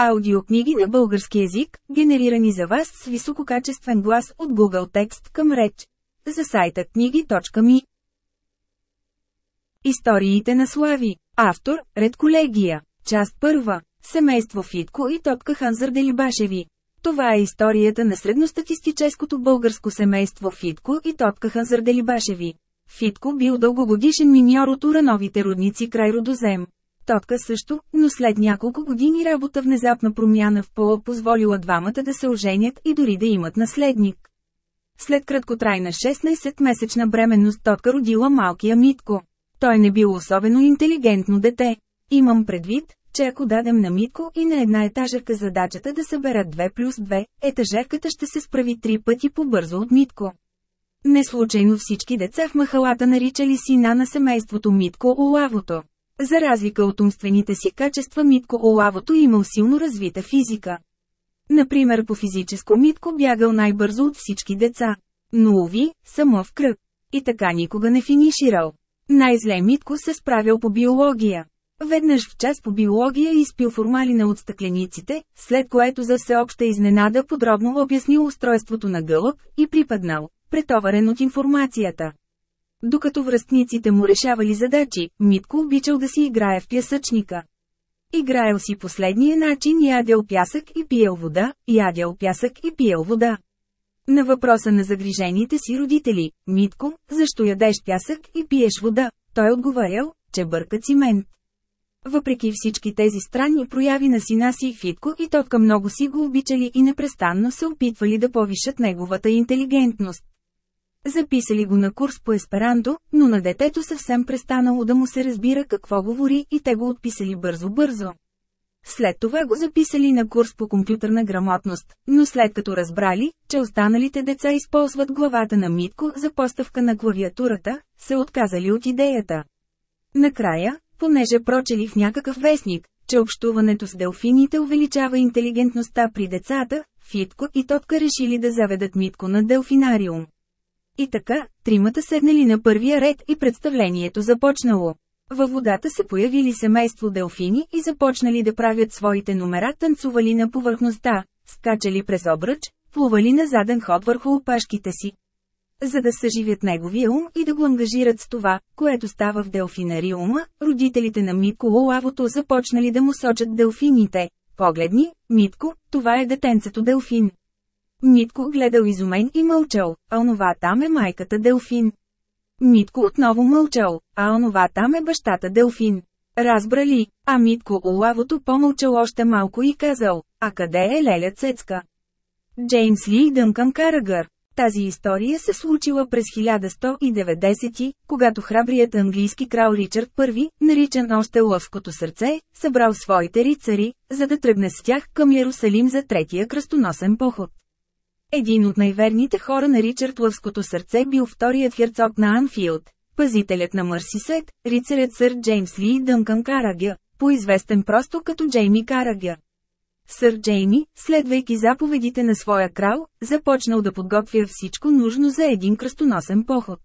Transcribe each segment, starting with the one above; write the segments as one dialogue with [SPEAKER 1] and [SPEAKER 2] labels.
[SPEAKER 1] Аудиокниги на български език, генерирани за вас с висококачествен глас от Google Текст към реч. За сайта книги.ми Историите на Слави Автор – Ред Колегия Част първа Семейство Фитко и Топка Ханзар Делибашеви Това е историята на средностатистическото българско семейство Фитко и Топка Ханзар Делибашеви. Фитко бил дългогодишен миньор от урановите родници край Родозем. Тотка също, но след няколко години работа внезапна промяна в пола позволила двамата да се оженят и дори да имат наследник. След краткотрайна 16-месечна бременност Тотка родила малкия Митко. Той не бил особено интелигентно дете. Имам предвид, че ако дадем на Митко и на една етажерка задачата да съберат 2 плюс 2, етажерката ще се справи три пъти по-бързо от Митко. Не случайно всички деца в махалата наричали сина на семейството Митко Олавото. За разлика от умствените си качества Митко Олавото имал силно развита физика. Например по физическо Митко бягал най-бързо от всички деца. Но уви, само в кръг. И така никога не финиширал. Най-зле Митко се справил по биология. Веднъж в час по биология изпил формалина от стъклениците, след което за всеобща изненада подробно обяснил устройството на гълъб и припаднал, претоварен от информацията. Докато връстниците му решавали задачи, Митко обичал да си играе в пясъчника. Играел си последния начин ядел пясък и пиел вода, ядел пясък и пиел вода. На въпроса на загрижените си родители, Митко, защо ядеш пясък и пиеш вода, той отговарял, че бърка цимент. Въпреки всички тези странни прояви на сина си Фитко и Тотка много си го обичали и непрестанно се опитвали да повишат неговата интелигентност. Записали го на курс по есперанто, но на детето съвсем престанало да му се разбира какво говори и те го отписали бързо-бързо. След това го записали на курс по компютърна грамотност, но след като разбрали, че останалите деца използват главата на Митко за поставка на клавиатурата, се отказали от идеята. Накрая, понеже прочели в някакъв вестник, че общуването с делфините увеличава интелигентността при децата, Фитко и Тотка решили да заведат Митко на делфинариум. И така, тримата седнали на първия ред и представлението започнало. Във водата се появили семейство делфини и започнали да правят своите номера, танцували на повърхността, скачали през обръч, плували на заден ход върху опашките си. За да съживят неговия ум и да го ангажират с това, което става в делфинариума, родителите на Митко Лавото започнали да му сочат делфините. Погледни, Митко, това е детенцето делфин. Митко гледал изумен и мълчал, а онова там е майката Делфин. Митко отново мълчал, а онова там е бащата Делфин. Разбрали, а Митко улавото помълчал още малко и казал, а къде е Леля Цецка? Джеймс Ли и Дънкан Карагър. Тази история се случила през 1190, когато храбрият английски крал Ричард I, наричан още Лъвското сърце, събрал своите рицари, за да тръгне с тях към Ярусалим за третия кръстоносен поход. Един от най-верните хора на Ричард Лъвското сърце бил вторият херцог на Анфилд, пазителят на Мърсисет, рицарят сър Джеймс Ли Дънкан Карагя, поизвестен просто като Джейми Карагя. Сър Джейми, следвайки заповедите на своя крал, започнал да подготвя всичко нужно за един кръстоносен поход.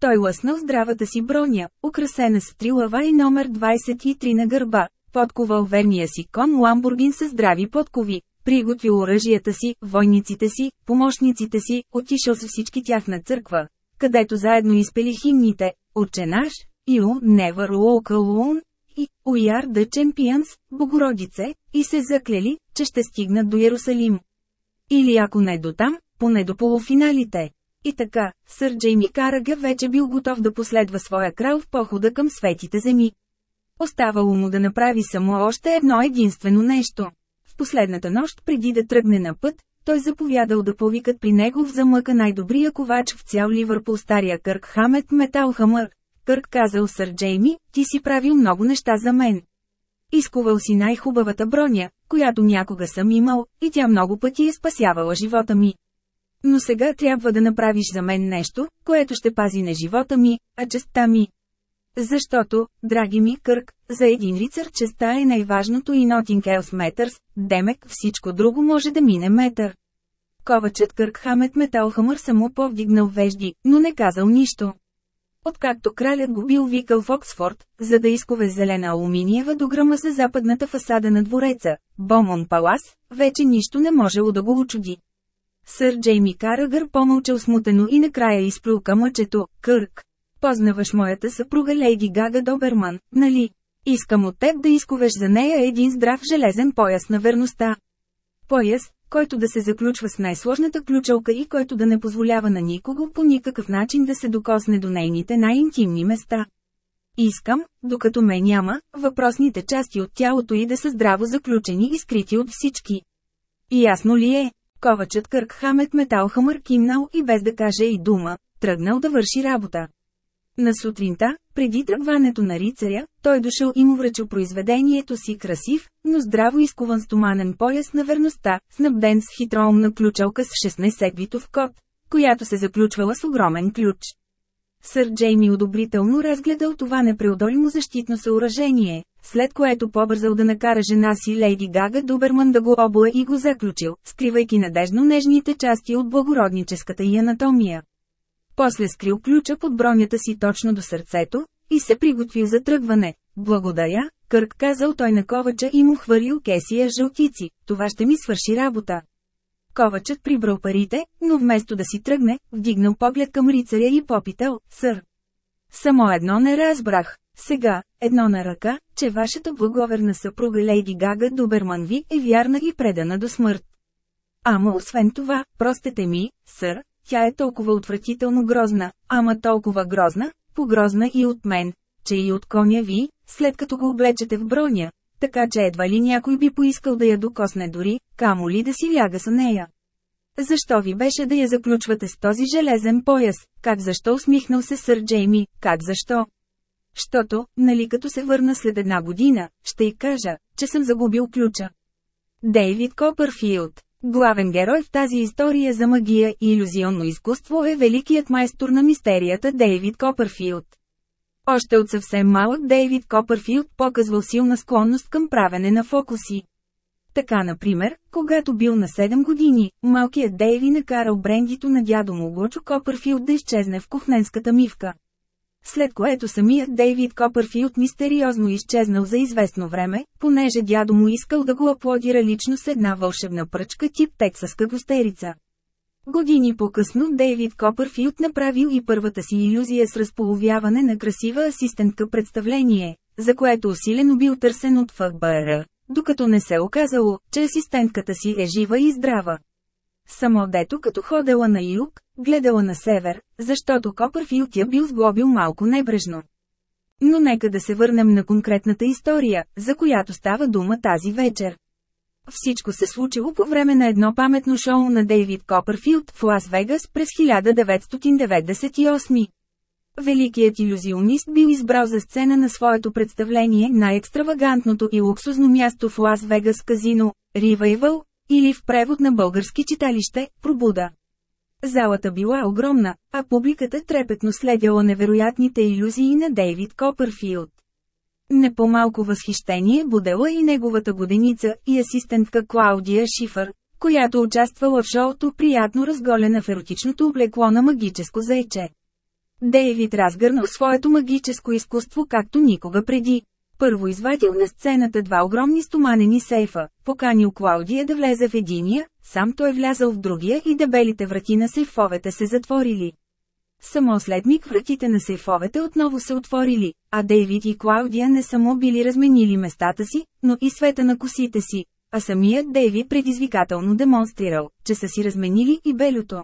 [SPEAKER 1] Той лъснал здравата си броня, украсена с три лава и номер 23 на гърба, подковал верния си кон Ламбургин с здрави подкови, приготвил оръжията си, войниците си, помощниците си, отишъл с всички тях на църква, където заедно изпели химните «Отче наш», «You never walk alone» и «We are the champions», Богородице, и се заклели, че ще стигнат до Ярусалим. Или ако не до там, поне до полуфиналите. И така, сър Джейми Карага вече бил готов да последва своя крал в похода към светите земи. Оставало му да направи само още едно единствено нещо. Последната нощ преди да тръгне на път, той заповядал да повикат при него в замъка най-добрия ковач в цял Ливърпул стария Кърк Хамет Металхамър. Кърк казал сър Джейми, ти си правил много неща за мен. Изкувал си най-хубавата броня, която някога съм имал, и тя много пъти е спасявала живота ми. Но сега трябва да направиш за мен нещо, което ще пази не живота ми, а честта ми. Защото, драги ми Кърк, за един рицар честа е най-важното и nothing else matters, демек всичко друго може да мине метър. Ковачът Кърк Хамет Металхамър само повдигнал вежди, но не казал нищо. Откакто кралят го бил викал в Оксфорд, за да изкове зелена алуминиева до грама за западната фасада на двореца, Бомон Палас, вече нищо не можело да го очуди. Сър Джейми Карагър помълчал смутено и накрая изплюл мъчето, Кърк. Познаваш моята съпруга Лейди Гага Доберман, нали? Искам от теб да изковеш за нея един здрав железен пояс на верността. Пояс, който да се заключва с най-сложната ключалка и който да не позволява на никого по никакъв начин да се докосне до нейните най-интимни места. Искам, докато ме няма, въпросните части от тялото и да са здраво заключени и скрити от всички. Ясно ли е? Ковачът Кърк Хамет Металхамър кимнал и без да каже и дума, тръгнал да върши работа. На сутринта, преди тръгването на рицаря, той дошъл и му връчил произведението си красив, но здраво изкован стоманен пояс на верността, снабден с хитроумна ключалка с 16-битов код, която се заключвала с огромен ключ. Сър Джейми одобрително разгледал това непреодолимо защитно съоръжение, след което побързал да накара жена си Лейди Гага Дуберман да го обуе и го заключил, скривайки надежно нежните части от благородническата и анатомия. После скрил ключа под бронята си точно до сърцето, и се приготвил за тръгване. Благодаря, Кърк казал той на ковача и му хвърлил кесия жълтици, това ще ми свърши работа. Ковачът прибрал парите, но вместо да си тръгне, вдигнал поглед към рицаря и попитал, сър. Само едно не разбрах. Сега, едно на ръка, че вашата благоверна съпруга Лейди Гага Дуберман ви е вярна и предана до смърт. Ама освен това, простете ми, сър, тя е толкова отвратително грозна, ама толкова грозна, погрозна и от мен, че и от коня ви, след като го облечете в броня, така че едва ли някой би поискал да я докосне дори, камо ли да си ляга с нея. Защо ви беше да я заключвате с този железен пояс? Как защо усмихнал се сър Джейми? Как защо? Щото, нали като се върна след една година, ще й кажа, че съм загубил ключа. Дейвид Копърфилд Главен герой в тази история за магия и иллюзионно изкуство е великият майстор на мистерията Дейвид Копърфилд. Още от съвсем малък Дейвид Копърфилд показвал силна склонност към правене на фокуси. Така например, когато бил на 7 години, малкият Дейви накарал брендито на дядо му Гочо Копърфилд да изчезне в кухненската мивка. След което самият Дейвид Копърфилд мистериозно изчезнал за известно време, понеже дядо му искал да го аплодира лично с една вълшебна пръчка тип тексаска гостерица. Години по-късно Дейвид Копърфилд направил и първата си иллюзия с разполовяване на красива асистентка представление, за което усилено бил търсен от ФБР, докато не се оказало, че асистентката си е жива и здрава. Само дето като ходела на юг, гледала на север, защото Копърфилд я бил сглобил малко небрежно. Но нека да се върнем на конкретната история, за която става дума тази вечер. Всичко се случило по време на едно паметно шоу на Дейвид Копърфилд в Лас Вегас през 1998. Великият иллюзионист бил избрал за сцена на своето представление най-екстравагантното и луксозно място в Лас Вегас казино – Ривайвъл, или в превод на български читалище – Пробуда. Залата била огромна, а публиката трепетно следяла невероятните иллюзии на Дейвид Копърфилд. Не по-малко възхищение будела и неговата годеница и асистентка Клаудия Шифър, която участвала в шоуто приятно разголена в еротичното облекло на магическо зайче. Дейвид разгърнал своето магическо изкуство както никога преди. Първо извадил на сцената два огромни стоманени сейфа, поканил Клаудия да влезе в единия, сам той влязал в другия и дебелите врати на сейфовете се затворили. Само след миг вратите на сейфовете отново се отворили, а Дейвид и Клаудия не само били разменили местата си, но и света на косите си, а самият Дейвид предизвикателно демонстрирал, че са си разменили и белюто.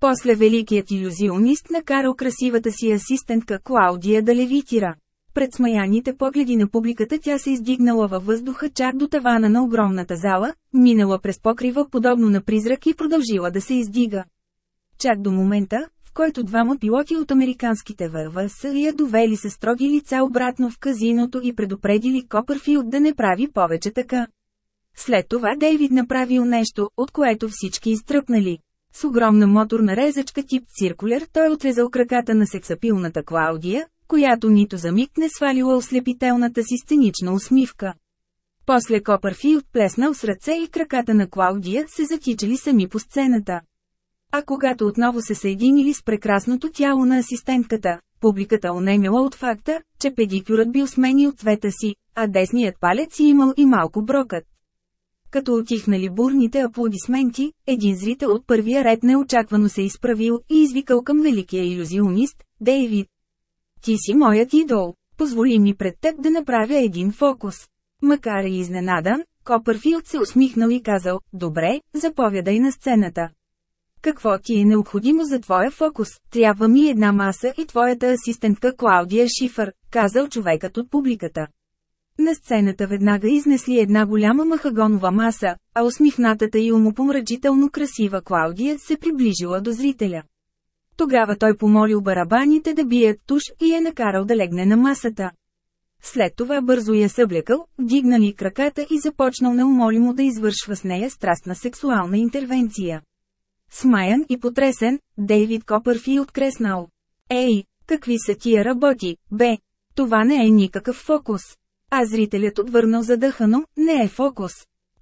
[SPEAKER 1] После великият иллюзионист накарал красивата си асистентка Клаудия да левитира. Пред смаяните погледи на публиката тя се издигнала във въздуха чак до тавана на огромната зала, минала през покрива подобно на призрак и продължила да се издига. Чак до момента, в който двама пилоти от американските ВВС я довели се строги лица обратно в казиното и предупредили Копърфилд да не прави повече така. След това Дейвид направил нещо, от което всички изтръпнали. С огромна моторна резачка тип циркулер той отрезал краката на сексапилната Клаудия, която нито за миг не свалила ослепителната си сценична усмивка. После Копърфилд плеснал с ръце и краката на Клаудия се затичали сами по сцената. А когато отново се съединили с прекрасното тяло на асистентката, публиката онемила от факта, че педикюрът бил сменил цвета си, а десният палец имал и малко брокът. Като отихнали бурните аплодисменти, един зрител от първия ред неочаквано се изправил и извикал към великия иллюзионист, Дейвид. Ти си моят идол, позволи ми пред теб да направя един фокус. Макар и изненадан, Копърфилд се усмихнал и казал, добре, заповядай на сцената. Какво ти е необходимо за твоя фокус? Трябва ми една маса и твоята асистентка Клаудия Шифър, казал човекът от публиката. На сцената веднага изнесли една голяма махагонова маса, а усмихнатата и умопомрачително красива Клаудия се приближила до зрителя. Тогава той помолил барабаните да бият туш и е накарал да легне на масата. След това бързо я съблекал, вдигнали краката и започнал неумолимо да извършва с нея страстна сексуална интервенция. Смаян и потресен, Дейвид Копърфи откреснал. Ей, какви са тия работи, бе? Това не е никакъв фокус. А зрителят отвърнал задъхано, не е фокус.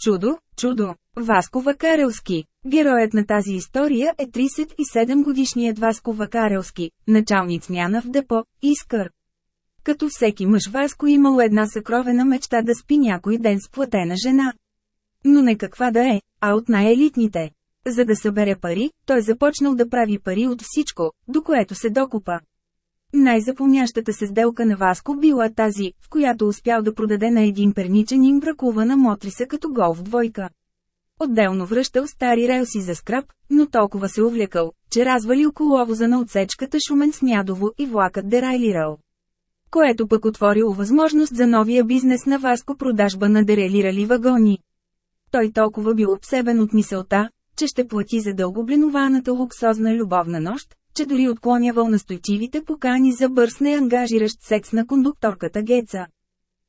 [SPEAKER 1] Чудо, чудо, Васко Вакарелски. Героят на тази история е 37-годишният Васко Вакарелски, началник смяна в депо, Искър. Като всеки мъж Васко имал една съкровена мечта да спи някой ден с платена жена. Но не каква да е, а от най-елитните. За да събере пари, той започнал да прави пари от всичко, до което се докупа. Най-запомнящата се сделка на Васко била тази, в която успял да продаде на един перничен им бракувана мотриса като голф двойка. Отделно връщал стари релси за скраб, но толкова се увлекал, че развалил коловоза на отсечката Шумен с Нядово и влакът дерайлирал. Което пък отворило възможност за новия бизнес на Васко продажба на дерелирали вагони. Той толкова бил обсебен от мисълта, че ще плати за дългобленованата луксозна любовна нощ, че дори отклонявал настойчивите покани за бърз неангажиращ секс на кондукторката Геца.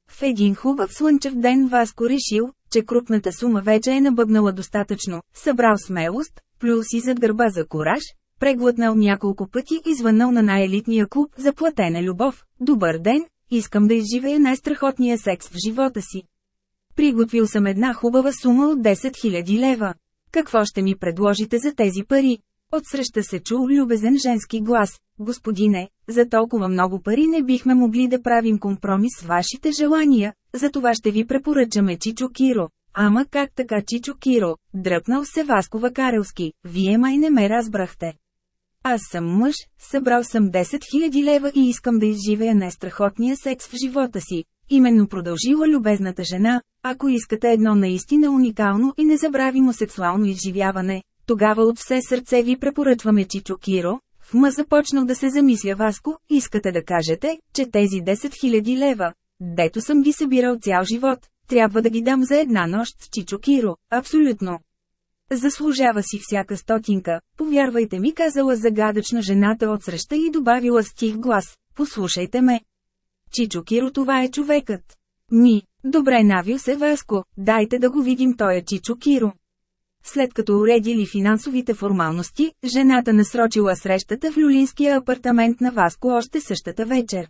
[SPEAKER 1] В един хубав слънчев ден Васко решил, че крупната сума вече е набъбнала достатъчно, събрал смелост, плюс и зад гърба за кораж, преглътнал няколко пъти и звъннал на най-елитния клуб за платена любов. Добър ден, искам да изживея най-страхотния секс в живота си. Приготвил съм една хубава сума от 10 000 лева. Какво ще ми предложите за тези пари? Отсреща се чул любезен женски глас. Господине, за толкова много пари не бихме могли да правим компромис с вашите желания, за това ще ви препоръчаме Чичо Киро. Ама как така Чичо Киро, дръпнал се Васко Вакарелски, вие май не ме разбрахте. Аз съм мъж, събрал съм 10 000 лева и искам да изживея най-страхотния секс в живота си. Именно продължила любезната жена, ако искате едно наистина уникално и незабравимо сексуално изживяване, тогава от все сърце ви препоръчваме Чичо Киро. В ма започнал да се замисля Васко, искате да кажете, че тези 10 000 лева, дето съм ги събирал цял живот, трябва да ги дам за една нощ с Чичо Киро, абсолютно. Заслужава си всяка стотинка, повярвайте ми казала загадъчно жената от среща и добавила с тих глас, послушайте ме. Чичо Киро това е човекът. Ми, добре навил се Васко, дайте да го видим той е Чичо Киро. След като уредили финансовите формалности, жената насрочила срещата в люлинския апартамент на Васко още същата вечер.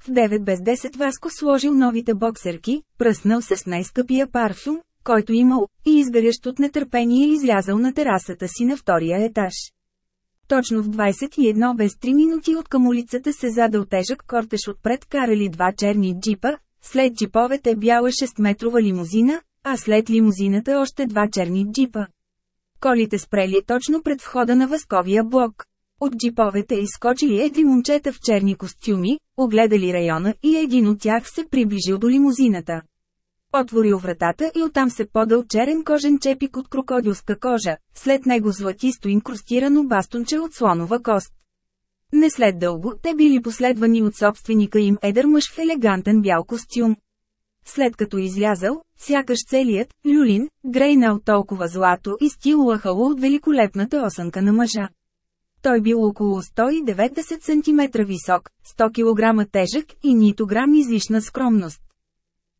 [SPEAKER 1] В 9 без 10 Васко сложил новите боксерки, пръснал се с най-скъпия парфюм, който имал, и изгарящ от нетърпение излязал на терасата си на втория етаж. Точно в 21 без 3 минути от към улицата се задал тежък кортеж отпред карали два черни джипа, след джиповете бяла 6-метрова лимузина, а след лимузината още два черни джипа. Колите спрели точно пред входа на възковия блок. От джиповете изскочили едни момчета в черни костюми, огледали района и един от тях се приближил до лимузината. Отворил вратата и оттам се подал черен кожен чепик от крокодилска кожа, след него златисто инкрустирано бастунче от слонова кост. Не след дълго, те били последвани от собственика им едър мъж в елегантен бял костюм. След като излязал, сякаш целият, люлин, грейнал толкова злато и стил лъхало от великолепната осънка на мъжа. Той бил около 190 см висок, 100 кг тежък и нито грам излишна скромност.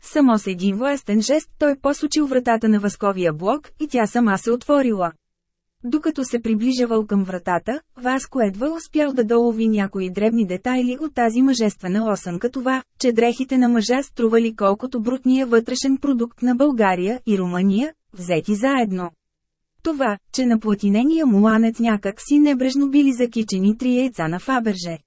[SPEAKER 1] Само с един властен жест той посочил вратата на възковия блок и тя сама се отворила. Докато се приближавал към вратата, Васко едва успял да долови някои дребни детайли от тази мъжествена осънка това, че дрехите на мъжа стрували колкото брутния вътрешен продукт на България и Румъния, взети заедно. Това, че на платинения муланец някак си небрежно били закичени три яйца на Фаберже.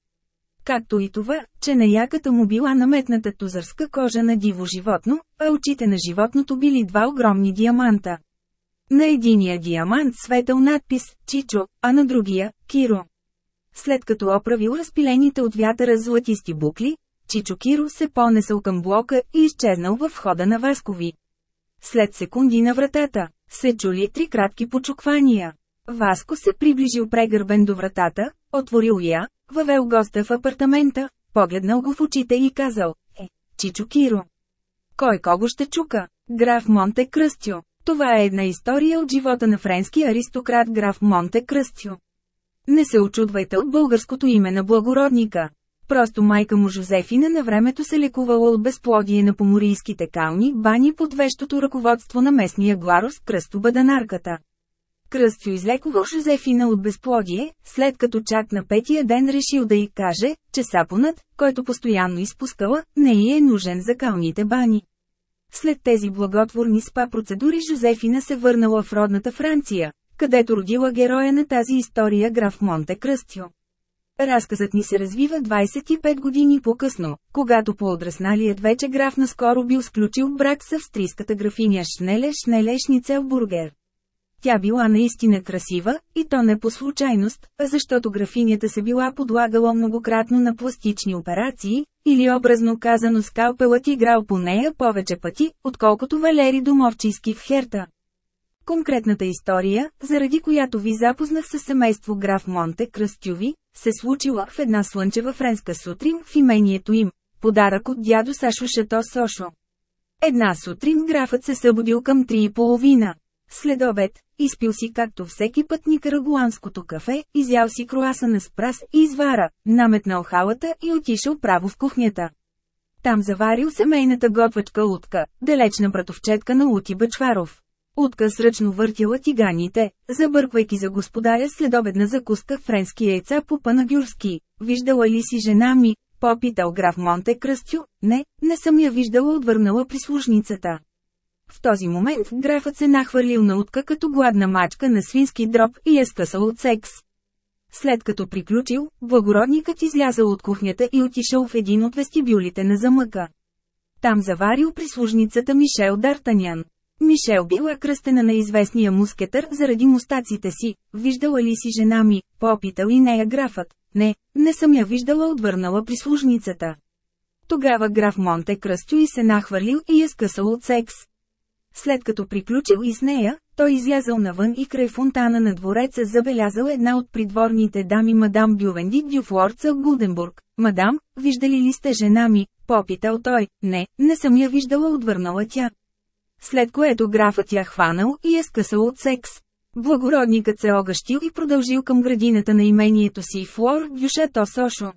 [SPEAKER 1] Както и това, че на яката му била наметната тузърска кожа на диво животно, а очите на животното били два огромни диаманта. На единия диамант светъл надпис «Чичо», а на другия – «Киро». След като оправил разпилените от вятъра златисти букли, Чичо Киро се понесъл към блока и изчезнал в входа на Васкови. След секунди на вратата, се чули три кратки почуквания. Васко се приближил прегърбен до вратата, отворил я, въвел госта в апартамента, погледнал го в очите и казал, е, Чичо Киро. Кой кого ще чука? Граф Монте Кръстю. Това е една история от живота на френски аристократ граф Монте Кръстю. Не се очудвайте от българското име на благородника. Просто майка му Жозефина на времето се лекувала от безплодие на поморийските кални бани под вещото ръководство на местния гларос Кръсто Баданарката. Кръстю излекувал Жозефина от безплодие, след като чак на петия ден решил да й каже, че сапонът, който постоянно изпускала, не й е нужен за калните бани. След тези благотворни спа процедури Жозефина се върнала в родната Франция, където родила героя на тази история граф Монте Кръстю. Разказът ни се развива 25 години по-късно, когато по-одрасналият вече граф наскоро бил сключил брак с австрийската графиня Шнеле Шнеле Шницелбургер. Тя била наистина красива, и то не по случайност, а защото графинята се била подлагала многократно на пластични операции, или образно казано скалпелът играл по нея повече пъти, отколкото Валери Домовчийски в Херта. Конкретната история, заради която ви запознах с семейство граф Монте Кръстюви, се случила в една слънчева френска сутрин в имението им, подарък от дядо Сашо Шато Сошо. Една сутрин графът се събудил към три и половина. След обед, изпил си както всеки път никарагуанското кафе, изял си круасана с прас и извара, наметнал халата и отишъл право в кухнята. Там заварил семейната готвачка утка, далечна братовчетка на Лути Бачваров. Утка сръчно въртила тиганите, забърквайки за господаря следобедна закуска френски яйца по панагюрски. Виждала ли си жена ми? Попитал граф Монте Кръстю. Не, не съм я виждала отвърнала прислужницата. В този момент графът се нахвърлил на утка като гладна мачка на свински дроб и е скъсал от секс. След като приключил, благородникът излязал от кухнята и отишъл в един от вестибюлите на замъка. Там заварил прислужницата Мишел Дартанян. Мишел била кръстена на известния мускетър заради мустаците си. Виждала ли си жена ми? Попитал и нея графът. Не, не съм я виждала отвърнала прислужницата. Тогава граф Монте кръстю и се нахвърлил и е скъсал от секс. След като приключил и с нея, той излязъл навън и край фонтана на двореца забелязал една от придворните дами мадам Бювенди Дюфлорца Гуденбург. Мадам, виждали ли сте жена ми? Попитал той. Не, не съм я виждала отвърнала тя. След което графът я хванал и е скъсал от секс. Благородникът се огъщил и продължил към градината на имението си Флор Дюшато Сошо.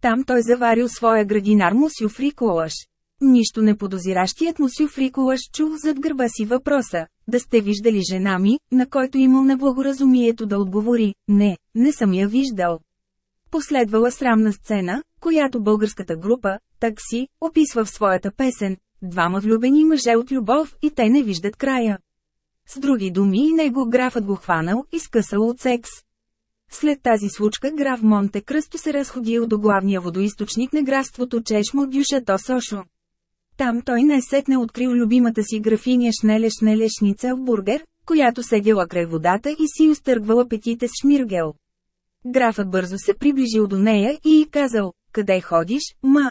[SPEAKER 1] Там той заварил своя градинар Мусю Фриколаш. Нищо не подозиращият Мусю Фриколаш чул зад гърба си въпроса, да сте виждали жена ми, на който имал неблагоразумието да отговори, не, не съм я виждал. Последвала срамна сцена, която българската група, такси, описва в своята песен, Двама влюбени мъже от любов и те не виждат края. С други думи и него графът го хванал и скъсал от секс. След тази случка граф Монте Кръсто се разходил до главния водоисточник на графството Чешмо Дюшато Сошо. Там той не сетне открил любимата си графиня Шнеле Шнеле Шницел Бургер, която седела край водата и си устъргвала петите с шмиргел. Графът бързо се приближил до нея и казал, къде ходиш, ма?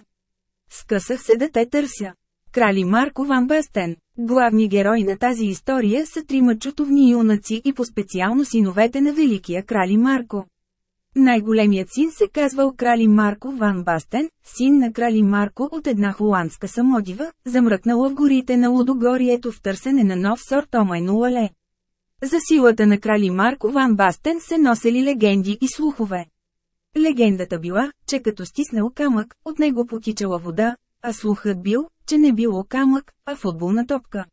[SPEAKER 1] Скъсах се да те търся. Крали Марко Ван Бастен. Главни герои на тази история са трима чутовни юнаци и по-специално синовете на великия крали Марко. Най-големият син се казвал крали Марко Ван Бастен, син на крали Марко от една холандска самодива, замръкнала в горите на Лудогорието в търсене на нов сорт омайно лале. За силата на крали Марко Ван Бастен се носели легенди и слухове. Легендата била, че като стиснал камък, от него потичала вода, а слухът бил, че не било камък, а футболна топка.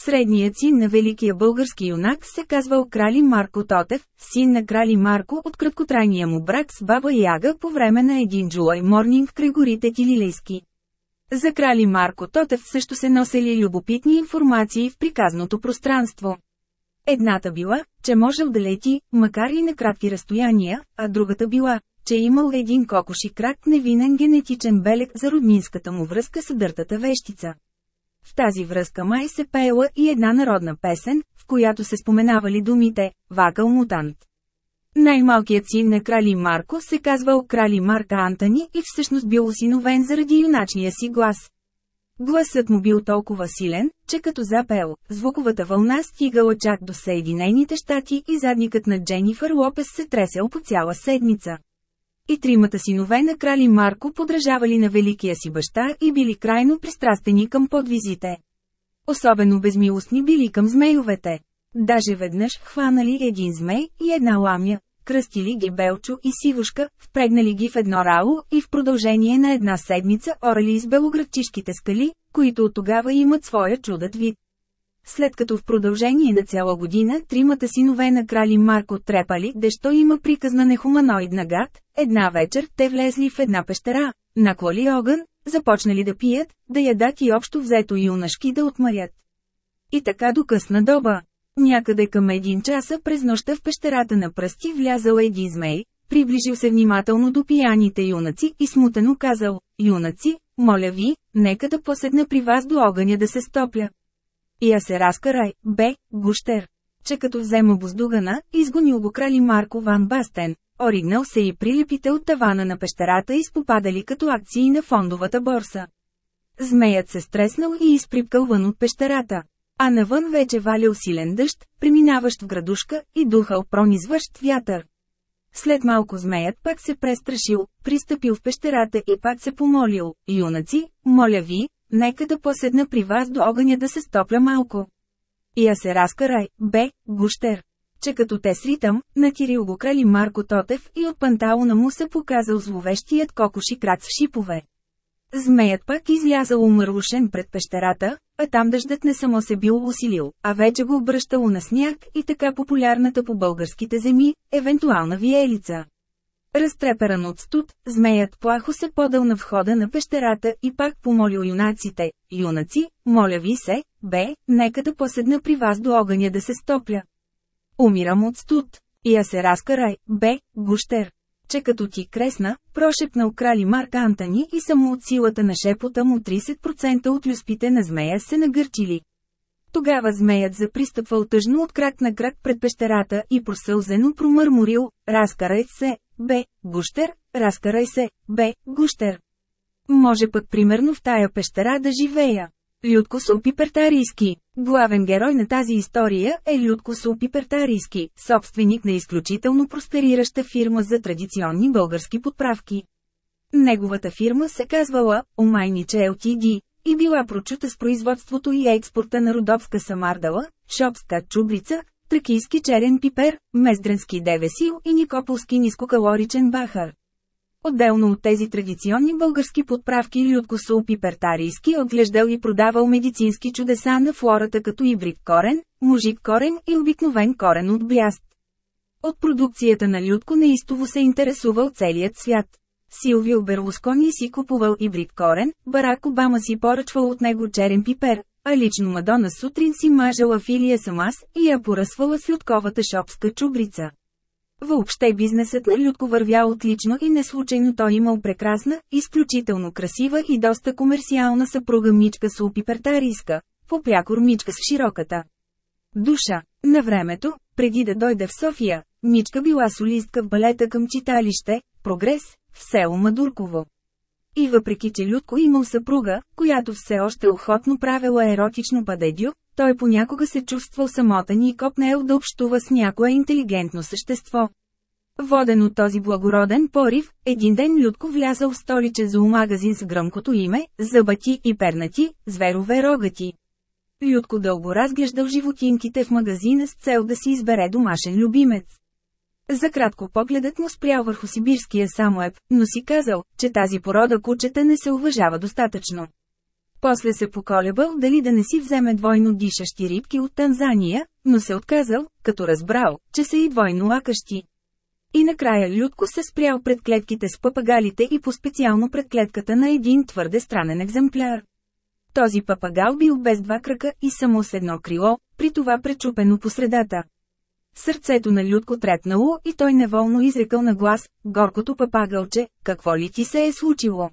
[SPEAKER 1] Средният син на великия български юнак се казвал крали Марко Тотев, син на крали Марко от краткотрайния му брак с баба Яга по време на един джулай морнинг в крайгорите Тилилейски. За крали Марко Тотев също се носели любопитни информации в приказното пространство. Едната била, че можел да лети, макар и на кратки разстояния, а другата била, че имал един кокоши крак невинен генетичен белег за роднинската му връзка с дъртата вещица. В тази връзка май се пеела и една народна песен, в която се споменавали думите «Вакъл мутант». Най-малкият син на крали Марко се казвал крали Марка Антони и всъщност бил осиновен заради юначния си глас. Гласът му бил толкова силен, че като запел, звуковата вълна стигала чак до Съединените щати и задникът на Дженифър Лопес се тресел по цяла седмица. И тримата синове на крали Марко подражавали на великия си баща и били крайно пристрастени към подвизите. Особено безмилостни били към змейовете. Даже веднъж хванали един змей и една ламя, кръстили ги Белчо и Сивушка, впрегнали ги в едно рало и в продължение на една седмица орали из белоградчишките скали, които от тогава имат своя чудът вид. След като в продължение на цяла година тримата синове на крали Марко трепали, дещо има приказна нехуманоидна гад, една вечер те влезли в една пещера, наклали огън, започнали да пият, да ядат и общо взето юнашки да отмарят. И така до късна доба. Някъде към един часа през нощта в пещерата на пръсти влязал един змей, приближил се внимателно до пияните юнаци и смутено казал, «Юнаци, моля ви, нека да поседна при вас до огъня да се стопля». И я се разкарай, бе, гущер. Че като взема буздугана, изгонил го крали Марко Ван Бастен, оригнал се и прилепите от тавана на пещерата и спопадали като акции на фондовата борса. Змеят се стреснал и изприпкал вън от пещерата. А навън вече валял силен дъжд, преминаващ в градушка и духал пронизващ вятър. След малко змеят пак се престрашил, пристъпил в пещерата и пак се помолил, юнаци, моля ви, нека да поседна при вас до огъня да се стопля малко. И я се разкарай, бе, гущер. Че като те сритам, натирил го крали Марко Тотев и от панталона му се показал зловещият кокоши крак с шипове. Змеят пак излязал умърлушен пред пещерата, а там дъждът не само се бил усилил, а вече го обръщало на сняг и така популярната по българските земи, евентуална виелица. Разтреперан от студ, змеят плахо се подал на входа на пещерата и пак помолил юнаците, юнаци, моля ви се, бе, нека да поседна при вас до огъня да се стопля. Умирам от студ. Я се разкарай, бе, гущер че като ти кресна, прошепнал крали Марк Антони и само от силата на шепота му 30% от люспите на змея се нагърчили. Тогава змеят запристъпвал тъжно от крак на крак пред пещерата и просълзено промърморил, разкарай се, бе, гущер, разкарай се, бе, гущер. Може пък примерно в тая пещера да живея. Людко Супипертарийски Главен герой на тази история е Людко Супипертарийски, собственик на изключително просперираща фирма за традиционни български подправки. Неговата фирма се казвала Омайниче LTD и била прочута с производството и експорта на родовска самардала, шопска чубрица, тракийски черен пипер, мездренски девесил и никополски нискокалоричен бахар. Отделно от тези традиционни български подправки Людко Сулпипертарийски отглеждал и продавал медицински чудеса на флората като ибрид корен, мужик корен и обикновен корен от бляст. От продукцията на Людко неистово се интересувал целият свят. Силвио Берлускони си купувал ибрид корен, Барак Обама си поръчвал от него черен пипер, а лично Мадона сутрин си мажала филия самас и я поръсвала с людковата шопска чубрица. Въобще бизнесът на Людко вървя отлично и неслучайно той имал прекрасна, изключително красива и доста комерциална съпруга Мичка Сулпипертарийска, попрякор Мичка с широката душа. На времето, преди да дойде в София, Мичка била солистка в балета към читалище, Прогрес, в село Мадурково. И въпреки че Людко имал съпруга, която все още охотно правила еротично падедю, той понякога се чувствал самотен и копнел да общува с някое интелигентно същество. Воден от този благороден порив, един ден Людко влязал в столиче зоомагазин с гръмкото име, зъбати и пернати, зверове рогати. Людко дълго разглеждал животинките в магазина с цел да си избере домашен любимец. За кратко погледът му спрял върху сибирския самоеб, но си казал, че тази порода кучета не се уважава достатъчно. После се поколебал дали да не си вземе двойно дишащи рибки от Танзания, но се отказал, като разбрал, че са и двойно лакащи. И накрая Людко се спрял пред клетките с папагалите и по-специално пред клетката на един твърде странен екземпляр. Този папагал бил без два крака и само с едно крило, при това пречупено по средата. Сърцето на Людко трепнало и той неволно изрекал на глас, горкото папагалче, какво ли ти се е случило?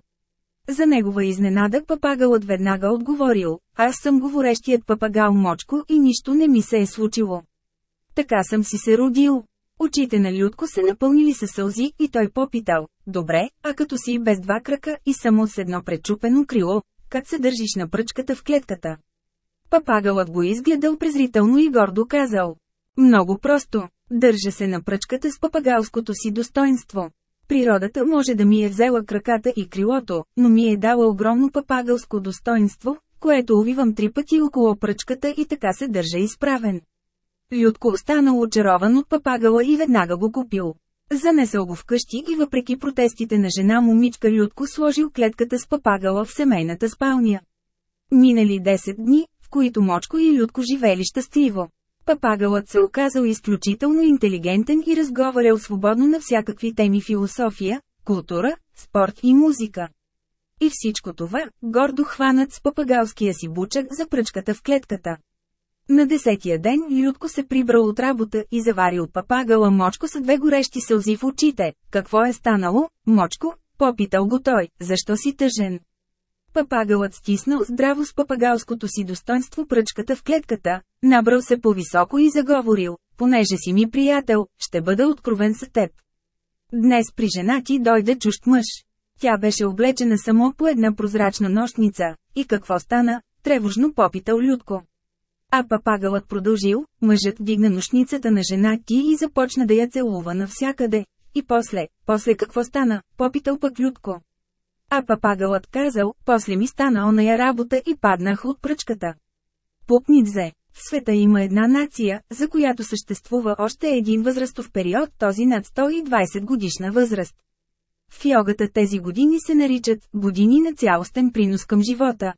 [SPEAKER 1] За негова изненада папагалът веднага отговорил, аз съм говорещият папагал Мочко и нищо не ми се е случило. Така съм си се родил. Очите на Людко се напълнили със сълзи и той попитал, добре, а като си без два крака и само с едно пречупено крило, как се държиш на пръчката в клетката? Папагалът го изгледал презрително и гордо казал. Много просто. Държа се на пръчката с папагалското си достоинство. Природата може да ми е взела краката и крилото, но ми е дала огромно папагалско достоинство, което увивам три пъти около пръчката и така се държа изправен. Людко останал очарован от папагала и веднага го купил. Занесъл го вкъщи и въпреки протестите на жена момичка Людко сложил клетката с папагала в семейната спалня. Минали 10 дни, в които Мочко и Людко живели щастливо. Папагалът се оказал изключително интелигентен и разговарял свободно на всякакви теми философия, култура, спорт и музика. И всичко това, гордо хванат с папагалския си бучък за пръчката в клетката. На десетия ден Людко се прибрал от работа и завари от папагала Мочко с две горещи сълзи в очите. Какво е станало, Мочко? Попитал го той, защо си тъжен? Папагалът стиснал здраво с папагалското си достоинство пръчката в клетката, набрал се по-високо и заговорил, понеже си ми приятел, ще бъда откровен с теб. Днес при жена ти дойде чужд мъж. Тя беше облечена само по една прозрачна нощница. И какво стана? Тревожно попитал Людко. А папагалът продължил, мъжът дигна нощницата на жена ти и започна да я целува навсякъде. И после, после какво стана, попитал пък Людко. А папагалът казал, после ми стана оная работа и паднах от пръчката. Пупнидзе. В света има една нация, за която съществува още един възрастов период, този над 120 годишна възраст. В йогата тези години се наричат «години на цялостен принос към живота».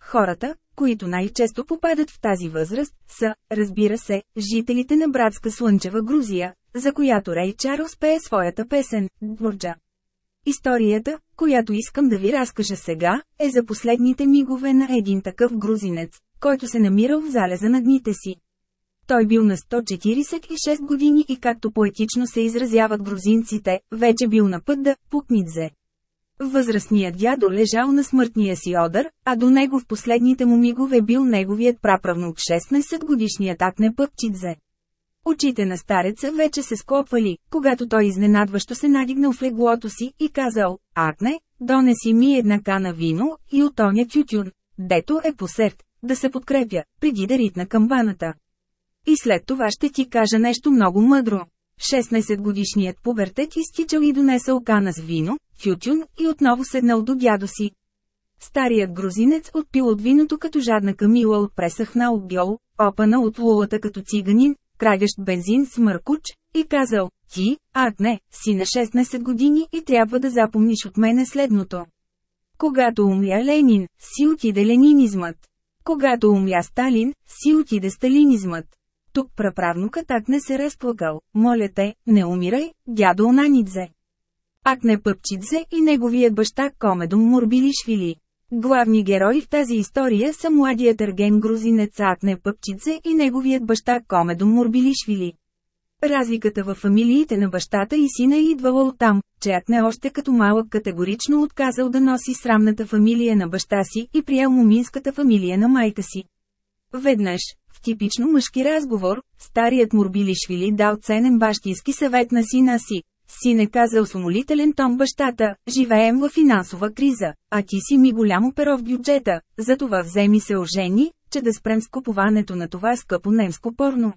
[SPEAKER 1] Хората, които най-често попадат в тази възраст, са, разбира се, жителите на братска Слънчева Грузия, за която Рей Чарлз пее своята песен «Дворджа». Историята, която искам да ви разкажа сега, е за последните мигове на един такъв грузинец, който се намирал в залеза на дните си. Той бил на 146 години и както поетично се изразяват грузинците, вече бил на път да пукнидзе. Възрастният дядо лежал на смъртния си одър, а до него в последните му мигове бил неговият праправнук 16 годишният Акне Пъпчидзе. Очите на стареца вече се склопвали, когато той изненадващо се надигнал в леглото си и казал, Акне, донеси ми една кана вино и от оня тютюн, дето е посерд, да се подкрепя, преди да ритна камбаната. И след това ще ти кажа нещо много мъдро. 16-годишният пубертет изтичал и донесъл кана с вино, тютюн и отново седнал до дядо си. Старият грузинец отпил от виното като жадна камила от пресъхнал бьол, опана от лулата като циганин, крадящ бензин с мъркуч, и казал, ти, а не, си на 16 години и трябва да запомниш от мене следното. Когато умря Ленин, си отиде ленинизмът. Когато умря Сталин, си отиде сталинизмът. Тук праправнука так не се разплакал, моля те, не умирай, дядо Онанидзе. Акне Пъпчидзе и неговият баща Комедом Мурбилишвили. Главни герои в тази история са младият ерген грузинец Акне Пъпчидзе и неговият баща Комедом Мурбилишвили. Разликата в фамилиите на бащата и сина е идвала оттам, че Акне още като малък категорично отказал да носи срамната фамилия на баща си и приел муминската фамилия на майка си. Веднъж, в типично мъжки разговор, старият Мурбилишвили дал ценен бащински съвет на сина си. Сине казал с умолителен тон бащата, живеем в финансова криза, а ти си ми голямо перо в бюджета, затова вземи се ожени, че да спрем с купуването на това скъпо немско порно.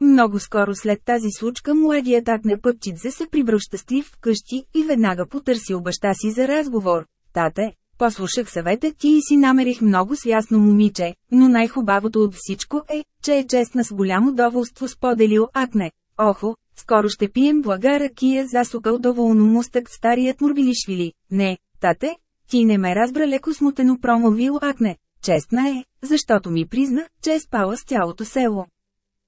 [SPEAKER 1] Много скоро след тази случка младият Акне Пъпчидзе се прибрал щастлив вкъщи и веднага потърсил баща си за разговор. Тате, послушах съвета ти и си намерих много свясно момиче, но най-хубавото от всичко е, че е честна с голямо доволство споделил Акне. Охо, скоро ще пием блага ракия засукал доволно мустък старият Мурбилишвили. Не, тате, ти не ме разбра леко смутено промовил Акне. Честна е, защото ми призна, че е спала с цялото село.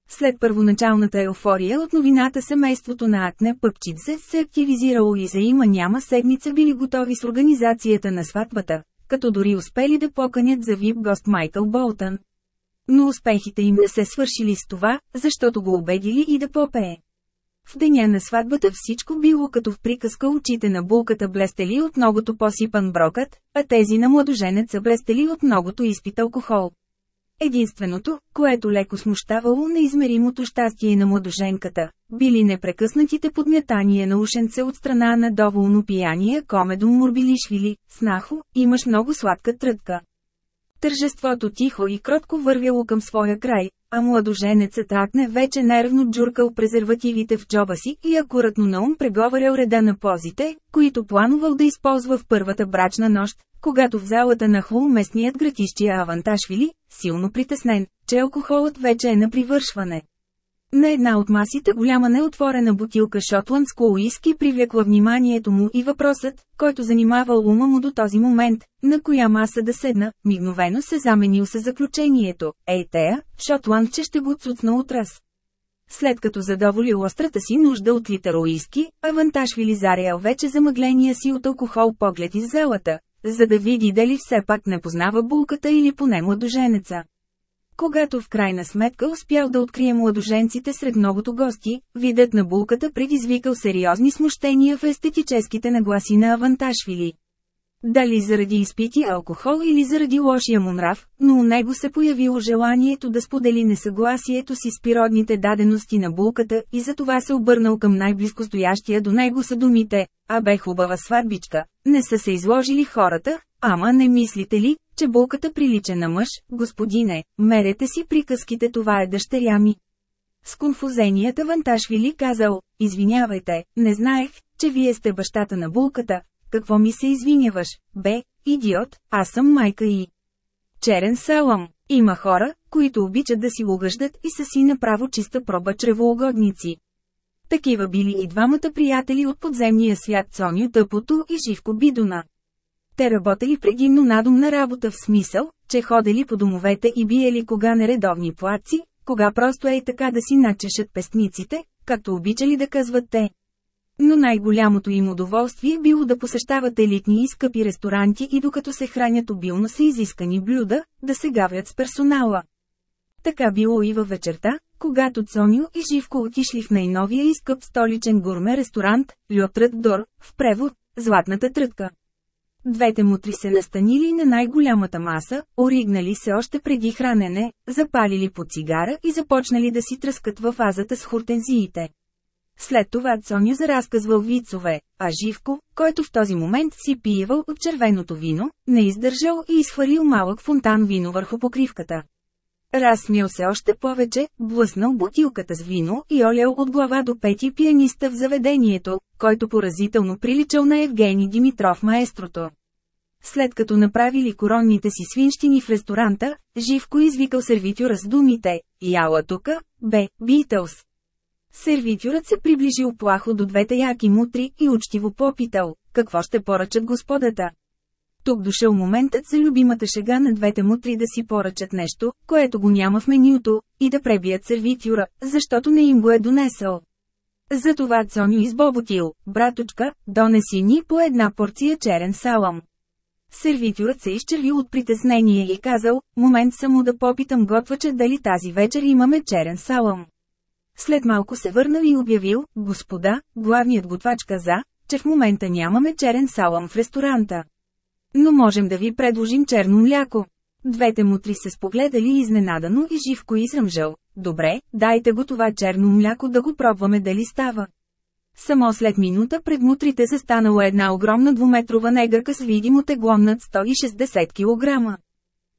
[SPEAKER 1] След първоначалната еуфория от новината семейството на Акне Пъпчидзе се активизирало и за има няма седмица били готови с организацията на сватбата. като дори успели да поканят за вип гост Майкъл Болтън. Но успехите им не се свършили с това, защото го убедили и да попее. В деня на сватбата всичко било като в приказка очите на булката блестели от многото посипан брокът, а тези на младоженеца блестели от многото изпит алкохол. Единственото, което леко смущавало неизмеримото щастие на младоженката, били непрекъснатите подмятания на ушенце от страна на доволно пияния Комедо Мурбилишвили, снахо, имаш много сладка трътка. Тържеството тихо и кротко вървяло към своя край, а младоженецът акне вече нервно джуркал презервативите в джоба си и акуратно на ум преговарял реда на позите, които планувал да използва в първата брачна нощ, когато в залата на хул местният гратищия Аванташвили, силно притеснен, че алкохолът вече е на привършване. На една от масите голяма неотворена бутилка шотландско уиски привлекла вниманието му и въпросът, който занимавал ума му до този момент, на коя маса да седна, мигновено се заменил с заключението, ей тея, шотландче ще го цуцна отраз. След като задоволил острата си нужда от литър уиски, Авантаж Вилизариел вече замъгления си от алкохол поглед из залата, за да види дали все пак не познава булката или поне младоженеца. Когато в крайна сметка успял да открие младоженците сред многото гости, видът на булката предизвикал сериозни смущения в естетическите нагласи на Аванташвили. Дали заради изпити алкохол или заради лошия му нрав, но у него се появило желанието да сподели несъгласието си с природните дадености на булката и за това се обърнал към най-близко стоящия до него са думите, а бе хубава сватбичка, не са се изложили хората, ама не мислите ли, че булката прилича на мъж, господине, мерете си приказките това е дъщеря ми. С конфузеният Аванташвили казал, извинявайте, не знаех, че вие сте бащата на булката, какво ми се извиняваш, бе, идиот, аз съм майка и. Черен салам. Има хора, които обичат да си угъждат и са си направо чиста проба чревоугодници. Такива били и двамата приятели от подземния свят Цоню Тъпото и Живко Бидона. Те работели предимно надумна работа в смисъл, че ходели по домовете и биели кога нередовни плаци, кога просто е и така да си начешат пестниците, както обичали да казват те. Но най-голямото им удоволствие било да посещават елитни и скъпи ресторанти и докато се хранят обилно с изискани блюда, да се гавят с персонала. Така било и във вечерта, когато Цоню и Живко отишли в най-новия и скъп столичен гурме ресторант, Льотрът Дор, в превод, Златната трътка. Двете мутри се настанили на най-голямата маса, оригнали се още преди хранене, запалили по цигара и започнали да си тръскат във фазата с хортензиите. След това Цоню заразказвал вицове, а Живко, който в този момент си пиевал от червеното вино, не издържал и изхвърлил малък фонтан вино върху покривката. Разсмял се още повече, блъснал бутилката с вино и олял от глава до пети пианиста в заведението, който поразително приличал на Евгений Димитров маестрото. След като направили коронните си свинщини в ресторанта, Живко извикал сервитюра с думите «Яла тука, бе, Битълс». Сервитюрът се приближил плахо до двете яки мутри и учтиво попитал, какво ще поръчат господата. Тук дошъл моментът за любимата шега на двете мутри да си поръчат нещо, което го няма в менюто, и да пребият сервитюра, защото не им го е донесъл. Затова Цоню избоботил, браточка, донеси ни по една порция черен салам. Сервитюрът се изчервил от притеснение и казал, момент само да попитам готвача дали тази вечер имаме черен салам. След малко се върнал и обявил, господа, главният готвач каза, че в момента нямаме черен салам в ресторанта. Но можем да ви предложим черно мляко. Двете мутри се спогледали изненадано и живко изръмжал. Добре, дайте го това черно мляко да го пробваме дали става. Само след минута пред мутрите се станала една огромна двуметрова негърка с видимо тегло над 160 кг.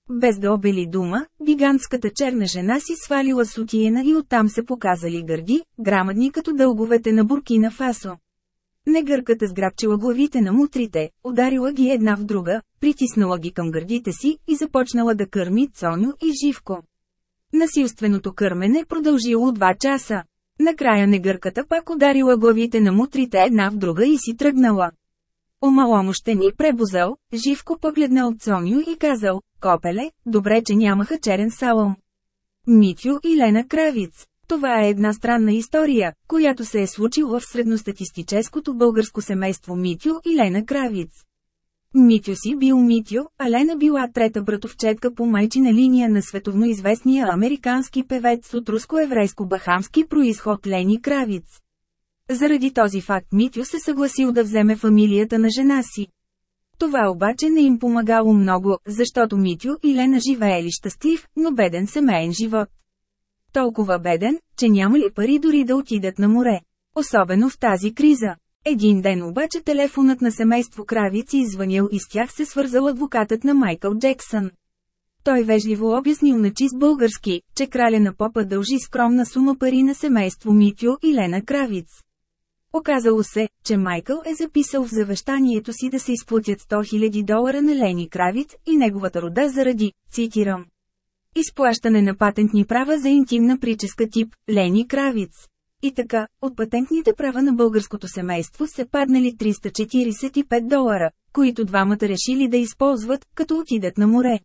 [SPEAKER 1] Без да обели дума, гигантската черна жена си свалила сутиена и оттам се показали гърди, грамадни като дълговете на Буркина Фасо. Негърката сграбчила главите на мутрите, ударила ги една в друга, притиснала ги към гърдите си и започнала да кърми Цоню и Живко. Насилственото кърмене продължило два часа. Накрая негърката пак ударила главите на мутрите една в друга и си тръгнала. ни пребозал, Живко погледнал Цоню и казал, Копеле, добре че нямаха черен салон. Митю и Лена Кравиц. Това е една странна история, която се е случила в средностатистическото българско семейство Митю и Лена Кравиц. Митю си бил Митю, а Лена била трета братовчетка по майчина линия на световно известния американски певец от руско-еврейско-бахамски происход Лени Кравиц. Заради този факт Митю се съгласил да вземе фамилията на жена си. Това обаче не им помагало много, защото Митю и Лена живеели щастлив, но беден семейен живот. Толкова беден, че няма ли пари дори да отидат на море. Особено в тази криза. Един ден обаче телефонът на семейство Кравици извънял и с тях се свързал адвокатът на Майкъл Джексън. Той вежливо обяснил на чист български, че краля на попа дължи скромна сума пари на семейство Митю и Лена Кравиц. Оказало се, че Майкъл е записал в завещанието си да се изплатят 100 000 долара на Лени Кравиц и неговата рода заради, цитирам, изплащане на патентни права за интимна прическа тип Лени Кравиц. И така, от патентните права на българското семейство се паднали 345 долара, които двамата решили да използват, като отидат на море.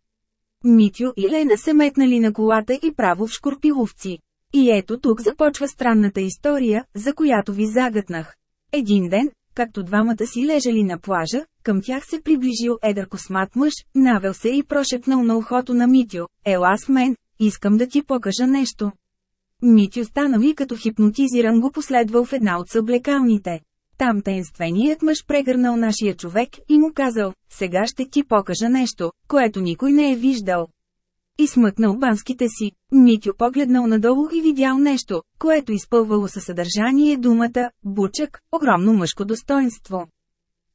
[SPEAKER 1] Митю и Лена се метнали на колата и право в Шкорпиловци. И ето тук започва странната история, за която ви загатнах. Един ден, както двамата си лежали на плажа, към тях се приближил едър космат мъж, навел се и прошепнал на ухото на Митю, «Ела с мен, искам да ти покажа нещо». Митю станал и като хипнотизиран го последвал в една от съблекалните. Там тенственият мъж прегърнал нашия човек и му казал, сега ще ти покажа нещо, което никой не е виждал. И смъкнал банските си. Митю погледнал надолу и видял нещо, което изпълвало със съдържание думата «бучък», огромно мъжко достоинство.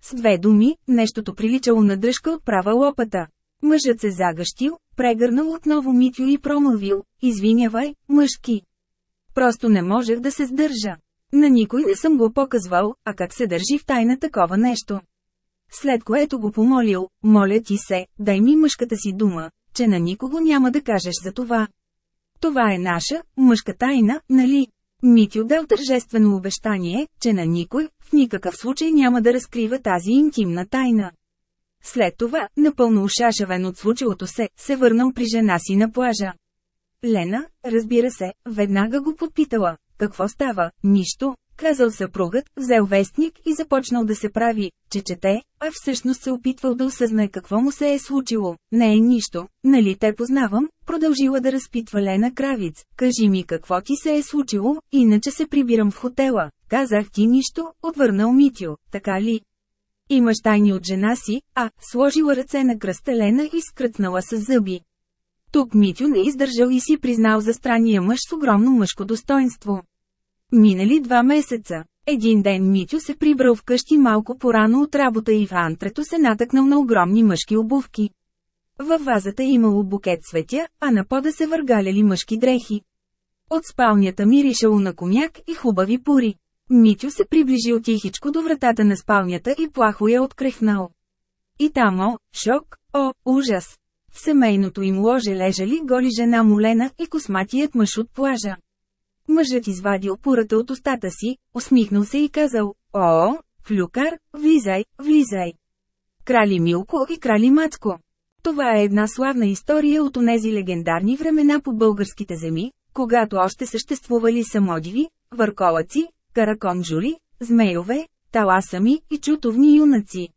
[SPEAKER 1] С две думи, нещото приличало на дръжка от права лопата. Мъжът се загъщил, прегърнал отново Митю и промълвил, извинявай, мъжки. Просто не можех да се сдържа. На никой не съм го показвал, а как се държи в тайна такова нещо. След което го помолил, моля ти се, дай ми мъжката си дума, че на никого няма да кажеш за това. Това е наша, мъжка тайна, нали? Митю дал тържествено обещание, че на никой, в никакъв случай няма да разкрива тази интимна тайна. След това, напълно ушашавен от случилото се, се върнал при жена си на плажа. Лена, разбира се, веднага го подпитала. Какво става? Нищо, казал съпругът, взел вестник и започнал да се прави, че чете, а всъщност се опитвал да осъзнае какво му се е случило. Не е нищо, нали те познавам, продължила да разпитва Лена Кравиц. Кажи ми какво ти се е случило, иначе се прибирам в хотела. Казах ти нищо, отвърнал Митю, така ли? Имаш тайни от жена си, а, сложила ръце на кръста Лена и скрътнала с зъби. Тук Митю не издържал и си признал за странния мъж с огромно мъжко достоинство. Минали два месеца. Един ден Митю се прибрал вкъщи малко порано от работа и в антрето се натъкнал на огромни мъжки обувки. Във вазата имало букет цветя, а на пода се въргаляли мъжки дрехи. От спалнята миришало на коняк и хубави пури. Митю се приближил тихичко до вратата на спалнята и плахо я открехнал. И там, о, шок, о, ужас! В семейното им ложе лежали голи жена Молена и косматият мъж от плажа. Мъжът извадил пурата от устата си, усмихнал се и казал, «О, флюкар, влизай, влизай!» Крали Милко и крали Мацко. Това е една славна история от онези легендарни времена по българските земи, когато още съществували самодиви, върколаци, караконджули, змейове, таласами и чутовни юнаци.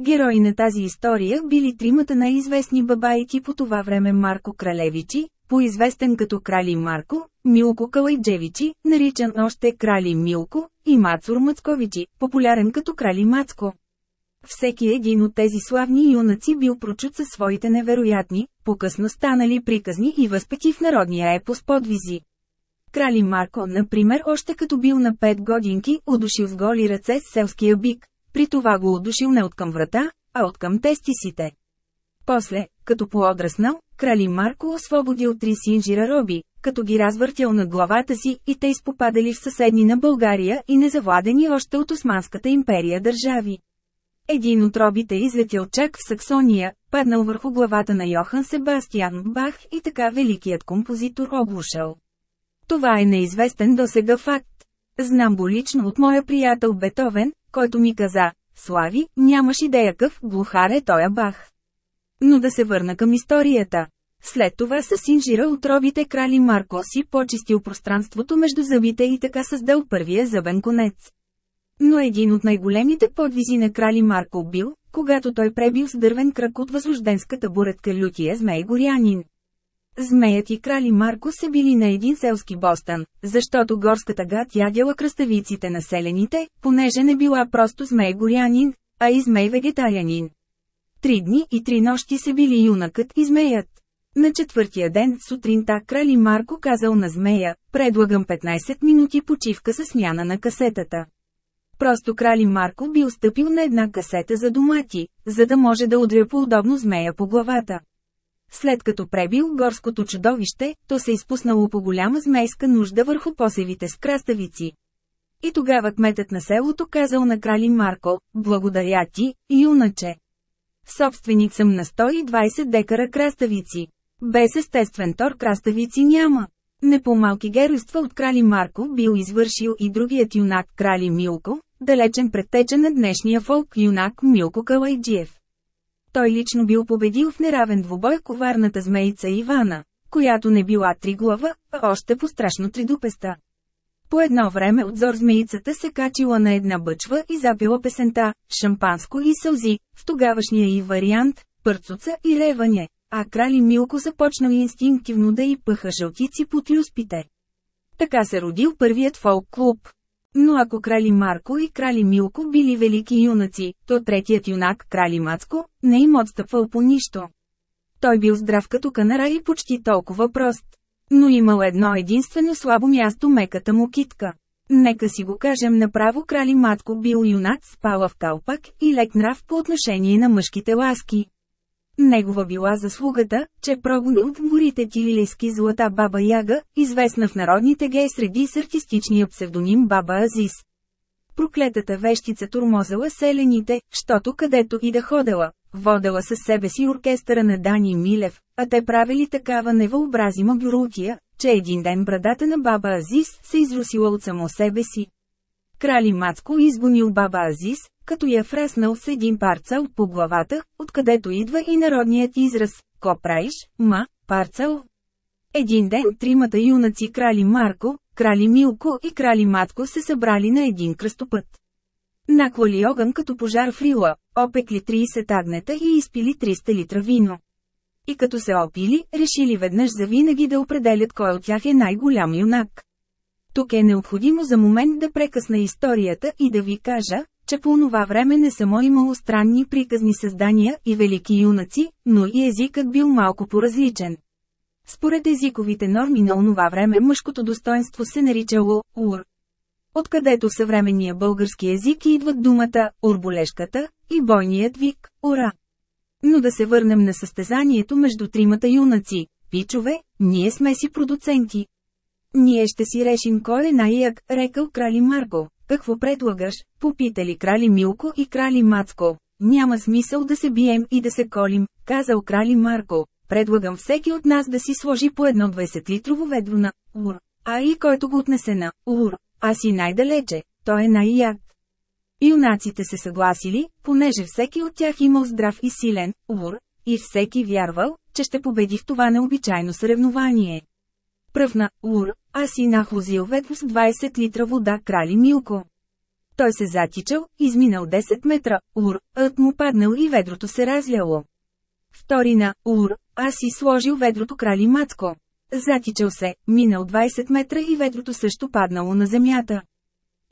[SPEAKER 1] Герои на тази история били тримата най-известни бабайки по това време Марко Кралевичи, поизвестен като Крали Марко, Милко Калайджевичи, наричан още Крали Милко, и Мацур Мацковичи, популярен като Крали Мацко. Всеки един от тези славни юнаци бил прочут със своите невероятни, по-късно станали приказни и възпети в народния епос подвизи. Крали Марко, например, още като бил на 5 годинки, удушил с голи ръце с селския бик, при това го удушил не от към врата, а от към тестисите. После, като поодръснал, крали Марко освободил три синжира роби, като ги развъртял над главата си и те изпопадали в съседни на България и незавладени още от Османската империя държави. Един от робите излетял чак в Саксония, паднал върху главата на Йохан Себастиан Бах и така великият композитор оглушал. Това е неизвестен до сега факт. Знам го лично от моя приятел Бетовен, който ми каза, Слави, нямаш идея къв глухар е тоя Бах. Но да се върна към историята. След това с инжира отровите крали Марко си почистил пространството между зъбите и така създал първия зъбен конец. Но един от най-големите подвизи на крали Марко бил, когато той пребил с дървен кръг от възрожденската буретка лютия змей горянин. Змеят и крали Марко се били на един селски бостан, защото горската гад ядяла кръставиците на селените, понеже не била просто змей горянин, а и змей вегетарианин. Три дни и три нощи се били юнакът и змеят. На четвъртия ден сутринта крали Марко казал на змея, предлагам 15 минути почивка с смяна на касетата. Просто крали Марко бил стъпил на една касета за домати, за да може да удря по-удобно змея по главата. След като пребил горското чудовище, то се изпуснало по голяма змейска нужда върху посевите с краставици. И тогава кметът на селото казал на крали Марко, благодаря ти, юначе. Собственик съм на 120 декара краставици. Без естествен тор краставици няма. Не по-малки геройства от крали Марко бил извършил и другият юнак крали Милко, далечен предтеча на днешния фолк юнак Милко Калайджиев. Той лично бил победил в неравен двубой коварната змейца Ивана, която не била три глава, а още по-страшно тридупеста. По едно време от зор змеицата се качила на една бъчва и запила песента «Шампанско и сълзи», в тогавашния и вариант «Пърцуца и реване», а крали Милко започнал инстинктивно да й пъха жълтици под люспите. Така се родил първият фолк-клуб. Но ако крали Марко и крали Милко били велики юнаци, то третият юнак, крали Мацко, не им отстъпвал по нищо. Той бил здрав като канара и почти толкова прост. Но имал едно единствено слабо място меката му китка. Нека си го кажем направо крали Матко бил юнак спала в калпак и лек нрав по отношение на мъжките ласки. Негова била заслугата, че прогони от горите Тилилейски злата баба Яга, известна в народните гей среди с артистичния псевдоним Баба Азис. Проклетата вещица турмозала селените, щото където и да ходела, водела със себе си оркестъра на Дани Милев, а те правили такава невъобразима бюрутия, че един ден брадата на баба Азис се изрусила от само себе си. Крали Мацко изгонил баба Азис, като я фреснал с един парцал по главата, откъдето идва и народният израз «Ко правиш, ма, парцал?» Един ден тримата юнаци крали Марко, крали Милко и крали Матко се събрали на един кръстопът. Наклали огън като пожар в рила, опекли 30 агнета и изпили 300 литра вино. И като се опили, решили веднъж за винаги да определят кой от тях е най-голям юнак. Тук е необходимо за момент да прекъсна историята и да ви кажа, че по онова време не само имало странни приказни създания и велики юнаци, но и езикът бил малко поразличен. Според езиковите норми на онова време мъжкото достоинство се наричало «ур». Откъдето в съвременния български език идват думата «урболешката» и бойният вик «ура». Но да се върнем на състезанието между тримата юнаци. Пичове, ние сме си продуценти. Ние ще си решим кой е най-як, рекал крали Марко. Какво предлагаш? Попитали крали Милко и крали Мацко. Няма смисъл да се бием и да се колим, казал крали Марко. Предлагам всеки от нас да си сложи по едно 20-литрово ведро на ур, а и който го отнесе на ур, а си най-далече, той е най-як. Юнаците се съгласили, понеже всеки от тях имал здрав и силен ур, и всеки вярвал, че ще победи в това необичайно съревнование. Пръвна ур, а си нахлузил ведро с 20 литра вода крали Милко. Той се затичал, изминал 10 метра, ур, ът му паднал и ведрото се разляло. Втори на ур, а си сложил ведрото крали Мацко. Затичал се, минал 20 метра и ведрото също паднало на земята.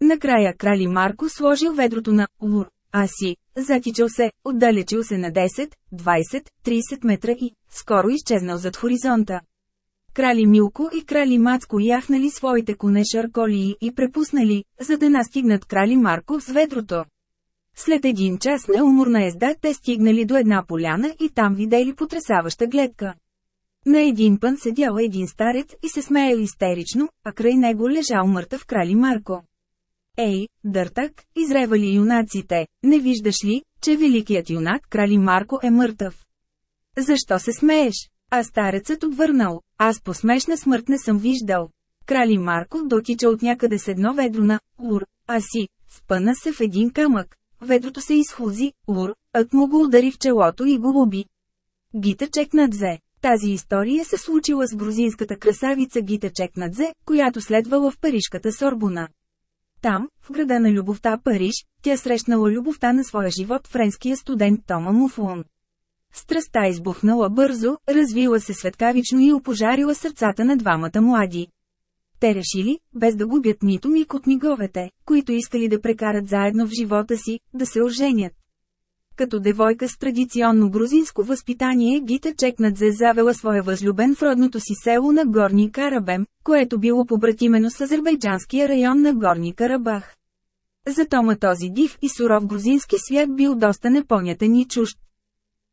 [SPEAKER 1] Накрая крали Марко сложил ведрото на ур, а си, затичал се, отдалечил се на 10, 20, 30 метра и, скоро изчезнал зад хоризонта. Крали Милко и крали Мацко яхнали своите коне шарколии и препуснали, за да настигнат крали Марко с ведрото. След един час на уморна езда те стигнали до една поляна и там видели потрясаваща гледка. На един пън седял един старец и се смеял истерично, а край него лежал мъртъв крали Марко. Ей, дъртак, изревали юнаците, не виждаш ли, че великият юнак крали Марко е мъртъв? Защо се смееш? А старецът отвърнал, аз по смешна смърт не съм виждал. Крали Марко дотича от някъде с едно ведро на ур, а си, спъна се в един камък. Ведрото се изхлузи, ур, ът му го удари в челото и го уби. Гита Чекнадзе Тази история се случила с грузинската красавица Гита Чекнадзе, която следвала в парижката Сорбона. Там, в града на любовта Париж, тя срещнала любовта на своя живот френския студент Тома Муфлон. Страстта избухнала бързо, развила се светкавично и опожарила сърцата на двамата млади. Те решили, без да губят нито миг от миговете, които искали да прекарат заедно в живота си, да се оженят. Като девойка с традиционно грузинско възпитание Гита Чекнадзе завела своя възлюбен в родното си село на Горни Карабем, което било побратимено с азербайджанския район на Горни Карабах. За Тома този див и суров грузински свят бил доста непонятен и чужд.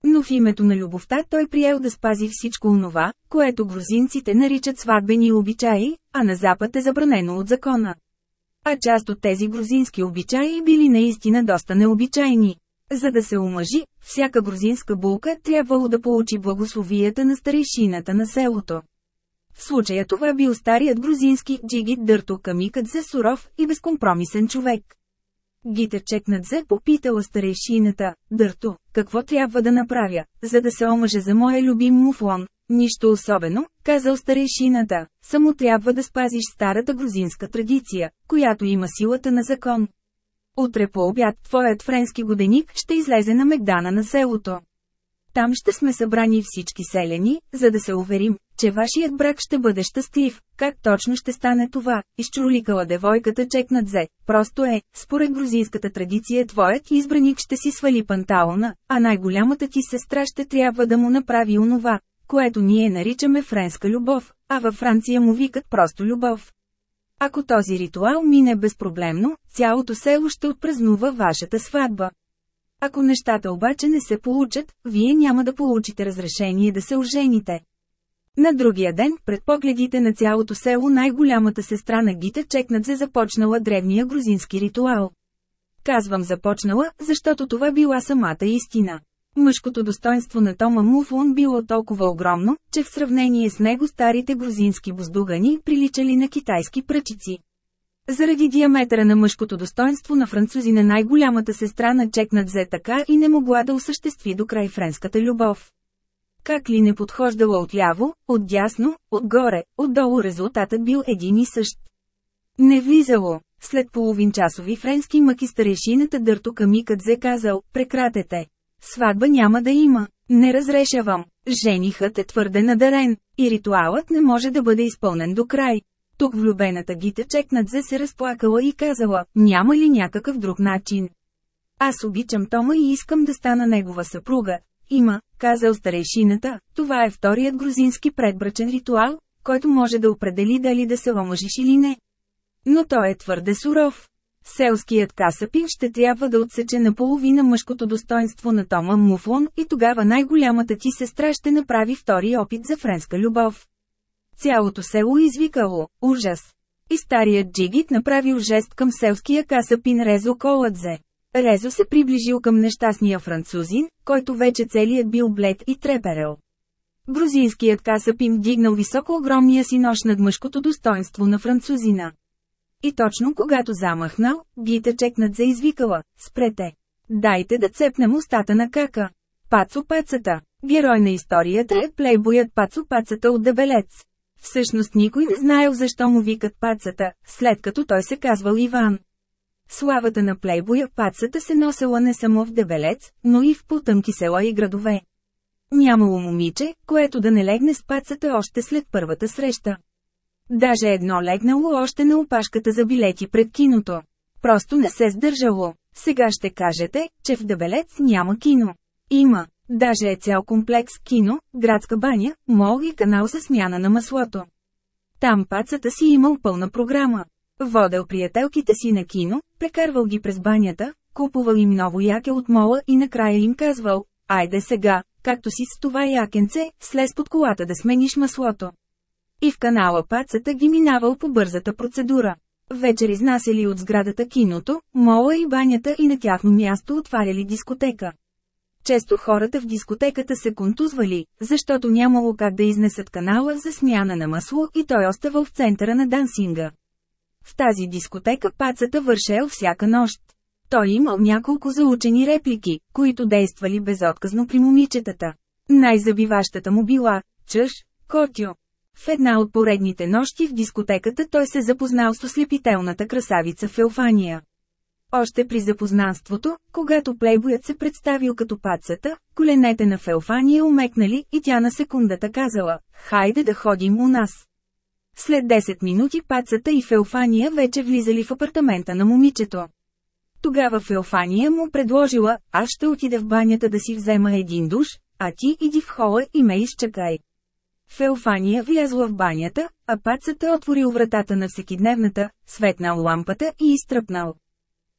[SPEAKER 1] Но в името на любовта той приел да спази всичко онова, което грузинците наричат сватбени обичаи, а на Запад е забранено от закона. А част от тези грузински обичаи били наистина доста необичайни. За да се омъжи, всяка грузинска булка трябвало да получи благословията на старейшината на селото. В случая това бил старият грузински джигит Дърто Камикът за суров и безкомпромисен човек. Гитърчек надзе попитала старейшината, Дърто, какво трябва да направя, за да се омъже за моя любим муфлон. Нищо особено, казал старейшината, само трябва да спазиш старата грузинска традиция, която има силата на закон. Утре по обяд твоят френски годеник ще излезе на Мегдана на селото. Там ще сме събрани всички селени, за да се уверим, че вашият брак ще бъде щастлив. Как точно ще стане това? Изчуроликала девойката чек надзе. Просто е, според грузинската традиция твоят избраник ще си свали панталона, а най-голямата ти сестра ще трябва да му направи онова, което ние наричаме френска любов, а във Франция му викат просто любов. Ако този ритуал мине безпроблемно, цялото село ще отпразнува вашата сватба. Ако нещата обаче не се получат, вие няма да получите разрешение да се ожените. На другия ден, пред погледите на цялото село най-голямата сестра на Гита Чекнадзе започнала древния грузински ритуал. Казвам започнала, защото това била самата истина. Мъжкото достоинство на Тома Муфлон било толкова огромно, че в сравнение с него старите грузински буздугани приличали на китайски пръчици. Заради диаметъра на мъжкото достоинство на французина най-голямата сестра на Чекнат взе така и не могла да осъществи до край френската любов. Как ли не подхождала отляво, отдясно, отгоре, отдолу резултатът бил един и същ. Не влизало. След половин часови френски мъки старешината Дърто Камикадзе казал, прекратете. Сватба няма да има. Не разрешавам. Женихът е твърде надарен, и ритуалът не може да бъде изпълнен до край. Тук влюбената Гита Чекнадзе се разплакала и казала, няма ли някакъв друг начин. Аз обичам Тома и искам да стана негова съпруга. Има, казал старейшината, това е вторият грузински предбрачен ритуал, който може да определи дали да се омъжиш или не. Но той е твърде суров. Селският касапин ще трябва да отсече наполовина мъжкото достоинство на Тома Муфлон и тогава най-голямата ти сестра ще направи втори опит за френска любов. Цялото село извикало – ужас. И старият джигит направил жест към селския касапин Резо Коладзе. Резо се приближил към нещастния французин, който вече целият бил блед и треперел. Грузинският касапин дигнал високо огромния си нож над мъжкото достоинство на французина. И точно когато замахнал, Гита чекнат за извикала, спрете. Дайте да цепнем устата на кака. Пацо Пацата. Герой на историята е плейбоят Пацо Пацата от Дебелец. Всъщност никой не знаел защо му викат Пацата, след като той се казвал Иван. Славата на плейбоя Пацата се носела не само в Дебелец, но и в потъмки села и градове. Нямало момиче, което да не легне с Пацата още след първата среща. Даже едно легнало още на опашката за билети пред киното. Просто не се сдържало. Сега ще кажете, че в Дебелец няма кино. Има. Даже е цял комплекс кино, градска баня, мол и канал за смяна на маслото. Там пацата си имал пълна програма. Водел приятелките си на кино, прекарвал ги през банята, купувал им ново яке от мола и накрая им казвал, айде сега, както си с това якенце, слез под колата да смениш маслото. И в канала пацата ги минавал по бързата процедура. Вечер изнасяли от сградата киното, мола и банята и на тяхно място отваряли дискотека. Често хората в дискотеката се контузвали, защото нямало как да изнесат канала за смяна на масло и той оставал в центъра на дансинга. В тази дискотека пацата вършел всяка нощ. Той имал няколко заучени реплики, които действали безотказно при момичетата. Най-забиващата му била «Чъж, котю». В една от поредните нощи в дискотеката той се запознал с ослепителната красавица Феофания. Още при запознанството, когато плейбоят се представил като пацата, коленете на Феофания умекнали и тя на секундата казала, хайде да ходим у нас. След 10 минути пацата и Феофания вече влизали в апартамента на момичето. Тогава Феофания му предложила, аз ще отида в банята да си взема един душ, а ти иди в хола и ме изчакай. Феофания влязла в банята, а пацата отворил вратата на всекидневната, светнал лампата и изтръпнал.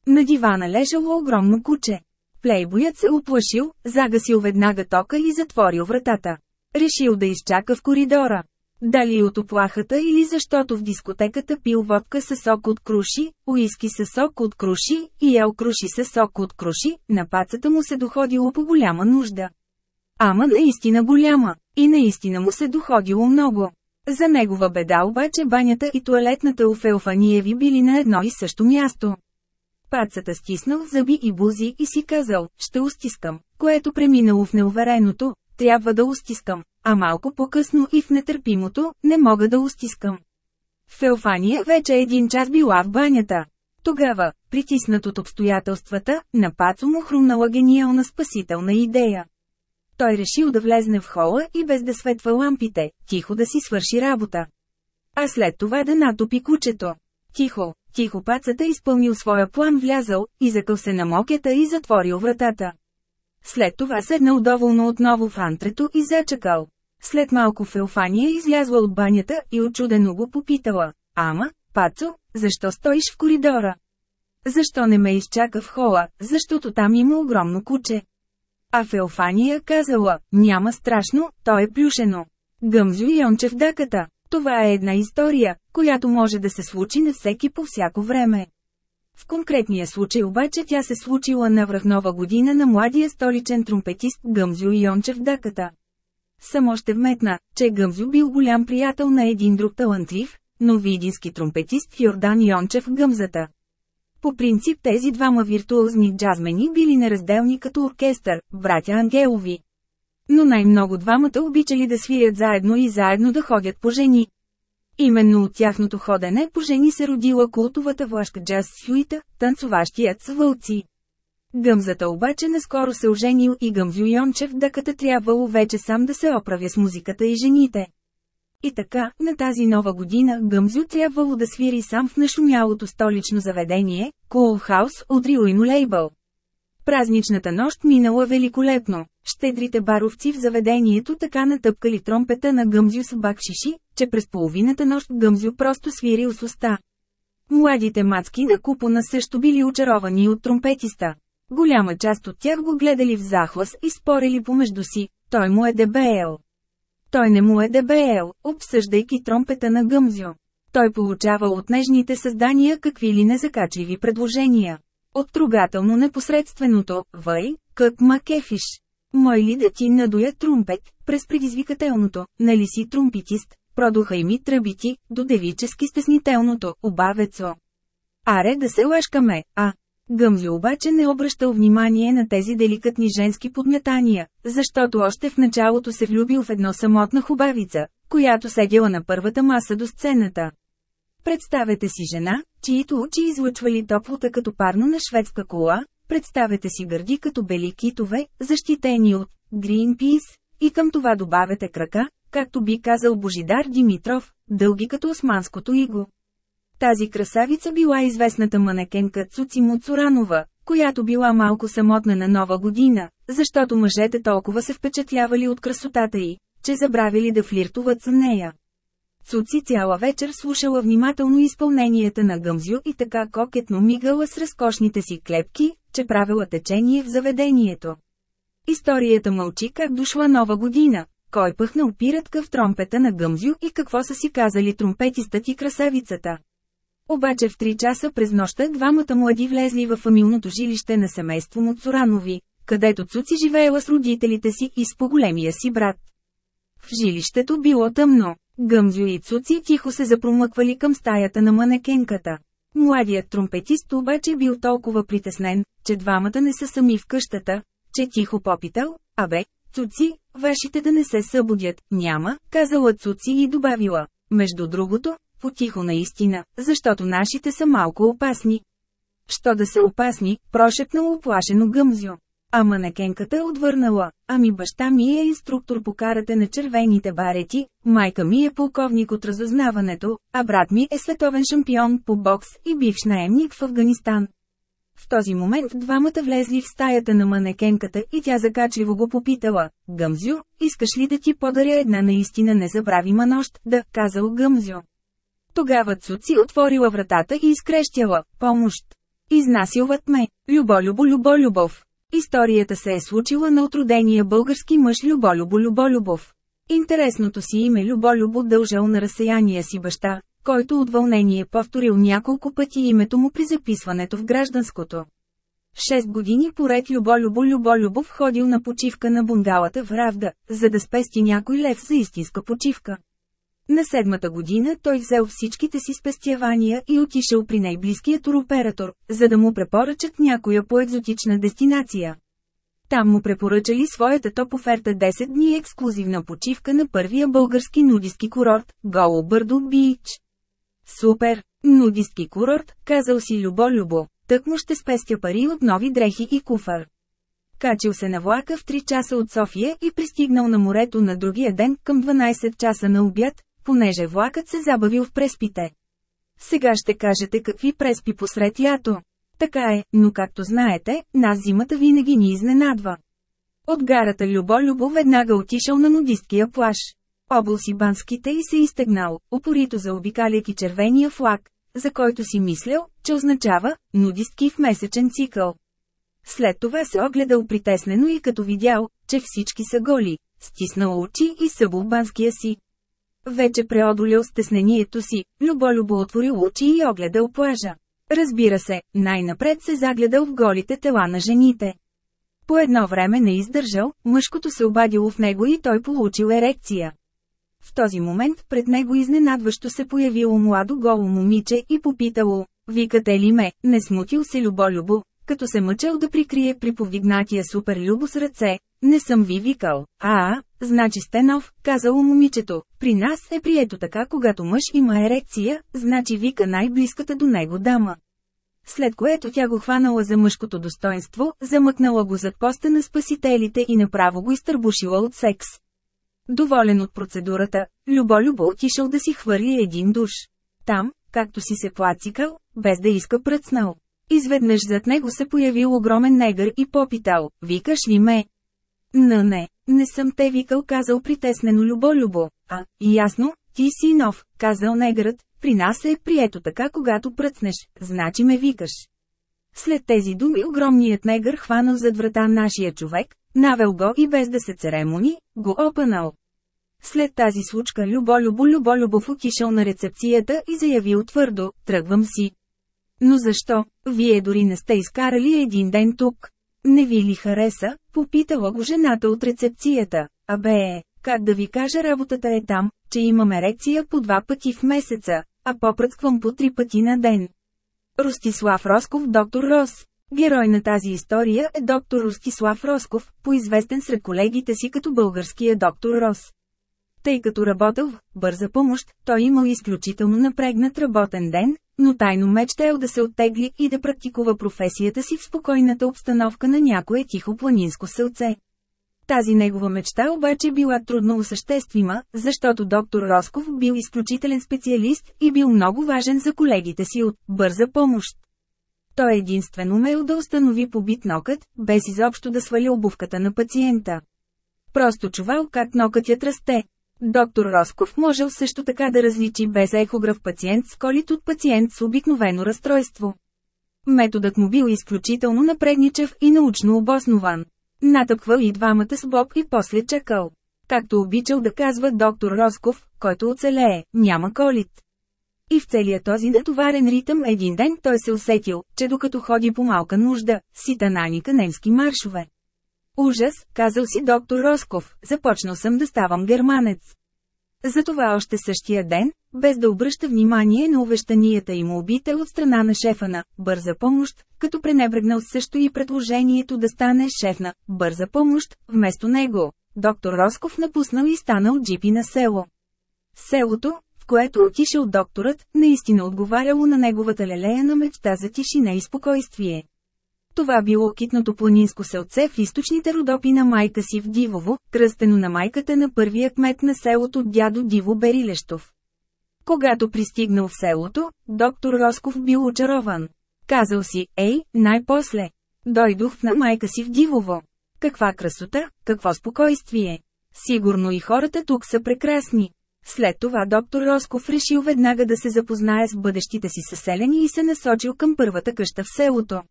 [SPEAKER 1] На дивана лежало огромно куче. Плейбоят се оплашил, загасил веднага тока и затворил вратата. Решил да изчака в коридора. Дали от оплахата или защото в дискотеката пил водка със сок от круши, уиски със сок от круши и ел круши със сок от круши, на пацата му се доходило по голяма нужда. Ама наистина голяма, и наистина му се доходило много. За негова беда обаче банята и туалетната у Феофаниеви били на едно и също място. Пацата стиснал зъби и бузи и си казал, ще устискам, което преминало в неувереното, трябва да устискам, а малко по-късно и в нетърпимото, не мога да устискам. Феофания вече един час била в банята. Тогава, притиснат от обстоятелствата, на Пацо му хрумнала гениална спасителна идея. Той решил да влезне в хола и без да светва лампите, тихо да си свърши работа. А след това да натопи кучето. Тихо, тихо пацата изпълнил своя план влязал, изъкъл се на мокета и затворил вратата. След това седнал доволно отново в антрето и зачакал. След малко Феофания излязла от банята и очудено го попитала. Ама, Пацо, защо стоиш в коридора? Защо не ме изчака в хола, защото там има огромно куче? А Феофания казала, няма страшно, то е плюшено. Гъмзо и Йончев даката. Това е една история, която може да се случи на всеки по всяко време. В конкретния случай обаче тя се случила на връхнова година на младия столичен тромпетист Гъмзю Йончев Даката. Само ще вметна, че Гъмзю бил голям приятел на един друг талантлив, но видински тромпетист Йордан Йончев Гъмзата. По принцип тези двама виртуозни джазмени били неразделни като оркестър, братя Ангелови. Но най-много двамата обичали да свирят заедно и заедно да ходят по жени. Именно от тяхното ходене по жени се родила култовата влашка джаз сюита, танцуващият с вълци. Гъмзата обаче наскоро се оженил и Гъмзю Йончев дъката трябвало вече сам да се оправя с музиката и жените. И така, на тази нова година Гъмзю трябвало да свири сам в нашумялото столично заведение, House от Риуино Лейбъл. Празничната нощ минала великолепно. Щедрите баровци в заведението така натъпкали тромпета на Гъмзю с бакшиши, че през половината нощ Гъмзю просто свирил с уста. Младите мацки на купона също били очаровани от тромпетиста. Голяма част от тях го гледали в захлас и спорили помежду си, той му е дебеел. Той не му е дебеел, обсъждайки тромпета на Гъмзю. Той получава от нежните създания какви ли незакачливи предложения. От трогателно непосредственото, въй, как макефиш. Мой ли да ти надуя трумпет, през предизвикателното, нали си трумпитист, продуха и ми тръбити, до девически стеснителното, обавецо. Аре да се лъжкаме, а, Гъмзю обаче не обръщал внимание на тези деликатни женски подметания, защото още в началото се влюбил в едно самотна хубавица, която седела на първата маса до сцената. Представете си жена, чието очи излъчвали топлота като парно на шведска кола, представете си гърди като бели китове, защитени от Greenpeace, и към това добавете крака, както би казал Божидар Димитров, дълги като османското иго. Тази красавица била известната манекенка Цуци Муцуранова, която била малко самотна на нова година, защото мъжете толкова се впечатлявали от красотата й, че забравили да флиртуват с нея. Цуци цяла вечер слушала внимателно изпълненията на Гъмзю и така кокетно мигала с разкошните си клепки, че правила течение в заведението. Историята мълчи как дошла нова година, кой пъхна опиратка в тромпета на Гъмзю и какво са си казали тромпетистът и красавицата. Обаче в 3 часа през нощта двамата млади влезли в фамилното жилище на семейство Муцуранови, където Цуци живеела с родителите си и с поголемия си брат. В жилището било тъмно. Гъмзю и Цуци тихо се запромъквали към стаята на манекенката. Младият тромпетист обаче бил толкова притеснен, че двамата не са сами в къщата, че тихо попитал, абе, Цуци, вашите да не се събудят, няма, казала Цуци и добавила. Между другото, потихо наистина, защото нашите са малко опасни. Що да са опасни, прошепнал оплашено Гъмзю. А манекенката е отвърнала, ами баща ми е инструктор по карате на червените барети, майка ми е полковник от разузнаването, а брат ми е световен шампион по бокс и бивш наемник в Афганистан. В този момент двамата влезли в стаята на манекенката и тя закачливо го попитала, Гъмзю, искаш ли да ти подаря една наистина незабравима нощ, да, казал Гъмзю. Тогава Цуци отворила вратата и изкрещяла, помощ. Изнасилват ме, любо-любо-любо-любов. Историята се е случила на отродения български мъж Люболюбо Люболюбов. Интересното си име Люболюбо дължал на разсеяния си баща, който от вълнение повторил няколко пъти името му при записването в гражданското. Шест години поред Люболюбо Люболюбов ходил на почивка на бунгалата в Равда, за да спести някой лев за истинска почивка. На седмата година той взел всичките си спестявания и отишъл при най-близкия туроператор, за да му препоръчат някоя по-екзотична дестинация. Там му препоръчали своята топ оферта 10 дни ексклюзивна почивка на първия български нудистки курорт – Голо Бърдо Бич. Супер! Нудистки курорт, казал си Любо-Любо, тък му ще спестя пари от нови дрехи и куфар. Качил се на влака в 3 часа от София и пристигнал на морето на другия ден към 12 часа на обяд, понеже влакът се забавил в преспите. Сега ще кажете какви преспи посред лято. Така е, но както знаете, нас зимата винаги ни изненадва. От гарата Любо-Любо веднага отишъл на нудисткия плаж. Обл си банските и се изтегнал, упорито заобикаляйки червения флаг, за който си мислял, че означава нудистки в месечен цикъл. След това се огледал притеснено и като видял, че всички са голи, стиснал очи и събул банския си. Вече преодолял стеснението си, любо-любо отворил очи и огледал плажа. Разбира се, най-напред се загледал в голите тела на жените. По едно време не издържал, мъжкото се обадило в него и той получил ерекция. В този момент пред него изненадващо се появило младо голо момиче и попитало, викате ли ме, не смутил се любо-любо, като се мъчал да прикрие при повдигнатия супер любо с ръце, не съм ви викал, а, значи сте нов, казало момичето, при нас е прието така когато мъж има ерекция, значи вика най-близката до него дама. След което тя го хванала за мъжкото достоинство, замъкнала го зад поста на спасителите и направо го изтърбушила от секс. Доволен от процедурата, Любо-Любо отишъл да си хвърли един душ. Там, както си се плацикал, без да иска пръцнал. Изведнъж зад него се появил огромен негър и попитал, викаш ли ме? На не, не съм те викал казал притеснено любо-любо, а, ясно, ти си нов, казал негърът, при нас е прието така когато пръцнеш, значи ме викаш. След тези думи огромният негър хванал зад врата нашия човек, навел го и без да се церемони, го опънал. След тази случка Любо-Любо Любо-Любов отишъл на рецепцията и заявил твърдо, тръгвам си. Но защо? Вие дори не сте изкарали един ден тук. Не ви ли хареса? Попитала го жената от рецепцията. Абе, как да ви кажа работата е там, че имам ерекция по два пъти в месеца, а попръсквам по три пъти на ден. Ростислав Росков доктор Рос Герой на тази история е доктор Ростислав Росков, поизвестен сред колегите си като българския доктор Рос. Тъй като работил в бърза помощ, той имал изключително напрегнат работен ден, но тайно мечтаял да се оттегли и да практикува професията си в спокойната обстановка на някое тихо планинско селце. Тази негова мечта обаче била трудно осъществима, защото доктор Росков бил изключителен специалист и бил много важен за колегите си от «бърза помощ». Той единствено умел да установи побит нокът, без изобщо да свали обувката на пациента. Просто чувал как нокътят расте, Доктор Росков можел също така да различи без ехограф пациент с колит от пациент с обикновено разстройство. Методът му бил изключително напредничев и научно обоснован. Натъпвал и двамата с Боб и после чакал. Както обичал да казва доктор Росков, който оцелее, няма колит. И в целия този натоварен ритъм един ден той се усетил, че докато ходи по малка нужда, си тананика немски маршове. Ужас, казал си доктор Росков, започнал съм да ставам германец. Затова още същия ден, без да обръща внимание на увещанията и молбите от страна на шефа на «Бърза помощ», като пренебрегнал също и предложението да стане шеф на «Бърза помощ», вместо него, доктор Росков напуснал и станал джипи на село. Селото, в което отишъл докторът, наистина отговаряло на неговата лелея на мечта за тишина и спокойствие. Това било китното планинско селце в източните родопи на майка си в Дивово, кръстено на майката на първия кмет на селото дядо Диво Берилещов. Когато пристигнал в селото, доктор Росков бил очарован. Казал си, ей, най-после. Дойдох на майка си в Дивово. Каква красота, какво спокойствие. Сигурно и хората тук са прекрасни. След това доктор Росков решил веднага да се запознае с бъдещите си съселени и се насочил към първата къща в селото.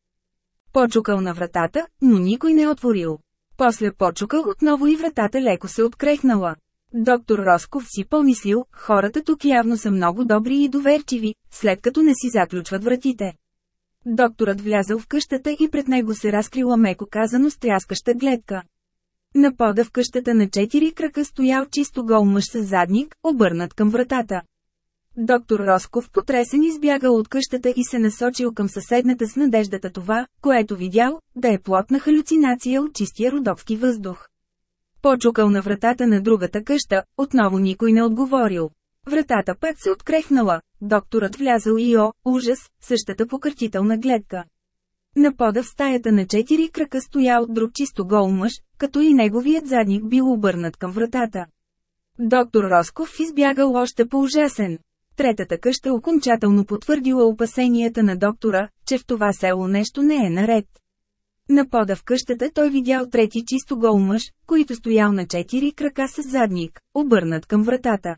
[SPEAKER 1] Почукал на вратата, но никой не отворил. После почукал отново и вратата леко се открехнала. Доктор Росков си помислил, хората тук явно са много добри и доверчиви, след като не си заключват вратите. Докторът влязъл в къщата и пред него се разкрила меко казано стряскаща гледка. На пода в къщата на четири крака стоял чисто гол мъж с задник, обърнат към вратата. Доктор Росков потресен избягал от къщата и се насочил към съседната с надеждата това, което видял, да е плотна халюцинация от чистия родовски въздух. Почукал на вратата на другата къща, отново никой не отговорил. Вратата пак се открехнала, докторът влязъл и о, ужас, същата покъртителна гледка. На пода в стаята на четири крака стоял друг чисто гол мъж, като и неговият задник бил обърнат към вратата. Доктор Росков избягал още по-ужасен. Третата къща окончателно потвърдила опасенията на доктора, че в това село нещо не е наред. На пода в къщата той видял трети чисто гол мъж, който стоял на четири крака с задник, обърнат към вратата.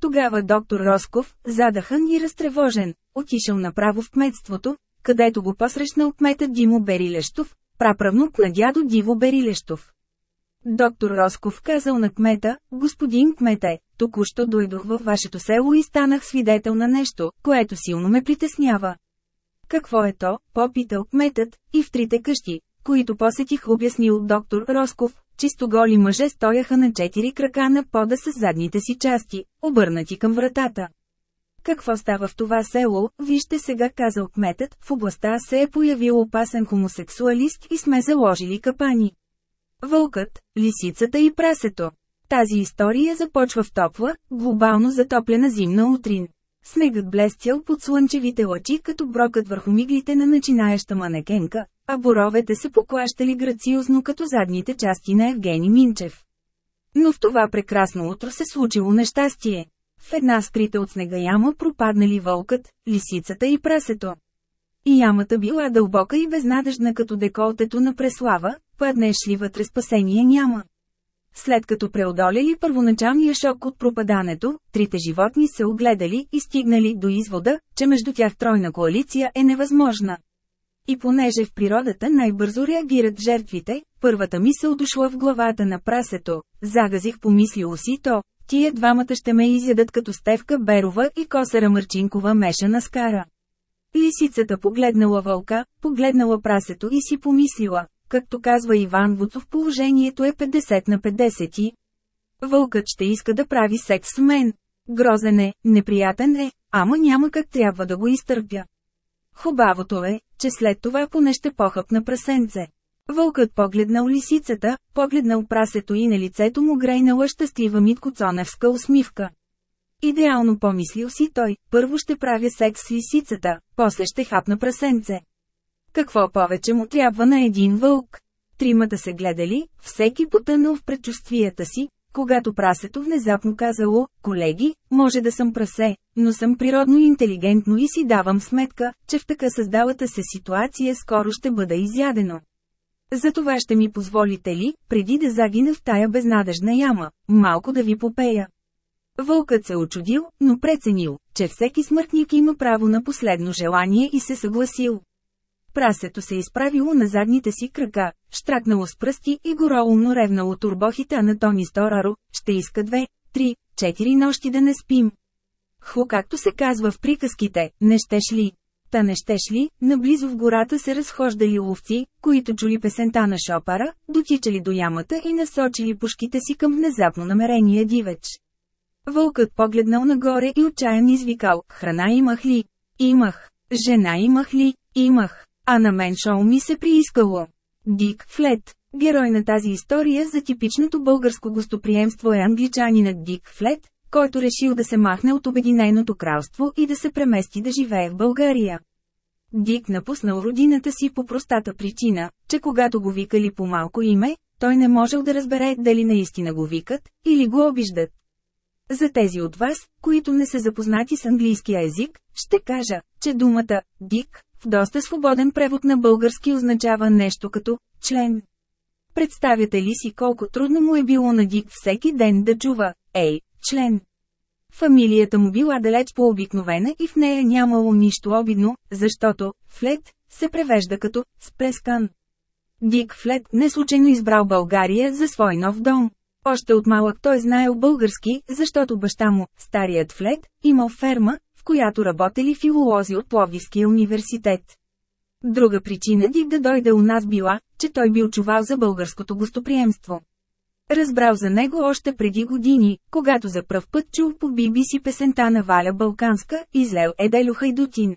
[SPEAKER 1] Тогава доктор Росков, задъхан и разтревожен, отишъл направо в кметството, където го посрещнал кмета Димо Берилещов, праправнук на дядо Диво Берилещов. Доктор Росков казал на кмета, господин кмете, току-що дойдох във вашето село и станах свидетел на нещо, което силно ме притеснява. Какво е то, попитал кметът, и в трите къщи, които посетих обяснил доктор Росков, чисто голи мъже стояха на четири крака на пода с задните си части, обърнати към вратата. Какво става в това село, вижте сега казал кметът, в областта се е появил опасен хомосексуалист и сме заложили капани. Вълкът, лисицата и прасето. Тази история започва в топла, глобално затоплена зимна утрин. Снегът блестял под слънчевите лъчи като брокът върху миглите на начинаеща манекенка, а боровете се поклащали грациозно като задните части на Евгений Минчев. Но в това прекрасно утро се случило нещастие. В една скрита от снега яма пропаднали вълкът, лисицата и прасето. И ямата била дълбока и безнадежна като деколтето на Преслава, паднеш ли вътре спасение няма. След като преодолели първоначалния шок от пропадането, трите животни се огледали и стигнали до извода, че между тях тройна коалиция е невъзможна. И понеже в природата най-бързо реагират жертвите, първата мисъл дошла в главата на прасето, загазих помислило си то, тия двамата ще ме изядат като Стевка Берова и Косара Мърчинкова мешана скара. Лисицата погледнала вълка, погледнала прасето и си помислила, както казва Иван Вуцов положението е 50 на 50. Вълкът ще иска да прави секс с мен. Грозен е, неприятен е, ама няма как трябва да го изтърпя. Хубавото е, че след това поне ще похъпна прасенце. Вълкът погледнал лисицата, погледнал прасето и на лицето му грейнала щастлива миткоцоневска усмивка. Идеално помислил си той, първо ще правя секс с лисицата, после ще хапна прасенце. Какво повече му трябва на един вълк? Тримата се гледали, всеки потънал в предчувствията си, когато прасето внезапно казало, колеги, може да съм прасе, но съм природно интелигентно и си давам сметка, че в така създалата се ситуация скоро ще бъда изядено. Затова ще ми позволите ли, преди да загина в тая безнадежна яма, малко да ви попея. Вълкът се очудил, но преценил, че всеки смъртник има право на последно желание и се съгласил. Прасето се изправило на задните си крака, штракнало с пръсти и гороумно ревнало турбохите на Тони Стораро, ще иска две, три, четири нощи да не спим. Ху както се казва в приказките, не щеш ли? Та не щеш ли, наблизо в гората се разхождали ловци, които чули песента на шопара, дотичали до ямата и насочили пушките си към внезапно намерение дивеч. Вълкът погледнал нагоре и отчаян извикал, храна имах ли? Имах. Жена имах ли? Имах. А на мен шоу ми се приискало. Дик Флет. Герой на тази история за типичното българско гостоприемство е англичанинът Дик Флет, който решил да се махне от Обединеното кралство и да се премести да живее в България. Дик напуснал родината си по простата причина, че когато го викали по малко име, той не можел да разбере дали наистина го викат, или го обиждат. За тези от вас, които не са запознати с английския език, ще кажа, че думата «дик» в доста свободен превод на български означава нещо като «член». Представяте ли си колко трудно му е било на Дик всеки ден да чува «ей, член»? Фамилията му била далеч по-обикновена и в нея нямало нищо обидно, защото «флет» се превежда като «спрескан». Дик Флет не случайно избрал България за свой нов дом. Още от малък той знаел български, защото баща му, старият Флет, имал ферма, която работели филолози от Пловдивския университет. Друга причина Дик да дойде у нас била, че той бил чувал за българското гостоприемство. Разбрал за него още преди години, когато за пръв път чул по BBC песента на Валя Балканска, излел е Делю Хайдутин.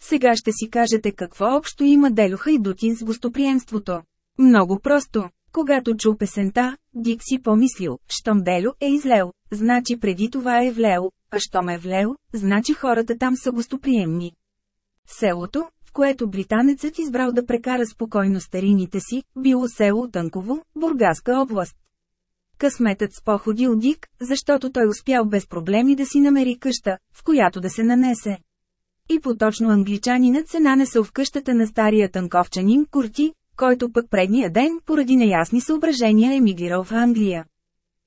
[SPEAKER 1] Сега ще си кажете какво общо има Делю Хайдутин с гостоприемството. Много просто. Когато чул песента, Дик си помислил, щом Делю е излел, значи преди това е влел, а щом е влел, значи хората там са гостоприемни. Селото, в което британецът избрал да прекара спокойно старините си, било село Тънково, Бургаска област. Късметът споходил Дик, защото той успял без проблеми да си намери къща, в която да се нанесе. И поточно англичанинът се нанесъл в къщата на стария тънковчанин Курти, който пък предния ден, поради неясни съображения емигрирал в Англия.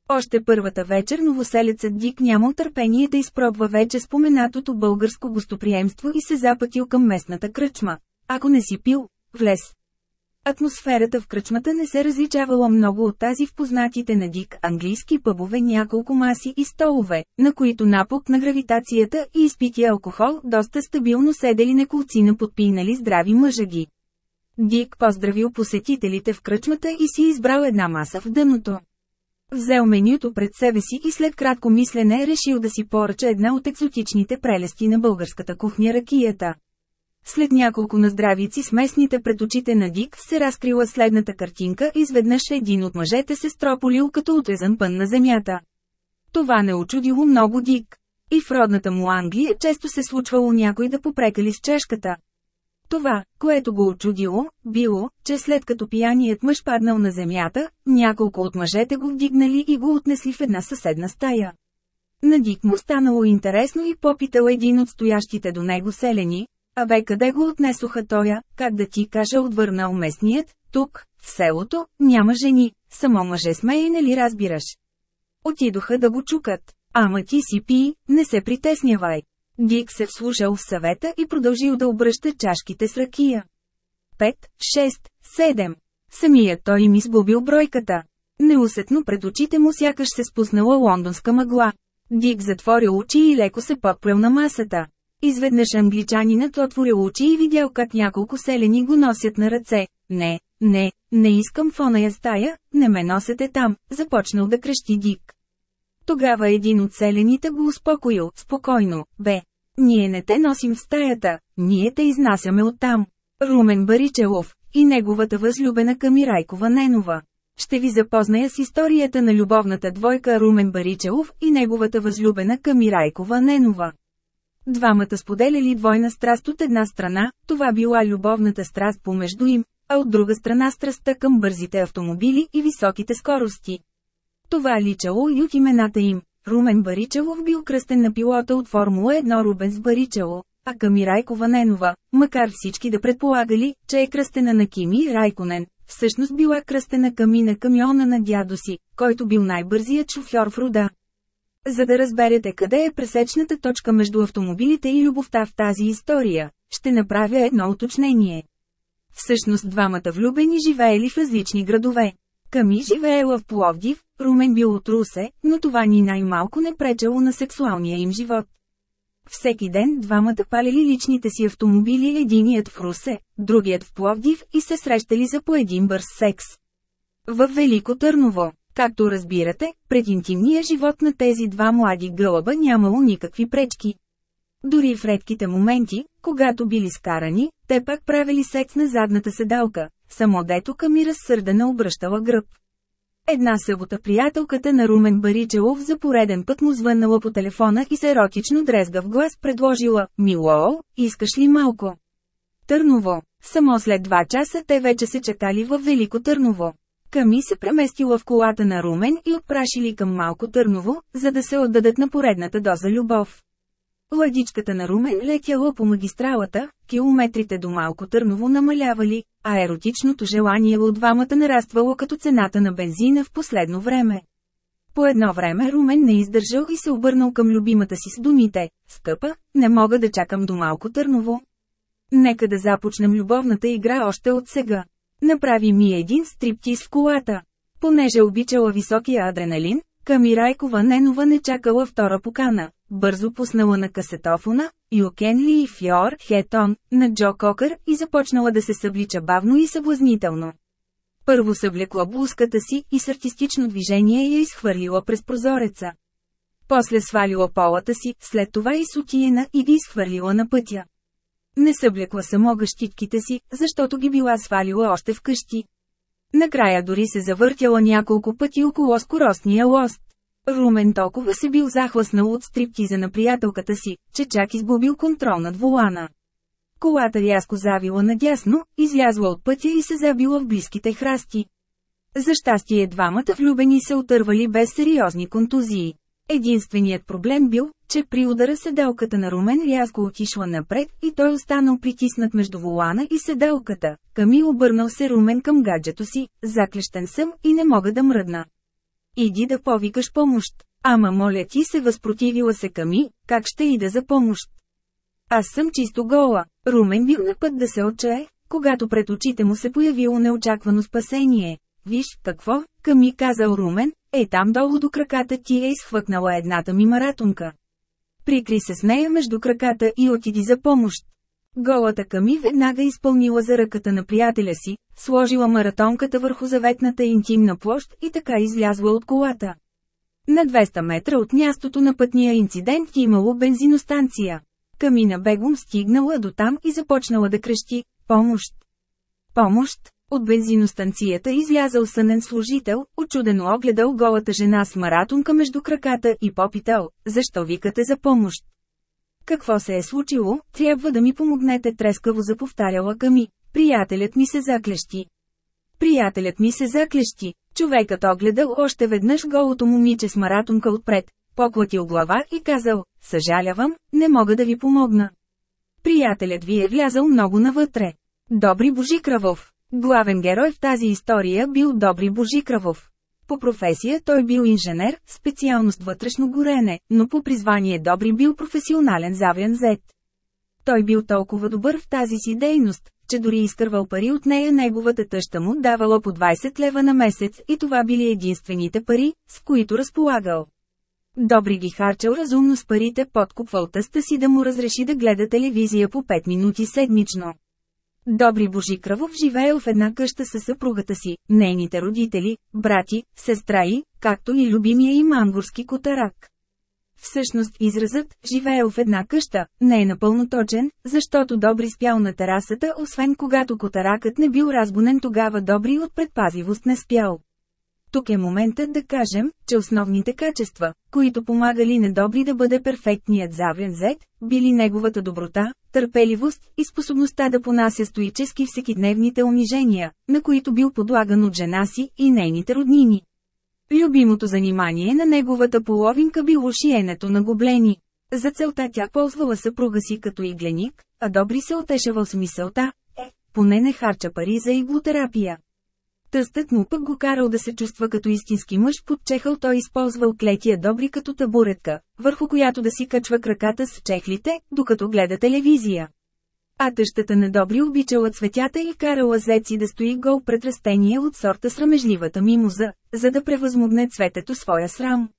[SPEAKER 1] Още първата вечер новоселецът Дик нямал търпение да изпробва вече споменатото българско гостоприемство и се запътил към местната кръчма. Ако не си пил, влез. Атмосферата в кръчмата не се различавала много от тази в познатите на Дик английски пъбове няколко маси и столове, на които напук на гравитацията и изпития алкохол доста стабилно седели неколцина подпинали здрави мъжаги. Дик поздравил посетителите в кръчмата и си избрал една маса в дъното. Взел менюто пред себе си и след кратко мислене решил да си поръча една от екзотичните прелести на българската кухня ракията. След няколко наздравици с местните пред очите на Дик се разкрила следната картинка изведнъж един от мъжете се строполил като отрезан пън на земята. Това не очудило много Дик. И в родната му Англия често се случвало някой да попрекали с чешката. Това, което го очудило, било, че след като пияният мъж паднал на земята, няколко от мъжете го вдигнали и го отнесли в една съседна стая. На Дик му станало интересно и попитал един от стоящите до него селени, а бе къде го отнесоха тоя, как да ти кажа отвърнал местният, тук, в селото, няма жени, само мъже сме и нали разбираш. Отидоха да го чукат. Ама ти си пи, не се притеснявай. Дик се вслушал в съвета и продължил да обръща чашките с ракия. 5, 6, 7. Самият той им изгубил бройката. Неусетно пред очите му сякаш се спуснала лондонска мъгла. Дик затворил очи и леко се подплел на масата. Изведнъж англичанинът отворил очи и видял как няколко селени го носят на ръце. Не, не, не искам в оная стая, не ме носете там, започнал да крещи Дик. Тогава един от селените го успокоил, спокойно, бе. Ние не те носим в стаята, ние те изнасяме оттам. Румен Баричелов и неговата възлюбена Камирайкова Ненова. Ще ви запозная с историята на любовната двойка Румен Баричелов и неговата възлюбена Камирайкова Ненова. Двамата споделяли двойна страст от една страна, това била любовната страст помежду им, а от друга страна страстта към бързите автомобили и високите скорости. Това личало от имената им. Румен Баричелов бил кръстен на пилота от Формула 1 Рубенс Баричело, а Ками Райкова Ненова, макар всички да предполагали, че е кръстена на Кими Райконен, всъщност била кръстена Ками на камиона на дядо си, който бил най-бързият шофьор в рода. За да разберете къде е пресечната точка между автомобилите и любовта в тази история, ще направя едно уточнение. Всъщност двамата влюбени живеели в различни градове. Ками живеела в Пловдив, Румен бил от Русе, но това ни най-малко не пречело на сексуалния им живот. Всеки ден двамата палили личните си автомобили единият в Русе, другият в Пловдив и се срещали за по един бърз секс. В Велико Търново, както разбирате, пред интимния живот на тези два млади гълъба нямало никакви пречки. Дори в редките моменти, когато били скарани, те пак правили секс на задната седалка, само дето Ками разсърдена обръщала гръб. Една събота приятелката на Румен Баричелов за пореден път му звъннала по телефона и с еротично дрезга в глас предложила «Милоо, искаш ли малко?» Търново. Само след два часа те вече се чекали в Велико Търново. Ками се преместила в колата на Румен и отпрашили към Малко Търново, за да се отдадат на поредната доза любов. Ладичката на Румен летяла по магистралата, километрите до Малко Търново намалявали, а еротичното желание от двамата нараствало като цената на бензина в последно време. По едно време Румен не издържал и се обърнал към любимата си с думите «Скъпа, не мога да чакам до Малко Търново». Нека да започнем любовната игра още от сега. Направи ми един стриптиз в колата. Понеже обичала високия адреналин, Камирайкова Ненова не чакала втора покана. Бързо пуснала на касетофона, Юкен Ли и Фьор Хетон, на Джо Кокър и започнала да се съблича бавно и съблазнително. Първо съблекла блузката си и с артистично движение я изхвърлила през прозореца. После свалила полата си, след това и сутиена и ги изхвърлила на пътя. Не съблекла само гъщитките си, защото ги била свалила още вкъщи. Накрая дори се завъртяла няколко пъти около скоростния лост. Румен толкова се бил захласнал от стриптиза на приятелката си, че чак изгубил контрол над волана. Колата рязко завила надясно, излязла от пътя и се забила в близките храсти. За щастие двамата влюбени се отървали без сериозни контузии. Единственият проблем бил, че при удара седелката на Румен рязко отишла напред и той останал притиснат между волана и седелката. Ками обърнал се Румен към гаджето си, заклещен съм и не мога да мръдна. Иди да повикаш помощ. Ама моля ти се възпротивила се Ками, как ще ида за помощ? Аз съм чисто гола. Румен бил на път да се отчае, когато пред очите му се появило неочаквано спасение. Виж, какво, Ками казал Румен, е там долу до краката ти е изхвъкнала едната ми маратонка. Прикри се с нея между краката и отиди за помощ. Голата Ками веднага изпълнила за ръката на приятеля си, сложила маратонката върху заветната интимна площ и така излязла от колата. На 200 метра от мястото на пътния инцидент имало бензиностанция. Камина бегом стигнала до там и започнала да крещи «Помощ! Помощ!» От бензиностанцията излязал сънен служител, очудено огледал голата жена с маратонка между краката и попитал, защо викате за помощ. Какво се е случило, трябва да ми помогнете трескаво заповтаряла Ками. Приятелят ми се заклещи. Приятелят ми се заклещи. Човекът огледал още веднъж голото момиче с маратонка отпред, поклатил глава и казал, съжалявам, не мога да ви помогна. Приятелят ви е влязал много навътре. Добри Божикравов. Главен герой в тази история бил Добри Божикравов. По професия той бил инженер, специалност вътрешно горене, но по призвание Добри бил професионален завен зет. Той бил толкова добър в тази си дейност, че дори изкървал пари от нея неговата тъща му давала по 20 лева на месец и това били единствените пари, с които разполагал. Добри ги харчал разумно с парите подкупвал тъста си да му разреши да гледа телевизия по 5 минути седмично. Добри Божикравов живеел в една къща със съпругата си, нейните родители, брати, сестра и, както и любимия и мангурски котарак. Всъщност изразът «живеел в една къща» не е напълно точен, защото Добри спял на терасата, освен когато котаракът не бил разбунен тогава Добри от предпазивост не спял. Тук е моментът да кажем, че основните качества, които помагали недобри да бъде перфектният завен зет, били неговата доброта, търпеливост и способността да понася стоически всекидневните унижения, на които бил подлаган от жена си и нейните роднини. Любимото занимание на неговата половинка било шиенето на гоблени. За целта тя ползвала съпруга си като игленик, а добри се отешавал с мисълта, е, поне не харча пари за иглотерапия. Тъстът му пък го карал да се чувства като истински мъж под чехъл той използвал клетия добри като табуретка, върху която да си качва краката с чехлите, докато гледа телевизия. А тъщата на Добри обичала цветята и карала зеци да стои гол пред растение от сорта срамежливата мимоза, за да превъзмогне цветето своя срам.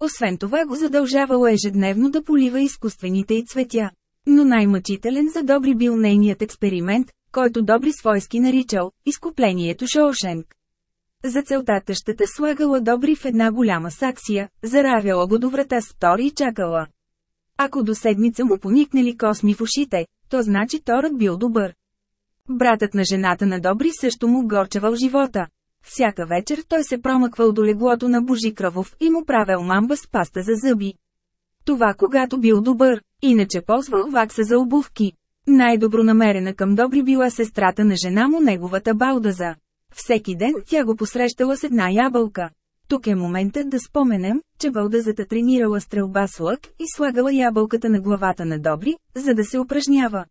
[SPEAKER 1] Освен това го задължавала ежедневно да полива изкуствените и цветя. Но най-мъчителен за Добри бил нейният експеримент, който Добри свойски наричал «изкуплението Шоушенк». За целта тъщата слагала Добри в една голяма саксия, заравяла го до врата с Тор и чакала. Ако до седмица му поникнали косми в ушите, то значи Торът бил добър. Братът на жената на Добри също му горчавал живота. Всяка вечер той се промъквал до леглото на Божикравов и му правил мамба с паста за зъби. Това когато бил добър, иначе ползвал вакса за обувки. Най-добронамерена към Добри била сестрата на жена му неговата Балдаза. Всеки ден тя го посрещала с една ябълка. Тук е моментът да споменем, че Балдазата тренирала стрелба с лък и слагала ябълката на главата на Добри, за да се упражнява.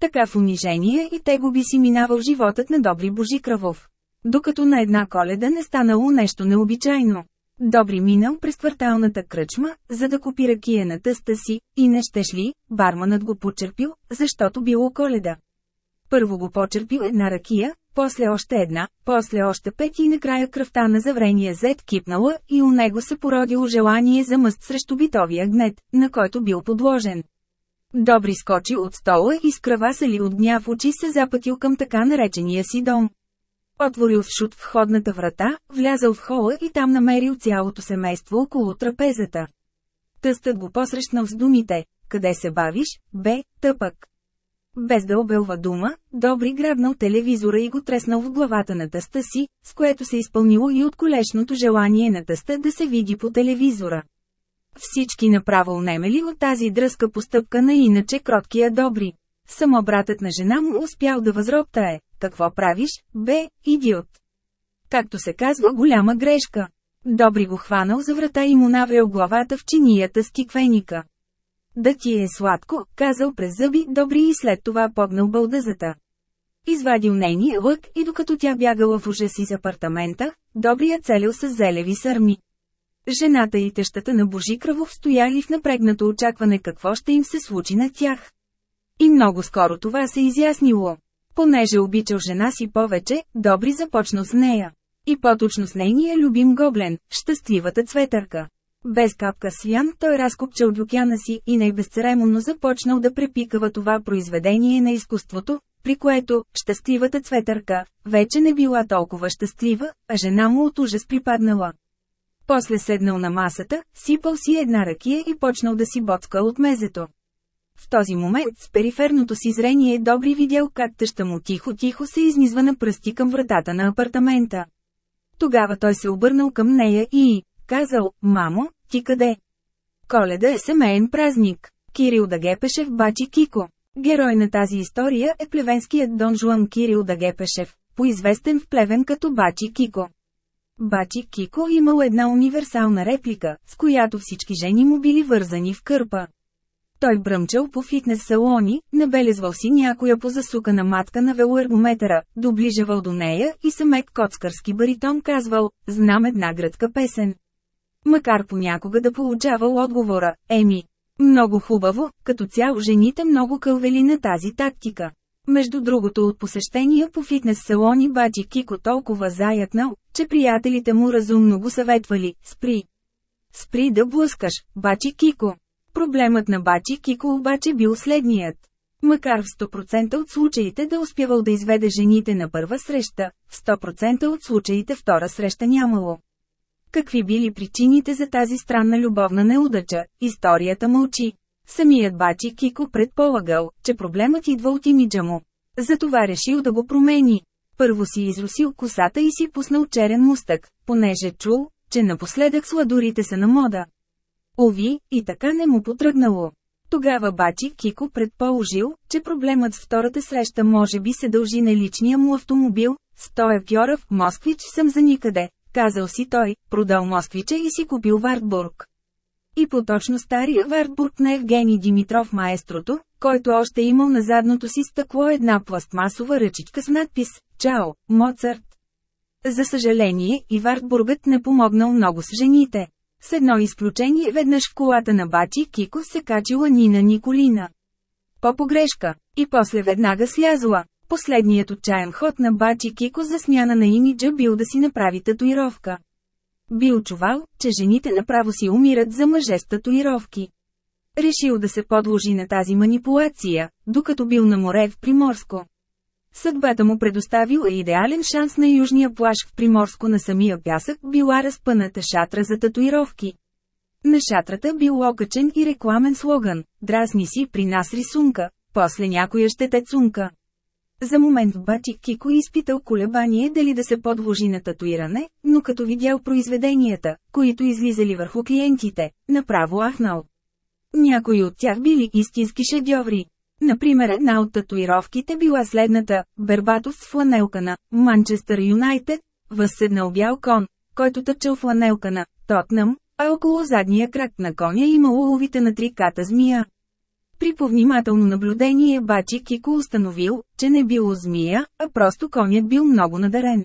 [SPEAKER 1] Така в унижение и те го би си минавал животът на Добри Божикравов. Докато на една коледа не станало нещо необичайно. Добри минал през кварталната кръчма, за да купи ракия на тъста си, и не щеш ли, барманът го почерпил, защото било коледа. Първо го почерпил една ракия, после още една, после още пет и накрая кръвта на заврения зет кипнала и у него се породило желание за мъст срещу битовия гнет, на който бил подложен. Добри скочи от стола и с кръвасали от гняв очи се запътил към така наречения си дом. Отворил в шут входната врата, влязал в хола и там намерил цялото семейство около трапезата. Тъстът го посрещнал с думите, къде се бавиш, бе, тъпък. Без да обелва дума, Добри грабнал телевизора и го треснал в главата на тъста си, с което се изпълнило и от колешното желание на тъста да се види по телевизора. Всички направо немели от тази дръзка постъпка на иначе кроткия Добри. Само братът на жена му успял да възроптае. Какво правиш, бе, идиот? Както се казва голяма грешка. Добри го хванал за врата и му наврял главата в чинията с киквеника. Да ти е сладко, казал през зъби Добри и след това погнал бълдъзата. Извадил нейния лък и докато тя бягала в ужас из апартамента, Добри целил с зелеви сърми. Жената и тещата на Божикравов стояли в напрегнато очакване какво ще им се случи на тях. И много скоро това се изяснило. Понеже обичал жена си повече, Добри започнал с нея. И по-точно с нейния любим гоблен, щастливата цветърка. Без капка свян той разкопчал дюкяна си и най-безцеремонно започнал да препикава това произведение на изкуството, при което щастливата цветърка вече не била толкова щастлива, а жена му от ужас припаднала. После седнал на масата, сипал си една ракия и почнал да си боцка от мезето. В този момент с периферното си зрение Добри видял как тъща му тихо-тихо се изнизва на пръсти към вратата на апартамента. Тогава той се обърнал към нея и, казал, мамо, ти къде? Коледа е семейен празник. Кирил Дагепешев бачи Кико. Герой на тази история е плевенският Дон Жуан Кирил Дагепешев, поизвестен в плевен като бачи Кико. Бачи Кико имал една универсална реплика, с която всички жени му били вързани в кърпа. Той бръмчал по фитнес салони, набелезвал си някоя позасукана матка на велоергометъра, доближавал до нея и самек коцкарски баритон казвал, знам една гръцка песен. Макар понякога да получавал отговора, еми, много хубаво, като цяло жените много кълвели на тази тактика. Между другото от посещения по фитнес салони бачи Кико толкова заятнал, че приятелите му разумно го съветвали, спри. Спри да блъскаш, бачи Кико. Проблемът на Бачи Кико обаче бил следният. Макар в 100% от случаите да успявал да изведе жените на първа среща, в 100% от случаите втора среща нямало. Какви били причините за тази странна любовна неудача, историята мълчи. Самият Бачи Кико предполагал, че проблемът идва от имиджа му. Затова решил да го промени. Първо си изрусил косата и си пуснал черен мустък, понеже чул, че напоследък сладорите са на мода. Ови, и така не му потръгнало. Тогава бачи Кико предположил, че проблемът с втората среща може би се дължи на личния му автомобил, стоя в Москвич съм за никъде, казал си той, продал Москвича и си купил Вартбург. И поточно стария Вартбург на Евгений Димитров маестрото, който още имал на задното си стъкло една пластмасова ръчичка с надпис «Чао, Моцарт». За съжаление, и Вартбургът не помогнал много с жените. С едно изключение веднъж в колата на бачи Кико се качила Нина Николина. По погрешка. И после веднага слязла. Последният отчаян ход на бачи Кико за смяна на имиджа бил да си направи татуировка. Бил чувал, че жените направо си умират за мъже с татуировки. Решил да се подложи на тази манипулация, докато бил на море в Приморско. Съдбата му предоставила идеален шанс на южния плаж в Приморско на самия пясък била разпъната шатра за татуировки. На шатрата бил окачен и рекламен слоган «Драсни си при нас рисунка, после някоя ще те цунка». За момент бачи Кико изпитал колебание дали да се подложи на татуиране, но като видял произведенията, които излизали върху клиентите, направо ахнал. Някои от тях били истински шедьоври. Например една от татуировките била следната – Бербатов с фланелка на Манчестър Юнайтед, възседнал бял кон, който тъчал фланелка на Тотнам, а около задния крак на коня имало ловите на триката змия. При повнимателно наблюдение Бачи Кико установил, че не било змия, а просто конят бил много надарен.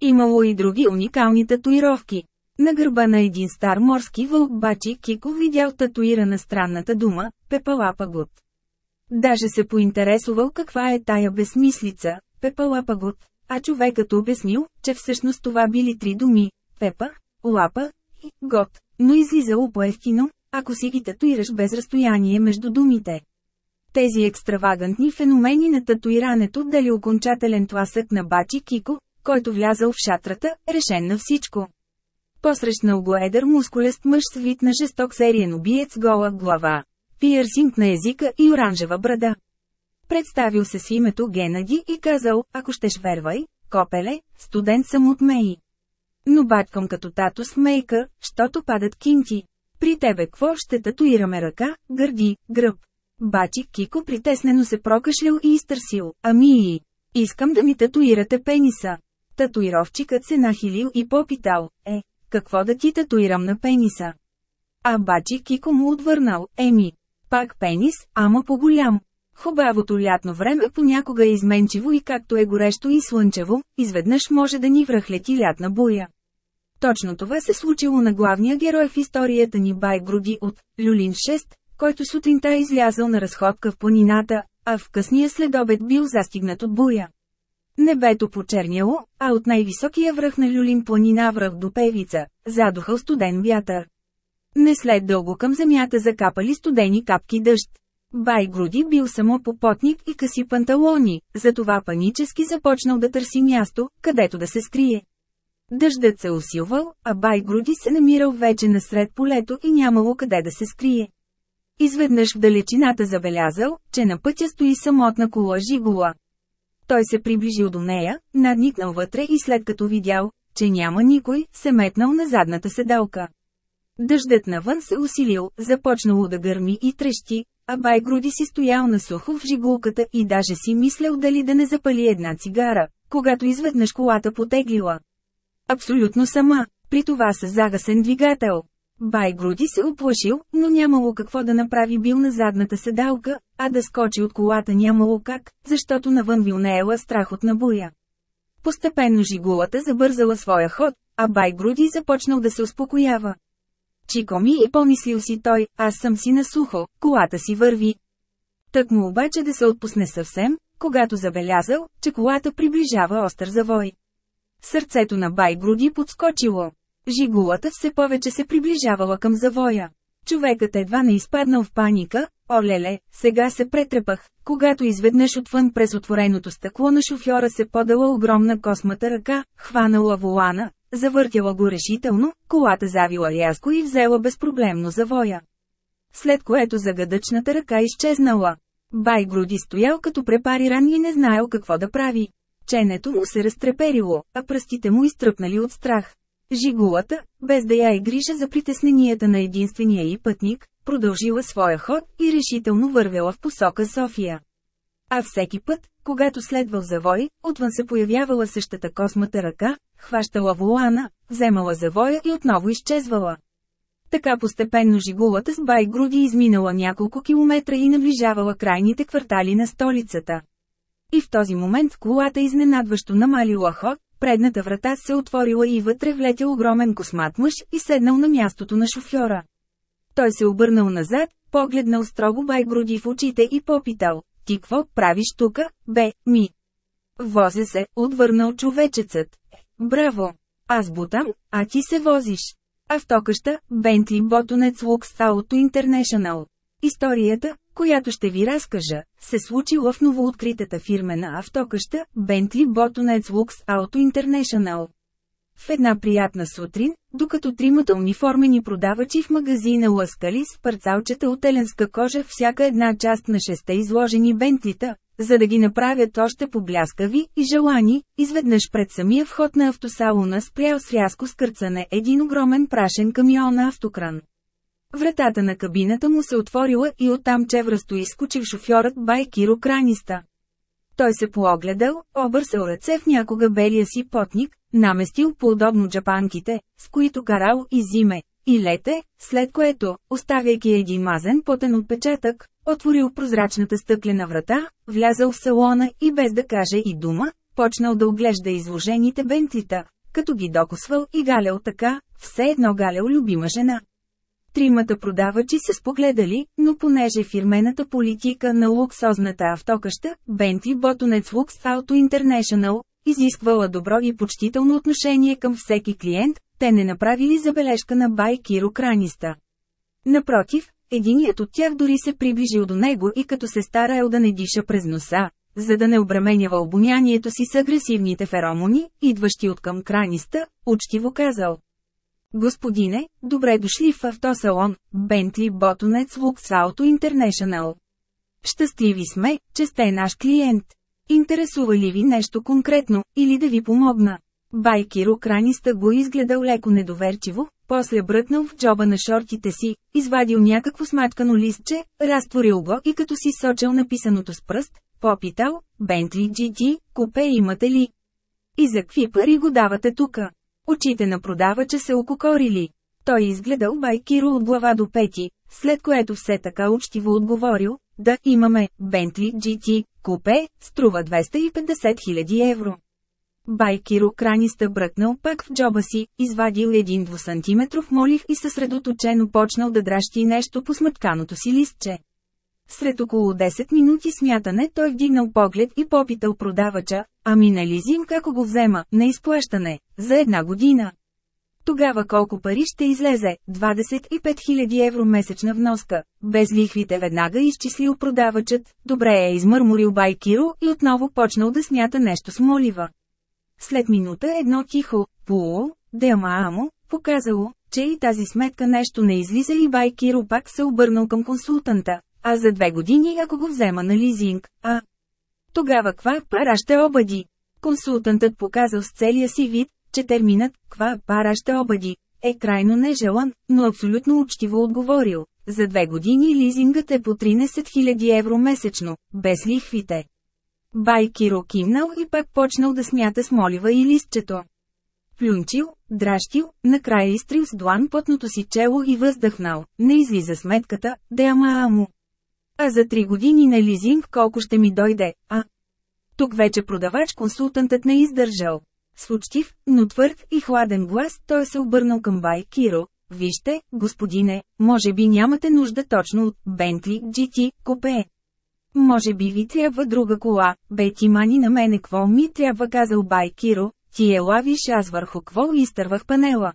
[SPEAKER 1] Имало и други уникални татуировки. На гърба на един стар морски вълк Бачи Кико видял татуирана странната дума – Пепалапагот. Даже се поинтересувал каква е тая безмислица – Пепалапагот, а човекът обяснил, че всъщност това били три думи – Пепа, Лапа и Гот, но излизало по-ефтино, ако си ги татуираш без разстояние между думите. Тези екстравагантни феномени на татуирането дали окончателен тласък на Бачи Кико, който влязал в шатрата, решен на всичко. Посрещнал го едър мускулест мъж с вид на жесток сериен убиец гола глава, пиърсинг на езика и оранжева брада. Представил се с името Генади и казал, ако щеш вервай, копеле, студент съм от Меи. Но баткам като тато с мейка, щото падат кинти. При тебе какво ще татуираме ръка, гърди, гръб? Бачи Кико притеснено се прокашлял и изтърсил, ами и... Искам да ми татуирате пениса. Татуировчикът се нахилил и попитал, е, какво да ти татуирам на пениса? А бачи Кико му отвърнал, еми, пак пенис, ама по-голям. Хубавото лятно време понякога е изменчиво и както е горещо и слънчево, изведнъж може да ни връхлети лятна буя. Точно това се случило на главния герой в историята ни Бай Груди от Люлин 6, който сутринта е излязъл на разходка в планината, а в късния следобед бил застигнат от буя. Небето почерняло, а от най-високия връх на Люлин планина връх до Певица, задухал студен вятър. Не след дълго към земята закапали студени капки дъжд. Бай Груди бил само попотник и къси панталони, затова панически започнал да търси място, където да се скрие. Дъждът се усилвал, а Бай Груди се намирал вече насред полето и нямало къде да се скрие. Изведнъж в далечината забелязал, че на пътя стои самотна кола Жигула. Той се приближил до нея, надникнал вътре и след като видял, че няма никой, се метнал на задната седалка. Дъждът навън се усилил, започнало да гърми и трещи, а бай груди си стоял на сухо в жигулката и даже си мислял дали да не запали една цигара, когато изведнъж колата потеглила. Абсолютно сама, при това с загасен двигател. Бай груди се оплашил, но нямало какво да направи бил на задната седалка, а да скочи от колата нямало как, защото навън вилнеела от набуя. Постепенно жигулата забързала своя ход, а Бай груди започнал да се успокоява. Чико ми и помислил си той, аз съм си насухо, колата си върви. Тък му обаче да се отпусне съвсем, когато забелязал, че колата приближава остър завой. Сърцето на Бай груди подскочило. Жигулата все повече се приближавала към завоя. Човекът едва не изпаднал в паника, олеле, сега се претрепах, когато изведнъж отвън през отвореното стъкло на шофьора се подала огромна космата ръка, хванала волана, завъртяла го решително, колата завила рязко и взела безпроблемно завоя. След което загадъчната ръка изчезнала. Бай груди стоял като препариран и не знаел какво да прави. Ченето му се разтреперило, а пръстите му изтръпнали от страх. Жигулата, без да я и грижа за притесненията на единствения и пътник, продължила своя ход и решително вървела в посока София. А всеки път, когато следвал завой, отвън се появявала същата космата ръка, хващала волана, вземала завоя и отново изчезвала. Така постепенно жигулата с бай груди изминала няколко километра и наближавала крайните квартали на столицата. И в този момент колата изненадващо намалила ход, предната врата се отворила и вътре влетя огромен космат мъж и седнал на мястото на шофьора. Той се обърнал назад, погледнал строго бай груди в очите и попитал, ти какво правиш тука, бе, ми? Возя се, отвърнал човечецът. Браво! Аз бутам, а ти се возиш. Автокъща, Бентли Ботонец Лукс Auto International. Историята, която ще ви разкажа, се случила в новооткритата фирмена автокъща, Bentley Botonets Lux Auto International. В една приятна сутрин, докато тримата униформени продавачи в магазина лъскали с парцалчета от еленска кожа всяка една част на шеста изложени бентлита, за да ги направят още побляскави и желани, изведнъж пред самия вход на автосалона спрял с рязко скърцане един огромен прашен камион автокран. Вратата на кабината му се отворила и оттам чевръсто изскочил шофьорът Байкиро Краниста. Той се поогледал, обърсал ръце в някога белия си потник, наместил по-удобно джапанките, с които карал и зиме, и лете, след което, оставяйки един мазен потен отпечатък, отворил прозрачната стъклена врата, влязал в салона и без да каже и дума, почнал да оглежда изложените бентлита, като ги докосвал и галял така, все едно галял любима жена. Тримата продавачи се спогледали, но понеже фирмената политика на луксозната автокъща, Bentley Botonets Lux Auto International, изисквала добро и почтително отношение към всеки клиент, те не направили забележка на Бай Киро Краниста. Напротив, единият от тях дори се приближил до него и като се стараел да не диша през носа, за да не обременява обонянието си с агресивните феромони, идващи от към краниста, учтиво казал. Господине, добре дошли в автосалон, Bentley Botonets Lux Auto International. Щастливи сме, че сте наш клиент. Интересува ли ви нещо конкретно, или да ви помогна? Байкиро краниста го изгледал леко недоверчиво, после бръкнал в джоба на шортите си, извадил някакво смачкано листче, разтворил го и като си сочел написаното с пръст, попитал, Бентли GT, купе имате ли? И за какви пари го давате тука? Очите на продавача се ококорили. Той изгледал Байкиро от глава до пети, след което все така учтиво отговорил, да имаме, Бентли GT, купе, струва 250 000 евро. Байкиро краниста бръкнал пак в джоба си, извадил един 2 сантиметров молив и съсредоточено почнал да дращи нещо по смътканото си листче. След около 10 минути смятане той вдигнал поглед и попитал продавача, ами на лизинг како го взема, на изплащане, за една година. Тогава колко пари ще излезе? 25 000 евро месечна вноска. Без лихвите веднага изчислил продавачът, добре е измърморил Байкиро и отново почнал да смята нещо с молива. След минута едно тихо, пуло, дема амо, показало, че и тази сметка нещо не излиза и Байкиро пак се обърнал към консултанта, а за две години ако го взема на лизинг, а... Тогава ква пара ще обади? Консултантът показал с целия си вид, че терминът «ква пара ще обади» е крайно нежелан, но абсолютно учтиво отговорил. За две години лизингът е по 13 000 евро месечно, без лихвите. Байкиро кимнал и пак почнал да смята с молива и листчето. Плюнчил, дращил, накрая изтрил с длан потното си чело и въздъхнал. Не излиза сметката, да ама аму. А за три години на лизинг колко ще ми дойде, а? Тук вече продавач консултантът не издържал. С учтив, но твърд и хладен глас той се обърнал към Бай Киро. Вижте, господине, може би нямате нужда точно от Бентли GT купе. Може би ви трябва друга кола, бе ти мани на мене кво ми трябва казал Бай Киро, ти е лавиш аз върху кво и изтървах панела.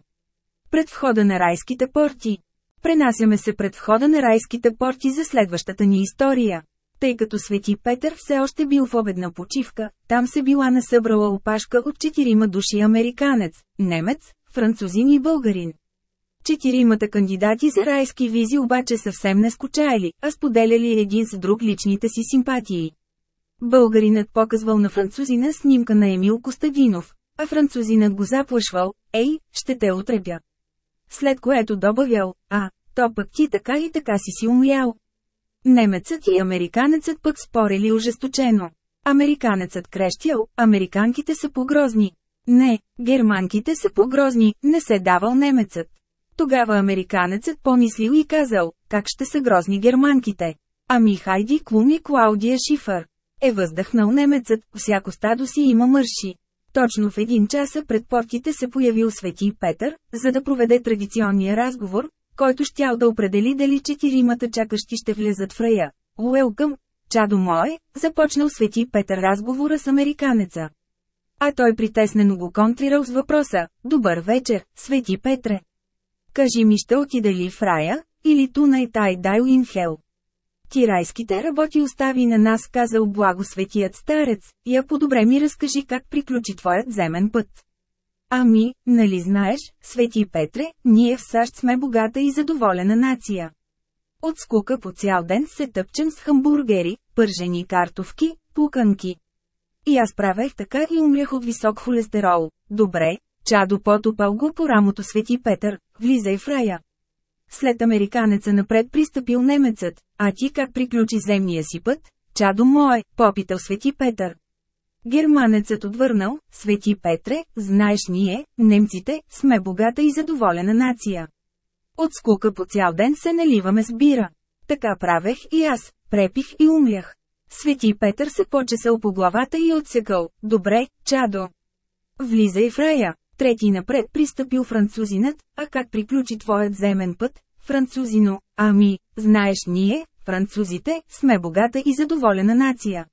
[SPEAKER 1] Пред входа на райските порти. Пренасяме се пред входа на райските порти за следващата ни история. Тъй като Свети Петър все още бил в обедна почивка, там се била насъбрала опашка от четирима души американец, немец, французин и българин. Четиримата кандидати за райски визи обаче съвсем не скучали, а споделяли един с друг личните си симпатии. Българинът показвал на французина снимка на Емил Костадинов, а французинът го заплашвал, ей, ще те отребя. След което добавял, а, то пък ти така и така си си умлял. Немецът и американецът пък спорили ожесточено. Американецът крещял, американките са погрозни. Не, германките са погрозни, не се давал немецът. Тогава американецът помислил и казал, как ще са грозни германките. Ами Хайди Клум и Клаудия Шифър. Е въздъхнал немецът, всяко стадо си има мърши. Точно в един часа пред портите се появил Свети Петър, за да проведе традиционния разговор, който щял да определи дали четиримата чакащи ще влезат в рая. Уелкъм, чадо мое, започнал Свети Петър разговора с американеца. А той притеснено го контрирал с въпроса, «Добър вечер, Свети Петре. Кажи ми ще отида ли в рая, или ту най тай дай инхел?» Ти райските работи остави на нас, казал благосветият старец, я по-добре ми разкажи как приключи твоят земен път. Ами, нали знаеш, Свети Петре, ние в САЩ сме богата и задоволена нация. От скука по цял ден се тъпчем с хамбургери, пържени картовки, пуканки. И аз правех така и умрях от висок холестерол. Добре, чадо потопал го по рамото Свети Петър, влизай в рая. След американеца напред пристъпил немецът, а ти как приключи земния си път? Чадо мое, попитал Свети Петър. Германецът отвърнал, Свети Петре, знаеш ние, немците, сме богата и задоволена нация. От скука по цял ден се наливаме с бира. Така правех и аз, препих и умлях. Свети Петър се почесал по главата и отсекал, добре, чадо. Влизай в рая. Трети напред пристъпил французинът, а как приключи твоят земен път, французино, ами, знаеш ние, французите, сме богата и задоволена нация.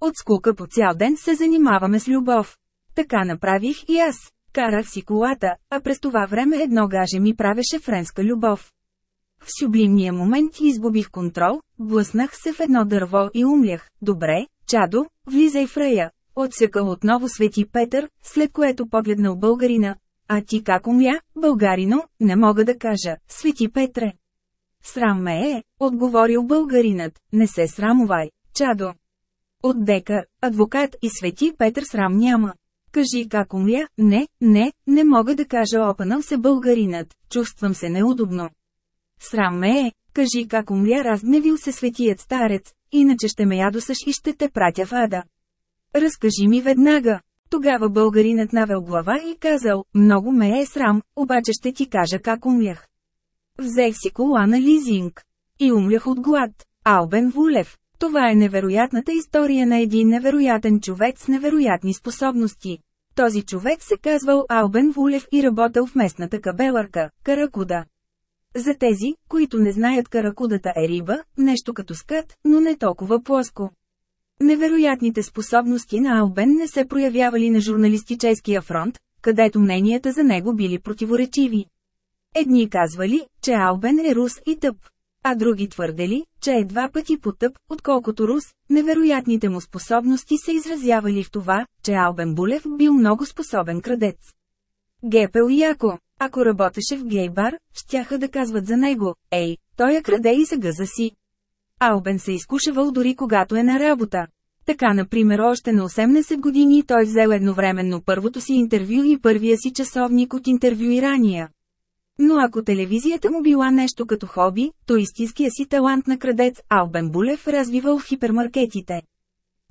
[SPEAKER 1] От скука по цял ден се занимаваме с любов. Така направих и аз. Карах си колата, а през това време едно гаже ми правеше френска любов. В сюблимния момент изгубих контрол, блъснах се в едно дърво и умлях. Добре, чадо, влизай в рая. Отсекал отново Свети Петър, след което погледнал българина. А ти как умля, българино, не мога да кажа, Свети Петре. Срам ме е, отговорил българинът, не се срамувай, чадо. От дека, адвокат и Свети Петър срам няма. Кажи как умля, не, не, не мога да кажа опанал се българинът, чувствам се неудобно. Срам ме е, кажи как умля разгневил се светият старец, иначе ще ме ядосаш и ще те пратя в ада. Разкажи ми веднага. Тогава българинът навел глава и казал, много ме е срам, обаче ще ти кажа как умлях. Взех си кола на лизинг. И умлях от глад. Албен Вулев. Това е невероятната история на един невероятен човек с невероятни способности. Този човек се казвал Албен Вулев и работил в местната кабеларка, Каракуда. За тези, които не знаят каракудата е риба, нещо като скат, но не толкова плоско. Невероятните способности на Албен не се проявявали на журналистическия фронт, където мненията за него били противоречиви. Едни казвали, че Албен е рус и тъп, а други твърдели, че е два пъти потъп, отколкото рус. Невероятните му способности се изразявали в това, че Албен Булев бил много способен крадец. Гепел яко, ако работеше в гей-бар, щяха да казват за него, ей, той я краде и загъза си. Албен се изкушавал дори когато е на работа. Така, например, още на 18 години той взел едновременно първото си интервю и първия си часовник от интервюирания. Но ако телевизията му била нещо като хоби, то истинския си талант на крадец Албен Булев развивал в хипермаркетите.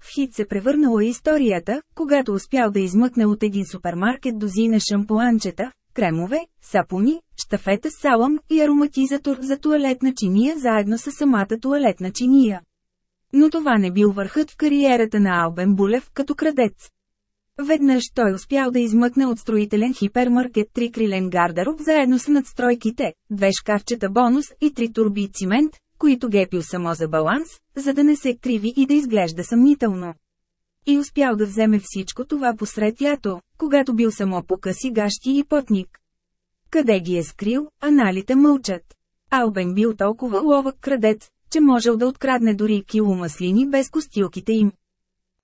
[SPEAKER 1] В хит се превърнала историята, когато успял да измъкне от един супермаркет дозина шампуанчета, кремове, сапуни, штафета с салам и ароматизатор за туалетна чиния заедно с самата туалетна чиния. Но това не бил върхът в кариерата на Албен Булев като крадец. Веднъж той успял да измъкне от строителен хипермаркет три крилен гардероб заедно с надстройките, две шкафчета бонус и три турби цимент, които гепил само за баланс, за да не се криви и да изглежда съмнително. И успял да вземе всичко това посред лято, когато бил само по къси гащи и потник. Къде ги е скрил, аналите мълчат. Албен бил толкова ловък крадец, че можел да открадне дори кило маслини без костилките им.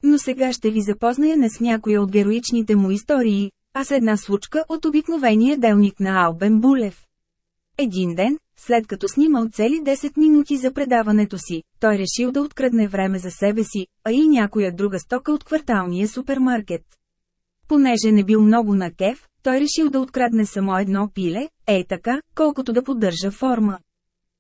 [SPEAKER 1] Но сега ще ви запозная не с някоя от героичните му истории, а с една случка от обикновения делник на Албен Булев. Един ден, след като снимал цели 10 минути за предаването си, той решил да открадне време за себе си, а и някоя друга стока от кварталния супермаркет. Понеже не бил много на кеф, той решил да открадне само едно пиле, ей така, колкото да поддържа форма.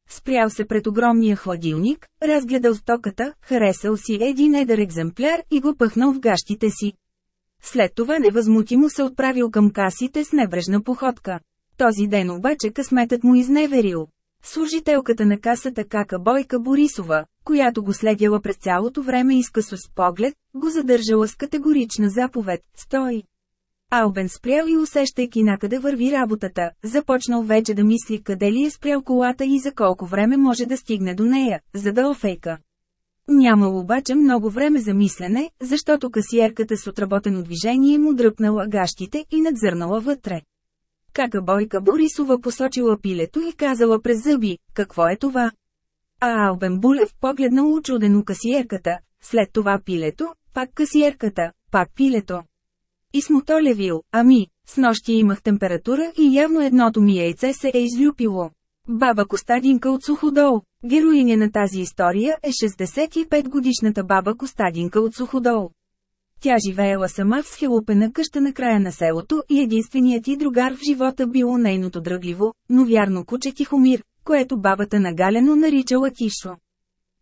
[SPEAKER 1] Спрял се пред огромния хладилник, разгледал стоката, харесал си един едър екземпляр и го пъхнал в гащите си. След това невъзмутимо се отправил към касите с небрежна походка. Този ден обаче късметът му изневерил. Служителката на касата Кака Бойка Борисова, която го следяла през цялото време изкъсо с поглед, го задържала с категорична заповед – стой. Албен спрял и усещайки накъде върви работата, започнал вече да мисли къде ли е спрял колата и за колко време може да стигне до нея, за да офейка. Нямал обаче много време за мислене, защото касиерката с отработено движение му дръпнала гащите и надзърнала вътре. Кака Бойка Борисова посочила пилето и казала през зъби, какво е това? А Албен Булев погледнал очудено касиерката, след това пилето, пак касиерката, пак пилето. И смотолевил, ами, с нощи имах температура и явно едното ми яйце се е излюпило. Баба Костадинка от Суходол. Героиня на тази история е 65-годишната баба Костадинка от Суходол. Тя живеела сама в схилупена къща на края на селото и единственият ти другар в живота било нейното дръгливо, но вярно куче Тихомир, което бабата нагалено наричала Тишо.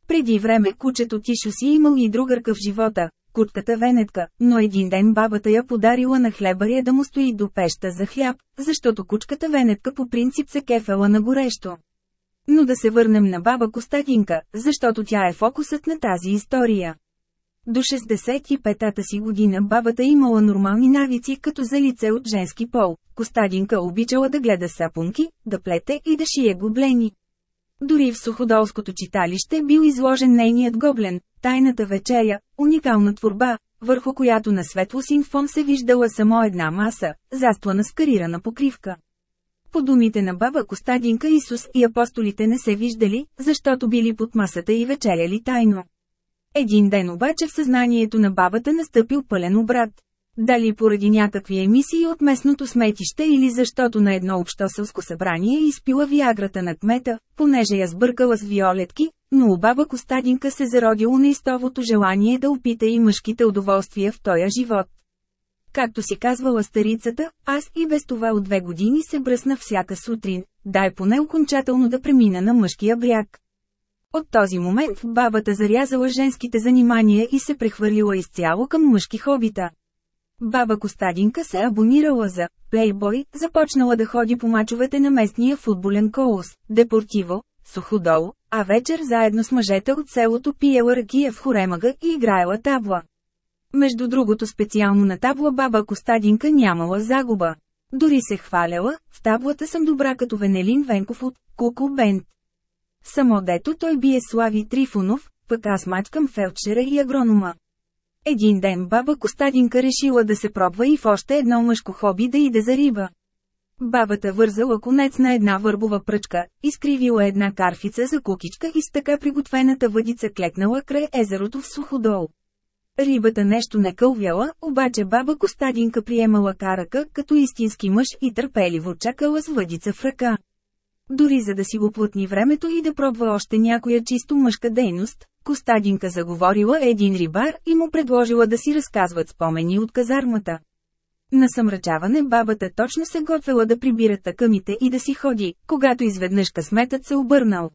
[SPEAKER 1] Преди време кучето Тишо си имал и другърка в живота, кутката Венетка, но един ден бабата я подарила на хлебаря да му стои до пеща за хляб, защото кучката Венетка по принцип се кефела на горещо. Но да се върнем на баба Костатинка, защото тя е фокусът на тази история. До 65-та си година бабата имала нормални навици като за лице от женски пол. Костадинка обичала да гледа сапунки, да плете и да шие гоблени. Дори в Суходолското читалище бил изложен нейният гоблен, тайната вечеря, уникална творба, върху която на светло син фон се виждала само една маса, застлана с карирана покривка. По думите на баба Костадинка Исус и апостолите не се виждали, защото били под масата и вечеряли тайно. Един ден обаче в съзнанието на бабата настъпил пълен обрат. Дали поради някакви емисии от местното сметище или защото на едно общоселско събрание изпила виаграта на кмета, понеже я сбъркала с виолетки, но у баба Костадинка се зародило неистовото желание да опита и мъжките удоволствия в тоя живот. Както си казвала старицата, аз и без това от две години се бръсна всяка сутрин, дай поне окончателно да премина на мъжкия бряг. От този момент бабата зарязала женските занимания и се прехвърлила изцяло към мъжки хобита. Баба Костадинка се абонирала за Плейбой, започнала да ходи по мачовете на местния футболен колос, Депортиво, Суходол, а вечер заедно с мъжете от селото пиела ракия в хоремага и играела табла. Между другото специално на табла баба Костадинка нямала загуба. Дори се хваляла, в таблата съм добра като Венелин Венков от Куко Бенд. Само дето той бие Слави Трифонов, пък аз мачкам фелдшера и агронома. Един ден баба Костадинка решила да се пробва и в още едно мъжко хоби да иде за риба. Бабата вързала конец на една върбова пръчка, изкривила една карфица за кукичка и с така приготвената въдица клекнала край езерото в Суходол. Рибата нещо не кълвяла, обаче баба Костадинка приемала карака като истински мъж и търпеливо чакала с въдица в ръка. Дори за да си го плътни времето и да пробва още някоя чисто мъжка дейност, Костадинка заговорила един рибар и му предложила да си разказват спомени от казармата. На съмрачаване бабата точно се готвела да прибира тъкъмите и да си ходи, когато изведнъж късметът се обърнал.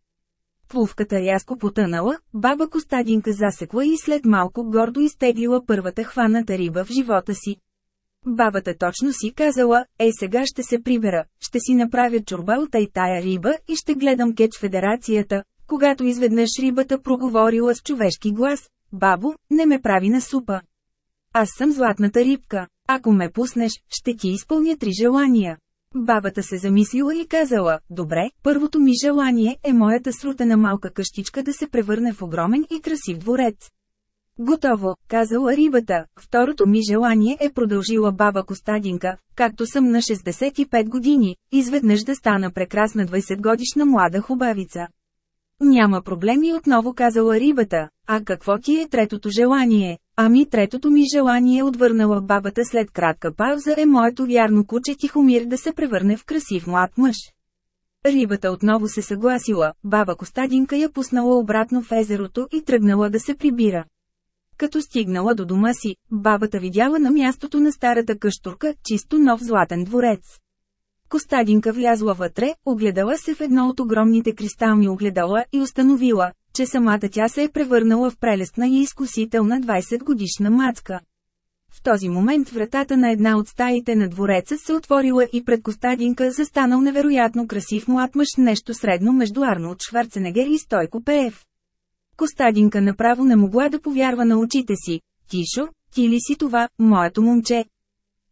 [SPEAKER 1] Плувката рязко потънала, баба Костадинка засекла и след малко гордо изтеглила първата хваната риба в живота си. Бабата точно си казала, ей сега ще се прибера, ще си направя чорба от тъй тая риба и ще гледам кетч федерацията, когато изведнъж рибата проговорила с човешки глас, бабо, не ме прави на супа. Аз съм златната рибка, ако ме пуснеш, ще ти изпълня три желания. Бабата се замислила и казала, добре, първото ми желание е моята срутена малка къщичка да се превърне в огромен и красив дворец. Готово, казала рибата. Второто ми желание е продължила баба Костадинка, както съм на 65 години, изведнъж да стана прекрасна 20 годишна млада хубавица. Няма проблеми отново казала рибата, а какво ти е третото желание? Ами третото ми желание отвърнала бабата след кратка пауза е моето вярно куче Тихомир да се превърне в красив млад мъж. Рибата отново се съгласила, баба Костадинка я пуснала обратно в езерото и тръгнала да се прибира. Като стигнала до дома си, бабата видяла на мястото на старата къщурка чисто нов златен дворец. Костадинка влязла вътре, огледала се в едно от огромните кристални огледала и установила, че самата тя се е превърнала в прелестна и изкусителна 20 годишна мацка. В този момент вратата на една от стаите на двореца се отворила и пред Костадинка застанал невероятно красив млад мъж нещо средно между Арнолд Шварценегер и Стойко Пеев. Костадинка направо не могла да повярва на очите си. Тишо, ти ли си това, моето момче?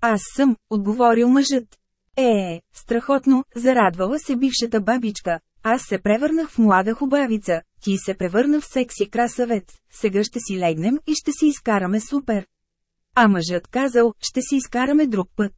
[SPEAKER 1] Аз съм, отговорил мъжът. Е, е, страхотно, зарадвала се бившата бабичка. Аз се превърнах в млада хубавица, ти се превърна в секси красавец, сега ще си легнем и ще си изкараме супер. А мъжът казал, ще си изкараме друг път.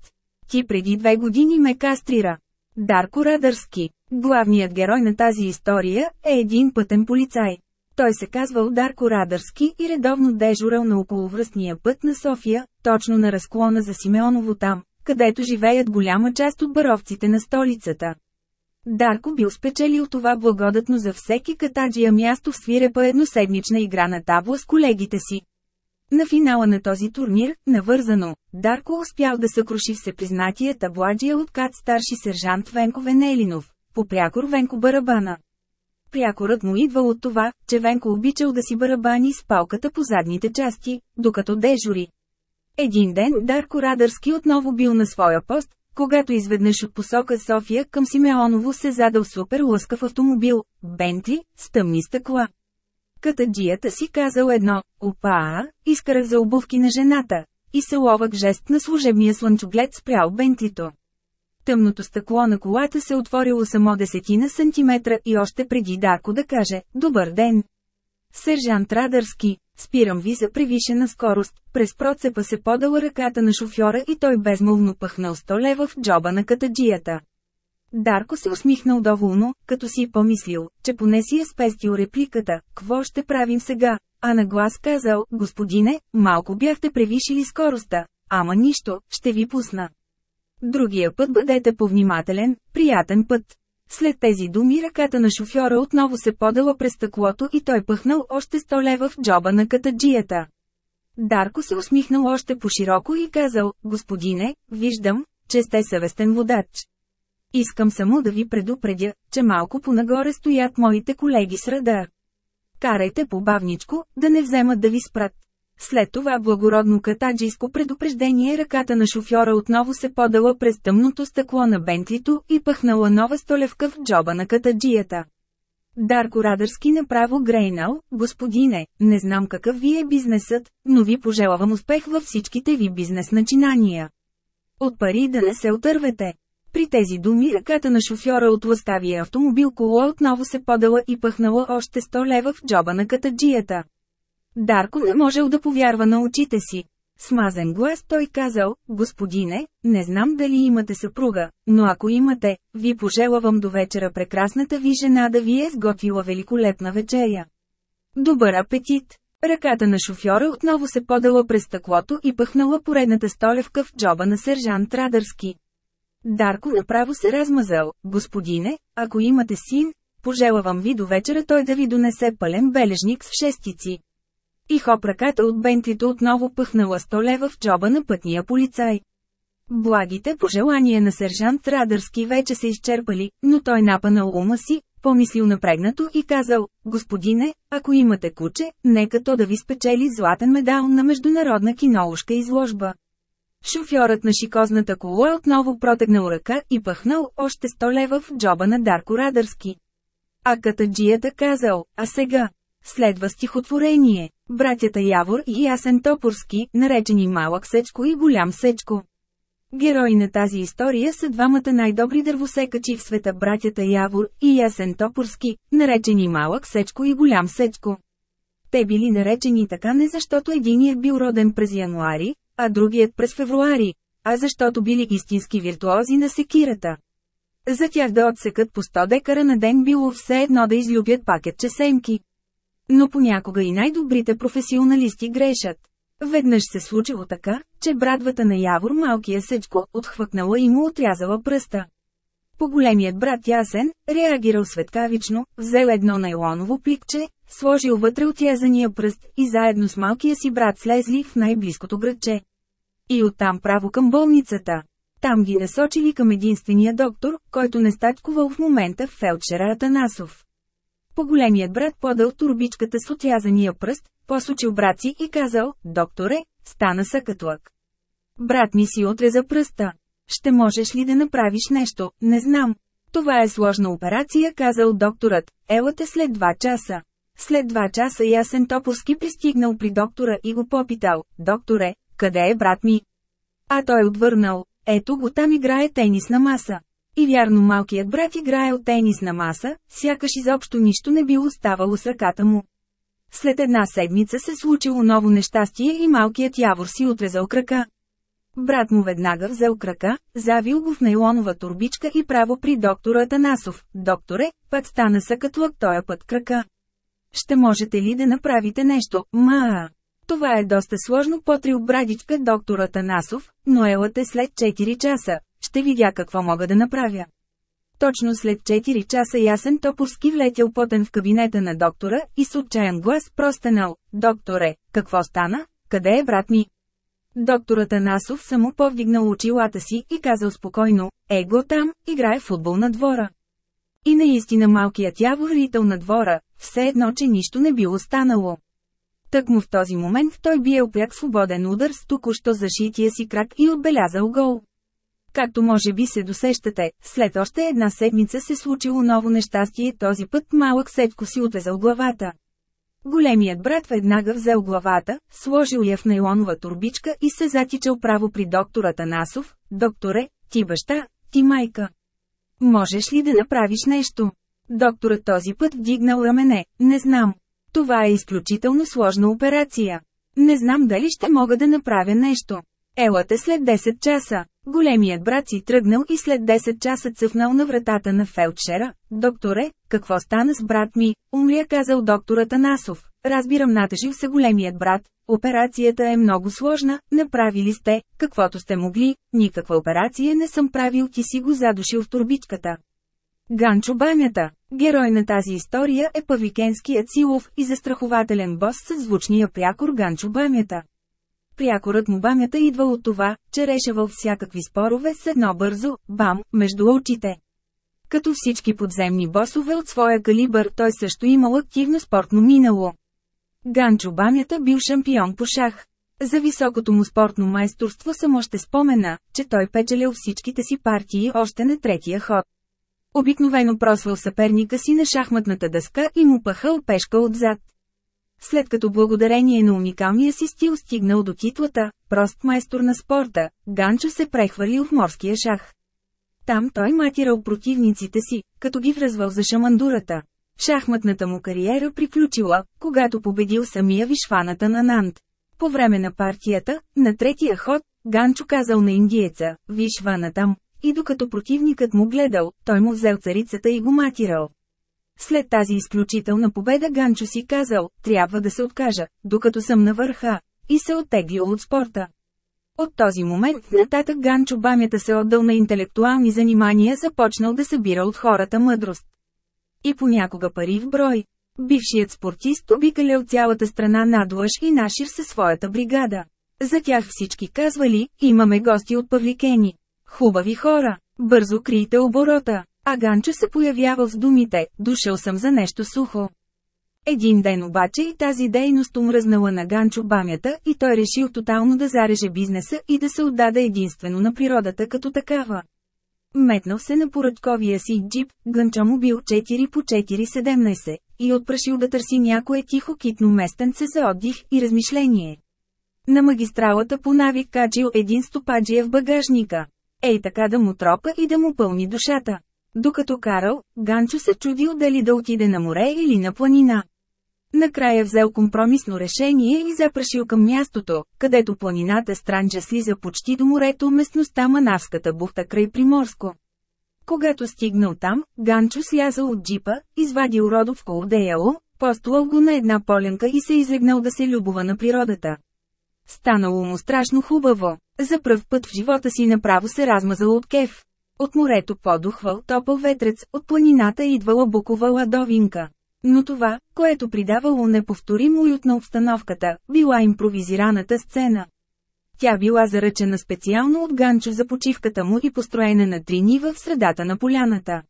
[SPEAKER 1] Ти преди две години ме кастрира. Дарко Радърски, главният герой на тази история, е един пътен полицай. Той се казва Дарко Радърски и редовно дежурал на околовръстния път на София, точно на разклона за Симеоново там, където живеят голяма част от баровците на столицата. Дарко бил спечелил това благодатно за всеки катаджия място в свирепа едноседмична игра на табла с колегите си. На финала на този турнир, навързано, Дарко успял да съкруши всепризнатия табладжия от кат старши сержант Венко Венелинов, по прякор Венко Барабана. Прякорът му идва от това, че Венко обичал да си барабани с палката по задните части, докато дежури. Един ден Дарко Радарски отново бил на своя пост, когато изведнъж от посока София към Симеоново се задал супер лъскав автомобил, Бентли, с тъмни стъкла. Катаджията си казал едно, опа, изкарах за обувки на жената, и се ловък жест на служебния слънчоглед спрял Бентлито. Тъмното стъкло на колата се отворило само десетина сантиметра и още преди Дарко да каже «Добър ден!». Сержант Радърски, спирам ви за превишена скорост, през процепа се подала ръката на шофьора и той безмолвно пъхнал 100 лева в джоба на катаджията. Дарко се усмихнал доволно, като си помислил, че поне си е спестил репликата «Кво ще правим сега?» А на глас казал «Господине, малко бяхте превишили скоростта, ама нищо, ще ви пусна». Другия път бъдете повнимателен, приятен път. След тези думи ръката на шофьора отново се подала през стъклото и той пъхнал още 100 лева в джоба на катаджията. Дарко се усмихнал още по-широко и казал, господине, виждам, че сте съвестен водач. Искам само да ви предупредя, че малко понагоре стоят моите колеги с радар. Карайте по-бавничко, да не вземат да ви спрат. След това благородно катаджийско предупреждение ръката на шофьора отново се подала през тъмното стъкло на Бентлито и пъхнала нова столевка в джоба на катаджията. Дарко Радърски направо грейнал, господине, не знам какъв ви е бизнесът, но ви пожелавам успех във всичките ви бизнес начинания. От пари да не се отървете. При тези думи ръката на шофьора от лъскавия автомобил коло отново се подала и пъхнала още 100 лева в джоба на катаджията. Дарко не можел да повярва на очите си. Смазен глас той казал, господине, не знам дали имате съпруга, но ако имате, ви пожелавам до вечера прекрасната ви жена да ви е сготвила великолепна вечеря. Добър апетит! Ръката на шофьора отново се подала през стъклото и пъхнала поредната столевка в джоба на сержант Радърски. Дарко направо се размазал, господине, ако имате син, пожелавам ви до вечера той да ви донесе пълен бележник с шестици. И хоп ръката от бентито отново пъхнала 100 лева в джоба на пътния полицай. Благите пожелания на сержант Радърски вече се изчерпали, но той напанал ума си, помислил напрегнато и казал, господине, ако имате куче, нека то да ви спечели златен медал на международна кинолушка изложба. Шофьорът на шикозната кола отново протегнал ръка и пъхнал още 100 лева в джоба на Дарко Радърски. А катаджията казал, а сега, Следва стихотворение. Братята Явор и Ясен Топорски, наречени Малък Сечко и Голям Сечко. Герои на тази история са двамата най-добри дървосекачи в света братята Явор и Ясен Топорски, наречени Малък Сечко и Голям Сечко. Те били наречени така не защото единият бил роден през януари, а другият през февруари, а защото били истински виртуози на секирата. За тях да отсекат по 100 декара на ден било все едно да излюбят пакетче семки. Но понякога и най-добрите професионалисти грешат. Веднъж се случило така, че братвата на Явор малкия сечко отхвъкнала и му отрязала пръста. По-големият брат Ясен, реагирал светкавично, взел едно найлоново пликче, сложил вътре отрязания пръст и заедно с малкия си брат слезли в най-близкото градче. И оттам право към болницата. Там ги насочили към единствения доктор, който не стачкувал в момента в фелдшера Атанасов. По-големият брат подал турбичката с отрязания пръст, посочил брат си и казал, докторе, стана съкатлък. Брат ми си отреза пръста. Ще можеш ли да направиш нещо, не знам. Това е сложна операция, казал докторът, елате след два часа. След два часа Ясен Топорски пристигнал при доктора и го попитал, докторе, къде е брат ми? А той отвърнал, ето го там играе тенисна маса. И вярно малкият брат играел тенис на маса, сякаш изобщо нищо не било ставало с ръката му. След една седмица се случило ново нещастие и малкият явор си отрезал крака. Брат му веднага взел крака, завил го в нейлонова турбичка и право при доктора Атанасов. Докторе, път стана съкатлък тоя път крака. Ще можете ли да направите нещо, ма? Това е доста сложно потрил брадичка доктор Атанасов, но елате след 4 часа, ще видя какво мога да направя. Точно след 4 часа ясен Топорски влетял потен в кабинета на доктора и с отчаян глас простенал. Докторе, какво стана? Къде е брат ми? Докторът Анасов само повдигнал очилата си и казал спокойно, его там, играе футбол на двора. И наистина малкият явор рител на двора, все едно, че нищо не било станало. Тъкмо в този момент той бие опряк свободен удар с току-що зашития си крак и отбелязал гол. Както може би се досещате, след още една седмица се случило ново нещастие този път малък Сетко си отвезал главата. Големият брат веднага взел главата, сложил я в нейлонова турбичка и се затичал право при доктора Танасов. Докторе, ти баща, ти майка. Можеш ли да направиш нещо? Докторът този път вдигнал рамене, не знам. Това е изключително сложна операция. Не знам дали ще мога да направя нещо. Елате след 10 часа. Големият брат си тръгнал и след 10 часа цъфнал на вратата на фелдшера. Докторе, какво стана с брат ми? Умря казал докторът Анасов. Разбирам натъжил се големият брат. Операцията е много сложна, направили сте, каквото сте могли, никаква операция не съм правил ти си го задушил в турбичката. Ганчо Бамята Герой на тази история е павикенският силов и застрахователен бос с звучния прякор Ганчо Бамята. Прякорът му бамята идва от това, че решавал всякакви спорове с едно бързо, бам, между очите. Като всички подземни босове от своя калибър той също имал активно спортно минало. Ганчо Бамята бил шампион по шах. За високото му спортно майсторство само ще спомена, че той печелил всичките си партии още на третия ход. Обикновено просвал съперника си на шахматната дъска и му пахал пешка отзад. След като благодарение на уникалния си стил стигнал до титлата, прост майстор на спорта, Ганчо се прехвърлил в морския шах. Там той матирал противниците си, като ги връзвал за шамандурата. Шахматната му кариера приключила, когато победил самия вишваната на Нант. По време на партията, на третия ход, Ганчо казал на индиеца, вишвана там, и докато противникът му гледал, той му взел царицата и го матирал. След тази изключителна победа Ганчо си казал, трябва да се откажа, докато съм на върха, и се оттеглил от спорта. От този момент нататък Ганчо Бамята се отдал на интелектуални занимания започнал да събира от хората мъдрост. И понякога пари в брой. Бившият спортист обикалял цялата страна надлъж и нашир със своята бригада. За тях всички казвали, имаме гости от Павликени. Хубави хора, бързо крийте оборота. А Ганчо се появявал с думите, дошъл съм за нещо сухо. Един ден обаче и тази дейност умръзнала на Ганчо бамята и той решил тотално да зареже бизнеса и да се отдаде единствено на природата като такава. Метнал се на поръчковия си джип, Гънчо му бил 4 по 4,17, и отпрашил да търси някое тихо китно местенце за отдих и размишление. На магистралата по навик качил един стопаджия в багажника. Ей така да му тропа и да му пълни душата. Докато карал, Ганчо се чудил дали да отиде на море или на планина. Накрая взел компромисно решение и запрашил към мястото, където планината Странджа слиза почти до морето местността Манавската бухта край Приморско. Когато стигнал там, Ганчо слязал от джипа, извадил родов колодеяло, постулал го на една поленка и се излегнал да се любова на природата. Станало му страшно хубаво. За пръв път в живота си направо се размазал от кеф. От морето подухвал топъл ветрец, от планината идвала букова ладовинка. Но това, което придавало неповторимо уют на обстановката, била импровизираната сцена. Тя била заръчена специално от Ганчо за почивката му и построена на три нива в средата на поляната.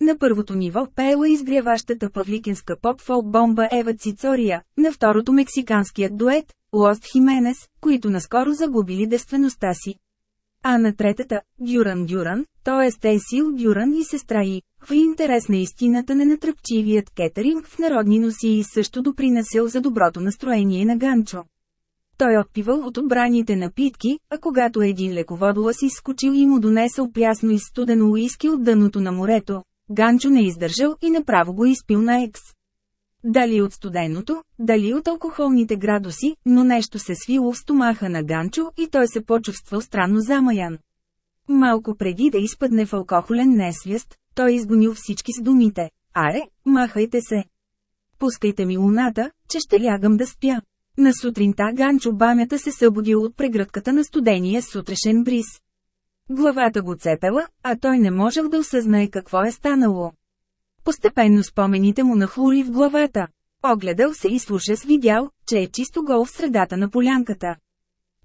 [SPEAKER 1] На първото ниво пеела изгряващата павликинска поп-фолк бомба Ева Цицория, на второто мексиканският дует, Лост Хименес, които наскоро загубили действеността си. А на третата, Дюран Дюран, т.е. Есил Дюран и сестра и, в интерес на истината на натръпчивият кетеринг в народни носии също допринесел за доброто настроение на Ганчо. Той отпивал от отбраните напитки, а когато един леководола си скочил и му донесъл прясно и студено уиски от дъното на морето, Ганчо не издържал и направо го изпил на екс. Дали от студеното, дали от алкохолните градуси, но нещо се свило в стомаха на Ганчо и той се почувствал странно замаян. Малко преди да изпадне в алкохолен несвяст, той изгонил всички с думите «Аре, махайте се! Пускайте ми луната, че ще лягам да спя!» На сутринта Ганчо бамята се събудил от прегръдката на студения сутрешен бриз. Главата го цепела, а той не можел да осъзнае какво е станало. Постепенно спомените му нахлули в главата. Огледал се и с ужас видял, че е чисто гол в средата на полянката.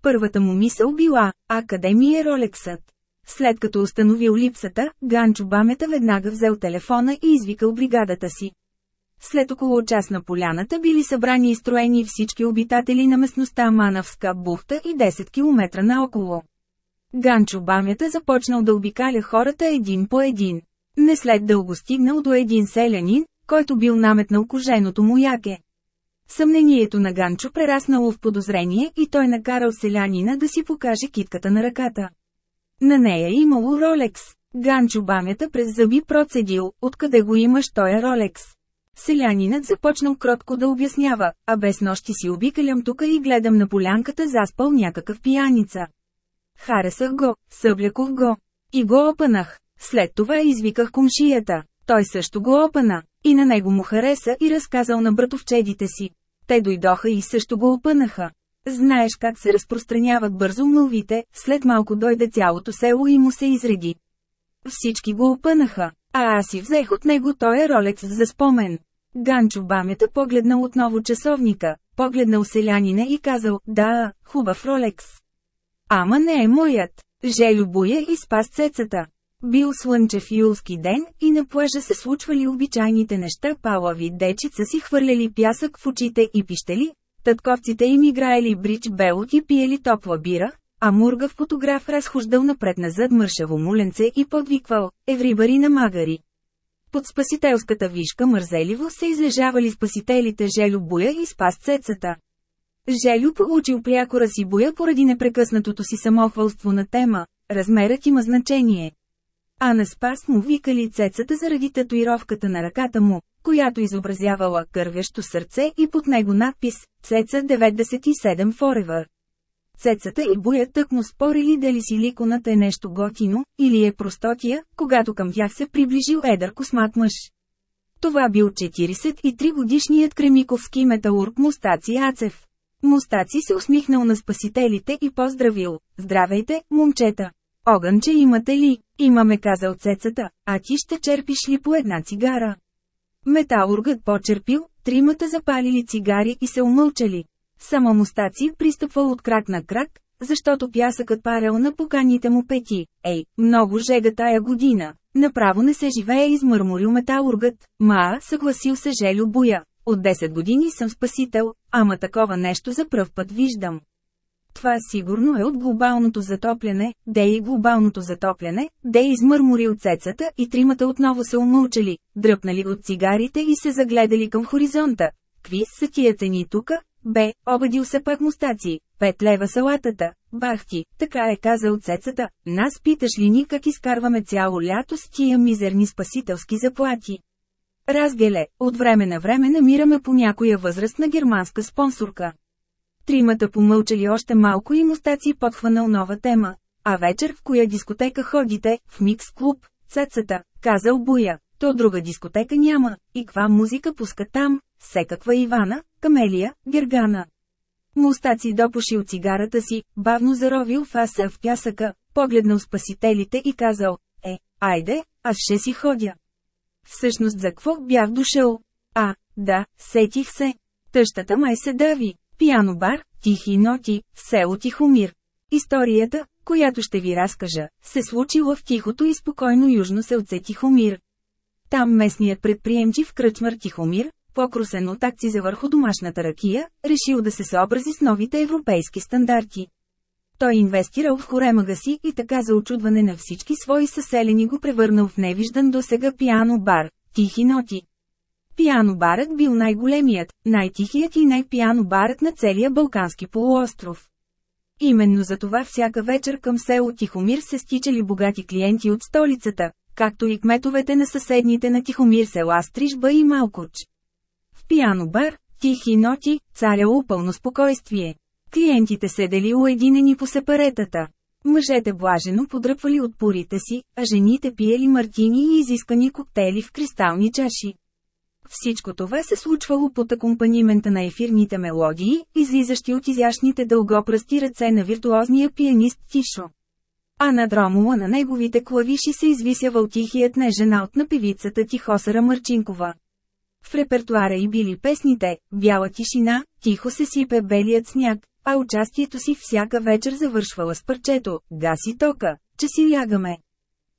[SPEAKER 1] Първата му мисъл била, а къде ми е ролексът? След като установил липсата, Ганчо Бамета веднага взел телефона и извикал бригадата си. След около час на поляната били събрани и строени всички обитатели на местността Манавска бухта и 10 км наоколо. Ганчо Бамята започнал да обикаля хората един по един. Не след дълго стигнал до един селянин, който бил наметнал коженото му яке. Съмнението на Ганчо прераснало в подозрение и той накарал селянина да си покаже китката на ръката. На нея имало Ролекс. Ганчо бамята през зъби процедил, откъде го имаш тоя Ролекс. Селянинът започнал кротко да обяснява, а без нощи си обикалям тука и гледам на полянката заспал някакъв пияница. Харесах го, съблякох го. И го опънах. След това извиках комшията. Той също го опъна. И на него му хареса и разказал на братовчедите си. Те дойдоха и също го опънаха. Знаеш как се разпространяват бързо мълвите, след малко дойде цялото село и му се изреди. Всички го опънаха, а аз си взех от него той ролекс за спомен. Ганчо бамята погледнал отново часовника, погледнал селянина и казал, да, хубав ролекс. Ама не е моят. Желю буя и спас цецата. Бил слънчев юлски ден и на плажа се случвали обичайните неща палави дечица си хвърляли пясък в очите и пищели, татковците им играели брич белот и пиели топла бира, а мургав фотограф разхождал напред-назад мършаво муленце и подвиквал «Еврибари на магари». Под спасителската вишка мързеливо се излежавали спасителите Желю Буя и Спас Цецата. Желю получил прякора си Буя поради непрекъснатото си самохвалство на тема, размерът има значение. А на Спас му викали цецата заради татуировката на ръката му, която изобразявала кървящо сърце и под него надпис «Цеца 97 Forever». Цецата и Буя тък му спорили дали силиконът е нещо готино, или е простотия, когато към тях се приближил едър космат мъж. Това бил 43 годишният кремиковски металург Мустаци Ацев. Мустаци се усмихнал на спасителите и поздравил «Здравейте, момчета! Огънче имате ли? Имаме казал цецата, а ти ще черпиш ли по една цигара? Металургът почерпил, тримата запалили цигари и се умълчали. Само мустаци пристъпвал от крак на крак, защото пясъкът парел на поканите му пети. Ей, много жега тая година. Направо не се живее измърморил металургът. Ма, съгласил се Желю Буя. От 10 години съм спасител, ама такова нещо за пръв път виждам. Това сигурно е от глобалното затопляне, де и глобалното затопляне, де измърморил цецата и тримата отново се умълчали, дръпнали от цигарите и се загледали към хоризонта. Кви са тия цени тука? Бе, обадил се пак мустаци, пет лева салатата. Бахти, така е казал цецата, нас питаш ли ни как изкарваме цяло лято с тия мизерни спасителски заплати? Разгеле, от време на време намираме по някоя възрастна германска спонсорка. Тримата помълчали още малко и мустаци подхванал нова тема. А вечер в коя дискотека ходите, в микс клуб, цецата, казал Буя, то друга дискотека няма, и каква музика пуска там, всекаква Ивана, Камелия, Гергана. Мустаци допушил цигарата си, бавно заровил фаса в пясъка, погледнал спасителите и казал, е, айде, аз ще си ходя. Всъщност за какво бях дошъл? А, да, сетих се. Тъщата май се дави. Пиано бар, тихи ноти, село Тихомир. Историята, която ще ви разкажа, се случила в тихото и спокойно южно селце Тихомир. Там местният предприемчив кръчмар Тихомир, покрусен от акциза върху домашната ракия, решил да се съобрази с новите европейски стандарти. Той инвестирал в хоремага си и така за очудване на всички свои съселени го превърнал в невиждан досега пиано бар, тихи ноти. Пиано-барът бил най-големият, най-тихият и най-пиано-барът на целия Балкански полуостров. Именно за това всяка вечер към село Тихомир се стичали богати клиенти от столицата, както и кметовете на съседните на Тихомир села Стрижба и Малкоч. В пиано-бар, тихи ноти, царяло пълно спокойствие. Клиентите седели уединени по сепаретата. Мъжете блажено подръпвали от порите си, а жените пиели мартини и изискани коктейли в кристални чаши. Всичко това се случвало под акомпанимента на ефирните мелодии, излизащи от изящните дългопръсти ръце на виртуозния пианист Тишо. А над Ромула на неговите клавиши се извисявал тихият нежена от на певицата Тихосара Марчинкова. В репертуара и били песните «Бяла тишина», «Тихо се сипе белият сняг», а участието си всяка вечер завършвала с парчето «Гаси тока», че си лягаме.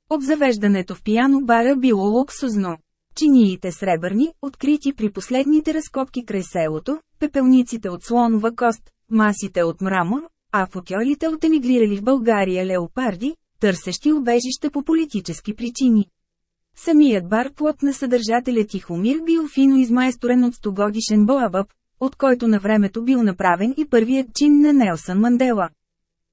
[SPEAKER 1] Обзавеждането в пияно бара било луксузно. Чиниите сребърни, открити при последните разкопки край селото, пепелниците от слонова кост, масите от мрамор, а футьолите от емигрирали в България леопарди, търсещи убежище по политически причини. Самият бар плод на съдържателя Тихомир бил фино измайсторен от стогодишен боабъб, от който на времето бил направен и първият чин на Нелсън Мандела.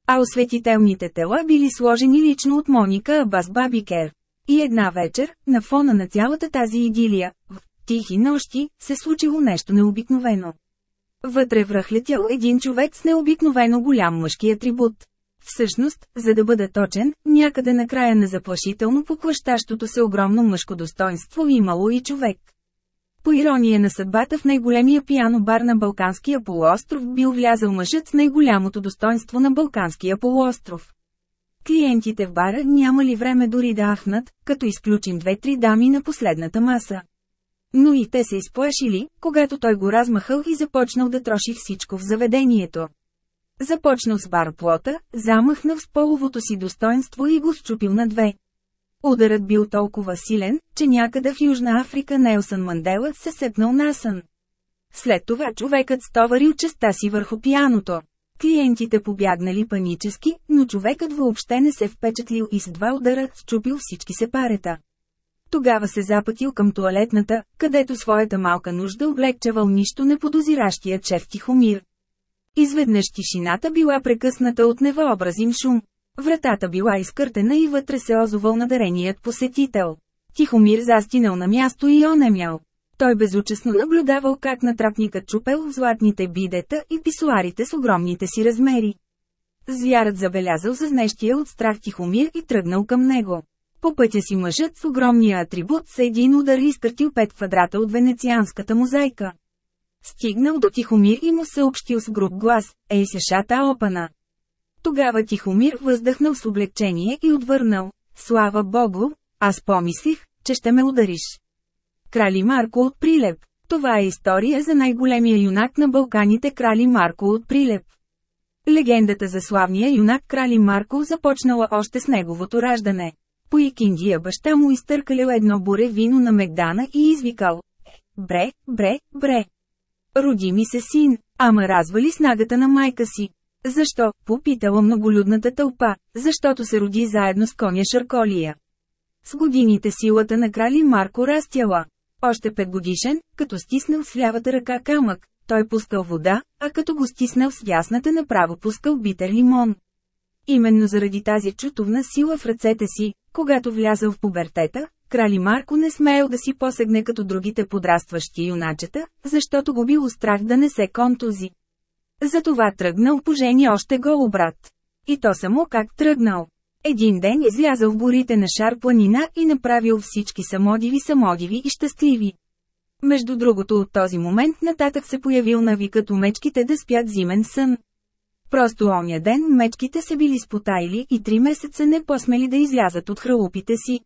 [SPEAKER 1] А осветителните тела били сложени лично от Моника Абас Бабикер. И една вечер, на фона на цялата тази идилия, в тихи нощи, се случило нещо необикновено. Вътре връхлетял един човек с необикновено голям мъжки атрибут. Всъщност, за да бъда точен, някъде на края на заплашително поклащащото се огромно мъжко достоинство имало и човек. По ирония на съдбата в най-големия пиано бар на Балканския полуостров бил влязъл мъжът с най-голямото достоинство на Балканския полуостров. Клиентите в бара нямали време дори да ахнат, като изключим две-три дами на последната маса. Но и те се изплашили, когато той го размахал и започнал да троши всичко в заведението. Започнал с бар плота, замахнал с половото си достоинство и го счупил на две. Ударът бил толкова силен, че някъде в Южна Африка Нелсън Мандела се сепнал насън. След това човекът стоварил честа си върху пияното. Клиентите побягнали панически, но човекът въобще не се впечатлил и с два удара счупил всички се парета. Тогава се запътил към туалетната, където своята малка нужда облегчавал нищо неподозиращият шеф Тихомир. Изведнъж тишината била прекъсната от невъобразим шум. Вратата била изкъртена и вътре се озовал надареният посетител. Тихомир застинал на място и онемял. Той безучестно наблюдавал как натрапникът чупел в златните бидета и писуарите с огромните си размери. Звярат забелязал зазнещия от страх Тихомир и тръгнал към него. По пътя си мъжът с огромния атрибут с един удар изкъртил 5 квадрата от венецианската мозайка. Стигнал до Тихомир и му съобщил с груб глас, ей се шата опана. Тогава Тихомир въздъхнал с облегчение и отвърнал, слава богу, аз помислих, че ще ме удариш. Крали Марко от Прилеп. Това е история за най-големия юнак на Балканите Крали Марко от Прилеп. Легендата за славния юнак Крали Марко започнала още с неговото раждане. По Икиндия баща му изтъркалил едно буре вино на Мегдана и извикал «Бре, бре, бре! Роди ми се син, ама развали снагата на майка си!» Защо? Попитала многолюдната тълпа, защото се роди заедно с коня Шарколия. С годините силата на крали Марко растяла. Още пет годишен, като стиснал с лявата ръка камък, той пускал вода, а като го стиснал с ясната направо пускал битър лимон. Именно заради тази чутовна сила в ръцете си, когато влязъл в пубертета, крали Марко не смеял да си посегне като другите подрастващи юначета, защото го бил страх да не се контузи. Затова тръгнал по жени още гол брат. И то само как тръгнал. Един ден излязъл в горите на Шар планина и направил всички самодиви самодиви и щастливи. Между другото от този момент нататък се появил навикът у мечките да спят зимен сън. Просто оня ден мечките се били спотайли и три месеца не посмели да излязат от хралупите си.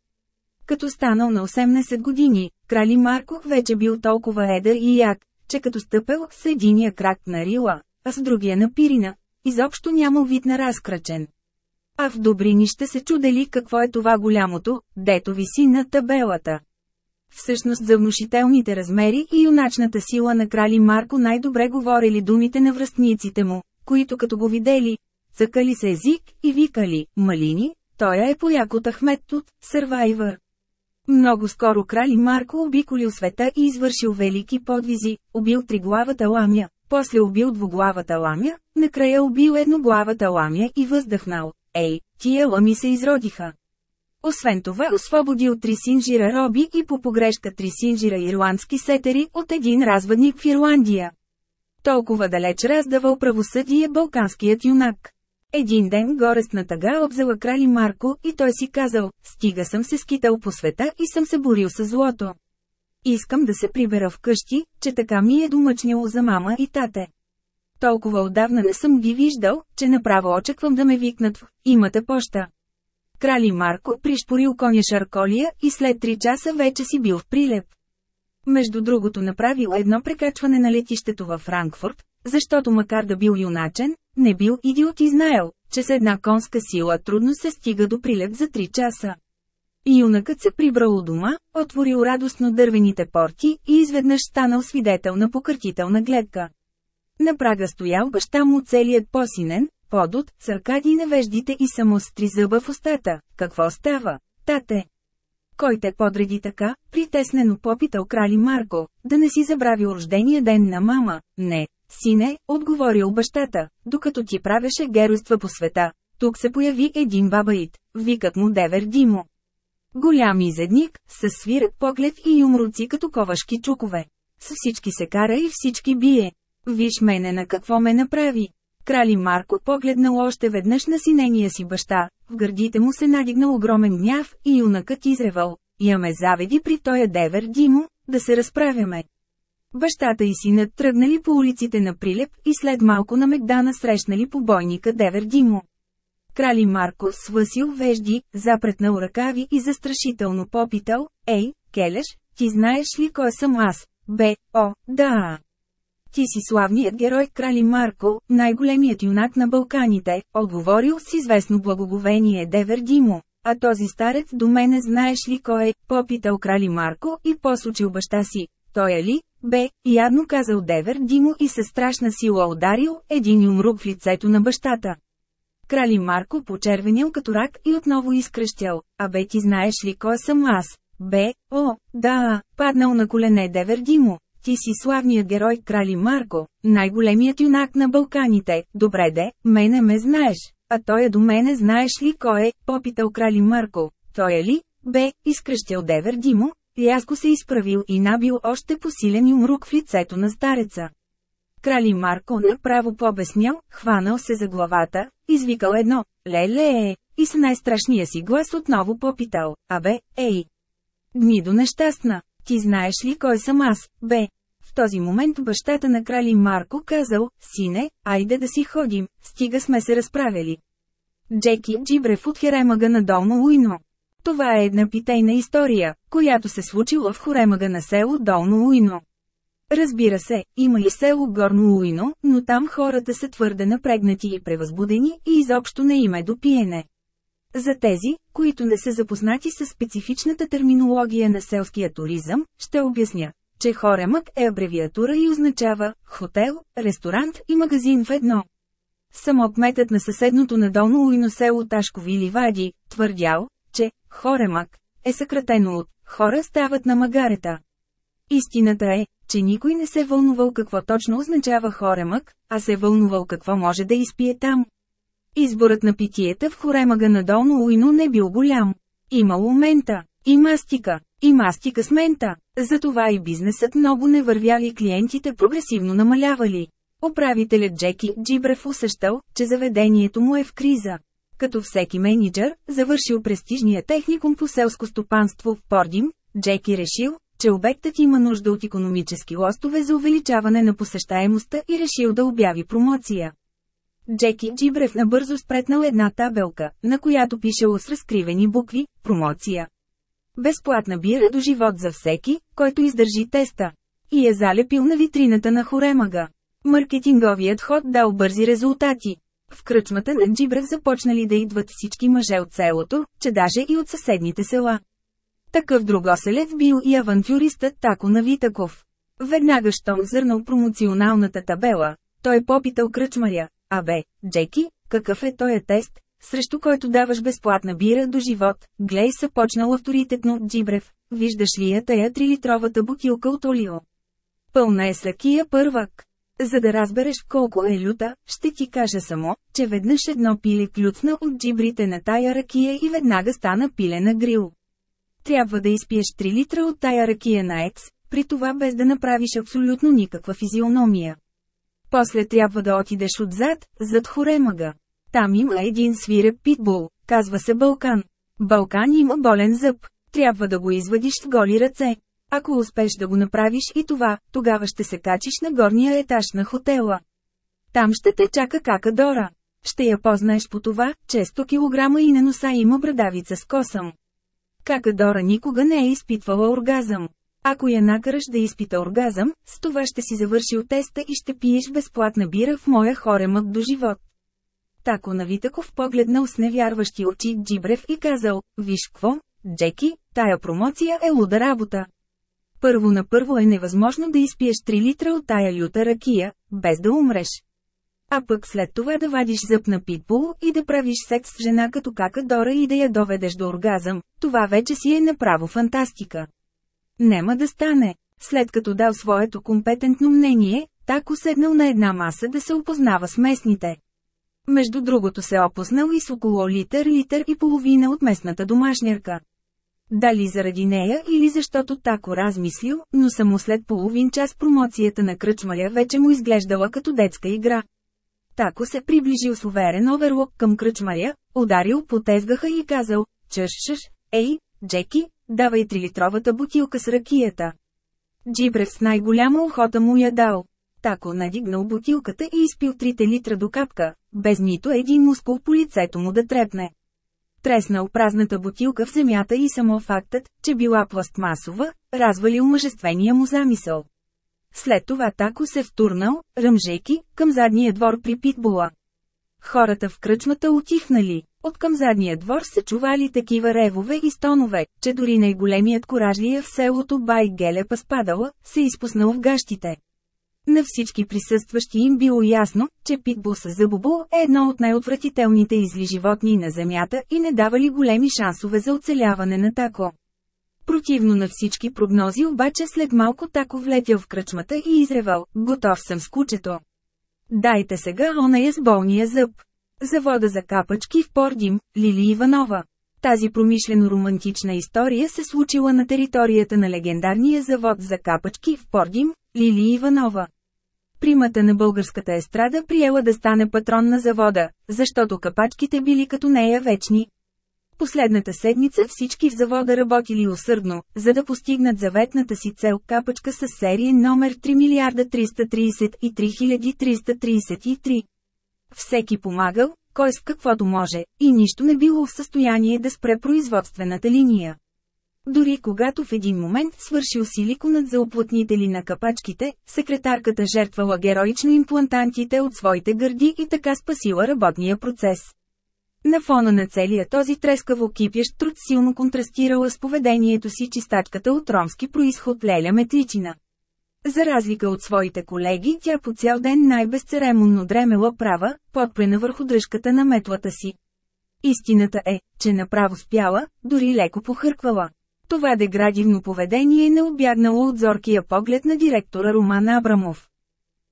[SPEAKER 1] Като станал на 18 години, крали Марко вече бил толкова едър и як, че като стъпел с единия крак на Рила, а с другия на Пирина, изобщо нямал вид на разкрачен. А в Добрини ще се чудели какво е това голямото, дето виси на табелата. Всъщност за внушителните размери и юначната сила на крали Марко най-добре говорили думите на връстниците му, които като го видели, цъкали се език и викали «Малини», той е пояк от Ахмет Тут, Сървайвър. Много скоро крали Марко обиколил света и извършил велики подвизи, убил триглавата ламя, после убил двуглавата ламя, накрая убил едноглавата ламя и въздъхнал. Ей, тия лами се изродиха. Освен това освободил три синжира роби и по погрешка три синжира ирландски сетери от един развъдник в Ирландия. Толкова далеч раздавал правосъдие балканският юнак. Един ден горестна тъга обзела крали Марко и той си казал, стига съм се скитал по света и съм се борил с злото. Искам да се прибера вкъщи, че така ми е домъчнило за мама и тате. Толкова отдавна не съм ги виждал, че направо очаквам да ме викнат в «Имате поща». Крали Марко пришпорил коня Шарколия и след 3 часа вече си бил в прилеп. Между другото направил едно прекачване на летището във Франкфурт, защото макар да бил юначен, не бил идиот и знаел, че с една конска сила трудно се стига до прилеп за 3 часа. Юнакът се прибрал у дома, отворил радостно дървените порти и изведнъж станал свидетел на покъртителна гледка. На прага стоял баща му целият посинен, подот, с аркади невеждите и само с три зъба в устата. Какво става, тате? Кой те подреди така, притеснено попитал крали Марко, да не си забравил рождения ден на мама, не, сине, отговорил бащата, докато ти правеше геройства по света. Тук се появи един бабаит, викат му Девер Димо. Голям изедник, с свирек поглед и юмруци като ковашки чукове. С всички се кара и всички бие. Виж мене на какво ме направи. Крали Марко погледнал още веднъж на синения си баща, в гърдите му се надигнал огромен гняв и юнакът изревал. Я ме заведи при тоя девер Димо, да се разправяме. Бащата и синът тръгнали по улиците на Прилеп и след малко на Мегдана срещнали побойника Девер Димо. Крали Марко свъсил вежди, запретнал ръкави и застрашително попитал, «Ей, Келеш, ти знаеш ли кой съм аз?» Б. О, да. Ти си славният герой Крали Марко, най-големият юнак на Балканите, отговорил с известно благоговение Девер Димо. А този старец до мене знаеш ли кой е, попитал Крали Марко и посочил баща си. Той е ли? Бе, ядно казал Девер Димо и със страшна сила ударил един юмрук в лицето на бащата. Крали Марко почервенил като рак и отново изкръщял, а бе ти знаеш ли кой съм аз? Бе, о, да, паднал на колене Девер Димо. Ти си славният герой Крали Марко, най-големият юнак на Балканите. Добре де, мене ме знаеш, а той е до мене знаеш ли кой е, попитал Крали Марко. Той е ли? Бе, изкръщял Девер Димо, рязко се изправил и набил още посилен юмрук в лицето на стареца. Крали Марко направо побеснял, хванал се за главата, извикал едно, ле-ле-е, и с най-страшния си глас отново попитал, абе, ей. Гнидо нещастна, ти знаеш ли кой съм аз, бе? В този момент бащата на крали Марко казал, сине, айде да си ходим, стига сме се разправили. Джеки Джибрев от Херемага на Долно Уино. Това е една питейна история, която се случила в Хоремага на село Долно Уино. Разбира се, има и село Горно Уино, но там хората са твърде напрегнати и превъзбудени и изобщо не има до пиене. За тези, които не са запознати с специфичната терминология на селския туризъм, ще обясня, че Хоремък е абревиатура и означава хотел, ресторант и магазин в едно. Само кметът на съседното надолно уино село Ташкови Ливади, твърдял, че Хоремък е съкратено от хора стават на магарета. Истината е, че никой не се вълнувал какво точно означава хоремък, а се вълнувал какво може да изпие там. Изборът на питиета в хоремага на Долно Уино не бил голям. Имало мента, и мастика, и мастика с мента. Затова и бизнесът много не вървял и клиентите прогресивно намалявали. Управителят Джеки Джибрев усещал, че заведението му е в криза. Като всеки менеджер, завършил престижния техникум по селско стопанство в Пордим, Джеки решил, че обектът има нужда от економически лостове за увеличаване на посещаемостта и решил да обяви промоция. Джеки Джибрев набързо спретнал една табелка, на която пишело с разкривени букви «Промоция». Безплатна бира до живот за всеки, който издържи теста. И е залепил на витрината на Хоремага. Маркетинговият ход дал бързи резултати. В кръчмата на Джибрев започнали да идват всички мъже от селото, че даже и от съседните села. Такъв другоселец бил и авантюристът Тако Навитаков. Веднага щом зърнал промоционалната табела, той попитал кръчмаря, Абе, Джеки, какъв е този тест, срещу който даваш безплатна бира до живот? Глей се почнал авторитетно Джибрев. Виждаш ли я тая трилитровата бутилка от олио? Пълна е слакия първак. За да разбереш колко е люта, ще ти кажа само, че веднъж едно пиле клюцна от джибрите на тая ракия и веднага стана пиле на грил. Трябва да изпиеш 3 литра от тая ракия на екс, при това без да направиш абсолютно никаква физиономия. После трябва да отидеш отзад, зад хоремага. Там има един свиреп питбул, казва се Балкан. Балкан има болен зъб. Трябва да го извадиш с голи ръце. Ако успеш да го направиш и това, тогава ще се качиш на горния етаж на хотела. Там ще те чака кака Дора. Ще я познаеш по това, че 100 кг и на носа има брадавица с косъм. Кака никога не е изпитвала оргазъм. Ако я накараш да изпита оргазъм, с това ще си завършил теста и ще пиеш безплатна бира в моя хоремък до живот. Тако Навитаков погледнал с невярващи очи Джибрев и казал, виж кво, Джеки, тая промоция е луда работа. Първо на първо е невъзможно да изпиеш 3 литра от тая люта ракия, без да умреш. А пък след това да вадиш зъб на питбул и да правиш секс с жена като кака Дора и да я доведеш до оргазъм, това вече си е направо фантастика. Нема да стане. След като дал своето компетентно мнение, тако седнал на една маса да се опознава с местните. Между другото се опознал и с около литър, литър и половина от местната домашнярка. Дали заради нея или защото тако размислил, но само след половин час промоцията на кръчмаря вече му изглеждала като детска игра. Тако се приближил с уверен оверлок към кръчмаря, ударил по тезгаха и казал, чъш чъш, ей, Джеки, давай трилитровата бутилка с ракията. Джибрев с най-голяма охота му я дал. Тако надигнал бутилката и изпил трите литра до капка, без нито един мускул по лицето му да трепне. Треснал празната бутилка в земята и само фактът, че била пластмасова, развалил мъжествения му замисъл. След това тако се втурнал, ръмжейки, към задния двор при питбула. Хората в кръчмата отихнали. От към задния двор се чували такива ревове и стонове, че дори най-големият коражлия в селото Бай Гелепа спадала, се изпуснал в гащите. На всички присъстващи им било ясно, че питбул с зъбобул е едно от най-отвратителните изли животни на Земята и не давали големи шансове за оцеляване на тако. Противно на всички прогнози обаче след малко тако влетял в кръчмата и изревал, готов съм с кучето. Дайте сега оная с болния зъб. Завода за капачки в Пордим, Лили Иванова. Тази промишлено-романтична история се случила на територията на легендарния завод за капачки в Пордим, Лили Иванова. Примата на българската естрада приела да стане патрон на завода, защото капачките били като нея вечни. Последната седмица всички в завода работили усърдно, за да постигнат заветната си цел капачка с серия номер 3 милиарда 333 333. Всеки помагал, кой с каквото може, и нищо не било в състояние да спре производствената линия. Дори когато в един момент свършил силиконът за оплътнители на капачките, секретарката жертвала героично имплантантите от своите гърди и така спасила работния процес. На фона на целия този трескаво кипящ труд силно контрастирала с поведението си чистачката от ромски происход Леля Метличина. За разлика от своите колеги, тя по цял ден най-безцеремонно дремела права, подпрена върху дръжката на метлата си. Истината е, че направо спяла, дори леко похърквала. Това деградивно поведение не обягнало от зоркия поглед на директора Роман Абрамов.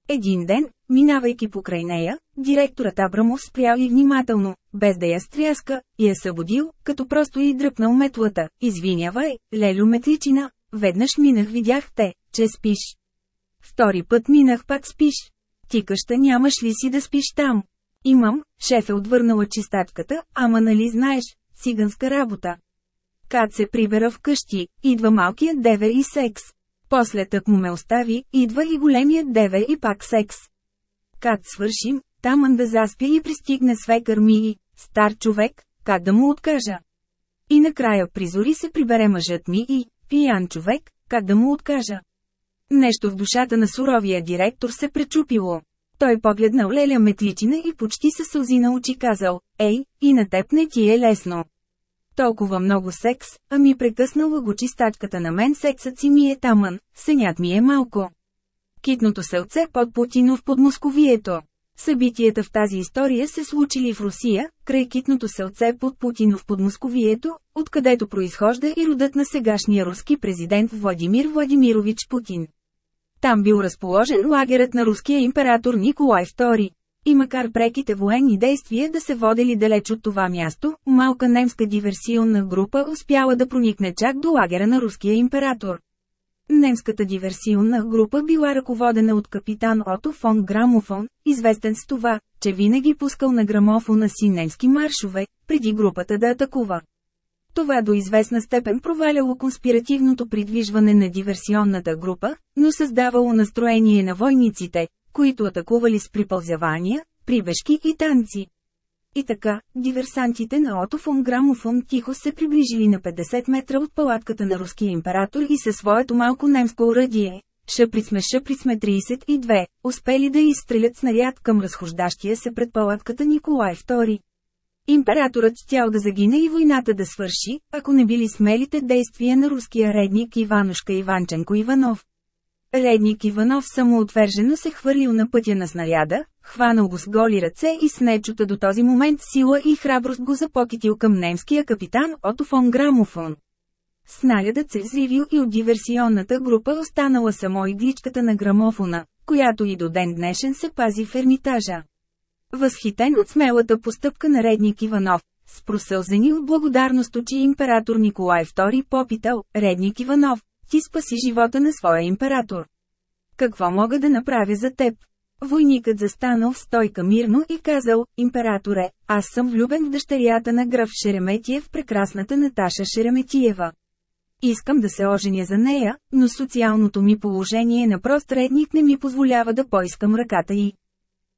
[SPEAKER 1] Един ден, минавайки покрай нея, директорът Абрамов спрял и внимателно, без да я стряска, и я събудил, като просто и дръпнал метлата. Извинявай, Лелю Метличина, веднъж минах видях те, че спиш. Втори път минах пак спиш. Ти къща нямаш ли си да спиш там? Имам, шеф е отвърнала чистачката, ама нали знаеш, циганска работа. Кат се прибера вкъщи, идва малкият деве и секс. После тък му ме остави, идва и големият деве и пак секс. Кат свършим, таман да заспя и пристигне свекър ми и, стар човек, как да му откажа. И накрая призори се прибере мъжът ми и, пиян човек, как да му откажа. Нещо в душата на суровия директор се пречупило. Той погледнал Леля Метличина и почти със сълзи на очи казал, «Ей, и на теб не ти е лесно». Толкова много секс, а ми прекъснала го чистачката на мен сексът си ми е тамън, сенят ми е малко. Китното селце под Путинов под Московието. Събитията в тази история се случили в Русия, край китното селце под Путинов под Московието, откъдето произхожда и родът на сегашния руски президент Владимир Владимирович Путин. Там бил разположен лагерът на руския император Николай II. И макар преките военни действия да се водели далеч от това място, малка немска диверсионна група успяла да проникне чак до лагера на руския император. Немската диверсионна група била ръководена от капитан Ото фон Грамофон, известен с това, че винаги пускал на грамофона си немски маршове, преди групата да атакува. Това до известна степен проваляло конспиративното придвижване на диверсионната група, но създавало настроение на войниците, които атакували с припълзявания, прибежки и танци. И така, диверсантите на Отофон Грамофон тихо се приближили на 50 метра от палатката на руския император и със своето малко немско уръдие, Шаприцме Шаприцме 32, успели да изстрелят снаряд към разхождащия се пред палатката Николай II. Императорът щял да загине и войната да свърши, ако не били смелите действия на руския редник Иванушка Иванченко Иванов. Редник Иванов самоотвержено се хвърлил на пътя на снаряда, хванал го с голи ръце и с нечута до този момент сила и храброст го запокитил към немския капитан Ото фон Грамофон. Снарядът се взривил и от диверсионната група останала само игличката на грамофона, която и до ден днешен се пази в ермитажа. Възхитен от смелата постъпка на редник Иванов, с просълзени от благодарност очи император Николай II попитал, редник Иванов, ти спаси живота на своя император. Какво мога да направя за теб? Войникът застанал в стойка мирно и казал, императоре, аз съм влюбен в дъщерята на граф Шереметиев прекрасната Наташа Шереметиева. Искам да се оженя за нея, но социалното ми положение на прост редник не ми позволява да поискам ръката й.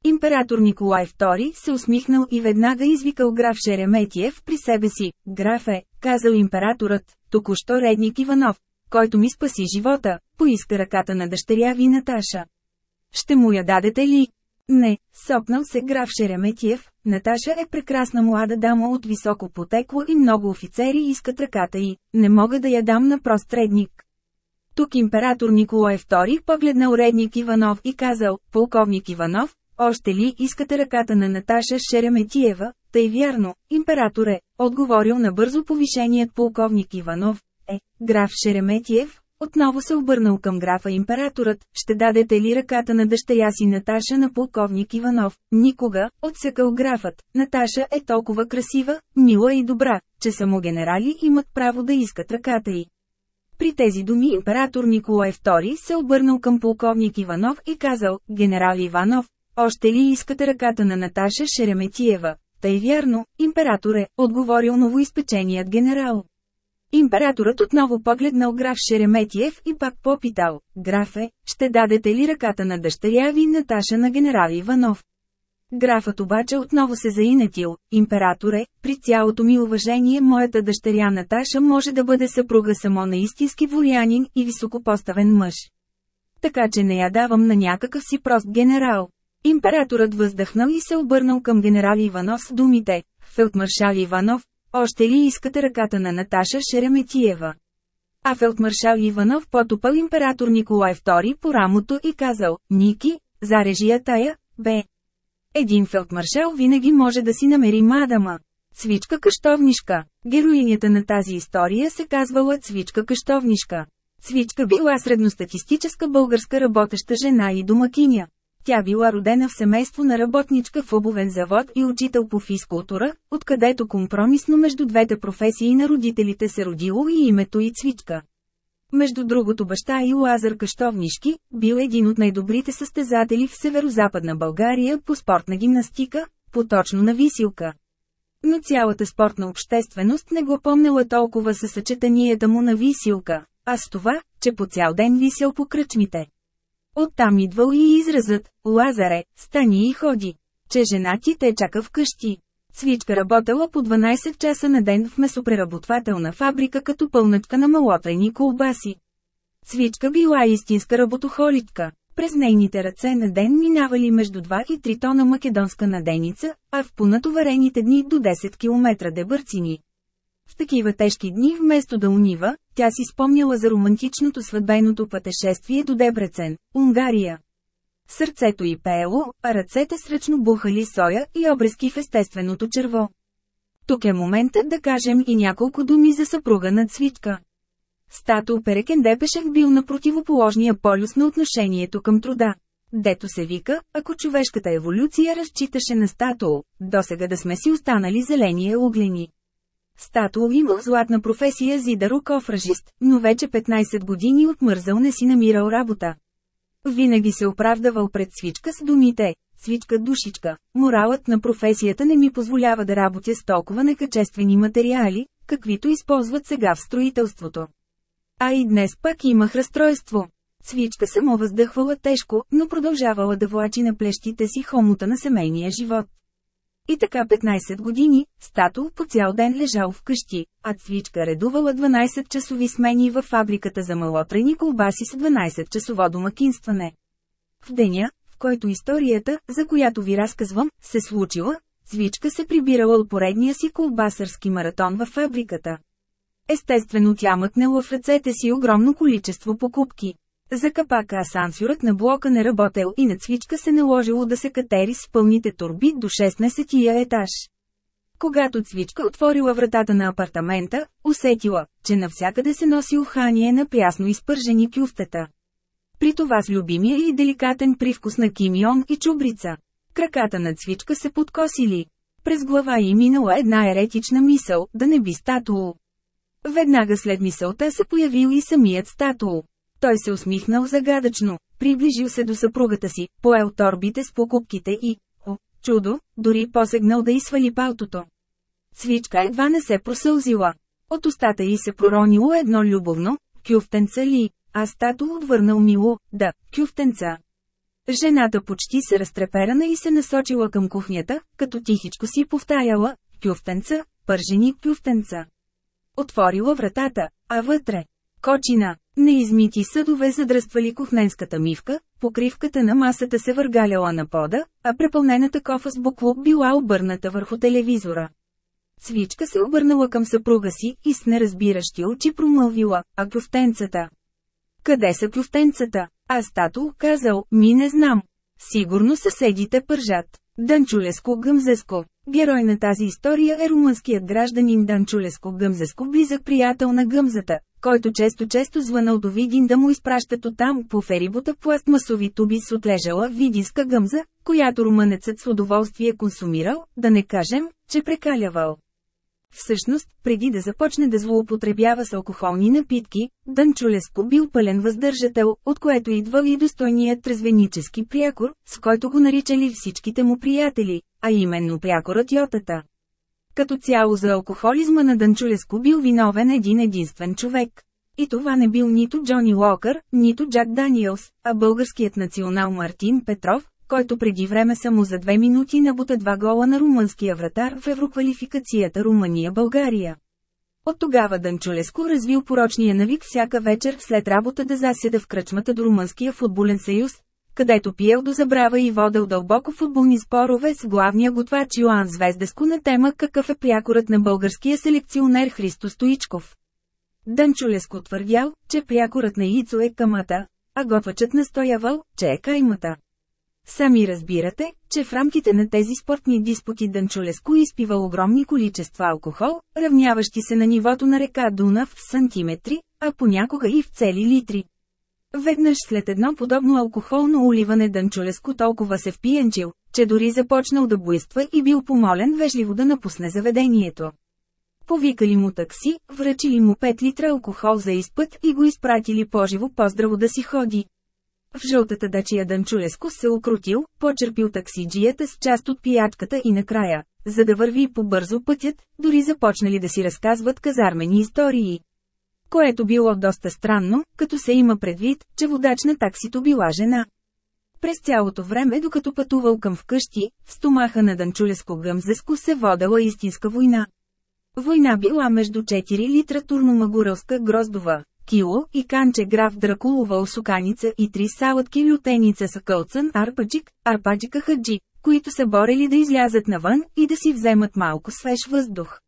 [SPEAKER 1] Император Николай II се усмихнал и веднага извикал граф Шереметиев при себе си. Графе, казал императорът, току-що редник Иванов, който ми спаси живота, поиска ръката на дъщеря ви Наташа. Ще му я дадете ли? Не, сопнал се граф Шереметиев, Наташа е прекрасна млада дама от високо потекло и много офицери искат ръката й, не мога да я дам на прост редник. Тук император Николай II погледнал редник Иванов и казал, полковник Иванов, още ли искате ръката на Наташа Шереметиева, тъй вярно, императоре, отговорил на бързо повишеният полковник Иванов, е, граф Шереметиев, отново се обърнал към графа императорът, ще дадете ли ръката на дъщеря си Наташа на полковник Иванов? Никога, отсекал графът, Наташа е толкова красива, мила и добра, че само генерали имат право да искат ръката й. При тези думи император Николай II се обърнал към полковник Иванов и казал, генерал Иванов, още ли искате ръката на Наташа Шереметиева? Тъй вярно, императоре, отговорил новоизпеченият генерал. Императорът отново погледнал граф Шереметиев и пак попитал, графе, ще дадете ли ръката на дъщеря ви Наташа на генерал Иванов? Графът обаче отново се заинетил, императоре, при цялото ми уважение моята дъщеря Наташа може да бъде съпруга само на истински волянин и високопоставен мъж. Така че не я давам на някакъв си прост генерал. Императорът въздъхнал и се обърнал към генерал Иванов с думите, Фелдмаршал Иванов, още ли искате ръката на Наташа Шереметиева? А фелдмаршал Иванов потопал император Николай II по рамото и казал, Ники, зарежи я тая, бе. Един фелдмаршал винаги може да си намери мадама. Цвичка Каштовнишка. Героинята на тази история се казвала Цвичка Каштовнишка. Цвичка била средностатистическа българска работеща жена и домакиня. Тя била родена в семейство на работничка в обувен завод и учител по физкултура, откъдето компромисно между двете професии на родителите се родило и името и Цвичка. Между другото баща и Лазар Каштовнишки, бил един от най-добрите състезатели в северо-западна България по спортна гимнастика, поточно на висилка. Но цялата спортна общественост не го помнела толкова със съчетанията му на висилка, а с това, че по цял ден висел по кръчмите. Оттам идвал и изразът, Лазаре, стани и ходи. Че жена ти те чака вкъщи. Свичка работела по 12 часа на ден в месопреработвателна фабрика като пълначка на малотайни колбаси. Свичка била истинска работохолитка. През нейните ръце на ден минавали между 2 и 3 тона македонска наденица, а в понатоварените дни до 10 км дебърцини. В такива тежки дни вместо да унива, тя си спомняла за романтичното сватбеното пътешествие до Дебрецен, Унгария. Сърцето й пеело, а ръцете сръчно бухали соя и обрезки в естественото черво. Тук е моментът да кажем и няколко думи за съпруга на Цвичка. Стато Перекендепешев бил на противоположния полюс на отношението към труда. Дето се вика, ако човешката еволюция разчиташе на стато, досега да сме си останали зелени углени. Статул имал златна професия зидаро-кофражист, но вече 15 години отмързал не си намирал работа. Винаги се оправдавал пред свичка с думите «Свичка душичка, моралът на професията не ми позволява да работя с толкова некачествени материали, каквито използват сега в строителството». А и днес пак имах разстройство. Свичка само въздъхвала тежко, но продължавала да влачи на плещите си хомота на семейния живот. И така 15 години, Стато по цял ден лежал вкъщи, а Цвичка редувала 12-часови смени във фабриката за малотрени колбаси с 12-часово домакинстване. В деня, в който историята, за която ви разказвам, се случила, Цвичка се прибирала от поредния си колбасърски маратон във фабриката. Естествено тя мъкнела в ръцете си огромно количество покупки. За капака асансьорът на блока не работел и на цвичка се наложило да се катери с пълните турби до 16-тия етаж. Когато цвичка отворила вратата на апартамента, усетила, че навсякъде се носи ухание на прясно изпържени кюфтета. При това с любимия и деликатен привкус на кимион и чубрица. Краката на цвичка се подкосили. През глава й минала една еретична мисъл, да не би статул. Веднага след мисълта се появил и самият статул. Той се усмихнал загадъчно, приближил се до съпругата си, поел торбите с покупките и, о, чудо, дори посегнал да изсвали палтото. Свичка едва не се просълзила. От устата й се проронило едно любовно, кюфтенца ли, а стато отвърнал мило, да, кюфтенца. Жената почти се разтреперана и се насочила към кухнята, като тихичко си повтаряла, кюфтенца, пържени кюфтенца. Отворила вратата, а вътре – кочина. Неизмити съдове задръствали кухненската мивка, покривката на масата се въргаляла на пода, а препълнената кофа с буклук била обърната върху телевизора. Свичка се обърнала към съпруга си и с неразбиращи очи промълвила, а кюфтенцата. Къде са кюфтенцата? А стато казал, ми не знам. Сигурно съседите пържат. Данчулеско Гъмзеско. Герой на тази история е румънският гражданин Данчулеско Гъмзеско, близък приятел на Гъмзата, който често-често звънал до Видин да му изпращат оттам по ферибота пластмасови туби с отлежала видинска гъмза, която румънецът с удоволствие консумирал, да не кажем, че прекалявал. Всъщност, преди да започне да злоупотребява с алкохолни напитки, Дънчулеско бил пълен въздържател, от което идвал и достойният трезвенически прякор, с който го наричали всичките му приятели, а именно прякорът Йотата. Като цяло за алкохолизма на Дънчулеско бил виновен един единствен човек. И това не бил нито Джони Локър, нито Джак Даниелс, а българският национал Мартин Петров, който преди време само за две минути набута два гола на румънския вратар в евроквалификацията Румъния-България. От тогава Дънчулеско развил порочния навик всяка вечер след работа да заседа в кръчмата до Румънския футболен съюз, където пиел до забрава и водел дълбоко футболни спорове с главния готвач Йоан Звездеско на тема какъв е прякорът на българския селекционер Христо Стоичков. Дънчулеско твърдял, че прякорът на Ицо е камата, а готвачът настоявал, че е каймата. Сами разбирате, че в рамките на тези спортни диспути Дънчулеско изпива огромни количества алкохол, равняващи се на нивото на река Дунав в сантиметри, а понякога и в цели литри. Веднъж след едно подобно алкохолно уливане Дънчулеско толкова се впиенчил, че дори започнал да буйства и бил помолен вежливо да напусне заведението. Повикали му такси, връчили му 5 литра алкохол за изпът и го изпратили поживо поздраво да си ходи. В жълтата дачия Данчулеско се окрутил, почерпил таксиджията с част от пиячката и накрая, за да върви по-бързо пътят, дори започнали да си разказват казармени истории. Което било доста странно, като се има предвид, че водач на таксито била жена. През цялото време, докато пътувал към вкъщи, в стомаха на Данчулеско гъмзеско се водела истинска война. Война била между 4 литра турномагурелска гроздова, кило и канче граф Дракулова осуканица и три салатки лютеница са кълцън арпаджик, арпаджика хаджи, които се борели да излязат навън и да си вземат малко свеж въздух.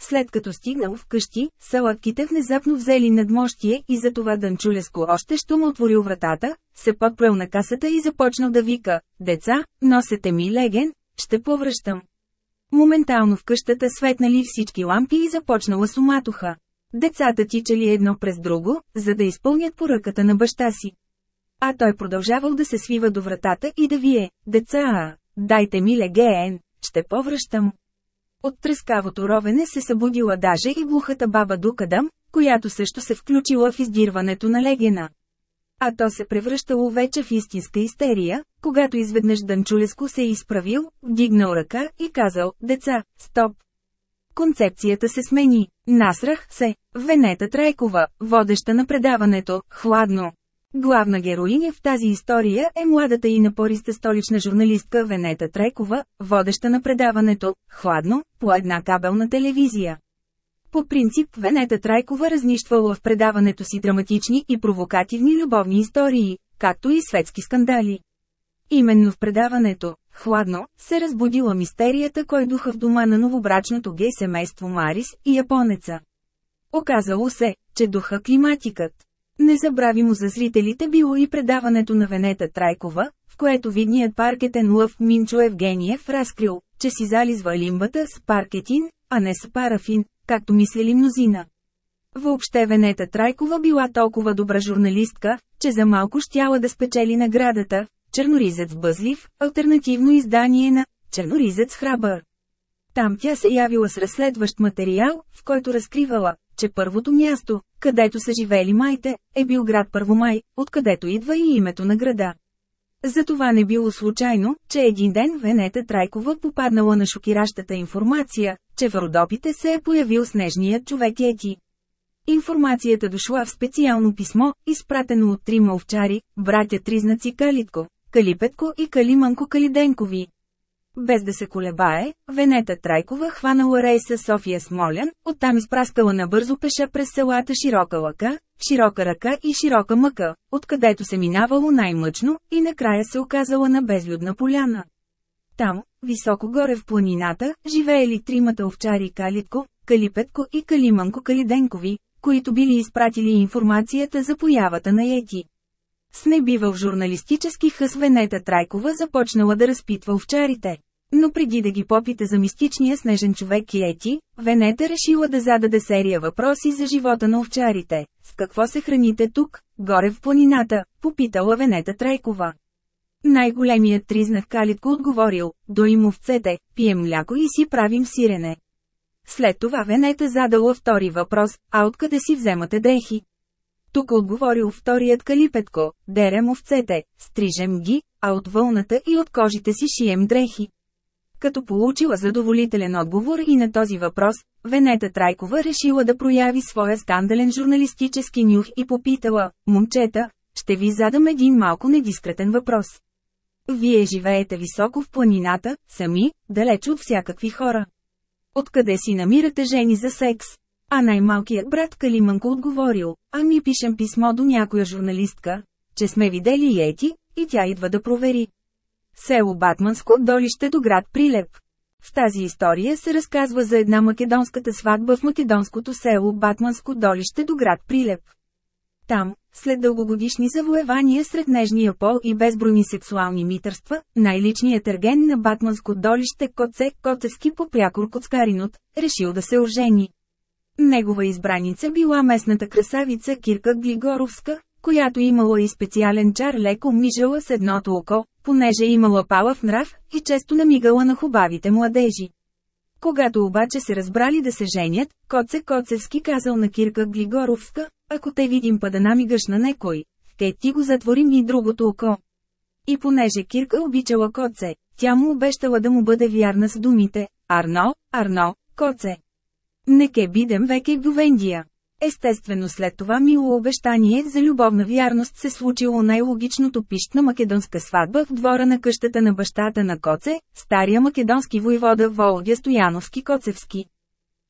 [SPEAKER 1] След като стигнал вкъщи, салатките внезапно взели надмощие и за това Дънчулеско още що му отворил вратата, се подпрел на касата и започнал да вика, «Деца, носете ми леген, ще повръщам». Моментално в къщата светнали всички лампи и започнала суматоха. Децата тичали едно през друго, за да изпълнят поръката на баща си. А той продължавал да се свива до вратата и да вие, деца, дайте ми легеен, ще повръщам. От трескавото ровене се събудила даже и глухата баба Дукадам, която също се включила в издирването на легена. А то се превръщало вече в истинска истерия, когато изведнъж Данчулеско се е изправил, вдигнал ръка и казал, деца, стоп, Концепцията се смени. Насрах се. Венета Трайкова, водеща на предаването, хладно. Главна героиня в тази история е младата и напориста столична журналистка Венета Трекова, водеща на предаването «Хладно» по една кабелна телевизия. По принцип Венета Трайкова разнищвала в предаването си драматични и провокативни любовни истории, както и светски скандали. Именно в предаването, хладно, се разбудила мистерията кой духа в дома на новобрачното гей семейство Марис и японеца. Оказало се, че духа климатикът. Незабравимо за зрителите било и предаването на Венета Трайкова, в което видният паркетен лъв Минчо Евгениев разкрил, че си зализва лимбата с паркетин, а не с парафин, както мислили мнозина. Въобще Венета Трайкова била толкова добра журналистка, че за малко щяла да спечели наградата Черноризец Бъзлив, альтернативно издание на Черноризец Храбър. Там тя се явила с разследващ материал, в който разкривала, че първото място, където са живели майте, е бил град Първомай, откъдето идва и името на града. Затова не било случайно, че един ден Венета Трайкова попаднала на шокиращата информация, че в Родопите се е появил снежният човек Ети. Информацията дошла в специално писмо, изпратено от трима овчари, братя Тризнаци Калитко, Калипетко и Калиманко Калиденкови. Без да се колебае, Венета Трайкова хванала рейса София Смолян, оттам изпраскала набързо пеша през селата Широка лъка, Широка ръка и Широка мъка, откъдето се минавало най-мъчно, и накрая се оказала на безлюдна поляна. Там, високо горе в планината, живеели тримата овчари Калитко, Калипетко и Калиманко Калиденкови, които били изпратили информацията за появата на Ети. С небивал журналистически хъс Венета Трайкова започнала да разпитва овчарите. Но преди да ги попита за мистичния снежен човек Киети, Венета решила да зададе серия въпроси за живота на овчарите. С какво се храните тук, горе в планината, попитала Венета Трайкова. Най-големият тризнах калитко отговорил, доим овцете, пием мляко и си правим сирене. След това Венета задала втори въпрос, а откъде си вземате дрехи? Тук отговорил вторият калипетко, дерем овцете, стрижем ги, а от вълната и от кожите си шием дрехи. Като получила задоволителен отговор и на този въпрос, Венета Трайкова решила да прояви своя скандален журналистически нюх и попитала, момчета, ще ви задам един малко недискретен въпрос. Вие живеете високо в планината, сами, далеч от всякакви хора. Откъде си намирате жени за секс? А най-малкият брат Калиманко отговорил, ами пишем писмо до някоя журналистка, че сме видели Ети, и тя идва да провери. Село Батманско долище до град Прилеп. В тази история се разказва за една македонската сватба в македонското село Батманско долище до град Прилеп. Там, след дългогодишни завоевания сред нежния пол и безбройни сексуални митърства, най-личният ерген на батманско долище Коце Коцевски попрякор Коцкаринот, решил да се ожени. Негова избраница била местната красавица Кирка Глигоровска, която имала и специален чар леко мижала с едното око, понеже имала палав нрав и често намигала на хубавите младежи. Когато обаче се разбрали да се женят, Коце Коцевски казал на Кирка Глигоровска, ако те видим па да намигаш на некой, те ти го затворим и другото око. И понеже Кирка обичала Коце, тя му обещала да му бъде вярна с думите, Арно, Арно, Коце. Неке бидем веке говендия. Естествено след това мило обещание за любовна вярност се случило най-логичното пищ на македонска сватба в двора на къщата на бащата на Коце, стария македонски войвода Володя Стояновски Коцевски.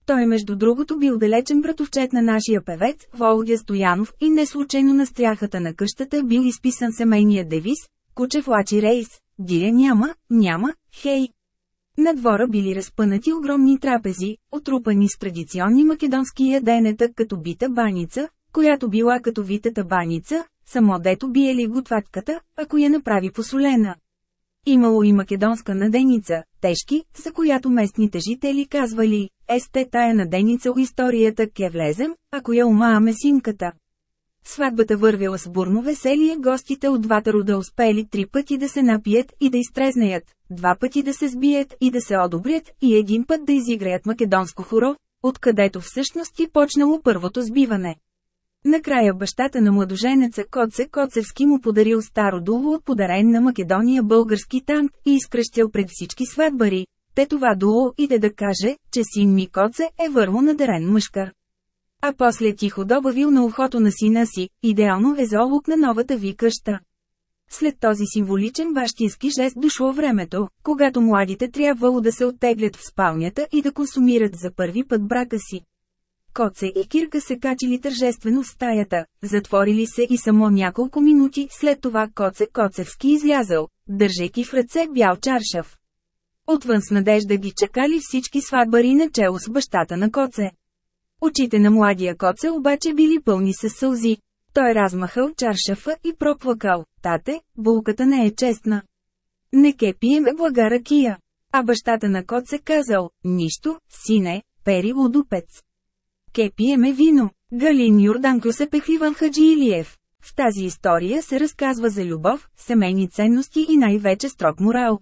[SPEAKER 1] Той между другото бил далечен братовчет на нашия певец, Володя Стоянов, и не случайно на стряхата на къщата бил изписан семейния девиз «Куче влачи рейс, диря няма, няма, хей». На двора били разпънати огромни трапези, отрупани с традиционни македонски яденета като бита баница, която била като витата баница, само дето биели готватката, ако я направи посолена. Имало и македонска наденица, тежки, за която местните жители казвали, есте тая наденица у историята ке влезем, ако я умааме синката. Сватбата вървяла с бурно веселие, гостите от двата рода успели три пъти да се напият и да изтрезнеят, два пъти да се сбият и да се одобрят, и един път да изиграят македонско хоро, откъдето всъщност и почнало първото сбиване. Накрая бащата на младоженеца Коце Коцевски му подарил старо дуло от подарен на Македония български танк и изкръщял пред всички сватбари. Те това дуло иде да каже, че син ми Коце е върво надарен мъжкар. А после тихо добавил на ухото на сина си, идеално е зоолог на новата ви къща. След този символичен бащински жест дошло времето, когато младите трябвало да се оттеглят в спалнята и да консумират за първи път брака си. Коце и Кирка се качили тържествено в стаята, затворили се и само няколко минути след това Коце Коцевски излязъл, държейки в ръце бял чаршав. Отвън с надежда ги чакали всички сватбари начело с бащата на Коце. Очите на младия Коце обаче били пълни с сълзи. Той размахал чаршафа и проплакал, тате, булката не е честна. Не ке пиеме блага ракия. А бащата на Коце казал, нищо, сине, пери лудопец. Ке пиеме вино. Галин Юрданко се пехливан Хаджи Илиев. В тази история се разказва за любов, семейни ценности и най-вече строг морал.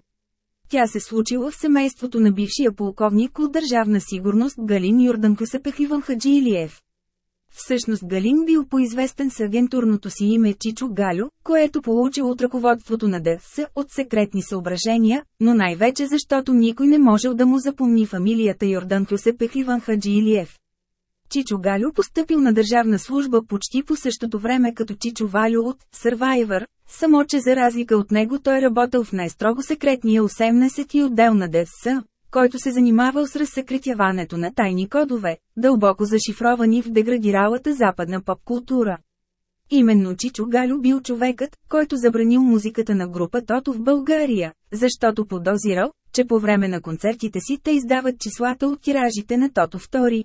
[SPEAKER 1] Тя се случила в семейството на бившия полковник от Държавна сигурност Галин Юрданко Сепехливан Хаджи Илиев. Всъщност Галин бил поизвестен с агентурното си име Чичо Галю, което получил от ръководството на ДС от секретни съображения, но най-вече защото никой не можел да му запомни фамилията Йордан Хюсепехливан Хаджи Илиев. Чичо Галю постъпил на държавна служба почти по същото време като Чичо Валю от Survivor, само че за разлика от него той работил в най-строго секретния 18-ти отдел на ДС, който се занимавал с разсекретяването на тайни кодове, дълбоко зашифровани в деградиралата западна поп-култура. Именно Чичо Галю бил човекът, който забранил музиката на група Тото в България, защото подозирал, че по време на концертите си те издават числата от тиражите на Тото II.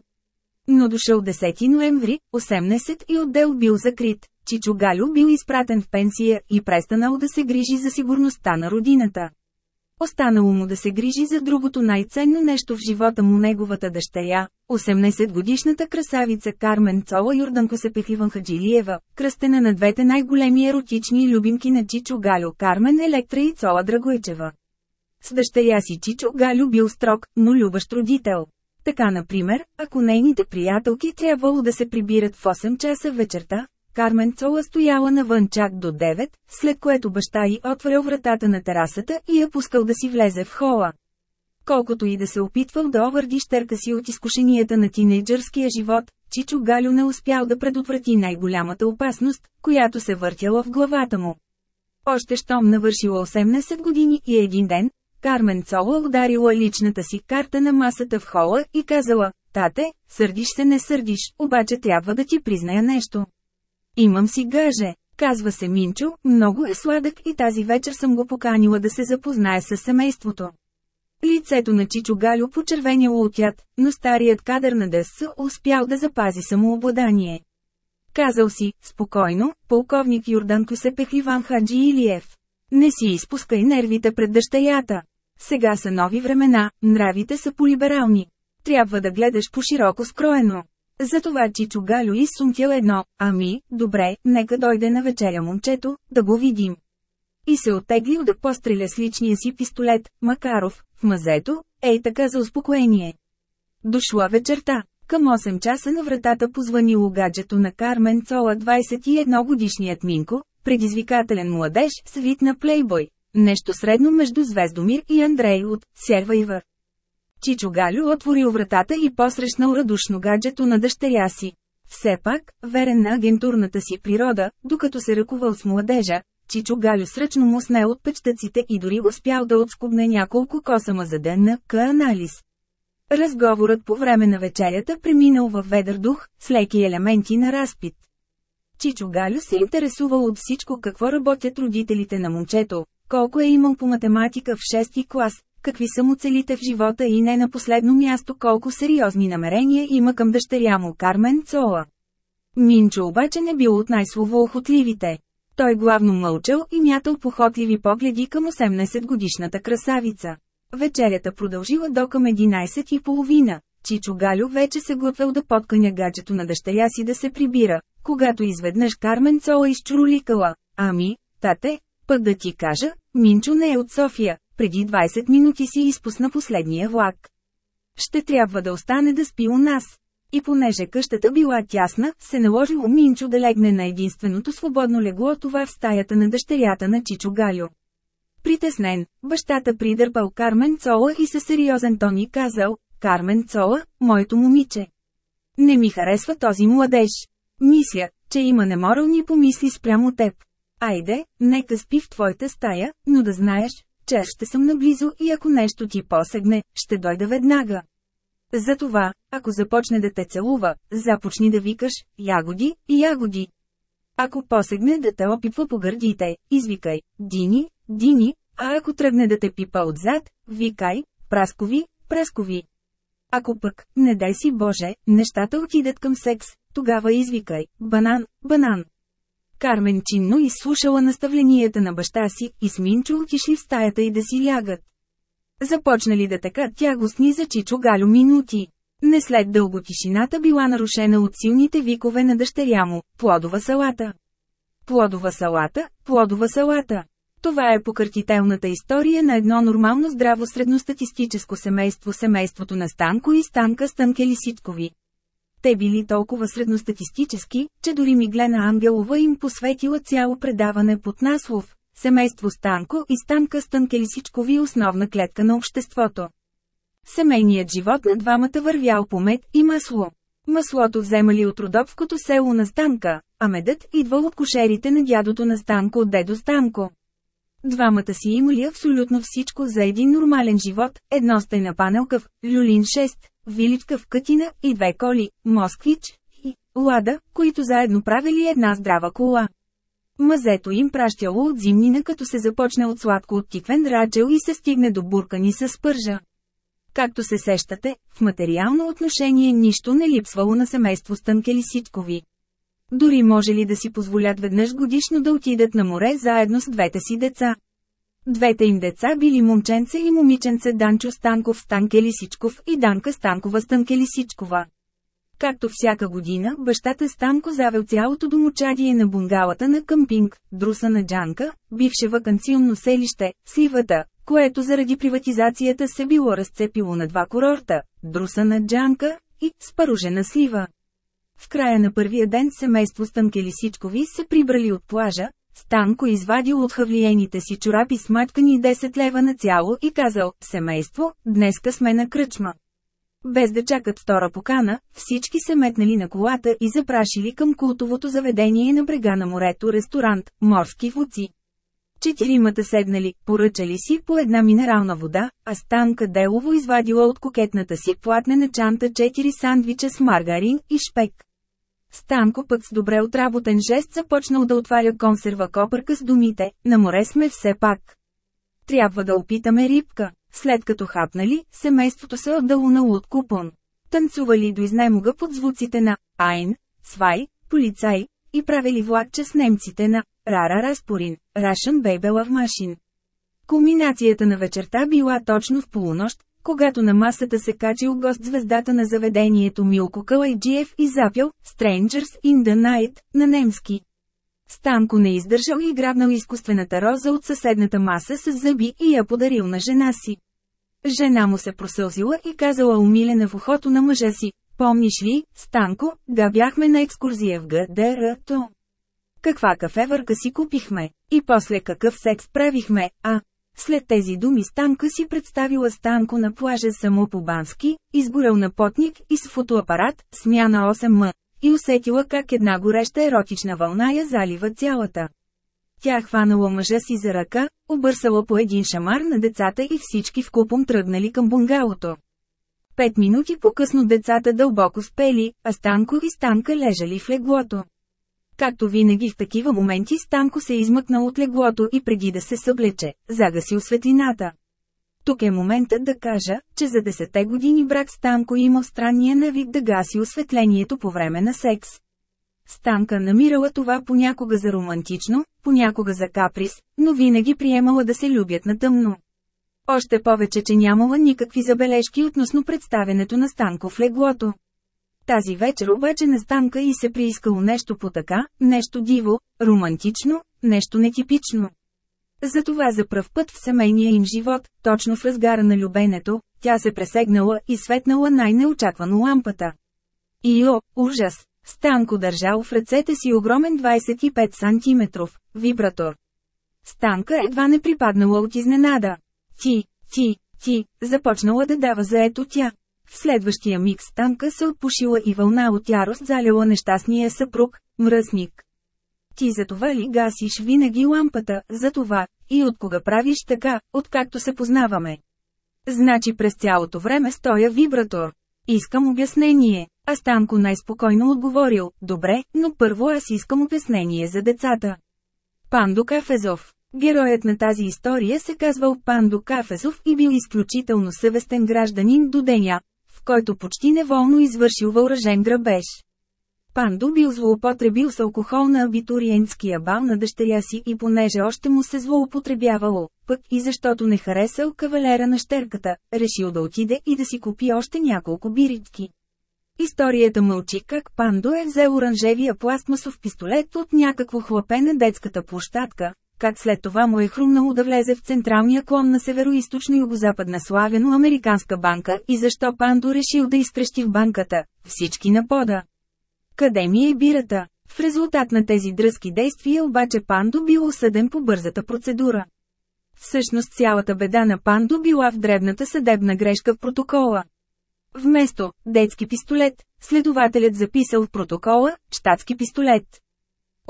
[SPEAKER 1] Но дошъл 10 ноември, 18 и отдел бил закрит, Чичо Галю бил изпратен в пенсия и престанал да се грижи за сигурността на родината. Останало му да се грижи за другото най-ценно нещо в живота му неговата дъщеря, 18-годишната красавица Кармен Цола Юрданко Сепехливан Хаджилиева, кръстена на двете най-големи еротични любимки на Чичо Галю Кармен Електра и Цола Драгойчева. С дъщеря си Чичо Галю бил строг, но любащ родител. Така например, ако нейните приятелки трябвало да се прибират в 8 часа вечерта, Кармен Цола стояла навън чак до 9, след което баща й отворил вратата на терасата и я пускал да си влезе в хола. Колкото и да се опитвал да овърди щерка си от изкушенията на тинейджърския живот, Чичо Галю не успял да предотврати най-голямата опасност, която се въртяла в главата му. Още щом навършила 18 години и един ден, Кармен Цола ударила личната си карта на масата в хола и казала, «Тате, сърдиш се не сърдиш, обаче трябва да ти призная нещо. Имам си гъже, казва се Минчо, много е сладък и тази вечер съм го поканила да се запознае с семейството. Лицето на Чичо Галю почервеняло от яд, но старият кадър на ДС успял да запази самообладание. Казал си, спокойно, полковник Йордан Косепех Иван Хаджи Илиев. Не си изпускай нервите пред дъщерята. Сега са нови времена, нравите са полиберални. Трябва да гледаш по-широко скроено. Затова Чичо Галю изсумтял едно, ами, добре, нека дойде на вечеря момчето, да го видим. И се оттеглил да постреля с личния си пистолет, Макаров, в мазето, ей така за успокоение. Дошла вечерта. Към 8 часа на вратата позванило гаджето на Кармен Цола 21 годишният Минко, предизвикателен младеж с вид на плейбой, нещо средно между Звездомир и Андрей от Сервайвър. Чичо Галю отворил вратата и посрещнал радушно гаджето на дъщеря си. Все пак, верен на агентурната си природа, докато се ръкувал с младежа, Чичо Галю сръчно му сне от печтъците и дори успял да отскубне няколко косама за ден на К-анализ. Разговорът по време на вечерята преминал във ведър дух, с леки елементи на разпит. Чичо Галю се интересувал от всичко какво работят родителите на момчето, колко е имал по математика в 6 клас, какви са му целите в живота и не на последно място колко сериозни намерения има към дъщеря му Кармен Цола. Минчо обаче не бил от най-словоохотливите. Той главно мълчал и мятал похотливи погледи към 18-годишната красавица. Вечерята продължила до към 11 и половина. Чичо Галю вече се готвел да подканя гаджето на дъщеря си да се прибира, когато изведнъж Кармен Цола изчуроликала. Ами, тате, пък да ти кажа, Минчо не е от София, преди 20 минути си изпусна последния влак. Ще трябва да остане да спи у нас. И понеже къщата била тясна, се наложило Минчо да легне на единственото свободно легло това в стаята на дъщерята на Чичо Галю. Притеснен, бащата придърпал Кармен Цола и със сериозен тон и казал, Кармен Цола, моето момиче. Не ми харесва този младеж. Мисля, че има неморални помисли спрямо теб. Айде, нека спи в твоята стая, но да знаеш, че аз ще съм наблизо и ако нещо ти посегне, ще дойда веднага. Затова, ако започне да те целува, започни да викаш «Ягоди, ягоди». Ако посегне да те опипва по гърдите, извикай «Дини, Дини», а ако тръгне да те пипа отзад, викай «Праскови, Праскови». Ако пък, не дай си Боже, нещата отидат към секс, тогава извикай «Банан, банан». Кармен чинно изслушала наставленията на баща си и с Минчо отишли в стаята и да си лягат. Започнали да така тягостни за Чичо Галю минути. Не след дълго тишината била нарушена от силните викове на дъщеря му – плодова салата. Плодова салата, плодова салата. Това е покъртителната история на едно нормално здраво средностатистическо семейство семейството на Станко и Станка Станкели Ситкови. Те били толкова средностатистически, че дори Миглена Ангелова им посветила цяло предаване под наслов Семейство Станко и Станка Станкелисичкови основна клетка на обществото. Семейният живот на двамата вървял по мед и масло. Маслото вземали от родовското село на Станка, а медът идвал от кошерите на дядото на Станко от дедо Станко. Двамата си имали абсолютно всичко за един нормален живот, едно стайна панелка в Люлин 6, виличка в Кътина и две коли, Москвич и Лада, които заедно правили една здрава кола. Мазето им пращало от зимнина като се започне от сладко от тиквен раджел и се стигне до буркани с пържа. Както се сещате, в материално отношение нищо не липсвало на семейство Станкели Ситкови. Дори може ли да си позволят веднъж годишно да отидат на море заедно с двете си деца. Двете им деца били момченце и момиченце Данчо Станков Станкелисичков и Данка Станкова Станкелисичкова. Както всяка година, бащата Станко завел цялото домочадие на бунгалата на къмпинг, Друса на Джанка, бивше вакансионно селище, Сливата, което заради приватизацията се било разцепило на два курорта, Друса на Джанка и Спаружена Слива. В края на първия ден семейство Станкелисичкови се прибрали от плажа, Станко извадил от хавлиените си чорапи смачкани 10 лева на цяло и казал, семейство, днеска сме на кръчма. Без да чакат втора покана, всички се метнали на колата и запрашили към култовото заведение на брега на морето ресторант «Морски вуци». Четиримата седнали, поръчали си по една минерална вода, а Станка Делово извадила от кокетната си платнена чанта 4 сандвича с маргарин и шпек. Станко пък с добре отработен жест започнал да отваря консерва копърка с думите «На море сме все пак». Трябва да опитаме рибка. След като хапнали, семейството се отдало на луд купон. Танцували до изнемога под звуците на «Айн», «Свай», «Полицай» и правили влакче с немците на «Рара Распорин», «Russian Baby Love Machine». Кулминацията на вечерта била точно в полунощ, когато на масата се качил гост звездата на заведението Милко Калайджиев и запял «Strangers in the Night» на немски. Станко не издържал и грабнал изкуствената роза от съседната маса с зъби и я подарил на жена си. Жена му се просълзила и казала умилена в ухото на мъжа си, помниш ли, Станко, да бяхме на екскурзия в ГДР-то. Каква кафевърка си купихме, и после какъв секс правихме, а, след тези думи Станка си представила Станко на плажа само по бански, изгорел на потник и с фотоапарат, смяна 8М, и усетила как една гореща еротична вълна я залива цялата. Тя хванала мъжа си за ръка, обърсала по един шамар на децата и всички в купом тръгнали към бунгалото. Пет минути по-късно децата дълбоко спели, а Станко и Станка лежали в леглото. Както винаги в такива моменти Станко се измъкна от леглото и преди да се съблече, загаси светлината. Тук е моментът да кажа, че за десете години брак Станко имал странния навик да гаси осветлението по време на секс. Станка намирала това понякога за романтично, понякога за каприз, но винаги приемала да се любят на тъмно. Още повече, че нямала никакви забележки относно представенето на Станко в леглото. Тази вечер обаче на Станка и се приискало нещо по така, нещо диво, романтично, нещо нетипично. Затова за пръв път в семейния им живот, точно в разгара на любенето, тя се пресегнала и светнала най-неочаквано лампата. И о, ужас! Станко държал в ръцете си огромен 25 см вибратор. Станка едва не припаднала от изненада. Ти, ти, ти, започнала да дава заето тя. В следващия миг станка се отпушила и вълна от ярост заляла нещастния съпруг, мръсник. Ти за това ли гасиш винаги лампата, за това, и от кога правиш така, откакто се познаваме? Значи през цялото време стоя вибратор. Искам обяснение. А Станко най-спокойно отговорил, добре, но първо аз искам обяснение за децата. Пандо Кафезов Героят на тази история се казвал Пандо Кафезов и бил изключително съвестен гражданин до деня, който почти неволно извършил въоръжен грабеж. Пандо бил злоупотребил с алкохол на абитуриентския бал на дъщеря си и понеже още му се злоупотребявало, пък и защото не харесал кавалера на щерката, решил да отиде и да си купи още няколко бирички. Историята мълчи как Пандо е взел оранжевия пластмасов пистолет от някакво хлапе на детската площадка, как след това му е хрумнало да влезе в централния клон на северо-источно-югозападна славяно-американска банка и защо Пандо решил да изтрещи в банката, всички на пода. Къде ми е бирата? В резултат на тези дръзки действия обаче Пандо бил осъден по бързата процедура. Всъщност цялата беда на Пандо била в дребната съдебна грешка в протокола. Вместо «детски пистолет», следователят записал в протокола «щатски пистолет».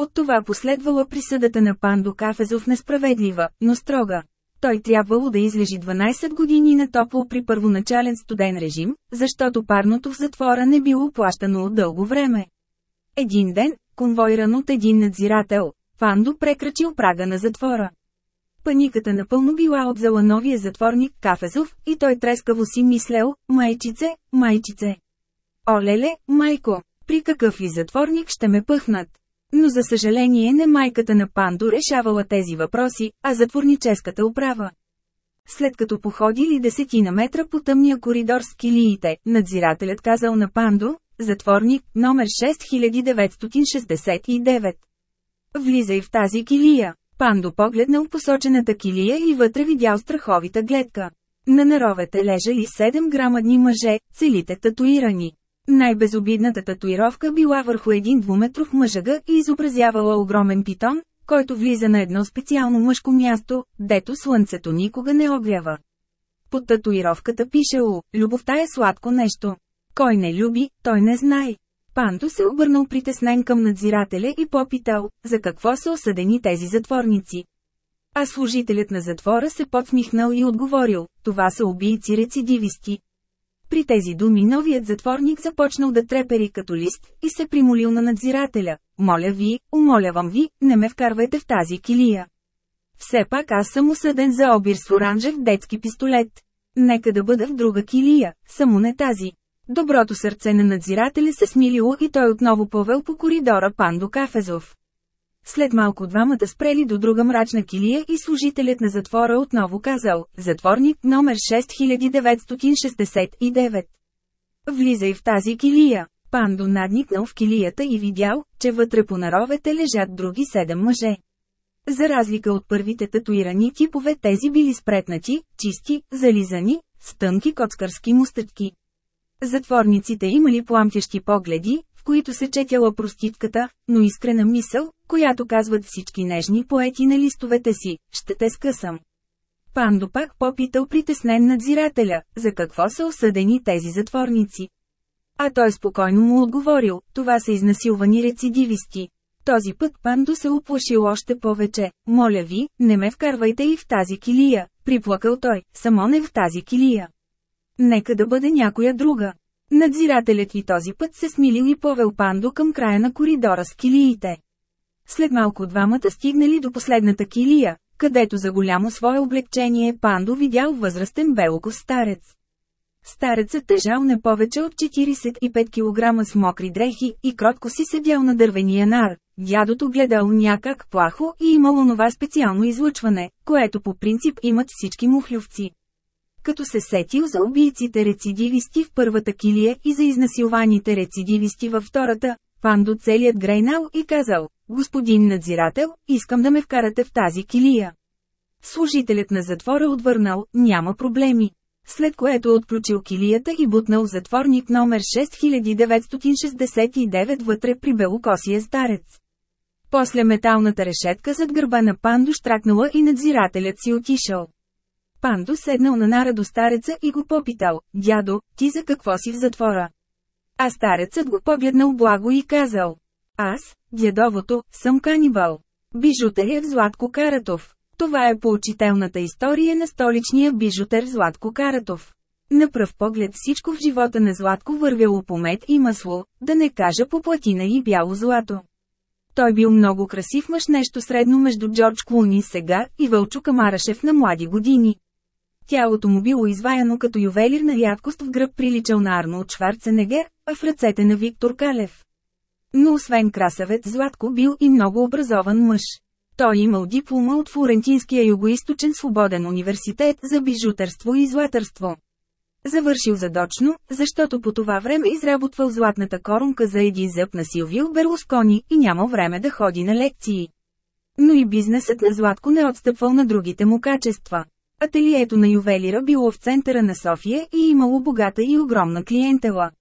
[SPEAKER 1] От това последвала присъдата на Пандо Кафезов несправедлива, но строга. Той трябвало да излежи 12 години на топло при първоначален студен режим, защото парното в затвора не било плащано от дълго време. Един ден, конвойран от един надзирател, Пандо прекрачил прага на затвора. Паниката напълно била отзела новия затворник Кафезов, и той трескаво си мислял, майчице, майчице. Олеле, майко, при какъв ли затворник ще ме пъхнат? Но за съжаление не майката на Пандо решавала тези въпроси, а затворническата управа. След като походили десетина метра по тъмния коридор с килиите, надзирателят казал на Пандо, затворник, номер 6969. Влизай в тази килия. Пандо погледнал посочената килия и вътре видял страховита гледка. На наровете лежали 7 грамадни мъже, целите татуирани. Най-безобидната татуировка била върху един двуметров мъжага и изобразявала огромен питон, който влиза на едно специално мъжко място, дето слънцето никога не огрява. Под татуировката пишело, любовта е сладко нещо. Кой не люби, той не знае. Панто се обърнал притеснен към надзирателя и попитал, за какво са осъдени тези затворници. А служителят на затвора се подсмихнал и отговорил, това са убийци-рецидивисти. При тези думи новият затворник започнал да трепери като лист и се примолил на надзирателя. Моля ви, умолявам ви, не ме вкарвайте в тази килия. Все пак аз съм осъден за обир с оранжев детски пистолет. Нека да бъда в друга килия, само не тази. Доброто сърце на надзирателя се смилило и той отново повел по коридора Пандо Кафезов. След малко двамата спрели до друга мрачна килия и служителят на затвора отново казал, затворник номер 6969. Влизай в тази килия. Пандо надникнал в килията и видял, че вътре по наровете лежат други седем мъже. За разлика от първите татуирани типове тези били спретнати, чисти, зализани, с тънки коцкарски мустъчки. Затворниците имали пламтящи погледи, в които се четяла проститката, но искрена мисъл, която казват всички нежни поети на листовете си, ще те скъсам. Пандо пак попитал притеснен надзирателя, за какво са осъдени тези затворници. А той спокойно му отговорил, това са изнасилвани рецидивисти. Този път Пандо се оплашил още повече, моля ви, не ме вкарвайте и в тази килия, приплакал той, само не в тази килия. Нека да бъде някоя друга. Надзирателят и този път се смилил и повел Пандо към края на коридора с килиите. След малко двамата стигнали до последната килия, където за голямо свое облегчение Пандо видял възрастен белоков старец. Старецът тежал не повече от 45 кг с мокри дрехи и кротко си седял на дървения нар. Дядото гледал някак плахо и имал онова специално излъчване, което по принцип имат всички мухлювци. Като се сетил за убийците рецидивисти в първата килия и за изнасилваните рецидивисти във втората, Пандо целият грейнал и казал, господин надзирател, искам да ме вкарате в тази килия. Служителят на затвора отвърнал, няма проблеми. След което отключил килията и бутнал затворник номер 6969 вътре при белокосия старец. После металната решетка зад гърба на Пандо штракнала и надзирателят си отишъл. Пандо седнал на нара до стареца и го попитал, дядо, ти за какво си в затвора? А старецът го погледнал благо и казал, аз, дядовото, съм канибал. Бижутерят Златко Каратов. Това е поучителната история на столичния бижутер Златко Каратов. На пръв поглед всичко в живота на Златко вървяло по мед и масло, да не кажа по платина и бяло злато. Той бил много красив мъж нещо средно между Джордж Клуни сега и Вълчо Камарашев на млади години. Тялото му било изваяно като ювелир на рядкост в гръб приличал на Арнолд Шварценегер, а в ръцете на Виктор Калев. Но освен красавец Златко бил и много образован мъж. Той имал диплома от Флорентинския югоисточен свободен университет за бижутерство и златърство. Завършил задочно, защото по това време изработвал златната коронка за един зъб на Силвио Берлускони и нямал време да ходи на лекции. Но и бизнесът на Златко не отстъпвал на другите му качества. Ателието на ювелира било в центъра на София и имало богата и огромна клиентела.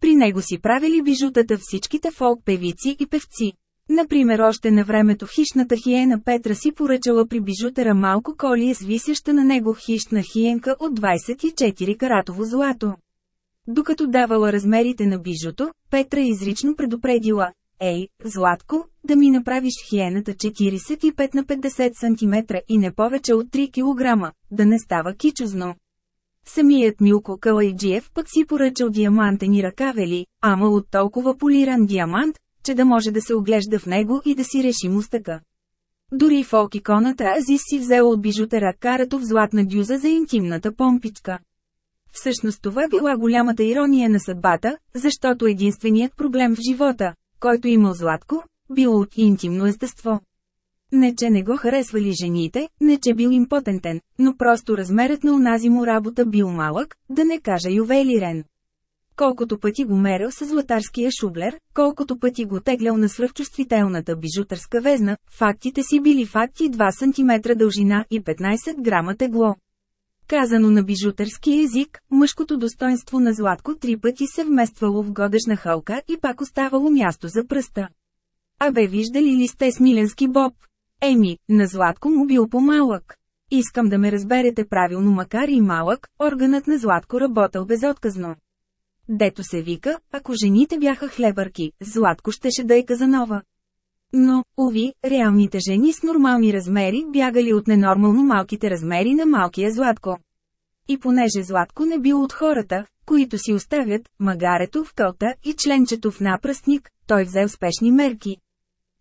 [SPEAKER 1] При него си правили бижутата всичките фолк певици и певци. Например още на времето хищната хиена Петра си поръчала при бижутера малко колие с висяща на него хищна хиенка от 24 каратово злато. Докато давала размерите на бижуто, Петра изрично предупредила, Ей, Златко, да ми направиш хиената 45 на 50 см и не повече от 3 кг, да не става кичузно. Самият Милко Калайджиев пък си поръчал диамантени ръкавели, ама от толкова полиран диамант, че да може да се оглежда в него и да си реши мустъка. Дори фолк иконата Азис си взела от бижутера карато в златна дюза за интимната помпичка. Всъщност това била голямата ирония на съдбата, защото единственият проблем в живота, който имал Златко, бил от интимно естество. Не че не го харесвали жените, не че бил импотентен, но просто размерът на унази му работа бил малък, да не кажа ювелирен. Колкото пъти го мерил с златарския шублер, колкото пъти го теглял на свръхчувствителната бижутърска везна, фактите си били факти 2 см дължина и 15 грама тегло. Казано на бижутърски език, мъжкото достоинство на Златко три пъти се вмествало в годешна халка и пак оставало място за пръста. Абе виждали ли сте Смиленски Боб? Еми, на Златко му бил по-малък. Искам да ме разберете правилно макар и малък, органът на Златко работил безотказно. Дето се вика, ако жените бяха хлебърки, Златко щеше да е казанова. Но, уви, реалните жени с нормални размери бягали от ненормално малките размери на малкия Златко. И понеже Златко не бил от хората, които си оставят магарето в кълта и членчето в напръстник, той взе спешни мерки.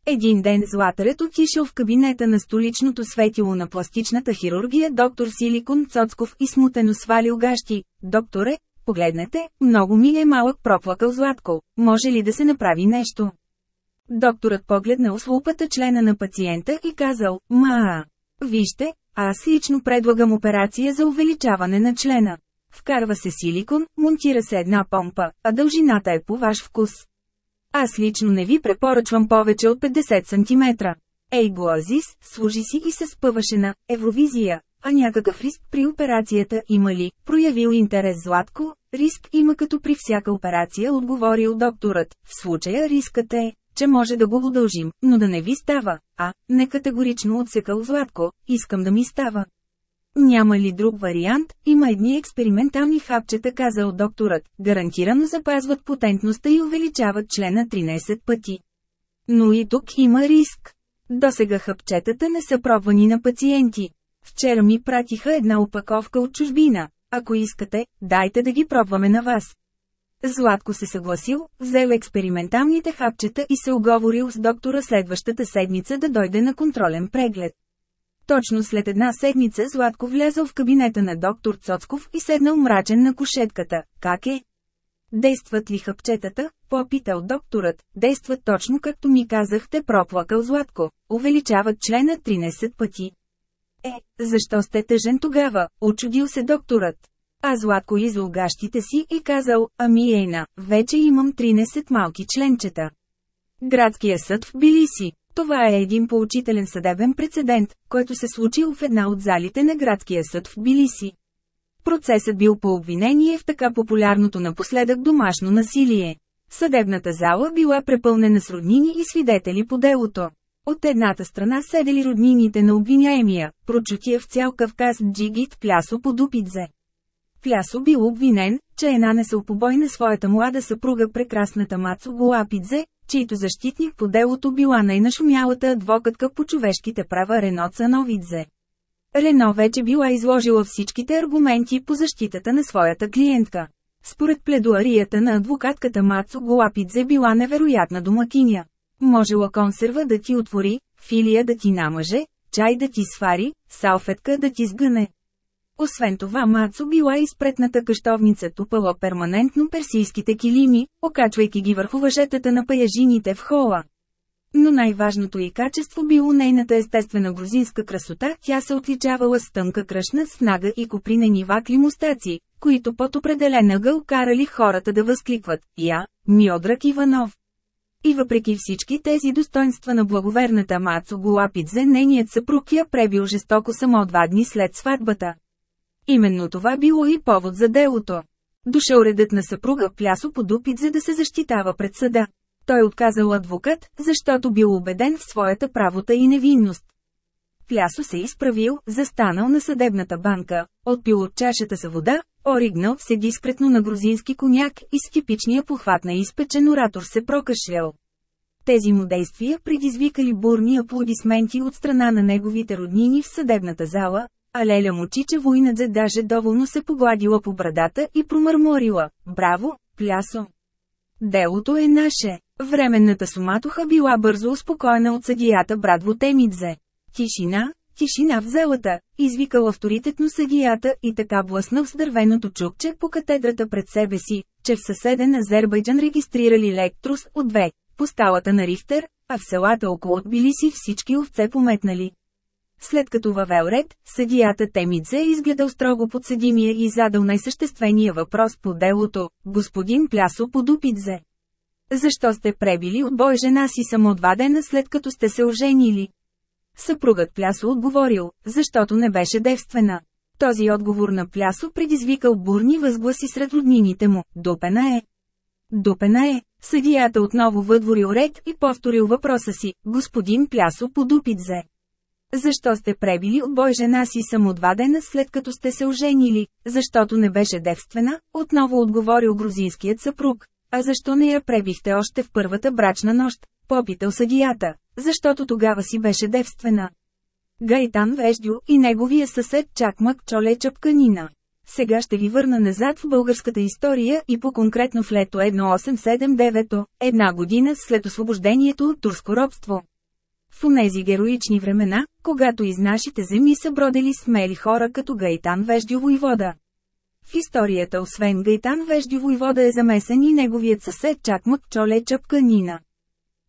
[SPEAKER 1] Един ден Златарят отишъл в кабинета на столичното светило на пластичната хирургия доктор Силикон Цоцков и смутено свалил гащи. Докторе, погледнете, много ми е малък проплакал Златко, може ли да се направи нещо? Докторът погледнал с члена на пациента и казал, ма, вижте, аз лично предлагам операция за увеличаване на члена. Вкарва се силикон, монтира се една помпа, а дължината е по ваш вкус. Аз лично не ви препоръчвам повече от 50 см. Ей Глазис, служи си и се спъваше на Евровизия, а някакъв риск при операцията има ли? Проявил интерес Златко, риск има като при всяка операция отговорил докторът, в случая рискът е, че може да го удължим, но да не ви става, а, не категорично отсекал Златко, искам да ми става. Няма ли друг вариант, има едни експериментални хапчета казал докторът, гарантирано запазват потентността и увеличават члена 13 пъти. Но и тук има риск. Досега хапчетата не са пробвани на пациенти. Вчера ми пратиха една опаковка от чужбина. Ако искате, дайте да ги пробваме на вас. Златко се съгласил, взел експерименталните хапчета и се оговорил с доктора следващата седмица да дойде на контролен преглед. Точно след една седмица Златко влязъл в кабинета на доктор Цоцков и седнал мрачен на кушетката. Как е? Действат ли хъпчетата? Попитал докторът. Действат точно както ми казахте, проплакал Златко. Увеличават члена 13 пъти. Е, защо сте тъжен тогава? Очудил се докторът. А Златко изол гащите си и казал, ами ейна, вече имам 13 малки членчета. Градския съд в Билиси. Това е един поучителен съдебен прецедент, който се случил в една от залите на градския съд в Билиси. Процесът бил по обвинение в така популярното напоследък домашно насилие. Съдебната зала била препълнена с роднини и свидетели по делото. От едната страна седели роднините на обвиняемия, прочутия в цял Кавказ Джигит Плясо Подупидзе. Плясо бил обвинен, че е нанесъл побой на своята млада съпруга прекрасната Мацо Голапидзе, чийто защитник по делото била най-нашумялата адвокатка по човешките права Рено Цановидзе. Рено вече била изложила всичките аргументи по защитата на своята клиентка. Според пледуарията на адвокатката Мацо Голапидзе била невероятна домакиня. Можела консерва да ти отвори, филия да ти намъже, чай да ти свари, салфетка да ти сгъне. Освен това Мацо била изпретната къщовница тупала перманентно персийските килими, окачвайки ги върху въжетата на паяжините в хола. Но най-важното и качество било нейната естествена грузинска красота, тя се отличавала с тънка кръшна снага и копринени вакли мустаци, които под определен ъгъл карали хората да възкликват «Я, Миодрак Иванов». И въпреки всички тези достоинства на благоверната Мацо Голапидзе, нейният съпруг я пребил жестоко само два дни след сватбата. Именно това било и повод за делото. Дошъл редът на съпруга Плясо Подупидзе да се защитава пред съда. Той отказал адвокат, защото бил убеден в своята правота и невинност. Плясо се изправил, застанал на съдебната банка, отпил от чашата sa вода, оригнал се дискретно на грузински коняк и с типичния похват на изпечен оратор се прокашлял. Тези му действия предизвикали бурни аплодисменти от страна на неговите роднини в съдебната зала, а Леля Мочича войнадзе даже доволно се погладила по брадата и промърморила «Браво, плясо!» Делото е наше. Временната суматоха била бързо успокоена от съдията Брадво Темидзе. Тишина, тишина в зелата, извикал авторитетно съдията и така блъснал с дървеното чукче по катедрата пред себе си, че в съседен Азербайджан регистрирали лектрус от две, по сталата на Рихтер, а в селата около Тбилиси всички овце пометнали. След като въвел ред, съдията Темидзе изгледал строго подсъдимия и задал най-съществения въпрос по делото – господин Плясо Подупидзе. Защо сте пребили от бой жена си само два дена след като сте се оженили? Съпругът Плясо отговорил, защото не беше девствена. Този отговор на Плясо предизвикал бурни възгласи сред роднините му. Допена е. Допена е. Съдията отново въдворил ред и повторил въпроса си, господин Плясо Подупидзе. Защо сте пребили от бой жена си само два дена след като сте се оженили, защото не беше девствена, отново отговорил грузинският съпруг. А защо не я пребихте още в първата брачна нощ? Попитал съдията, защото тогава си беше девствена. Гайтан Веждю и неговия съсед Чакмак Чоле Чапканина. Сега ще ви върна назад в българската история и по-конкретно в лето 1879, една година след освобождението от турско робство. В онези героични времена, когато из нашите земи са бродели смели хора като Гайтан Веждю войвода. В историята освен Гайтан Веждю войвода е замесен и неговият съсед Чакмак Чоле Чапканина.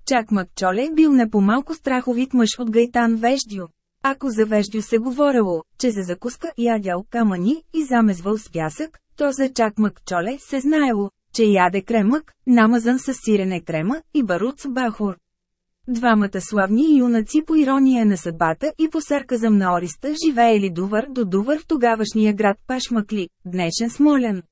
[SPEAKER 1] Чакмак Чоле бил не по-малко страховит мъж от Гайтан Веждю. Ако за Веждю се говорело, че за закуска ядял камъни и замезвал с пясък, то за Чакмак Чоле се знаело, че яде кремък, намазан с сирене крема и барут с бахор. Двамата славни юнаци по ирония на съдбата и по сарказъм на Ориста живеели Дувър до Дувър в тогавашния град Пашмакли, днешен Смолян.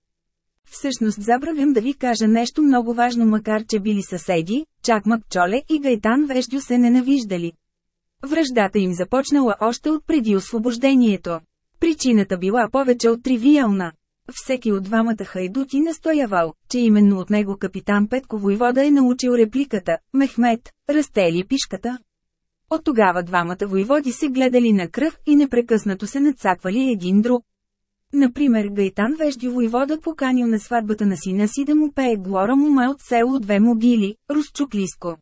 [SPEAKER 1] Всъщност забравям да ви кажа нещо много важно макар че били съседи, Чакмак Чоле и Гайтан Веждю се ненавиждали. Връждата им започнала още от преди освобождението. Причината била повече от тривиална. Всеки от двамата хайдути настоявал, че именно от него капитан Петко войвода е научил репликата «Мехмет, растели пишката». От тогава двамата войводи се гледали на кръв и непрекъснато се нацаквали един друг. Например Гайтан Вежди войвода поканил на сватбата на сина си да му пее Глора Мума от село Две могили, Русчуклиско.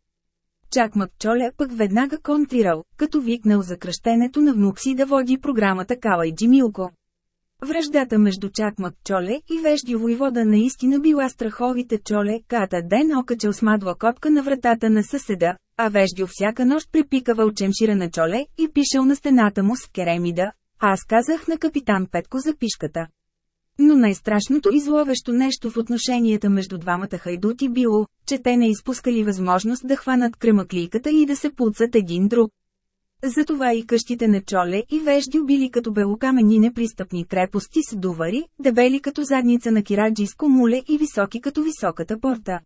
[SPEAKER 1] Чак Макчоле пък веднага контрирал, като викнал за кръщенето на внук си да води програмата Кала и Джимилко. Връждата между Чакмак Чоле и Вежди войвода наистина била страховите Чоле, ката ден окачал с копка на вратата на съседа, а Веждю всяка нощ препикавал чемшира на Чоле и пишел на стената му с керемида. Аз казах на капитан Петко за пишката. Но най-страшното и зловещо нещо в отношенията между двамата хайдути било, че те не изпускали възможност да хванат кремаклийката и да се пуцат един друг. Затова и къщите на Чоле и Вежди били като белокамени непристъпни крепости с дувари, дебели като задница на кираджийско муле и високи като високата порта.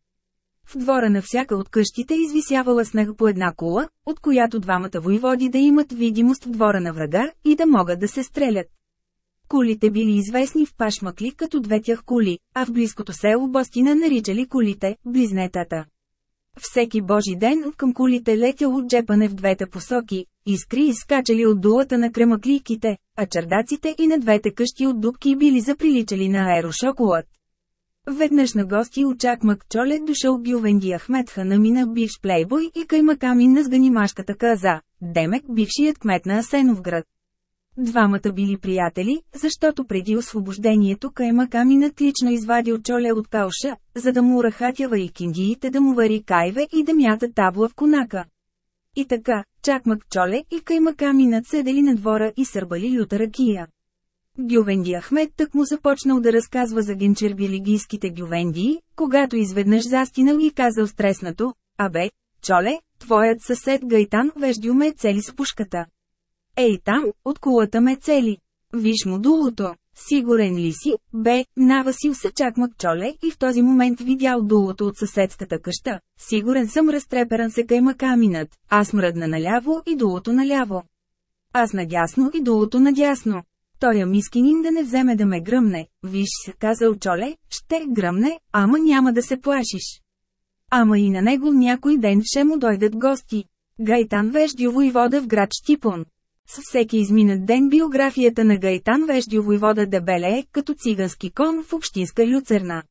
[SPEAKER 1] В двора на всяка от къщите извисявала снег по една кула, от която двамата войводи да имат видимост в двора на врага и да могат да се стрелят. Кулите били известни в Пашмакли като две тях кули, а в близкото село Бостина наричали кулите – близнетата. Всеки божи ден от към кулите летяло джепане в двете посоки, искри изскачали от дулата на кремаклийките, а чердаците и на двете къщи от дубки били заприличали на аерошоколът. Веднъж на гости очак Макчоле дошъл Гювенди Ахмед Ханамина бивш плейбой и каймакамин на сганимашката каза, Демек бившият кмет на Асеновград. Двамата били приятели, защото преди освобождението Каймакаминът лично извадил чоле от кауша, за да му рахатява и киндиите да му вари кайве и да мята табла в конака. И така, чакмак чоле и Каймакаминът седели на двора и сърбали люта ракия. Гювенди Ахмед тък му започнал да разказва за генчербилигийските гювендии, когато изведнъж застинал и казал стреснато, «Абе, чоле, твоят съсед Гайтан веждю ме цели с пушката». Ей там, от кулата ме цели. Виж му дулото. Сигурен ли си, бе, навасил се чак Макчоле и в този момент видял дулото от съседската къща. Сигурен съм разтреперан се кайма каминът, аз мръдна наляво и дулото наляво. Аз надясно и дулото надясно. Тоя мискинин да не вземе да ме гръмне, виж се казал Чоле, ще гръмне, ама няма да се плашиш. Ама и на него някой ден ще му дойдат гости. Гайтан веждю воевода в град Штипон. С всеки изминат ден биографията на Гайтан Веждю войвода дебелее като цигански кон в общинска люцерна.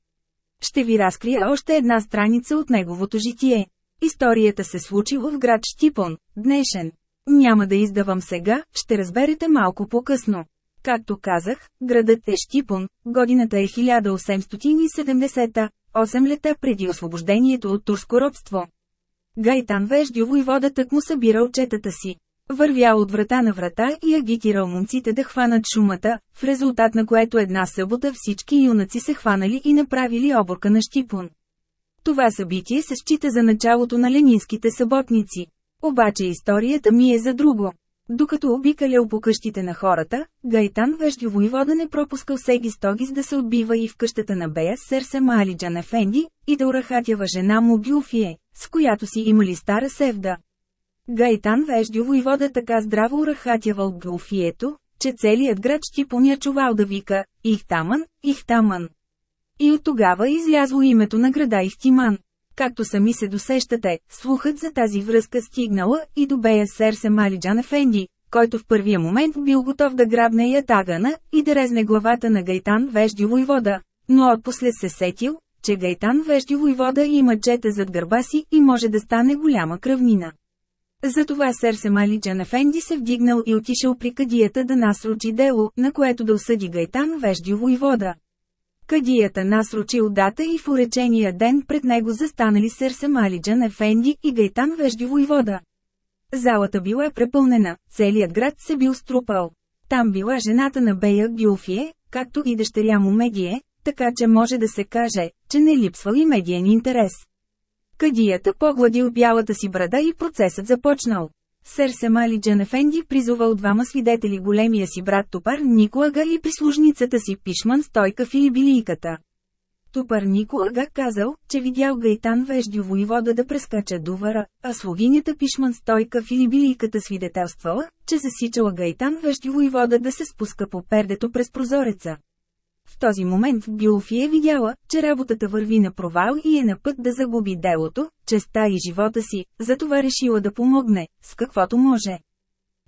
[SPEAKER 1] Ще ви разкрия още една страница от неговото житие. Историята се случила в град Штипон, днешен. Няма да издавам сега, ще разберете малко по-късно. Както казах, градът е Штипон, годината е 1870, 8 лета преди освобождението от турско робство. Гайтан Веждю войвода тък му събира отчетата си. Вървял от врата на врата и агитирал момците да хванат шумата, в резултат на което една събота всички юнаци се хванали и направили оборка на Щипун. Това събитие се счита за началото на ленинските съботници. Обаче историята ми е за друго. Докато обикалял по къщите на хората, Гайтан веждю воевода не пропускал Сеги Стогис да се отбива и в къщата на Бея Серсе Малиджан Ефенди, и да урахатява жена му Гюфие, с която си имали стара севда. Гайтан веждю войвода така здраво урахатявал Гълфието, че целият град Щипоня чувал да вика «Ихтаман, Ихтаман». И от тогава излязло името на града Ихтиман. Както сами се досещате, слухът за тази връзка стигнала и до Бея Серсе Малиджан Ефенди, който в първия момент бил готов да грабне ятагана и да резне главата на Гайтан Веждю войвода, но отпосле се сетил, че Гайтан Веждю войвода има чета зад гърба си и може да стане голяма кръвнина. Затова Серсе Малиджан Ефенди се вдигнал и отишъл при кадията да насрочи дело, на което да осъди Гайтан Веждю войвода. Кадията насрочил дата и в уречения ден пред него застанали Серсе Малиджан Ефенди и Гайтан Веждю войвода. Залата била препълнена, целият град се бил струпал. Там била жената на Бея Гюлфие, както и дъщеря му Медие, така че може да се каже, че не липсвал и медиен интерес. Кадията погладил бялата си брада и процесът започнал. Сер Семали Джанефенди призовал двама свидетели големия си брат Топар Николага и прислужницата си Пишман Стойка Филибилийката. Топар Николага казал, че видял Гайтан Веждю воевода да прескача дувара, а слугинята Пишман Стойка Филибилийката свидетелствала, че засичала Гайтан Веждю воевода да се спуска по пердето през прозореца. В този момент Гюлфи е видяла, че работата върви на провал и е на път да загуби делото, честа и живота си, затова решила да помогне, с каквото може.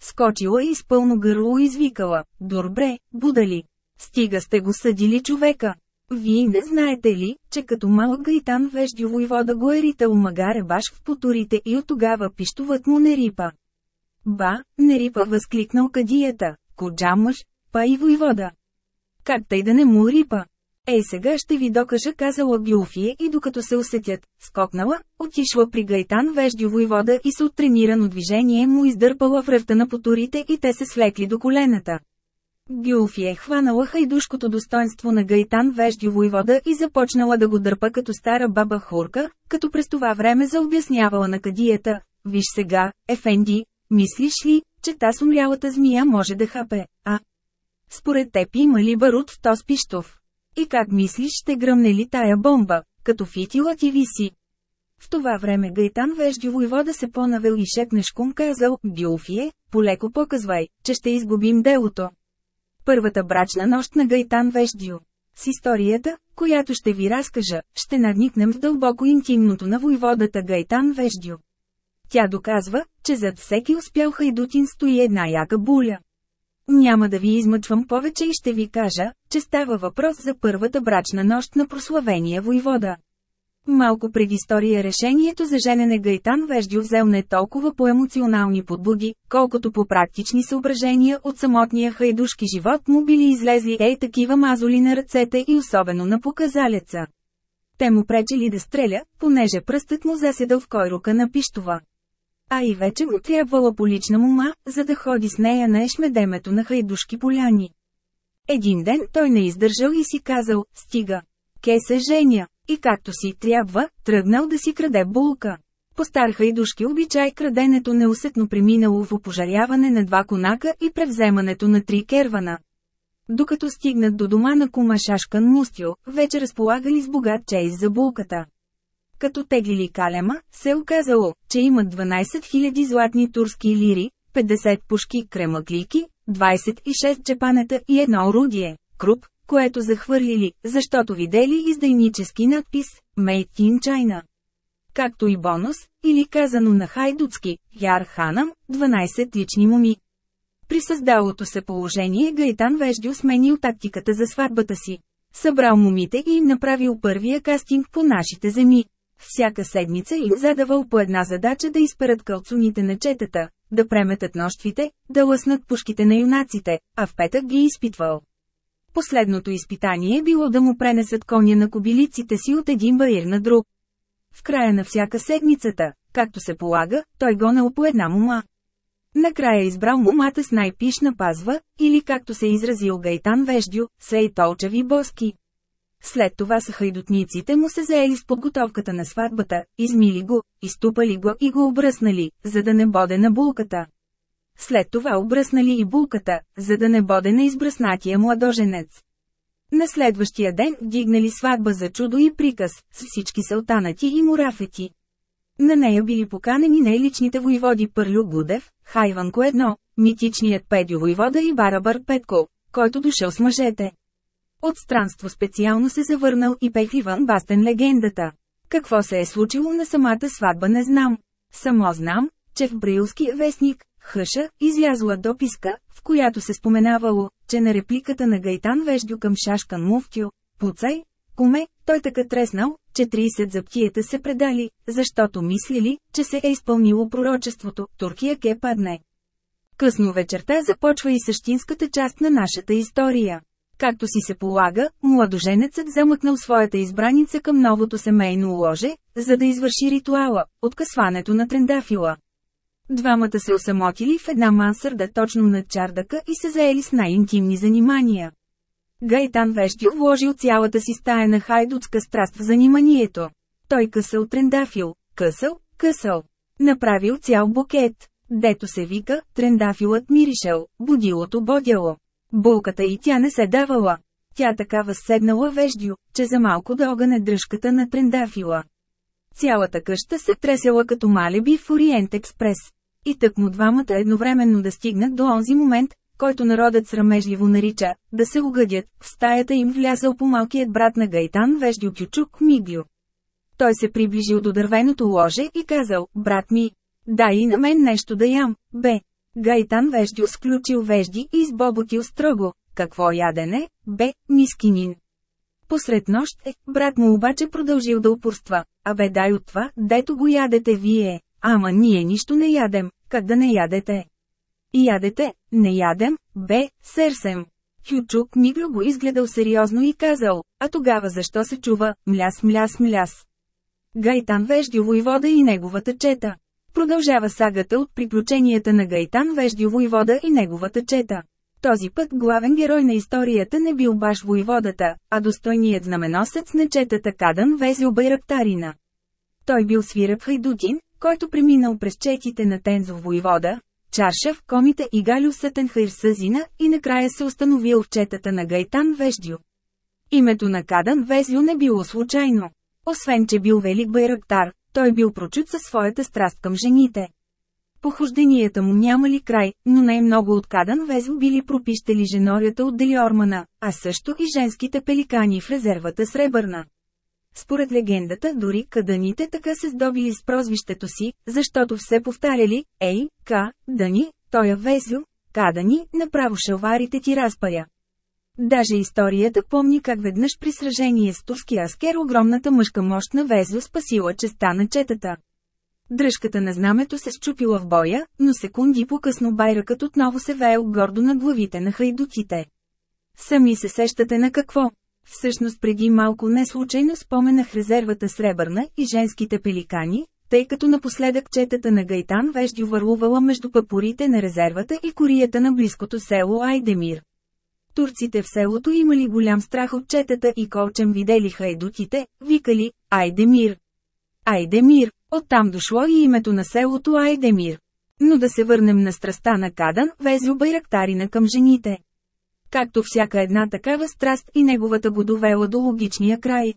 [SPEAKER 1] Скочила и с пълно гърло извикала, добре, будали. Стига сте го съдили човека. Вие не знаете ли, че като малък гайтан веждю войвода го е ритал магаре баш в потурите и от тогава пиштуват му не рипа. Ба, не рипа възкликнал кадията, коджа мъж, па и войвода. Как тъй да не му рипа? Ей сега ще ви докажа казала Гюфие и докато се усетят, скокнала, отишла при Гайтан веждю войвода и с оттренирано движение му издърпала в ръвта на потурите и те се слекли до колената. Гюфие хванала хайдушкото достоинство на Гайтан веждю войвода и започнала да го дърпа като стара баба Хурка, като през това време заобяснявала на кадията. Виж сега, Ефенди, мислиш ли, че та сумрялата змия може да хапе, а, според теб има ли барут в този пиштов? И как мислиш ще гръмне ли тая бомба, като фитила ти виси? В това време Гайтан Веждю войвода се понавел и шепнешком казал, Дюлфие, полеко показвай, че ще изгубим делото. Първата брачна нощ на Гайтан Веждю. С историята, която ще ви разкажа, ще надникнем в дълбоко интимното на войводата Гайтан Веждю. Тя доказва, че зад всеки успял хайдутин стои една яка буля. Няма да ви измъчвам повече и ще ви кажа, че става въпрос за първата брачна нощ на прославения войвода. Малко преди история решението за женене Гайтан Веждю взел не толкова по емоционални подбуди, колкото по практични съображения от самотния хайдушки живот му били излезли ей такива мазоли на ръцете и особено на показалеца. Те му пречели да стреля, понеже пръстът му заседал в койрука на пиштова. А и вече му трябвало по лична мума, за да ходи с нея на ешмедемето на хайдушки поляни. Един ден той не издържал и си казал, стига. Ке се женя, и както си трябва, тръгнал да си краде булка. По стар хайдушки обичай краденето неусетно преминало в опожаряване на два конака и превземането на три кервана. Докато стигнат до дома на кума Шашкан Мустио, вече разполагали с богат чейз за булката. Като теглили калема, се оказало, че имат 12 000 златни турски лири, 50 пушки кремаклики, 26 чепанета и едно орудие – круп, което захвърлили, защото видели издайнически надпис «Made in China». Както и бонус, или казано на хайдуцки, Яр Ханам, 12 лични моми. При създалото се положение Гайтан Веждю сменил тактиката за сватбата си. Събрал момите и им направил първия кастинг по нашите земи. Всяка седмица им задавал по една задача да изперат кълцуните на четата, да преметат нощвите, да лъснат пушките на юнаците, а в петък ги изпитвал. Последното изпитание било да му пренесат коня на кобилиците си от един баир на друг. В края на всяка седмицата, както се полага, той гонал по една мума. Накрая избрал мумата с най-пишна пазва, или както се изразил Гайтан Веждю, сей толчави боски. След това са хайдутниците му се заели с подготовката на сватбата, измили го, изтупали го и го обръснали, за да не боде на булката. След това обръснали и булката, за да не боде на избръснатия младоженец. На следващия ден вдигнали сватба за чудо и приказ, с всички салтанати и мурафети. На нея били поканени най-личните войводи Пърлю Гудев, Хайванко едно, митичният Педю войвода и Барабър Петко, който дошъл с мъжете. От странство специално се завърнал и Пехливан Бастен легендата. Какво се е случило на самата сватба не знам. Само знам, че в Брилския вестник, Хъша, излязла дописка, в която се споменавало, че на репликата на Гайтан Веждю към Шашкан Муфтю, Пуцай, Коме, той така треснал, че 30 заптиета се предали, защото мислили, че се е изпълнило пророчеството, Туркия ке падне. Късно вечерта започва и същинската част на нашата история. Както си се полага, младоженецът замъкнал своята избраница към новото семейно ложе, за да извърши ритуала – откъсването на трендафила. Двамата се осамотили в една мансърда точно над чардака и се заели с най-интимни занимания. Гайтан Вещи вложил цялата си стая на хайдутска страст в заниманието. Той късал трендафил, късал, късал. Направил цял букет. Дето се вика, трендафилът миришел, будилото бодяло. Булката и тя не се давала. Тя такава седнала веждю, че за малко да огъне дръжката на трендафила. Цялата къща се тресела като малеби в Ориент Експрес. И тък му двамата едновременно да стигнат до онзи момент, който народът срамежливо нарича, да се угъдят, в стаята им влязъл по малкият брат на Гайтан Веждю Кючук Миглю. Той се приближил до дървеното ложе и казал, брат ми, дай и на мен нещо да ям, бе. Гайтан Веждю сключил вежди и избоботил строго, какво ядене, бе, мискинин. Посред нощ е, брат му обаче продължил да упорства, а бе дай от това, дето го ядете вие, ама ние нищо не ядем, как да не ядете. И ядете, не ядем, бе, серсем. Хючук Мигло го изгледал сериозно и казал, а тогава защо се чува, мляс мляс мляс. Гайтан Веждю войвода и неговата чета. Продължава сагата от приключенията на Гайтан Веждю войвода и неговата чета. Този път главен герой на историята не бил баш войводата, а достойният знаменосец на четата Кадан Везил Байрактарина. Той бил свирък хайдутин, който преминал през четите на Тензо войвода, Чаршев, комите и Галю Сътенхайр Съзина и накрая се установил в четата на Гайтан Веждю. Името на Кадан Везю не било случайно. Освен че бил велик байрактар, той бил прочут със своята страст към жените. Похожденията му нямали край, но най-много от Кадан Везо били пропищели женорята от Делиормана, а също и женските пеликани в резервата Сребърна. Според легендата, дори каданите така се здобили с прозвището си, защото все повтаряли, ей, ка, дани, тоя Везо, кадани, направо шалварите ти разпая. Даже историята помни как веднъж при сражение с турски аскер огромната мъжка мощ на Везо спасила честа на четата. Дръжката на знамето се счупила в боя, но секунди по-късно байракът отново се веел гордо на главите на хайдутите. Сами се сещате на какво? Всъщност преди малко не случайно споменах резервата Сребърна и женските пеликани, тъй като напоследък четата на Гайтан вежди върлувала между папорите на резервата и корията на близкото село Айдемир. Турците в селото имали голям страх от четата и колчем видели хайдутите, викали «Айдемир!» Айдемир, оттам дошло и името на селото Айдемир. Но да се върнем на страста на Кадан, везло байрактарина към жените. Както всяка една такава страст и неговата го довела до логичния край.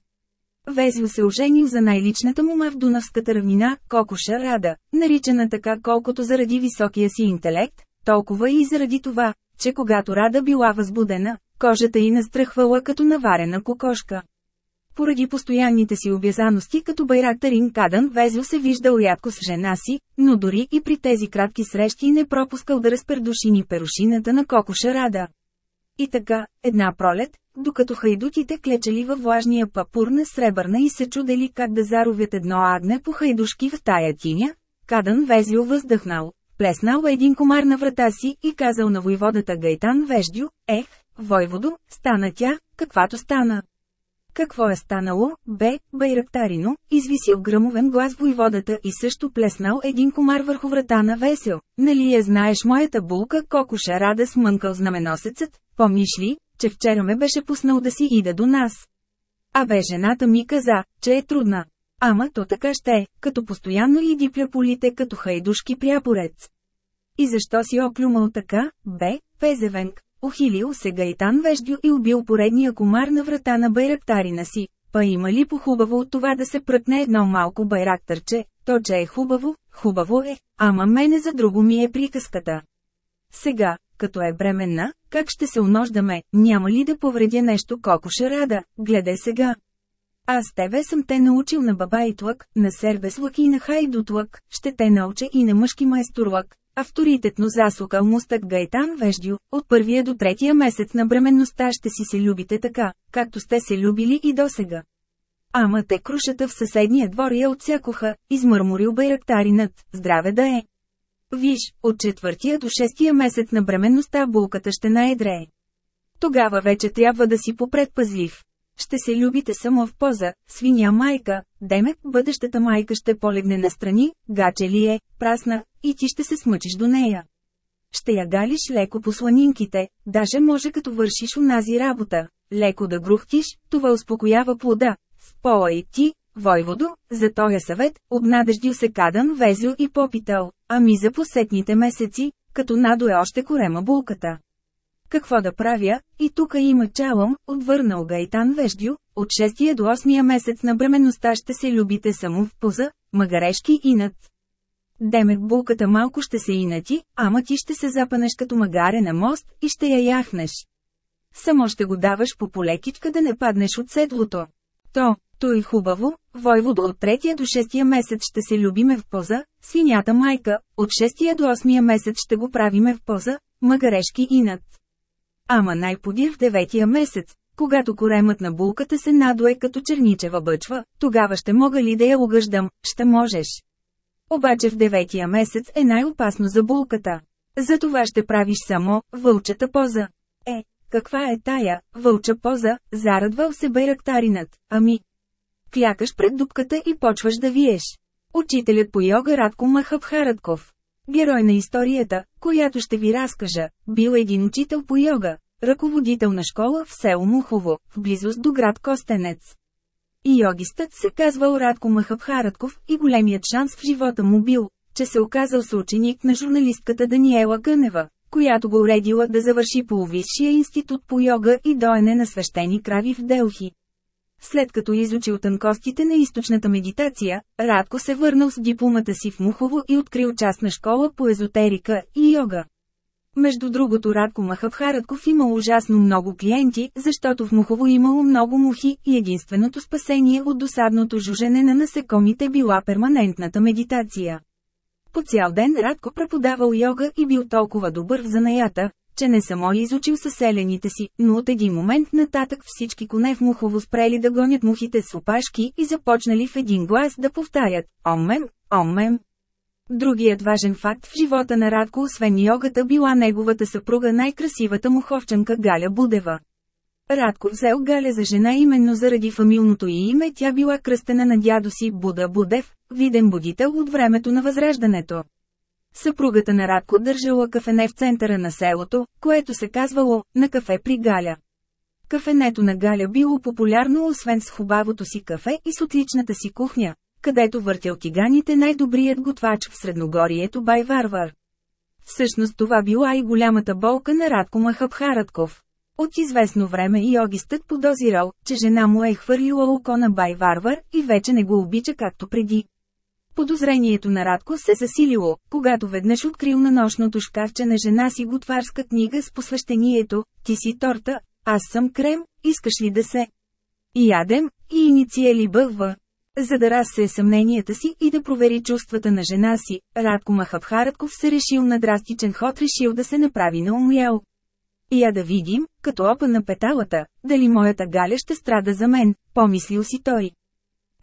[SPEAKER 1] Везил се оженил за най-личната му в Дунавската равнина, Кокоша Рада, наричана така колкото заради високия си интелект, толкова и заради това, че когато Рада била възбудена, кожата й настръхвала като наварена кокошка. Поради постоянните си обязаности като байрактарин Кадан Везил се виждал рядко с жена си, но дори и при тези кратки срещи не пропускал да разпердушини перушината на Кокоша Рада. И така, една пролет, докато хайдутите клечали във влажния папур на сребърна и се чудели как да заровят едно агне по хайдушки в тая тиня, Кадан Везил въздъхнал, плеснал един комар на врата си и казал на войводата Гайтан Веждю, ех, войводо, стана тя, каквато стана. Какво е станало, бе, Байрактарино, извисил гръмовен глас войводата и също плеснал един комар върху врата на весел. Нали я знаеш моята булка, кокоша рада смънкал знаменосецът, помниш ли, че вчера ме беше пуснал да си ида до нас. А бе жената ми каза, че е трудна. Ама то така ще е, като постоянно и дипля полите като хайдушки пряпорец. И защо си оклюмал така, бе, Пезевенк, Ухилил се Гайтан веждю и убил поредния комар на врата на байрактарина си. Па има ли по-хубаво от това да се пръкне едно малко байрактърче, то че е хубаво, хубаво е, ама мене за друго ми е приказката. Сега, като е бременна, как ще се унождаме, няма ли да повредя нещо? Кокоша рада, гледай сега. Аз тебе съм те научил на бабайтлък, на сербеслък и на хайдутлък, ще те науча и на мъжки майсторлък, Авторитетно засукал мустък Гайтан Веждю, от първия до третия месец на бременността ще си се любите така, както сте се любили и досега. Ама те крушата в съседния двор я отсякоха, измърморил байрактаринът, здраве да е. Виж, от четвъртия до шестия месец на бременността булката ще наедрее. Тогава вече трябва да си попредпазлив. Ще се любите само в поза, свиня майка, демек бъдещата майка ще полегне настрани, гаче ли е, прасна, и ти ще се смъчиш до нея. Ще я галиш леко по сланинките, даже може като вършиш унази работа, леко да грухтиш, това успокоява плода. Спола и ти, Войводо, за тоя съвет, обнадеждил се Кадан Везил и попитал, ами за посетните месеци, като надое още корема булката. Какво да правя, и тука има чалом, отвърнал Гайтан Веждю, от 6 до 8 месец на бременността ще се любите само в поза, магарешки над. Демек булката малко ще се инати, ама ти ще се запанеш като магаре на мост и ще я яхнеш. Само ще го даваш по полекичка да не паднеш от седлото. То, то и хубаво, войводо от третия до шестия месец ще се любиме в поза, свинята майка, от шестия до осмия месец ще го правиме в поза, магарешки инат. Ама най-подир в деветия месец, когато коремът на булката се надуе като черничева бъчва, тогава ще мога ли да я угъждам, ще можеш. Обаче в деветия месец е най-опасно за булката. Затова ще правиш само вълчата поза. Е, каква е тая вълча поза, зарадвал се байрактаринът, ами. Клякаш пред дупката и почваш да виеш. Учителят по йога Радко Махабхарадков. Герой на историята, която ще ви разкажа, бил един учител по йога, ръководител на школа в село Мухово, в близост до град Костенец. И йогистът се казвал Радко Махабхарадков и големият шанс в живота му бил, че се оказал съученик на журналистката Даниела Гънева, която го уредила да завърши по Висшия институт по йога и доене на свещени крави в Делхи. След като изучил тънкостите на източната медитация, Радко се върнал с дипломата си в Мухово и открил частна школа по езотерика и йога. Между другото Радко Махабхаратков имал ужасно много клиенти, защото в Мухово имало много мухи и единственото спасение от досадното жужене на насекомите била перманентната медитация. По цял ден Радко преподавал йога и бил толкова добър в занаята, че не само изучил съселените си, но от един момент нататък всички коне в Мухово спрели да гонят мухите с опашки и започнали в един глас да повтарят «Оммем, оммем». Другият важен факт в живота на Радко освен йогата била неговата съпруга най-красивата муховчанка Галя Будева. Радко взел Галя за жена именно заради фамилното й име тя била кръстена на дядо си Буда Будев, виден будител от времето на Възраждането. Съпругата на Радко държала кафене в центъра на селото, което се казвало «на кафе при Галя». Кафенето на Галя било популярно освен с хубавото си кафе и с отличната си кухня, където въртял тиганите най-добрият готвач в Средногорието Бай Варвар. Всъщност това била и голямата болка на Радко Махабхаратков. От известно време йогистът подозирал, че жена му е хвърлила око на Бай Варвар и вече не го обича както преди. Подозрението на Радко се засилило, когато веднъж открил на нощното шкафче на жена си готварска книга с посвещението «Ти си торта, аз съм крем, искаш ли да се?» Ядем, и инициали бъва. За да разсее съмненията си и да провери чувствата на жена си, Радко Махабхаратков се решил на драстичен ход решил да се направи на умрял. И я да видим, като опа на петалата, дали моята галя ще страда за мен, помислил си той.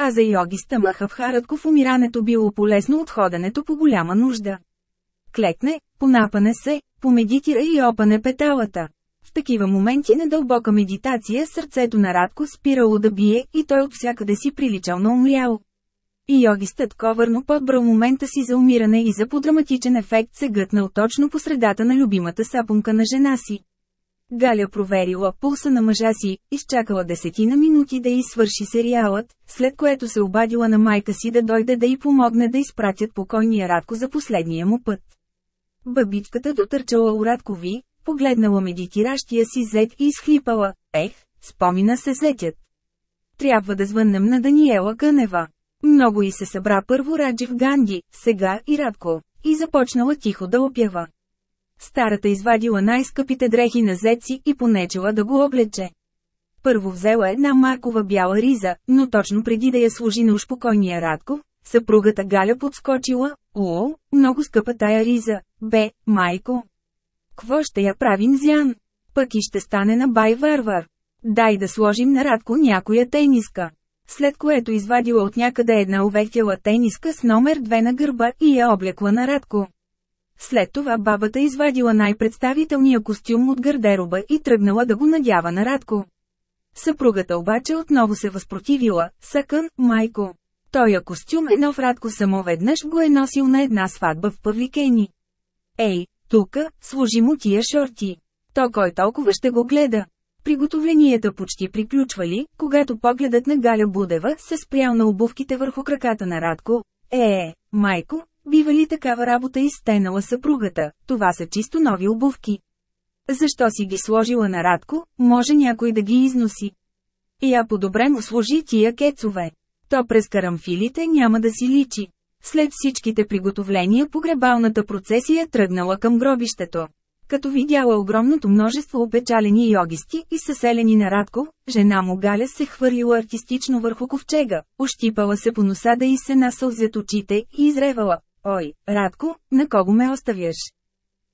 [SPEAKER 1] А за йогиста Махабхаратков умирането било полезно от ходенето по голяма нужда. Клекне, понапане се, помедитира и опане петалата. В такива моменти на дълбока медитация сърцето на Радко спирало да бие и той от всякъде си приличал на умрял. И йогистът ковърно подбрал момента си за умиране и за подраматичен ефект се гътнал точно по средата на любимата сапунка на жена си. Галя проверила пулса на мъжа си, изчакала десетина минути да й свърши сериалът, след което се обадила на майка си да дойде да й помогне да изпратят покойния Радко за последния му път. Бабичката дотърчала у Радкови, погледнала медитиращия си зет и изхлипала, ех, спомина се зетят. Трябва да звъннем на Даниела Кънева. Много и се събра първо Раджив Ганди, сега и Радко, и започнала тихо да опява. Старата извадила най-скъпите дрехи на зеци и понечела да го облече. Първо взела една маркова бяла риза, но точно преди да я служи на успокойния Радко, съпругата Галя подскочила, «О, много скъпа тая риза, бе, майко!» Кво ще я правим зян? Пък и ще стане на бай варвар. Дай да сложим на Радко някоя тениска. След което извадила от някъде една увехтяла тениска с номер 2 на гърба и я облекла на Радко. След това бабата извадила най-представителния костюм от гардероба и тръгнала да го надява на Радко. Съпругата обаче отново се възпротивила, съкън, майко. Тоя костюм е нов Радко само веднъж го е носил на една сватба в Павликени. Ей, тука, служи му тия шорти. То кой толкова ще го гледа? Приготовленията почти приключвали, когато погледът на Галя Будева се спрял на обувките върху краката на Радко. Е, е, майко, бива ли такава работа изтенала съпругата, това са чисто нови обувки. Защо си ги сложила на Радко, може някой да ги износи. Я по-добре му сложи тия кецове. То през карамфилите няма да си личи. След всичките приготовления погребалната процесия тръгнала към гробището. Като видяла огромното множество опечалени йогисти и съселени на Радко, жена му Галя се хвърлила артистично върху ковчега, ощипала се по носа да и се насълзят очите и изревала. Ой, Радко, на кого ме оставяш?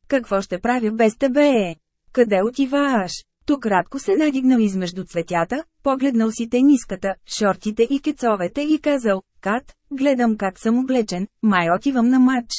[SPEAKER 1] Какво ще правя без тебе е? Къде отиваш? Тук Радко се надигнал измежду цветята, погледнал си тениската, шортите и кецовете и казал, Кат, гледам как съм облечен, май отивам на матч.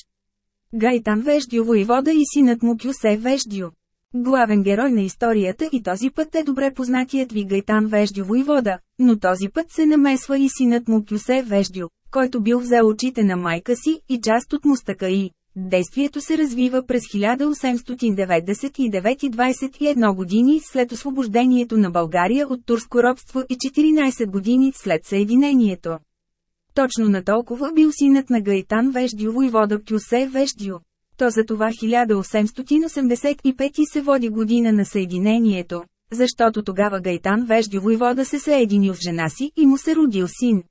[SPEAKER 1] Гайтан Веждю воевода и синът му Кюсе Веждю. Главен герой на историята и този път е добре познатият ви Гайтан Веждю воевода, но този път се намесва и синът му Кюсе Веждю, който бил взел очите на майка си и част от мустака и. Действието се развива през 1899-21 години след освобождението на България от турско робство и 14 години след съединението. Точно на толкова бил синът на Гайтан Веждю войвода Кюсе Веждю. То за това 1885 се води година на Съединението, защото тогава Гайтан Веждю войвода се съединил с жена си и му се родил син.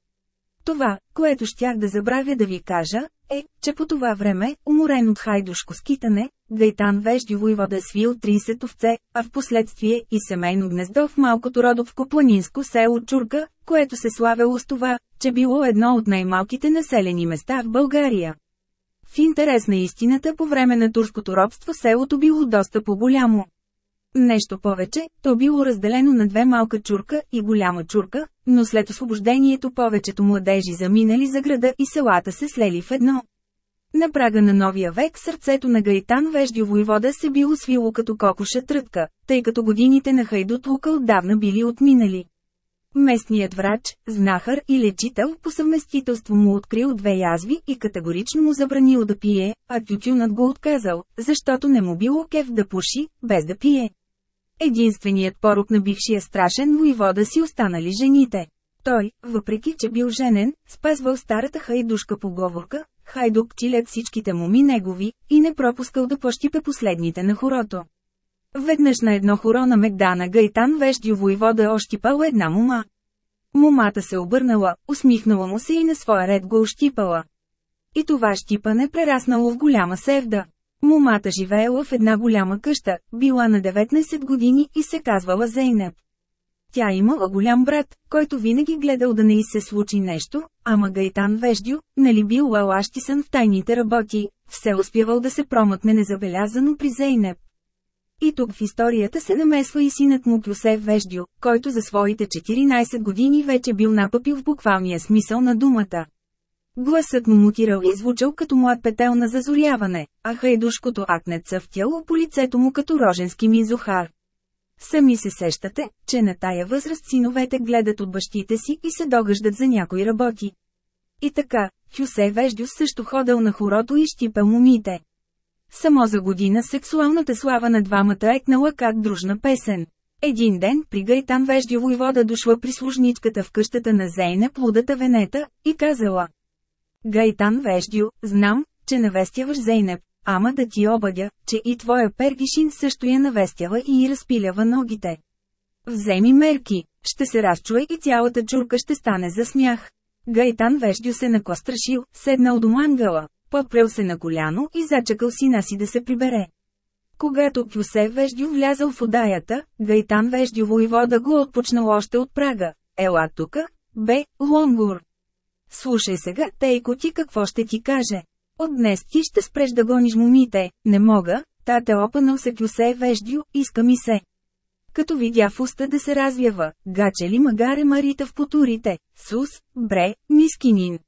[SPEAKER 1] Това, което щях да забравя да ви кажа, е, че по това време, уморен от хайдушко скитане, Гайтан Веждю войвода свил 30 овце, а в последствие и семейно гнездо в малкото родовко планинско село Чурка, което се славяло с това, че било едно от най-малките населени места в България. В интерес на истината по време на турското робство селото било доста по-голямо. Нещо повече, то било разделено на две малка чурка и голяма чурка, но след освобождението повечето младежи заминали за града и селата се слели в едно. На прага на новия век сърцето на Гайтан Веждио войвода се било свило като кокоша трътка, тъй като годините на Хайдут Лука отдавна били отминали. Местният врач, знахар и лечител по съвместителство му открил две язви и категорично му забранил да пие, а тютюнът го отказал, защото не му било кев да пуши, без да пие. Единственият порок на бившия страшен войвода си останали жените. Той, въпреки че бил женен, спазвал старата хайдушка поговорка, хайдук чилят всичките муми негови, и не пропускал да пощипе последните на хорото. Веднъж на едно хоро на Мегдана Гайтан веждио войвода ощипал една мума. Мумата се обърнала, усмихнала му се и на своя ред го ощипала. И това щипане прераснало в голяма севда. Мумата живеела в една голяма къща, била на 19 години и се казвала Зейнеп. Тя имала голям брат, който винаги гледал да не и се случи нещо, ама Гайтан Веждю, нали бил лалащисън в тайните работи, все успявал да се промъкне незабелязано при Зейнеп. И тук в историята се намесва и синът му Кюсев Веждю, който за своите 14 години вече бил напъпил в буквалния смисъл на думата. Гласът му мутирал и звучал като млад петел на зазоряване, а хайдушкото акне цъфтяло по лицето му като роженски мизохар. Сами се сещате, че на тая възраст синовете гледат от бащите си и се догъждат за някои работи. И така, Хюсе Веждю също ходил на хорото и щипел момите. Само за година сексуалната слава на двамата екнала как дружна песен. Един ден при Гайтан Веждю войвода дошла при служничката в къщата на Зейна плудата Венета, и казала. Гайтан Веждю, знам, че навестяваш Зейнеп, ама да ти обадя, че и твоя пергишин също я навестява и разпилява ногите. Вземи мерки, ще се разчуе и цялата чурка ще стане за смях. Гайтан Веждю се накострашил, седнал до мангала, подпрел се на коляно и зачакал сина си да се прибере. Когато Кюсе Веждю влязал в удаята, Гайтан Веждю воевода го отпочнал още от прага. Ела тука, бе, Лонгур. Слушай сега, тейко ти какво ще ти каже. От днес ти ще спреш да гониш момите, не мога, тате опанал се Кюсе Веждю, иска ми се. Като видя в уста да се развява, гачели магаре Марита в потурите, сус, бре, мискинин.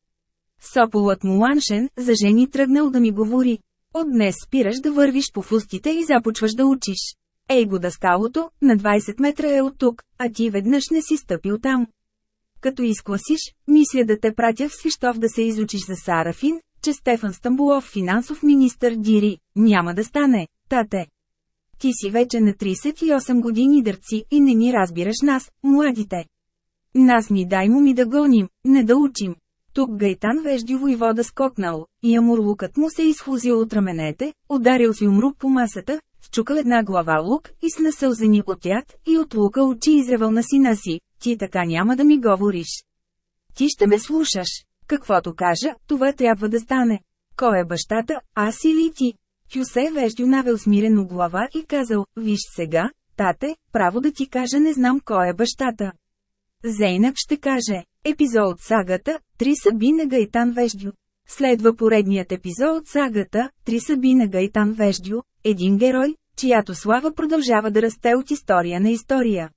[SPEAKER 1] Сополът му ланшен, за жени тръгнал да ми говори. От днес спираш да вървиш по фустите и започваш да учиш. Ей го да скалото, на 20 метра е от тук, а ти веднъж не си стъпил там. Като изкласиш, мисля да те пратя в Свищов да се изучиш за Сарафин, че Стефан Стамбулов финансов министър дири, няма да стане, тате. Ти си вече на 38 години дърци и не ни разбираш нас, младите. Нас ни дай му ми да гоним, не да учим. Тук Гайтан веждиво и вода скокнал, и амурлукът му се изхлузил от раменете, ударил си умрук по масата, счукал една глава лук и с насълзени от яд и от лука очи изревал на сина си, ти така няма да ми говориш. Ти ще ме слушаш. Каквото кажа, това трябва да стане. Кой е бащата, аз или ти? Хюсе веждю навел смирено глава и казал, виж сега, тате, право да ти кажа не знам кой е бащата. Зейнаб ще каже, епизод сагата, три съби на Гайтан Веждю. Следва поредният епизод сагата, три съби на Гайтан Веждю, един герой, чиято слава продължава да расте от история на история.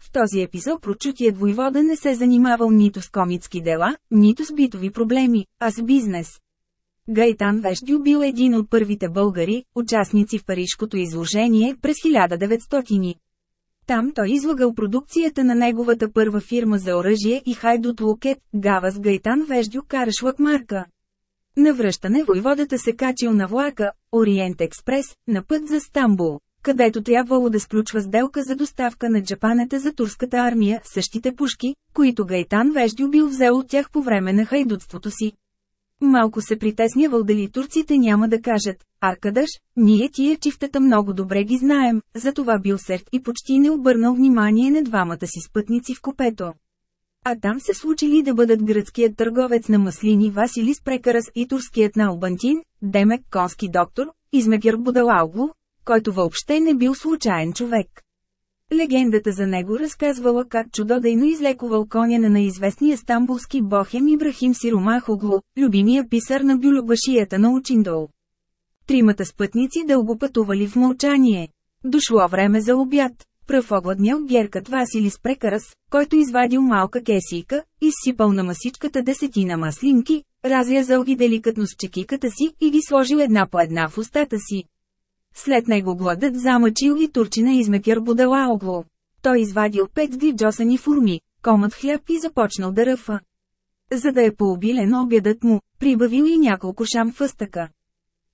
[SPEAKER 1] В този епизод прочутият войвода не се занимавал нито с комицки дела, нито с битови проблеми, а с бизнес. Гайтан Веждю бил един от първите българи, участници в Парижкото изложение през 1900. Там той излагал продукцията на неговата първа фирма за оръжие и Хайдут Лукет, Гавас Гайтан Веждю Карашлак марка. На връщане войводата се качил на влака, Ориент Експрес, на път за Стамбул, където трябвало да сключва сделка за доставка на джапанета за турската армия, същите пушки, които Гайтан Веждю бил взел от тях по време на хайдутството си. Малко се притеснявал дали турците няма да кажат, Аркадаш, ние тия чифтата много добре ги знаем, затова бил сърт и почти не обърнал внимание на двамата си спътници в купето. А там се случили да бъдат гръцкият търговец на маслини Василис Прекарас и турският Налбантин, Демек конски доктор, Измекер Будалауглу, който въобще не бил случайен човек. Легендата за него разказвала как чудодейно излекувал коня на неизвестния стамбулски бохем Ибрахим Сиромахоглу, любимия писар на бюлюбашията на Учиндол. Тримата спътници дълго пътували в мълчание. Дошло време за обяд. Пръв огладнял геркът Василис Прекарас, който извадил малка кесийка, изсипал на масичката десетина маслинки, разрязал ги деликатно с чекиката си и ги сложил една по една в устата си. След него гладът замъчил и турчина измекер будала огло. Той извадил пет сглиджосани форми, комът хляб и започнал да ръфа. За да е пообилен обядът му, прибавил и няколко шам фъстъка.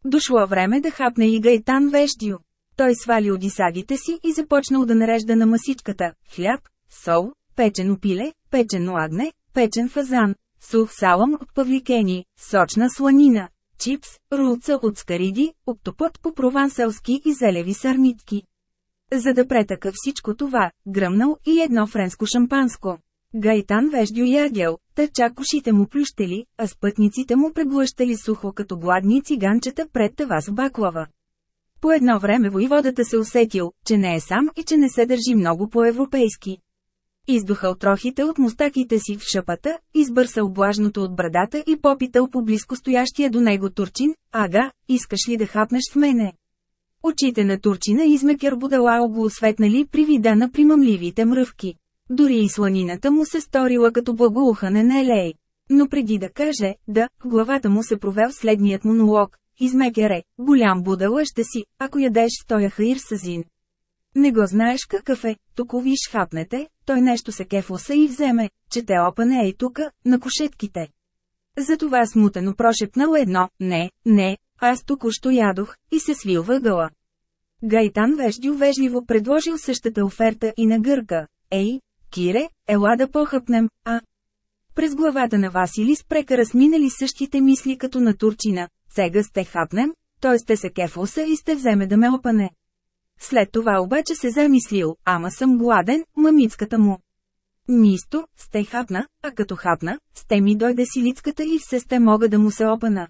[SPEAKER 1] Дошло време да хапне и Гайтан веждио. Той свали одисагите си и започнал да нарежда на масичката – хляб, сол, печено пиле, печено агне, печен фазан, сух салам от павликени, сочна сланина, чипс, рулца от скариди, октопот по прованселски и зелеви сармитки. За да претъка всичко това, гръмнал и едно френско шампанско. Гайтан веждю ядял, та чак ушите му плющели, а спътниците му преглъщали сухо като гладни циганчета пред това с баклава. По едно време воеводата се усетил, че не е сам и че не се държи много по-европейски. Издухал трохите от мустаките си в шапата, избърсал блажното от брадата и попитал по близко стоящия до него турчин, ага, искаш ли да хапнеш в мене? Очите на турчина измекер будала облосветнали при вида на примамливите мръвки. Дори и сланината му се сторила като благоухане на елей. Но преди да каже, да, главата му се провел следният монолог. Измекере, голям буда лъще си, ако ядеш стоя хаир сазин. Не го знаеш какъв е, тук виж хапнете, той нещо се кефоса и вземе, че те опане ей тука, на кошетките. Затова смутено прошепнал едно, не, не, аз току-що ядох, и се свил въгъла. Гайтан веждю вежливо предложил същата оферта и на гърка. Ей, Кире, ела да похъпнем, а... През главата на Василис прекара сминали същите мисли като на турчина. Сега сте хапнем, той сте се кефоса и сте вземе да ме опане. След това обаче се замислил, ама съм гладен, мамицката му. Нисто, сте хапна, а като хапна, сте ми дойде силицката и все сте мога да му се опана.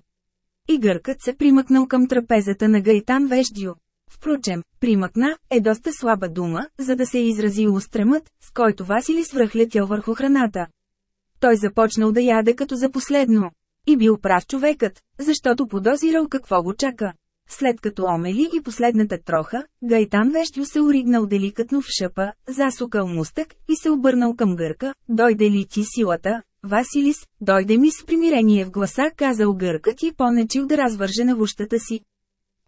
[SPEAKER 1] И гъркът се примъкнал към трапезата на Гайтан Веждио. Впрочем, примъкна е доста слаба дума, за да се изрази устремът, с който Васили свръхлетял върху храната. Той започнал да яде като за последно. И бил прав човекът, защото подозирал какво го чака. След като омели и последната троха, Гайтан вещю се оригнал деликатно в шъпа, засукал мустък и се обърнал към гърка, дойде ли ти силата, Василис, дойде ми с примирение в гласа казал гъркът и понечил да развърже на вущата си.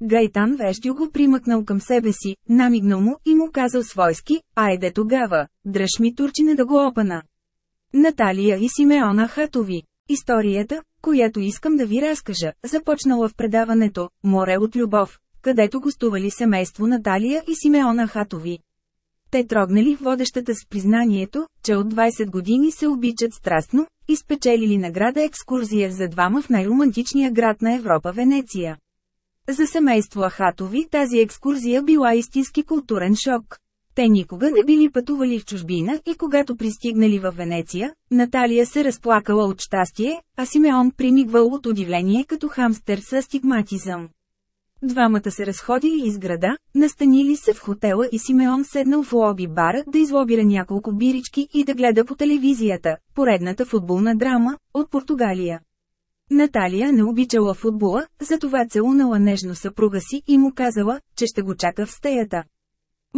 [SPEAKER 1] Гайтан вещю го примъкнал към себе си, намигнал му и му казал свойски, айде тогава, дръж ми турчина да го опана. Наталия и Симеона Хатови Историята, която искам да ви разкажа, започнала в предаването «Море от любов», където гостували семейство Наталия и Симеона Хатови. Те трогнали водещата с признанието, че от 20 години се обичат страстно, и спечелили награда екскурзия за двама в най-романтичния град на Европа Венеция. За семейство Ахатови тази екскурзия била истински културен шок. Те никога не били пътували в чужбина и когато пристигнали в Венеция, Наталия се разплакала от щастие, а Симеон примигвал от удивление като хамстер с астигматизъм. Двамата се разходили из града, настанили се в хотела и Симеон седнал в лоби бара да излобира няколко бирички и да гледа по телевизията, поредната футболна драма, от Португалия. Наталия не обичала футбола, затова целунала нежно съпруга си и му казала, че ще го чака в стеята.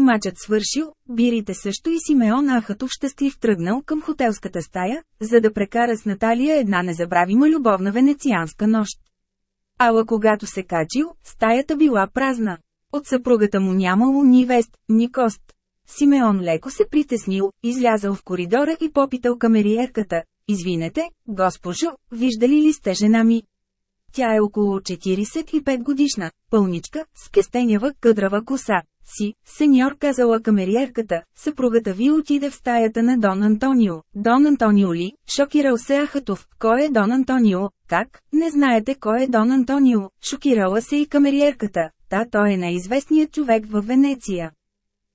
[SPEAKER 1] Мачът свършил, бирите също и Симеон Ахатов щастлив тръгнал към хотелската стая, за да прекара с Наталия една незабравима любовна венецианска нощ. Ала когато се качил, стаята била празна. От съпругата му нямало ни вест, ни кост. Симеон леко се притеснил, излязъл в коридора и попитал камериерката. Извинете, госпожо, виждали ли сте жена ми? Тя е около 45 годишна, пълничка, с кестенява къдрава коса, си, сеньор казала камериерката, съпругата ви отиде в стаята на Дон Антонио. Дон Антонио ли? Шокирал се Ахатов. Кой е Дон Антонио? Как? Не знаете кой е Дон Антонио? Шокирала се и камериерката. Та той е най-известният човек в Венеция.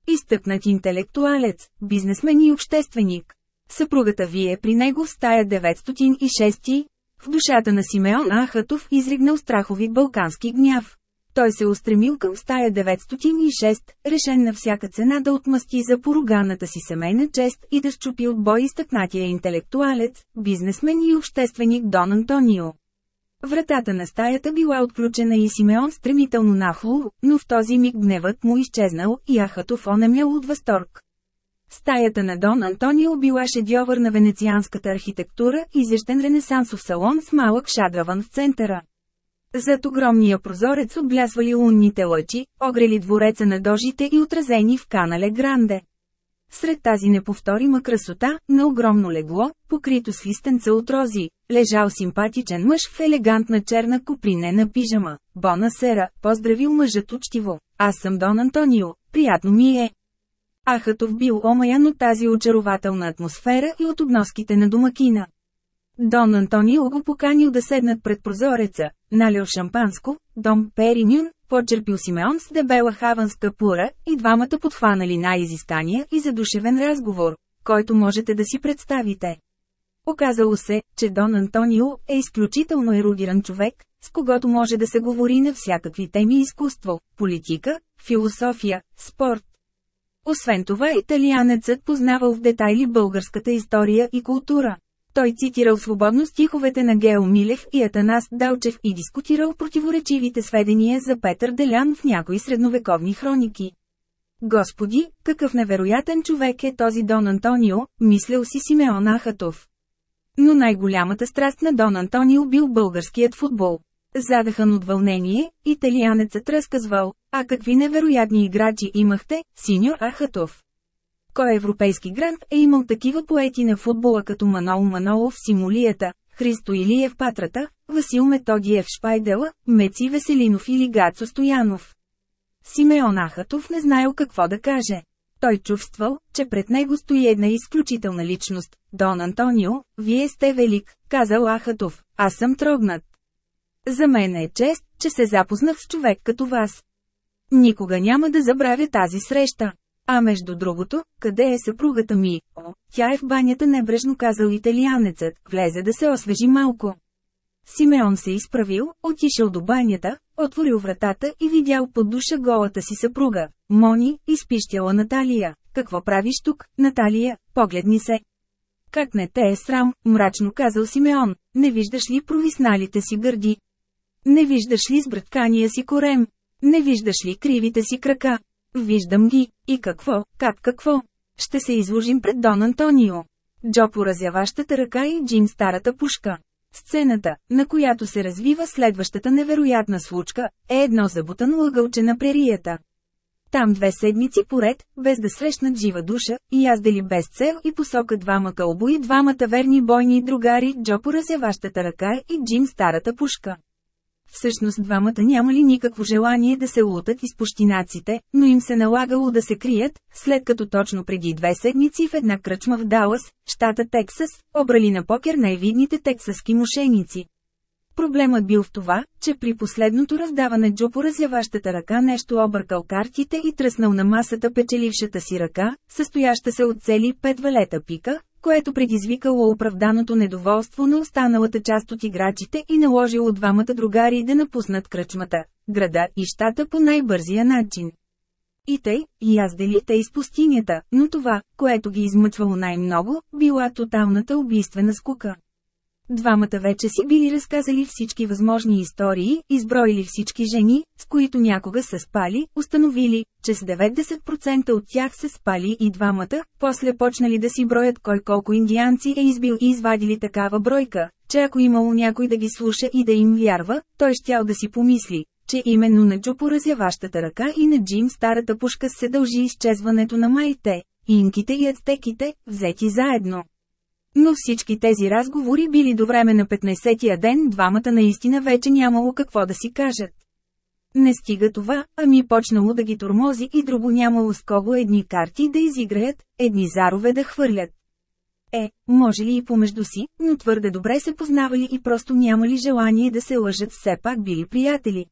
[SPEAKER 1] Изтъкнат интелектуалец, бизнесмен и общественик. Съпругата ви е при него в стая 906. В душата на Симеон Ахатов изригнал страхови балкански гняв. Той се устремил към стая 906, решен на всяка цена да отмъсти за поруганата си семейна чест и да щупи от бой изтъкнатия интелектуалец, бизнесмен и общественик Дон Антонио. Вратата на стаята била отключена и Симеон стремително нахлу, но в този миг гневът му изчезнал и Ахатов онемял от възторг. Стаята на Дон Антонио била шедьовър на венецианската архитектура, изящен ренесансов салон с малък шадраван в центъра. Зад огромния прозорец отблясвали лунните лъчи, огрели двореца на дожите и отразени в канале Гранде. Сред тази неповторима красота, на огромно легло, покрито с листенца от рози, лежал симпатичен мъж в елегантна черна купринена пижама. Бона Сера, поздравил мъжът учтиво. Аз съм Дон Антонио, приятно ми е. Ахатов бил омаян от тази очарователна атмосфера и от обноските на домакина. Дон Антонио го поканил да седнат пред прозореца, налил шампанско, дом Перинюн, почерпил Симеон с дебела хаванска пура и двамата подхванали най-изискания и задушевен разговор, който можете да си представите. Оказало се, че Дон Антонио е изключително ерудиран човек, с когото може да се говори на всякакви теми изкуство, политика, философия, спорт. Освен това италианецът познавал в детайли българската история и култура. Той цитирал свободно стиховете на Гео Милев и Атанас Далчев и дискутирал противоречивите сведения за Петър Делян в някои средновековни хроники. Господи, какъв невероятен човек е този Дон Антонио, мислял си Симеон Ахатов. Но най-голямата страст на Дон Антонио бил българският футбол. Задахан от вълнение, италианецът разказвал, а какви невероятни играчи имахте, синьор Ахатов. Кой европейски гранд е имал такива поети на футбола като Манол Манолов Симулията, Христо Илиев Патрата, Васил Методиев Шпайдела, Меци Веселинов или Гацо Стоянов. Симеон Ахатов не знаел какво да каже. Той чувствал, че пред него стои една изключителна личност. Дон Антонио, вие сте велик, казал Ахатов, аз съм трогнат. За мен е чест, че се запознах с човек като вас. Никога няма да забравя тази среща. А между другото, къде е съпругата ми? О, тя е в банята небрежно казал италианецът, влезе да се освежи малко. Симеон се изправил, отишъл до банята, отворил вратата и видял под душа голата си съпруга. Мони, изпищяла Наталия. Какво правиш тук, Наталия? Погледни се. Как не те е срам, мрачно казал Симеон, не виждаш ли провисналите си гърди? Не виждаш ли сбръткания си корем? Не виждаш ли кривите си крака? Виждам ги. И какво, как какво? Ще се изложим пред Дон Антонио. Джо поразяващата ръка и Джим старата пушка. Сцената, на която се развива следващата невероятна случка, е едно забутано лъгълче на прерията. Там две седмици поред, без да срещнат жива душа, и яздели без цел и посока двама кълбои двамата верни бойни другари Джо поразяващата ръка и Джим старата пушка. Всъщност двамата нямали никакво желание да се лутат из пущинаците, но им се налагало да се крият, след като точно преди две седмици в една кръчма в Далас, щата Тексас, обрали на покер най-видните тексаски мошеници. Проблемът бил в това, че при последното раздаване Джо по разяващата ръка нещо объркал картите и тръснал на масата печелившата си ръка, състояща се от цели пет валета пика, което предизвикало оправданото недоволство на останалата част от играчите и наложило двамата другари да напуснат кръчмата, града и щата по най-бързия начин. И тъй, и те из пустинята, но това, което ги измъчвало най-много, била тоталната убийствена скука. Двамата вече си били разказали всички възможни истории, изброили всички жени, с които някога са спали, установили, че с 90% от тях се спали и двамата, после почнали да си броят кой колко индианци е избил и извадили такава бройка, че ако имало някой да ги слуша и да им вярва, той щял да си помисли, че именно на Джо поразяващата ръка и на Джим старата пушка се дължи изчезването на майте, инките и ацтеките, взети заедно. Но всички тези разговори били до време на 15-я ден, двамата наистина вече нямало какво да си кажат. Не стига това, ами почнало да ги тормози и друго нямало с кого едни карти да изиграят, едни зарове да хвърлят. Е, може ли и помежду си, но твърде добре се познавали и просто нямали желание да се лъжат все пак били приятели.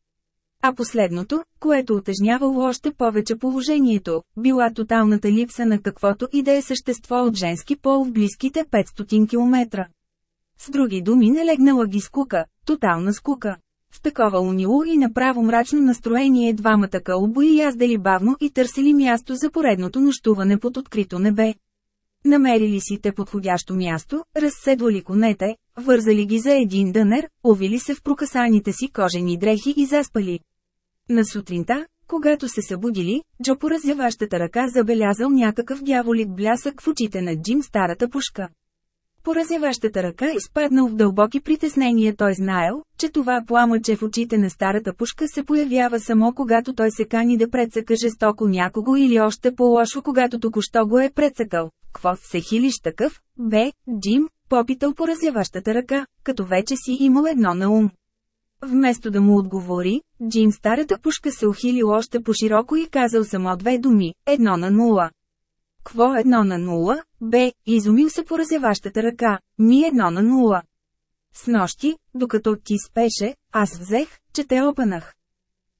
[SPEAKER 1] А последното, което отежнявало още повече положението, била тоталната липса на каквото и да е същество от женски пол в близките 500 км. С други думи не легнала ги скука, тотална скука. В такова унило и направо мрачно настроение двамата кълбои яздали бавно и търсили място за поредното нощуване под открито небе. Намерили си те подходящо място, разседвали конете, вързали ги за един дънер, овили се в прокасаните си кожени дрехи и заспали. На сутринта, когато се събудили, Джо по разяващата ръка забелязал някакъв дяволик блясък в очите на Джим старата пушка. По разяващата ръка изпаднал в дълбоки притеснения той знаел, че това пламъче в очите на старата пушка се появява само когато той се кани да прецъка жестоко някого или още по-лошо когато току-що го е прецъкал. Кво се хилиш такъв? Бе, Джим, попитал по разяващата ръка, като вече си имал едно на ум. Вместо да му отговори, Джим старата пушка се ухилил още по-широко и казал само две думи – едно на нула. Кво едно на нула? Бе, изумил се по разяващата ръка, ми едно на нула. С нощи, докато ти спеше, аз взех, че те опанах.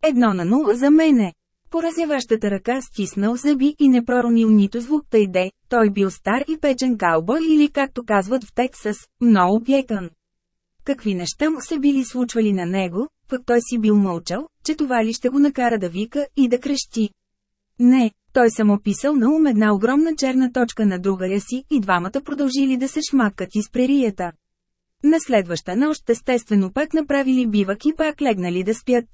[SPEAKER 1] Едно на нула за мене. Поразяващата ръка стиснал зъби и не проронил нито звук тъй де, той бил стар и печен калбой или както казват в Тексас, много пекан. Какви неща му се били случвали на него, пък той си бил мълчал, че това ли ще го накара да вика и да крещи. Не, той само писал на ум една огромна черна точка на другаря си и двамата продължили да се шмакат из прерията. На следваща нощ естествено пак направили бивък и пак легнали да спят.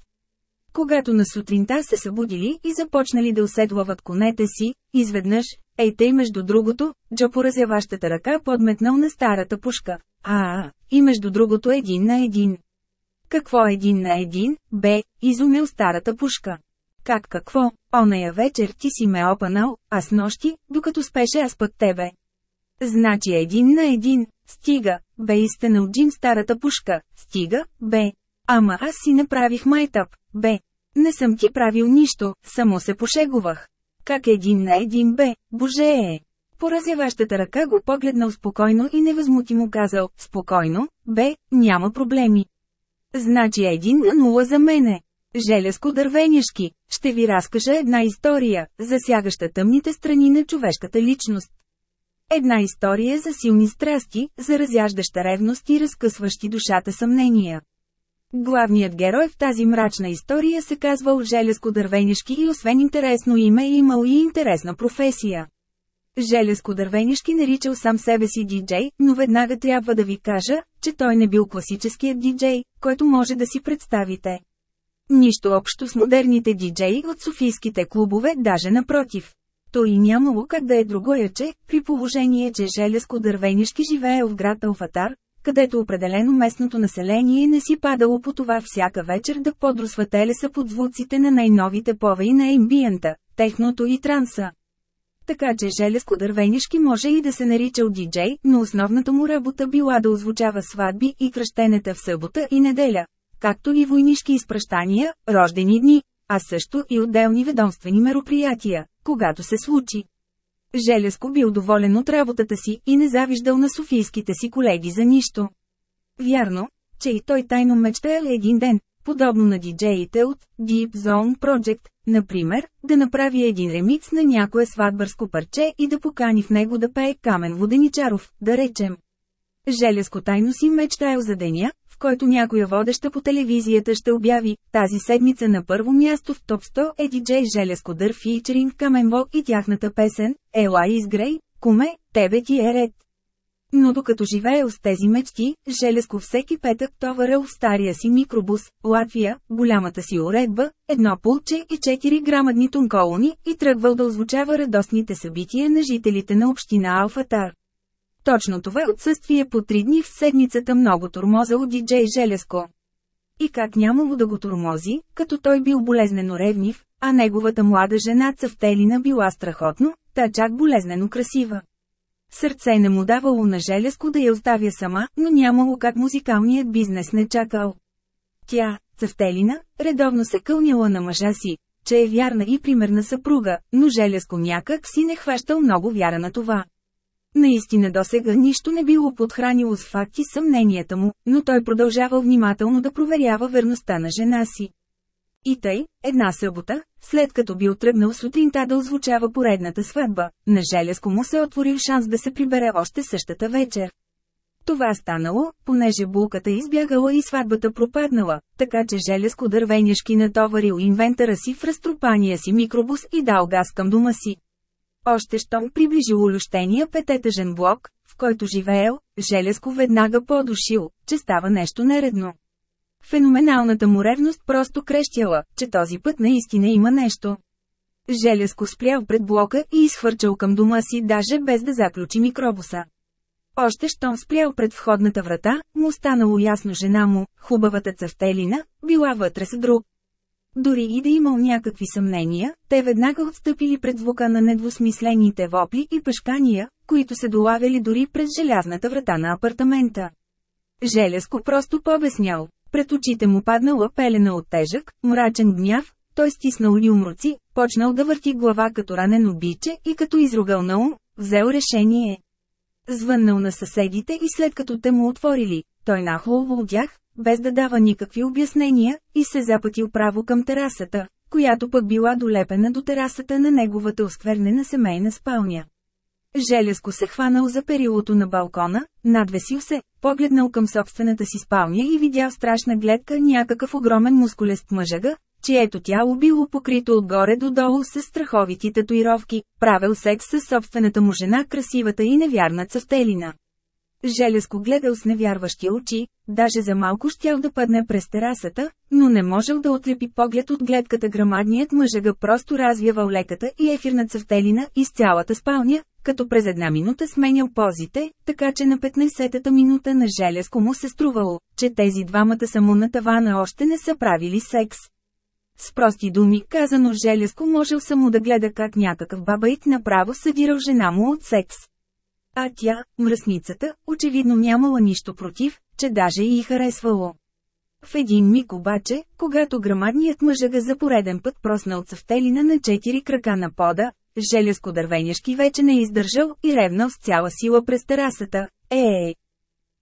[SPEAKER 1] Когато на сутринта се събудили и започнали да оседлават конете си, изведнъж, ей тъй между другото, Джо поразяващата ръка подметнал на старата пушка. А, и между другото един на един. Какво един на един, бе, изумил старата пушка. Как какво, оная вечер ти си ме опанал, а с нощи, докато спеше аз път тебе. Значи един на един, стига, бе изтенал Джим старата пушка, стига, бе. Ама аз си направих майтъп, бе. Не съм ти правил нищо, само се пошегувах. Как един на един бе, боже е. Поразяващата ръка го погледнал спокойно и невъзмутимо казал, спокойно, бе, няма проблеми. Значи един на нула за мене. Желязко дървеняшки, ще ви разкажа една история, засягаща тъмните страни на човешката личност. Една история за силни страсти, за разяждаща ревност и разкъсващи душата съмнения. Главният герой в тази мрачна история се казвал Желязко Дървенишки и освен интересно име е имал и интересна професия. Желязко Дървенишки наричал сам себе си диджей, но веднага трябва да ви кажа, че той не бил класическият диджей, който може да си представите. Нищо общо с модерните диджеи от софийските клубове, даже напротив. То и нямало как да е другояче, при положение, че Желязко Дървенишки живее в град Алфатар, където определено местното население не си падало по това всяка вечер да подрусва телеса под звуците на най-новите повеи на ембиента, техното и транса. Така че Железко Дървенишки може и да се наричал диджей, но основната му работа била да озвучава сватби и кръщенета в събота и неделя, както и войнишки изпращания, рождени дни, а също и отделни ведомствени мероприятия, когато се случи. Желеско бил доволен от работата си и не завиждал на софийските си колеги за нищо. Вярно, че и той тайно мечтаял един ден, подобно на диджеите от Deep Zone Project, например, да направи един ремикс на някое сватбърско парче и да покани в него да пее Камен Воденичаров, да речем. Желеско тайно си мечтаял за деня, в който някоя водеща по телевизията ще обяви, тази седмица на първо място в топ 100 е диджей Желеско Дър фичеринг Каменво и тяхната песен, Ела изгрей, куме, тебе ти е ред. Но докато живеел с тези мечти, Желеско всеки петък товарел в стария си микробус, Латвия, голямата си уредба, едно пулче и 4 грамадни тонколони и тръгвал да озвучава радостните събития на жителите на община Алфатар. Точно това отсъствие по три дни в седмицата много тормоза от диджей Желеско. И как нямало да го тормози, като той бил болезнено ревнив, а неговата млада жена Цъфтелина била страхотно, та чак болезнено красива. Сърце не му давало на Желеско да я оставя сама, но нямало как музикалният бизнес не чакал. Тя, Цъфтелина, редовно се кълняла на мъжа си, че е вярна и примерна съпруга, но Желязко някак си не хващал много вяра на това. Наистина досега нищо не било подхранило с факти съмненията му, но той продължавал внимателно да проверява верността на жена си. И тъй, една събота, след като бил тръгнал сутринта да озвучава поредната сватба, на Желязко му се отворил шанс да се прибере още същата вечер. Това станало, понеже булката избягала и сватбата пропаднала, така че Желязко дървеняшки натоварил инвентара си в разтрупания си микробус и дал газ към дома си. Още щом приближил улющения пететъжен блок, в който живеел, Желязко веднага подушил, че става нещо нередно. Феноменалната му ревност просто крещяла, че този път наистина има нещо. Желязко спрял пред блока и изхвърчал към дома си даже без да заключи микробуса. Още щом спрял пред входната врата, му станало ясно жена му, хубавата цъфтелина, била вътре с друг. Дори и да имал някакви съмнения, те веднага отстъпили пред звука на недвусмислените вопли и пъшкания, които се долавяли дори през желязната врата на апартамента. Желязко просто побеснял. Пред очите му паднала пелена от тежък, мрачен гняв, той стиснал юмруци, почнал да върти глава като ранен обиче и като изругал на ум, взел решение. Звъннал на съседите и след като те му отворили, той нахлул от без да дава никакви обяснения, и се запътил право към терасата, която пък била долепена до терасата на неговата осквернена семейна спалня. Желязко се хванал за перилото на балкона, надвесил се, погледнал към собствената си спалня и видял страшна гледка някакъв огромен мускулест мъжага, чието тяло било покрито отгоре до долу с страховити татуировки, правил секс с собствената му жена красивата и невярна цъфтелина. Желязко гледал с невярващи очи, даже за малко щял да падне през терасата, но не можел да отлепи поглед от гледката грамадният мъжега просто развявал леката и ефирна цъфтелина из цялата спалня, като през една минута сменял позите, така че на 15-та минута на Желязко му се струвало, че тези двамата само на тавана още не са правили секс. С прости думи, казано Желязко можел само да гледа как някакъв бабаит направо съдирал жена му от секс. А тя, мръсницата, очевидно нямала нищо против, че даже и харесвало. В един миг обаче, когато грамадният мъжага за пореден път проснал цъфтелина на четири крака на пода, желязко дървеняшки вече не издържал и ревнал с цяла сила през терасата. Ей!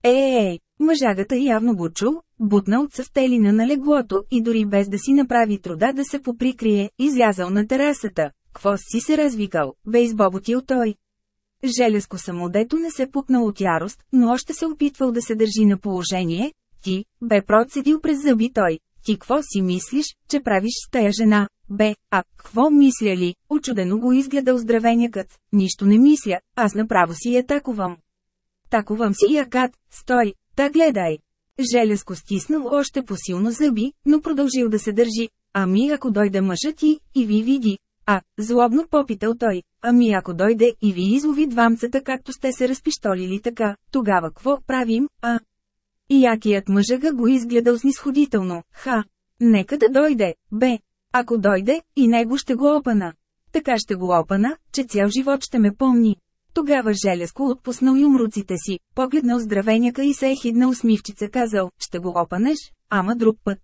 [SPEAKER 1] Ей! Мъжагата явно го чул, бутнал цъфтелина на леглото и дори без да си направи труда да се поприкрие, излязал на терасата. Кво си се развикал, бе избоботил той. Железко самодето не се пукнал от ярост, но още се опитвал да се държи на положение. Ти, бе процедил през зъби той. Ти какво си мислиш, че правиш с тая жена? Бе, а, какво мисля ли? Очудено го изгледал здравенякът. Нищо не мисля, аз направо си я таковам. Таковам си якат, стой, та гледай. Железко стиснал още посилно зъби, но продължил да се държи. Ами ако дойде мъжът ти, и ви види, а, злобно попитал той, ами ако дойде и ви излови двамцата както сте се разпиштолили така, тогава какво правим, а? И якият мъжъга го изгледал снисходително, ха. Нека да дойде, бе. Ако дойде, и него ще го опана. Така ще го опана, че цял живот ще ме помни. Тогава Желеско отпуснал юмруците си, погледнал здравеняка и се е хидна усмивчица казал, ще го опанеш, ама друг път.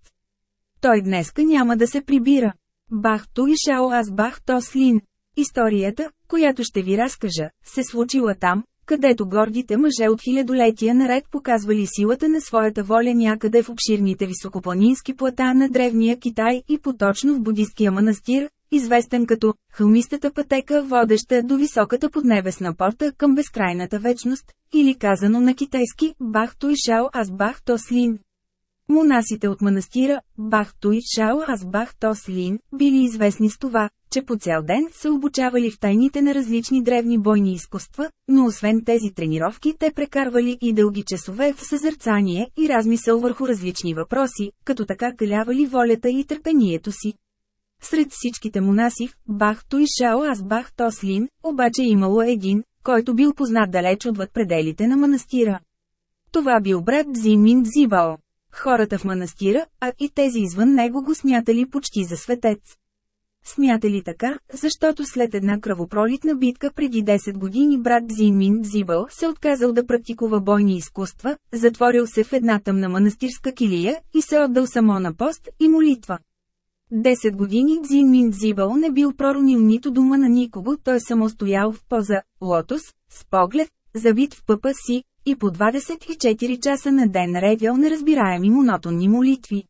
[SPEAKER 1] Той днеска няма да се прибира. Бах Ту и Шао Аз Бах То Слин. Историята, която ще ви разкажа, се случила там, където гордите мъже от хилядолетия наред показвали силата на своята воля някъде в обширните високопланински плата на древния Китай и поточно в будисткия манастир, известен като «хълмистата пътека, водеща до високата поднебесна порта към безкрайната вечност», или казано на китайски «Бах Туй Шао Аз Бах То Слин». Монасите от манастира, Бах Туй Шао Аз Бах Тослин, били известни с това, че по цял ден се обучавали в тайните на различни древни бойни изкуства, но освен тези тренировки те прекарвали и дълги часове в съзерцание и размисъл върху различни въпроси, като така калявали волята и търпението си. Сред всичките монаси в Бах Туй Шао Аз Бах Тослин, обаче имало един, който бил познат далеч отвъд пределите на манастира. Това бил брат Зимин Дзибао. Хората в манастира, а и тези извън него го смятали почти за светец. Смята ли така, защото след една кръвопролитна битка преди 10 години брат Зинмин Дзибъл се отказал да практикува бойни изкуства, затворил се в една тъмна манастирска килия и се отдал само на пост и молитва. Десет години Дзинмин Дзибъл не бил проронил нито дума на никого, той само стоял в поза, лотос, с поглед, забит в пъпа си, и по 24 часа на ден ревял неразбираеми монотонни молитви.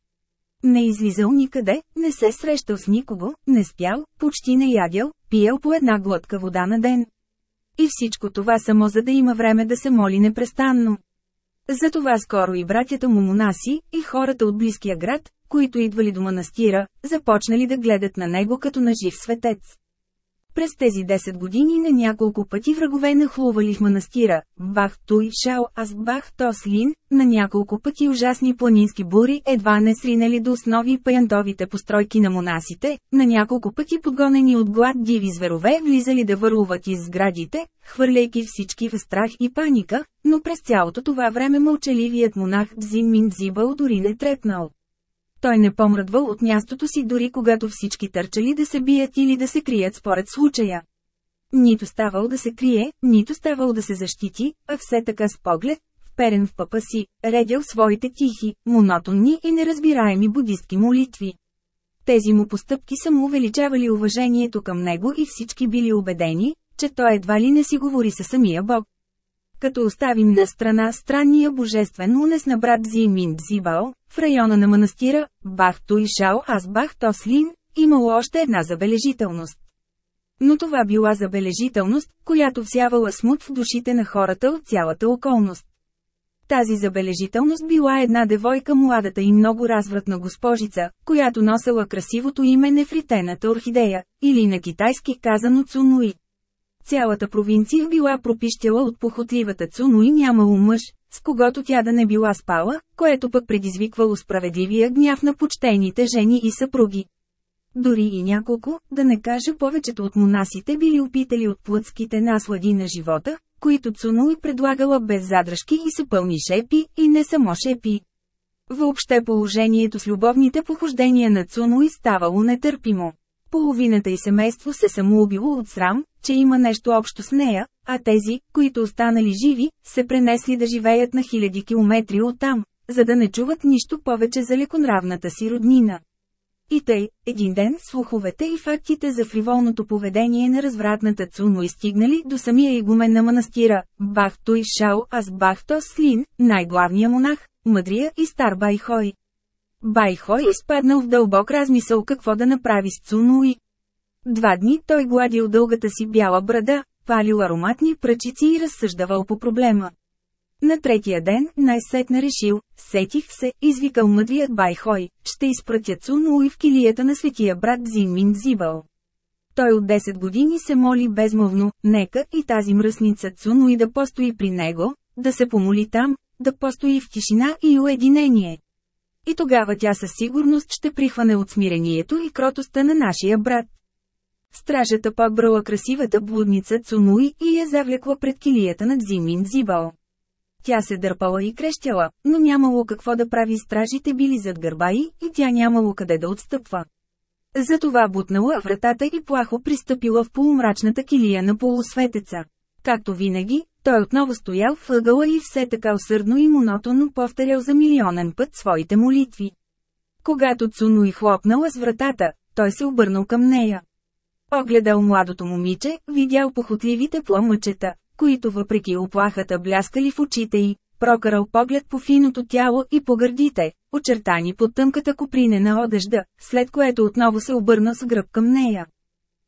[SPEAKER 1] Не излизал никъде, не се срещал с никого, не спял, почти не ядял, пиел по една глътка вода на ден. И всичко това само за да има време да се моли непрестанно. Затова скоро и братята му монаси, и хората от близкия град, които идвали до манастира, започнали да гледат на него като на жив светец. През тези 10 години на няколко пъти врагове нахлували в манастира, Бах Туй Шао Аз Бах Тослин, на няколко пъти ужасни планински бури едва не сринали до основи паянтовите постройки на монасите, на няколко пъти подгонени от глад диви зверове влизали да върлуват из сградите, хвърляйки всички в страх и паника, но през цялото това време мълчаливият монах Дзин Мин Дзибъл дори не трепнал. Той не помръдвал от мястото си дори когато всички търчали да се бият или да се крият според случая. Нито ставал да се крие, нито ставал да се защити, а все така с поглед, вперен в пъпа си, редял своите тихи, монотонни и неразбираеми будистки молитви. Тези му постъпки са му увеличавали уважението към него и всички били убедени, че той едва ли не си говори със самия Бог. Като оставим на страна странния божествен унес на брат Зимин Дзибао, в района на манастира, Бахто и Шао Аз Бах Тослин, имало още една забележителност. Но това била забележителност, която всявала смут в душите на хората от цялата околност. Тази забележителност била една девойка младата и много развратна госпожица, която носела красивото име Нефритената орхидея, или на китайски казано Цунуи. Цялата провинция била пропищяла от похотливата Цуно и нямало мъж, с когото тя да не била спала, което пък предизвиквало справедливия гняв на почтейните жени и съпруги. Дори и няколко, да не кажа повечето от монасите били опитали от плътските наслади на живота, които Цуно и предлагала без задръжки и са пълни шепи, и не само шепи. Въобще положението с любовните похождения на Цуно и ставало нетърпимо. Половината и семейство се самоубило от срам, че има нещо общо с нея, а тези, които останали живи, се пренесли да живеят на хиляди километри оттам, за да не чуват нищо повече за леконравната си роднина. И тъй, един ден слуховете и фактите за фриволното поведение на развратната Цуно изстигнали до самия игумен на манастира, Бахто и Шао Аз Бахто Слин, най-главния монах, мъдрия и стар Байхой. Байхой изпаднал в дълбок размисъл какво да направи с Цунуи. Два дни той гладил дългата си бяла брада, палил ароматни пръчици и разсъждавал по проблема. На третия ден, най-сетне решил, сетих се, извикал мъдрият Байхой, ще изпратя Цунуи в килията на светия брат Зинмин Зибъл. Той от 10 години се моли безмълвно, нека и тази мръсница Цунуи да постои при него, да се помоли там, да постои в тишина и уединение. И тогава тя със сигурност ще прихване от смирението и кротостта на нашия брат. Стражата пак брала красивата блудница Цунуи и я завлекла пред килията на Дзимин Зибал. Тя се дърпала и крещяла, но нямало какво да прави стражите били зад гърба й, и тя нямало къде да отстъпва. Затова бутнала вратата и плахо пристъпила в полумрачната килия на полусветеца. Както винаги, той отново стоял в ъгъла и все така усърдно и монотонно повторял за милионен път своите молитви. Когато Цуно и хлопнала с вратата, той се обърнал към нея. Огледал младото момиче, видял похотливите пламъчета, които въпреки оплахата бляскали в очите й, прокарал поглед по финото тяло и по гърдите, очертани под тъмката копринена одежда, след което отново се обърна с гръб към нея.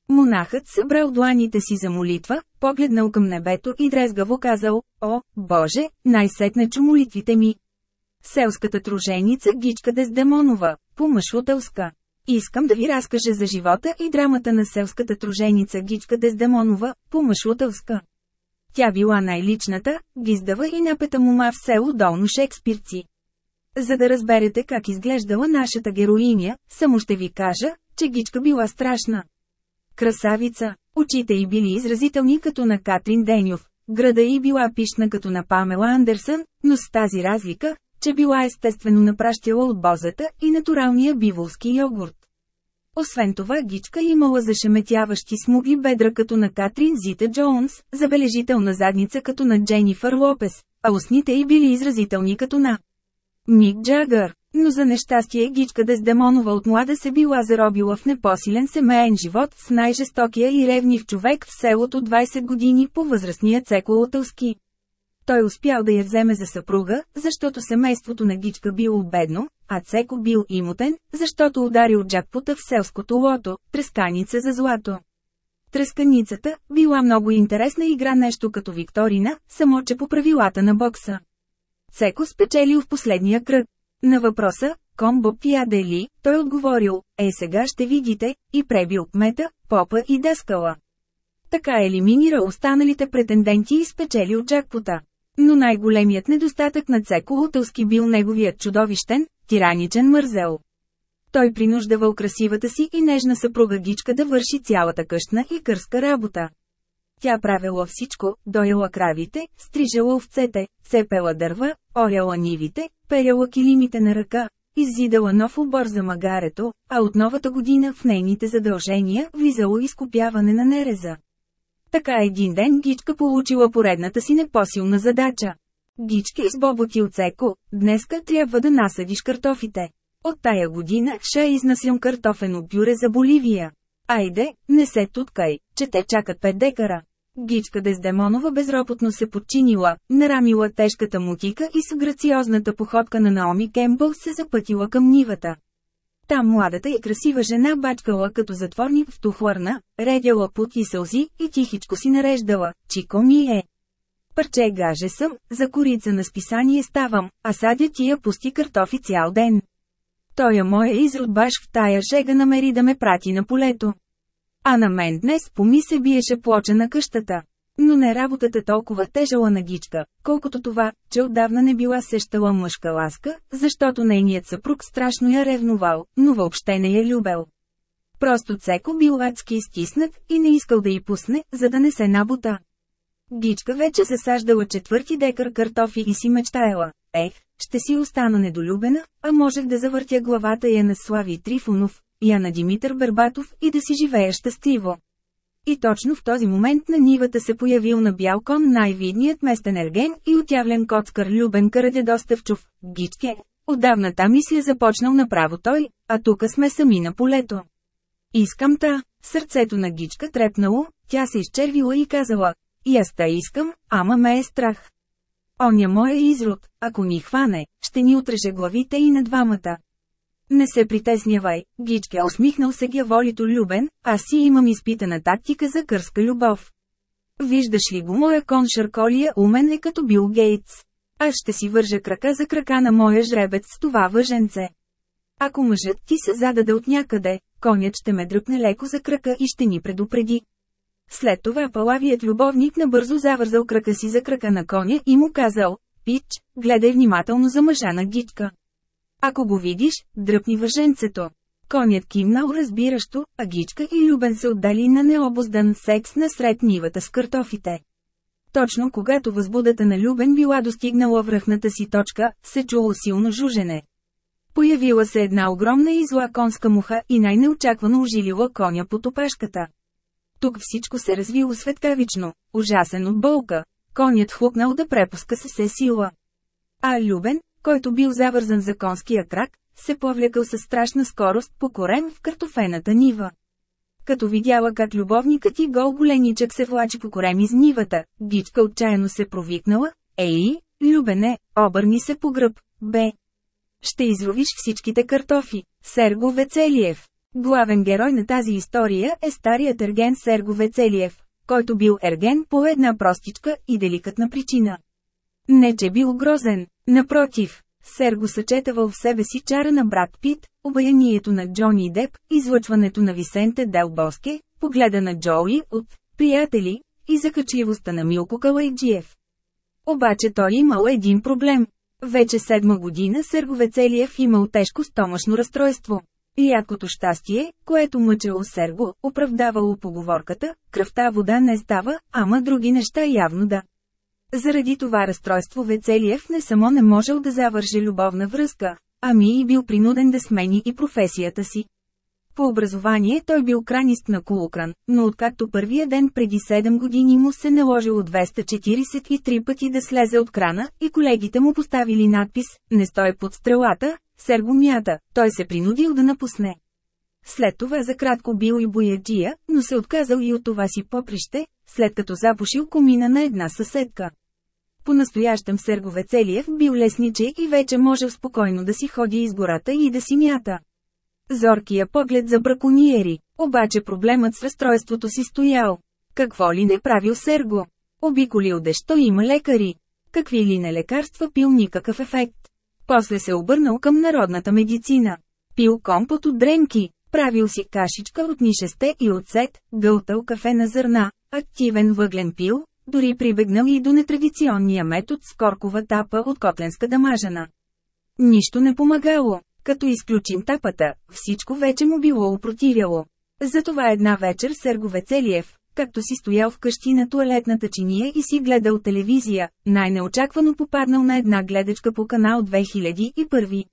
[SPEAKER 1] Монахът събрал дланите си за молитва, погледнал към небето и дрезгаво казал, «О, Боже, най-сетне чу молитвите ми!» Селската труженица Гичка Дездемонова, по-мъшлотелска. Искам да ви разкажа за живота и драмата на селската труженица Гичка Дездемонова, по-мъшлотелска. Тя била най-личната, гиздава и напета мума в село Долно Шекспирци. За да разберете как изглеждала нашата героиня, само ще ви кажа, че Гичка била страшна. Красавица, очите й били изразителни като на Катрин Денюв, града й била пишна като на Памела Андерсън, но с тази разлика, че била естествено напращила от бозата и натуралния биволски йогурт. Освен това Гичка имала зашеметяващи смугли бедра като на Катрин Зита Джонс, забележителна задница като на Дженифър Лопес, а устните й били изразителни като на Мик Джагър. Но за нещастие Гичка Дездемонова от млада се била заробила в непосилен семейен живот с най-жестокия и ревнив човек в селото 20 години по възрастния Цеко Лотълски. Той успял да я вземе за съпруга, защото семейството на Гичка било бедно, а Цеко бил имотен, защото ударил джакпота в селското лото, тресканица за злато. Тресканицата била много интересна игра нещо като Викторина, само че по правилата на бокса. Цеко спечелил в последния кръг. На въпроса, комбо пияде ли, той отговорил, е сега ще видите, и пребил кмета, попа и дъскала. Така елиминира останалите претенденти и спечелил джакпота. Но най-големият недостатък на Цеко Лутълски бил неговият чудовищен, тираничен мързел. Той принуждавал красивата си и нежна съпруга Гичка да върши цялата къщна и кърска работа. Тя правила всичко, дояла кравите, стрижала овцете, цепела дърва, оряла нивите, перяла килимите на ръка, иззидала нов обор за магарето, а от новата година в нейните задължения влизало изкупяване на нереза. Така един ден Гичка получила поредната си непосилна задача. Гички с боботи от секо, днеска трябва да насъдиш картофите. От тая година ще изнасям картофено бюре за Боливия. Айде, не се туткай, че те чакат 5 декара. Гичка Дездемонова безропотно се подчинила, нарамила тежката мутика и с грациозната походка на Наоми Кембъл се запътила към нивата. Там младата и красива жена бачкала като затворник в тухларна, редяла пут и сълзи и тихичко си нареждала, чико ми е. Парче гаже съм, за корица на списание ставам, а садя тия пусти картофи цял ден. Той е моя изрод баш в тая жега намери да ме прати на полето. А на мен днес поми се биеше плоча на къщата. Но не работата толкова тежала на гичка, колкото това, че отдавна не била сещала мъжка ласка, защото нейният съпруг страшно я ревновал, но въобще не я любел. Просто Цеко бил адски стиснат и не искал да й пусне, за да не се набута. Гичка вече засаждала четвърти декар картофи и си мечтаяла. Ех, ще си остана недолюбена, а можех да завъртя главата я на Слави Трифонов, я на Димитър Бербатов и да си живея щастливо. И точно в този момент на нивата се появил на бял кон най-видният местен ерген и отявлен коцкар Любен Доставчов, Гичке. Отдавна та мисля започнал направо той, а тука сме сами на полето. Искам та, сърцето на Гичка трепнало, тя се изчервила и казала, и аз та искам, ама ме е страх. Оня моя изрод, ако ни хване, ще ни отреже главите и на двамата. Не се притеснявай, Гичке усмихнал се волито Любен, аз си имам изпитана тактика за кърска любов. Виждаш ли го моя кон Шарколия умен е като Бил Гейтс. Аз ще си вържа крака за крака на моя жребец с това въженце. Ако мъжът ти се зададе от някъде, конят ще ме дръпне леко за крака и ще ни предупреди. След това палавият любовник набързо завързал крака си за крака на коня и му казал, Пич, гледай внимателно за мъжа на гичка. Ако го видиш, дръпни въженцето. Конят кимнал разбиращо, а Гичка и Любен се отдали на необоздан секс насред нивата с картофите. Точно когато възбудата на Любен била достигнала връхната си точка, се чуло силно жужене. Появила се една огромна и зла конска муха и най-неочаквано ожилила коня по топашката. Тук всичко се развило светкавично, ужасен от болка. Конят хлопнал да препуска се се сила. А Любен, който бил завързан за конския крак, се повлекал със страшна скорост по корем в картофената нива. Като видяла как любовникът и гол голеничък се влачи по корем из нивата, гичка отчаяно се провикнала, Ей, Любене, обърни се по гръб, бе. Ще изловиш всичките картофи, Серго Вецелиев. Главен герой на тази история е старият ерген Серго Вецелиев, който бил ерген по една простичка и деликатна причина. Не че бил грозен, напротив, Серго съчетавал в себе си чара на брат Пит, обаянието на Джони Деп, излъчването на Висенте Дел Боске, погледа на Джоуи от «Приятели» и закачливостта на Милко Калайджиев. Обаче той имал един проблем. Вече седма година Серго Вецелиев имал тежко стомашно разстройство. Рядкото щастие, което мъчело Серго, оправдавало поговорката, кръвта вода не става, ама други неща явно да. Заради това разстройство Вецелиев не само не можел да завърже любовна връзка, ами и бил принуден да смени и професията си. По образование той бил кранист на Кулукран, но откакто първия ден преди 7 години му се наложило 243 пъти да слезе от крана, и колегите му поставили надпис «Не стой под стрелата», Серго мята, той се принудил да напусне. След това за кратко бил и бояджия, но се отказал и от това си поприще, след като запушил комина на една съседка. По-настоящем Серго Целиев бил лесниче и вече можел спокойно да си ходи из гората и да си мята. Зоркия поглед за бракониери, обаче проблемът с разстройството си стоял. Какво ли не правил Серго? Обиколил дещо има лекари. Какви ли не лекарства пил никакъв ефект. После се обърнал към народната медицина. Пил компот от дренки, правил си кашичка от нишесте и оцет, гълтал кафе на зърна, активен въглен пил, дори прибегнал и до нетрадиционния метод с коркова тапа от котленска дамажана. Нищо не помагало. Като изключим тапата, всичко вече му било опротивяло. Затова една вечер Серго Вецелиев, както си стоял вкъщи на туалетната чиния и си гледал телевизия, най-неочаквано попаднал на една гледачка по канал 2001.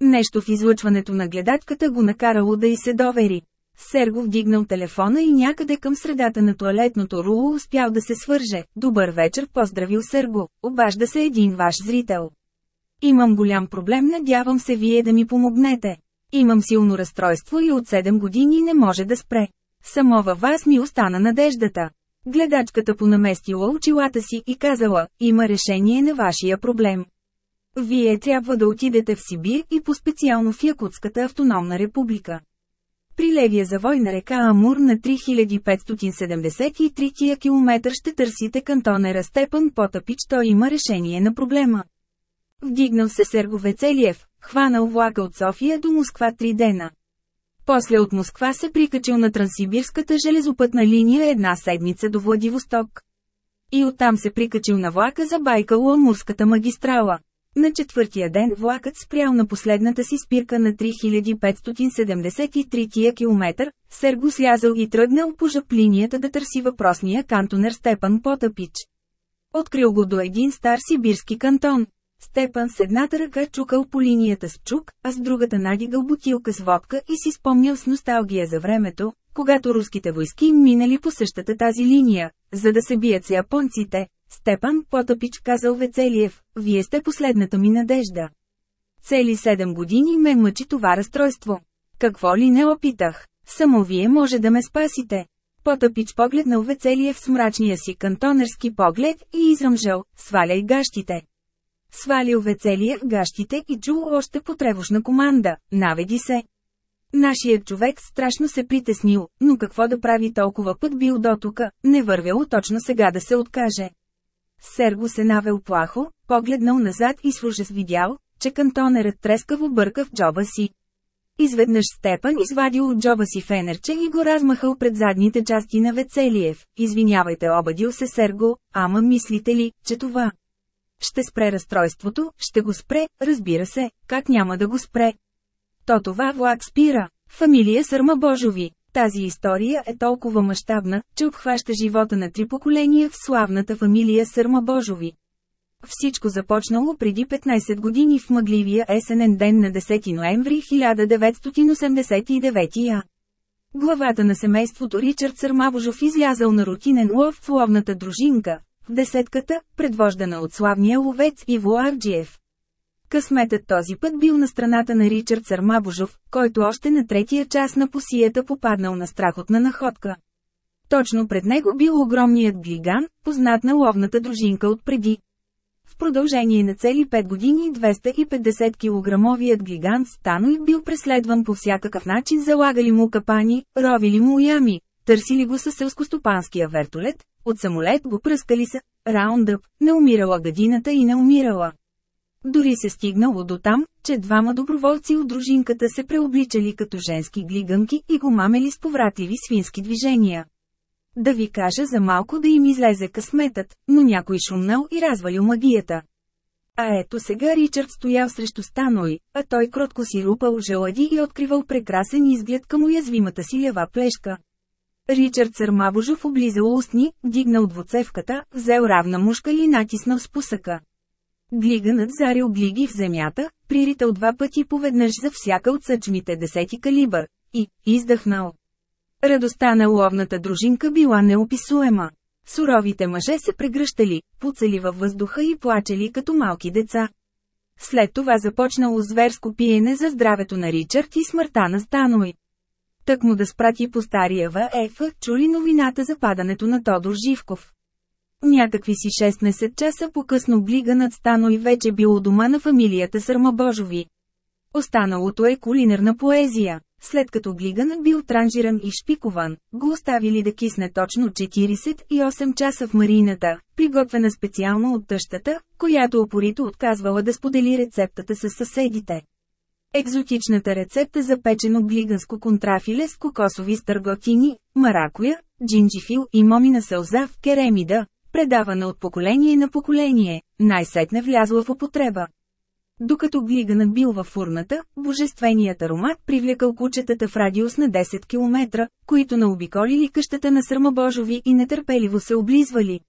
[SPEAKER 1] Нещо в излъчването на гледачката го накарало да й се довери. Серго вдигнал телефона и някъде към средата на туалетното руло успял да се свърже. Добър вечер, поздравил Серго, обажда се един ваш зрител. Имам голям проблем, надявам се вие да ми помогнете. Имам силно разстройство и от 7 години не може да спре. Само във вас ми остана надеждата. Гледачката понаместила очилата си и казала, има решение на вашия проблем. Вие трябва да отидете в Сибир и по-специално в Якутската автономна република. При левия завой на река Амур на 3573 км ще търсите кантонера Степан Потапич, той има решение на проблема. Вдигнал се Серго Вецелиев, хванал влака от София до Москва три дена. После от Москва се прикачил на Транссибирската железопътна линия една седмица до Владивосток. И оттам се прикачил на влака за Байкало-Амурската магистрала. На четвъртия ден влакът спрял на последната си спирка на 3573 км, Серго слязал и тръгнал по жъп линията да търси въпросния кантонер Степан Потапич. Открил го до един стар сибирски кантон. Степан с едната ръка чукал по линията с чук, а с другата надигал бутилка с водка и си спомнял с носталгия за времето, когато руските войски минали по същата тази линия, за да се бият с японците. Степан Потапич казал Вецелиев, вие сте последната ми надежда. Цели седем години ме мъчи това разстройство. Какво ли не опитах? Само вие може да ме спасите. Потапич погледнал Вецелиев с мрачния си кантонерски поглед и изръмжал, сваляй гащите. Свалил Вецелия гащите и чул още потребошна команда – наведи се. Нашият човек страшно се притеснил, но какво да прави толкова път бил дотука, не вървяло точно сега да се откаже. Серго се навел плахо, погледнал назад и с ужас видял, че кантонерът трескаво бърка в джоба си. Изведнъж Степан извадил от джоба си фенерче и го размахал пред задните части на Вецелиев. Извинявайте обадил се Серго, ама мислите ли, че това ще спре разстройството, ще го спре, разбира се, как няма да го спре. То това влак спира. Фамилия Сърма Божови. Тази история е толкова мащабна, че обхваща живота на три поколения в славната фамилия Сърма Божови. Всичко започнало преди 15 години в мъгливия есенен ден на 10 ноември 1989 а. Главата на семейството Ричард Сърмабожов излязал на рутинен лов в ловната дружинка, в десетката, предвождана от славния ловец Иво Арджиев. Късметът този път бил на страната на Ричард Сармабожов, който още на третия час на посията попаднал на страхотна находка. Точно пред него бил огромният глиган, познат на ловната дружинка отпреди. В продължение на цели 5 години 250 килограмовият гигант Станой бил преследван по всякакъв начин залагали му капани, ровили му ями, търсили го със селскостопанския вертолет, от самолет го пръскали са, раундъп, не умирала гадината и не умирала. Дори се стигнало до там, че двама доброволци от дружинката се преобличали като женски глиганки и го мамели с повратливи свински движения. Да ви кажа за малко да им излезе късметът, но някой шумнал и развалил магията. А ето сега Ричард стоял срещу Станой, а той кротко си рупал желади и откривал прекрасен изглед към уязвимата си лева плешка. Ричард Сърмабожов облизал устни, дигнал двуцевката, взел равна мушка и натиснал спусъка. Глиганът зарил глиги в земята, приритал два пъти поведнъж за всяка от съчмите десети калибър, и издъхнал. Радостта на ловната дружинка била неописуема. Суровите мъже се прегръщали, пуцали във въздуха и плачели като малки деца. След това започнало зверско пиене за здравето на Ричард и смъртта на Станой. Тък му да спрати по стария ВЕФ, чули новината за падането на Тодор Живков. Някакви си 16 часа по-късно блиганът Станой вече бил у дома на фамилията Сърмабожови. Останалото е кулинарна поезия. След като глиганът бил транжиран и шпикован, го оставили да кисне точно 48 часа в марината, приготвена специално от тъщата, която опорито отказвала да сподели рецептата с съседите. Екзотичната рецепта за печено глиганско контрафиле с кокосови стърготини, маракуя, джинджифил и момина сълза в керемида, предавана от поколение на поколение, най-сетне влязла в употреба. Докато глиганът бил във фурната, божественият аромат привлекал кучетата в радиус на 10 км, които наобиколили къщата на Сърмабожови и нетърпеливо се облизвали.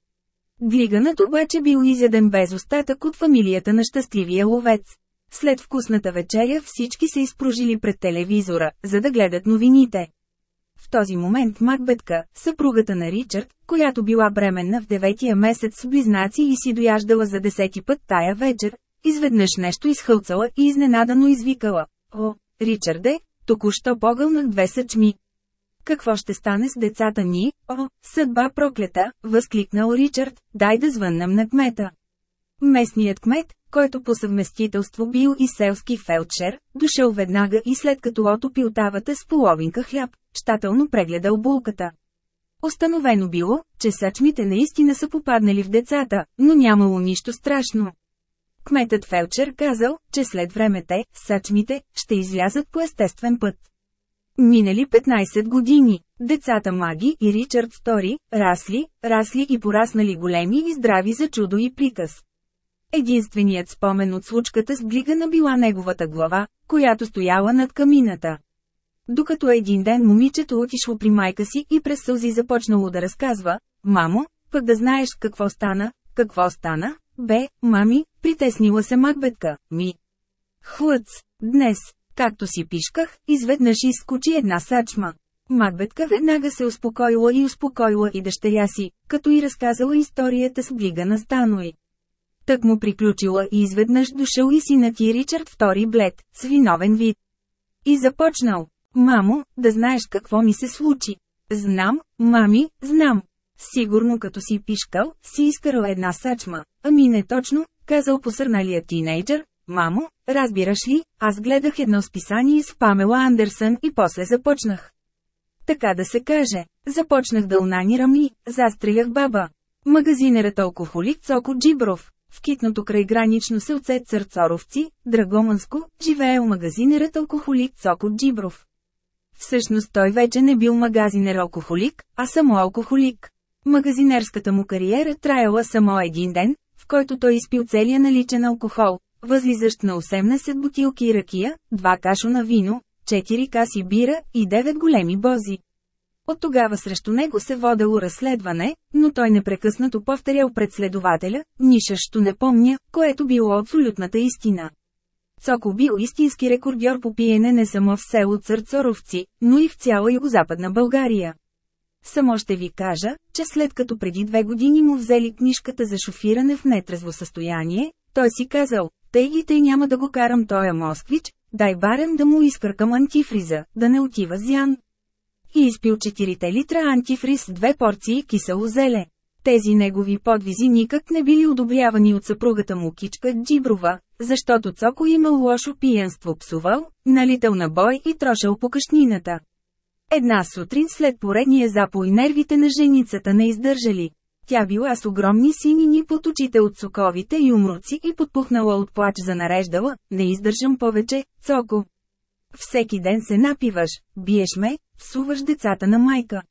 [SPEAKER 1] Глиганът обаче бил изяден без остатък от фамилията на щастливия ловец. След вкусната вечеря всички се изпружили пред телевизора, за да гледат новините. В този момент Макбетка, съпругата на Ричард, която била бременна в деветия месец с близнаци и си дояждала за десети път тая вечер, Изведнъж нещо изхълцала и изненадано извикала. О, Ричарде, току-що погълнах две съчми. Какво ще стане с децата ни? О, съдба проклета, възкликнал Ричард, дай да звъннам на кмета. Местният кмет, който по съвместителство бил и селски фелдшер, дошъл веднага и след като отопил тавата с половинка хляб, щателно прегледал булката. Остановено било, че сачмите наистина са попаднали в децата, но нямало нищо страшно. Кметът Фелчер казал, че след време те, сачмите, ще излязат по естествен път. Минали 15 години, децата Маги и Ричард II, расли, расли и пораснали големи и здрави за чудо и приказ. Единственият спомен от случката с глигана била неговата глава, която стояла над камината. Докато един ден момичето отишло при майка си и през сълзи започнало да разказва, «Мамо, пък да знаеш какво стана, какво стана, бе, мами, притеснила се Макбетка, ми. Хлъц, днес, както си пишках, изведнъж изскочи една сачма. Макбетка веднага се успокоила и успокоила и дъщеря си, като и разказала историята с блига на Станой. Тък му приключила и изведнъж дошъл и синът и Ричард втори блед, с виновен вид. И започнал. Мамо, да знаеш какво ми се случи. Знам, мами, знам. Сигурно като си пишкал, си изкарал една сачма. Ами не точно, казал посърналият тинейджър. Мамо, разбираш ли, аз гледах едно списание с Памела Андерсън и после започнах. Така да се каже, започнах да унанирам и, застрелях баба. Магазинерът алкохолик Цоко Джибров. В китното крайгранично селце Църцоровци, Драгоманско, живеел магазинерът алкохолик Цоко Джибров. Всъщност той вече не бил магазинер алкохолик, а само алкохолик. Магазинерската му кариера траяла само един ден, в който той изпил целия наличен алкохол, възлизащ на 18 бутилки ракия, 2 кашона вино, 4 каси бира и 9 големи бози. От тогава срещу него се водело разследване, но той непрекъснато повторял пред следователя, нишащо не помня, което било абсолютната истина. Цоко бил истински рекордьор по пиене не само в село Църцоровци, но и в цяла югозападна България. Само ще ви кажа, че след като преди две години му взели книжката за шофиране в нетрезво състояние, той си казал, тъй и тъй няма да го карам тоя москвич, дай барем да му изкъркам антифриза, да не отива зян. И изпил 4 литра антифриз с две порции кисело зеле. Тези негови подвизи никак не били одобрявани от съпругата му Кичка Джиброва, защото Цоко имал лошо пиянство псувал, налител на бой и трошал по къщнината. Една сутрин след поредния запой нервите на женицата не издържали. Тя била с огромни синини под очите от соковите и умруци и подпухнала от плач за нареждала, не издържам повече, цоко. Всеки ден се напиваш, биеш ме, псуваш децата на майка.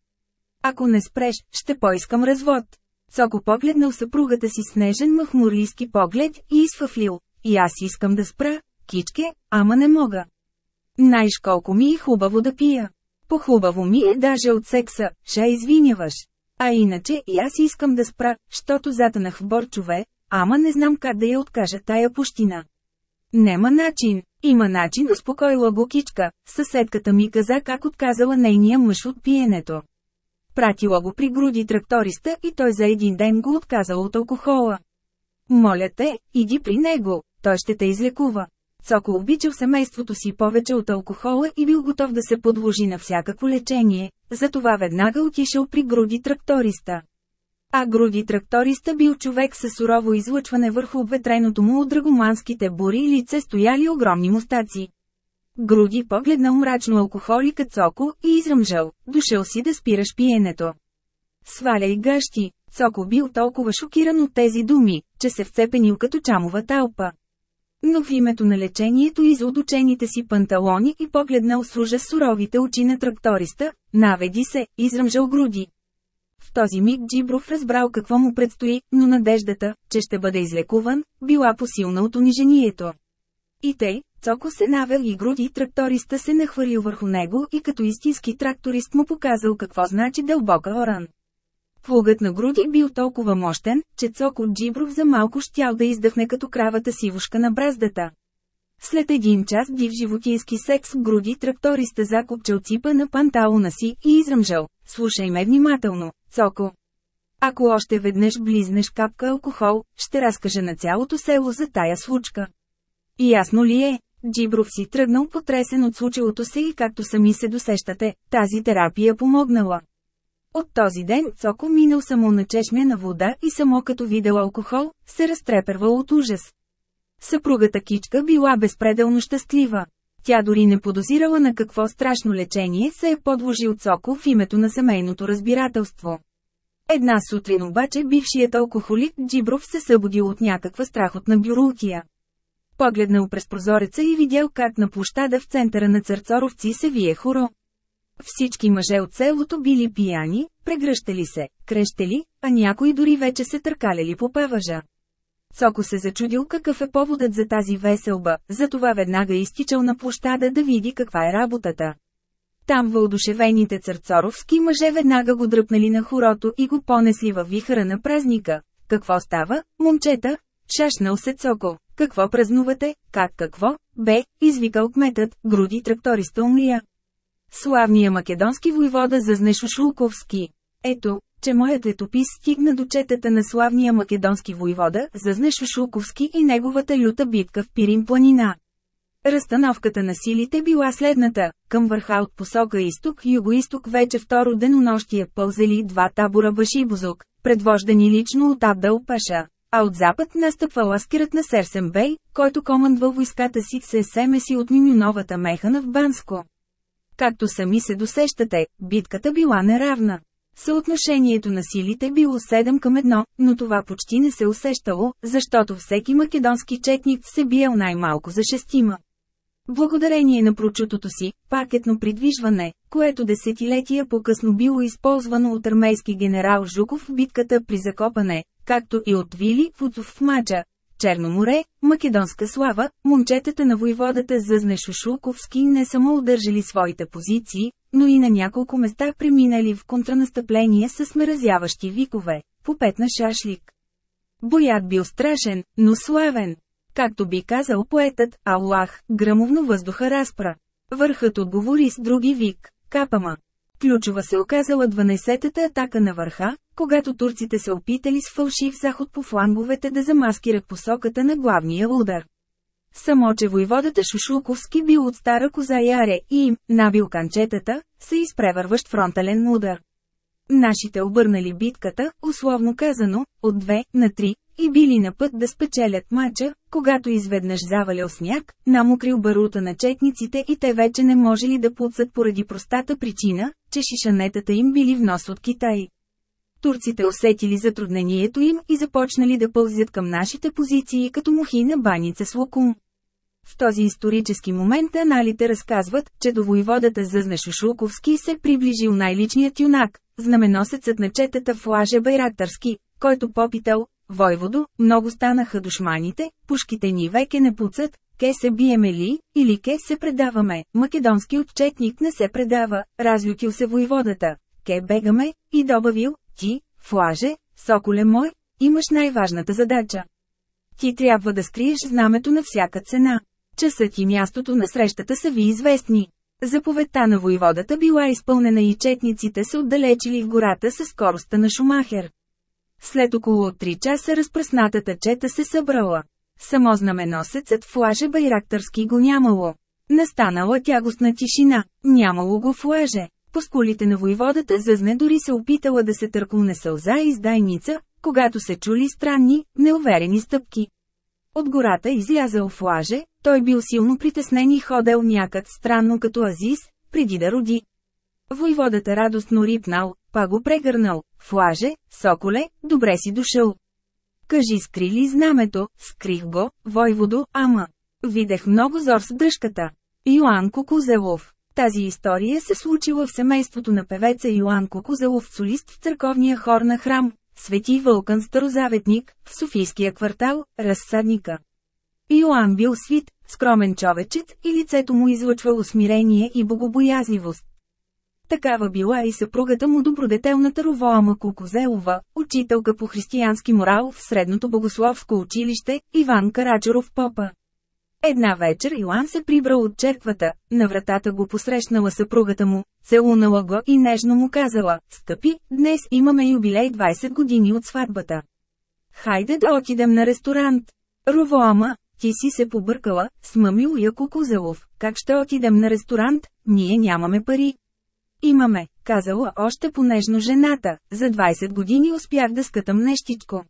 [SPEAKER 1] Ако не спреш, ще поискам развод. Цоко погледнал съпругата си с нежен махмурлийски поглед и изфъфлил. И аз искам да спра, кичке, ама не мога. Знаеш колко ми е хубаво да пия. Похубаво ми е даже от секса, ша извиняваш. А иначе и аз искам да спра, щото затънах в борчове, ама не знам как да я откажа тая пущина. Нема начин. Има начин, успокоила го кичка. Съседката ми каза как отказала нейния мъж от пиенето. Пратила го при груди тракториста и той за един ден го отказал от алкохола. Моля те, иди при него, той ще те излекува. Цоко обичал семейството си повече от алкохола и бил готов да се подложи на всякакво лечение, затова веднага отишъл при груди тракториста. А груди тракториста бил човек със сурово излъчване върху обветреното му от драгоманските бури и лице стояли огромни мустаци. Груди погледнал мрачно алкохолика Цоко и изръмжал, дошъл си да спираш пиенето. Сваляй гъщи, Цоко бил толкова шокиран от тези думи, че се вцепенил като чамова талпа. Но в името на лечението из удочените си панталони и погледнал с ужас суровите очи на тракториста, наведи се, изръмжал груди. В този миг Джибров разбрал какво му предстои, но надеждата, че ще бъде излекуван, била посилна от унижението. И тъй, Цоко се навел и груди тракториста се нахвърлил върху него и като истински тракторист му показал какво значи дълбока оран. Плугът на груди бил толкова мощен, че Цоко Джибров за малко щял да издъхне като кравата сивушка на браздата. След един час див животински секс груди тракториста закопчал ципа на панталона си и изръмжал. Слушай ме внимателно, Цоко. Ако още веднъж близнеш капка алкохол, ще разкажа на цялото село за тая случка. И ясно ли е? Джибров си тръгнал потресен от случилото се и както сами се досещате, тази терапия помогнала. От този ден Цоко минал само на чешмя вода и само като видел алкохол, се разтрепервал от ужас. Съпругата Кичка била безпределно щастлива. Тя дори не подозирала на какво страшно лечение се е подложил Цоко в името на семейното разбирателство. Една сутрин обаче бившият алкохолик Джибров се събудил от някаква страхотна бюрулкия. Погледнал през прозореца и видял как на площада в центъра на Църцоровци се вие хоро. Всички мъже от селото били пияни, прегръщали се, крещели, а някои дори вече се търкаляли по певажа. Соко се зачудил какъв е поводът за тази веселба, затова веднага изтичал на площада да види каква е работата. Там въодушевените църцоровски мъже веднага го дръпнали на хорото и го понесли във вихара на празника. Какво става, момчета? Шашнал се Цоко. Какво празнувате? Как какво? Бе, извикал кметът, груди тракториста умлия. Славния македонски войвода зазне Шушулковски. Ето, че моят летопис стигна до четата на славния македонски войвода, зазне Шушулковски и неговата люта битка в Пирин планина. Разстановката на силите била следната, към върха от посока изток-юго-исток вече второ денонощие пълзели два табора Башибозок, предвождани лично от Абдал Паша, а от запад настъпва ласкерът на Серсен Бей, който командвал войската си се семеси от Мимюновата механа в Банско. Както сами се досещате, битката била неравна. Съотношението на силите било 7 към 1, но това почти не се усещало, защото всеки македонски четник се биел най-малко за шестима. Благодарение на прочутото си, пакетно придвижване, което десетилетия по-късно било използвано от армейски генерал Жуков в битката при Закопане, както и от Вили Фуцов в мача, Черно море, македонска слава, момчетата на войводата Зъзне Шушулковски не само удържали своите позиции, но и на няколко места преминали в контранастъпление с смеразяващи викове, по пет на шашлик. Боят бил страшен, но славен. Както би казал поетът, Аллах, грамовно въздуха разпра. Върхът отговори с други вик, капама. Ключова се оказала 12-та атака на върха, когато турците се опитали с фалшив заход по фланговете да замаскират посоката на главния удар. Само че войводата Шушулковски бил от стара коза Яре и им, набил канчетата, се изпревърващ фронтален удар. Нашите обърнали битката, условно казано, от 2 на 3, и били на път да спечелят мача, когато изведнъж завалял сняг, намокрил барута на четниците и те вече не можели да пуцат поради простата причина, че шишанетата им били в нос от Китай. Турците усетили затруднението им и започнали да пълзят към нашите позиции като мухи на баница с лукум. В този исторически момент аналите разказват, че до войводата Зъзне Шушулковски се приближил най-личният юнак, знаменосецът на четата в Лаже Байрактарски, който попитал, Войводо, много станаха душманите, пушките ни веке не пуцат, ке се биеме ли, или ке се предаваме, македонски отчетник не се предава, разлютил се войводата, ке бегаме, и добавил, ти, флаже, соколе мой, имаш най-важната задача. Ти трябва да скриеш знамето на всяка цена. Часът и мястото на срещата са ви известни. Заповедта на войводата била изпълнена и четниците се отдалечили в гората със скоростта на Шумахер. След около 3 часа разпръснатата чета се събрала. Само знаменосецът в лаже Байрактърски го нямало. Настанала тягостна тишина, нямало го в лаже. По скулите на войводата зъзне дори се опитала да се търкулне сълза и издайница, когато се чули странни, неуверени стъпки. От гората излязал в лаже, той бил силно притеснен и ходел някак странно като Азис, преди да роди. Войводата радостно рипнал, па го прегърнал, в лаже, соколе, добре си дошъл. Кажи скри ли знамето, скрих го, войводо, ама. Видех много зор с дръжката. Йоан Кукузелов. Тази история се случила в семейството на певеца Йоан Кукузелов, солист в църковния хор на храм, Свети Вълкан Старозаветник, в Софийския квартал, Разсадника. Йоан бил свит, скромен човечет и лицето му излъчвало смирение и богобоязливост. Такава била и съпругата му добродетелната Ровоама Кукозелова, учителка по християнски морал в Средното богословско училище, Иван Карачаров Попа. Една вечер Йоан се прибрал от черквата, на вратата го посрещнала съпругата му, целунала го и нежно му казала, «Скъпи, днес имаме юбилей 20 години от сватбата. Хайде да отидем на ресторант. Ровоама, ти си се побъркала, смъмил Яко Кузелов, как ще отидем на ресторант, ние нямаме пари. Имаме, казала още понежно жената, за 20 години успях да скътам нещичко.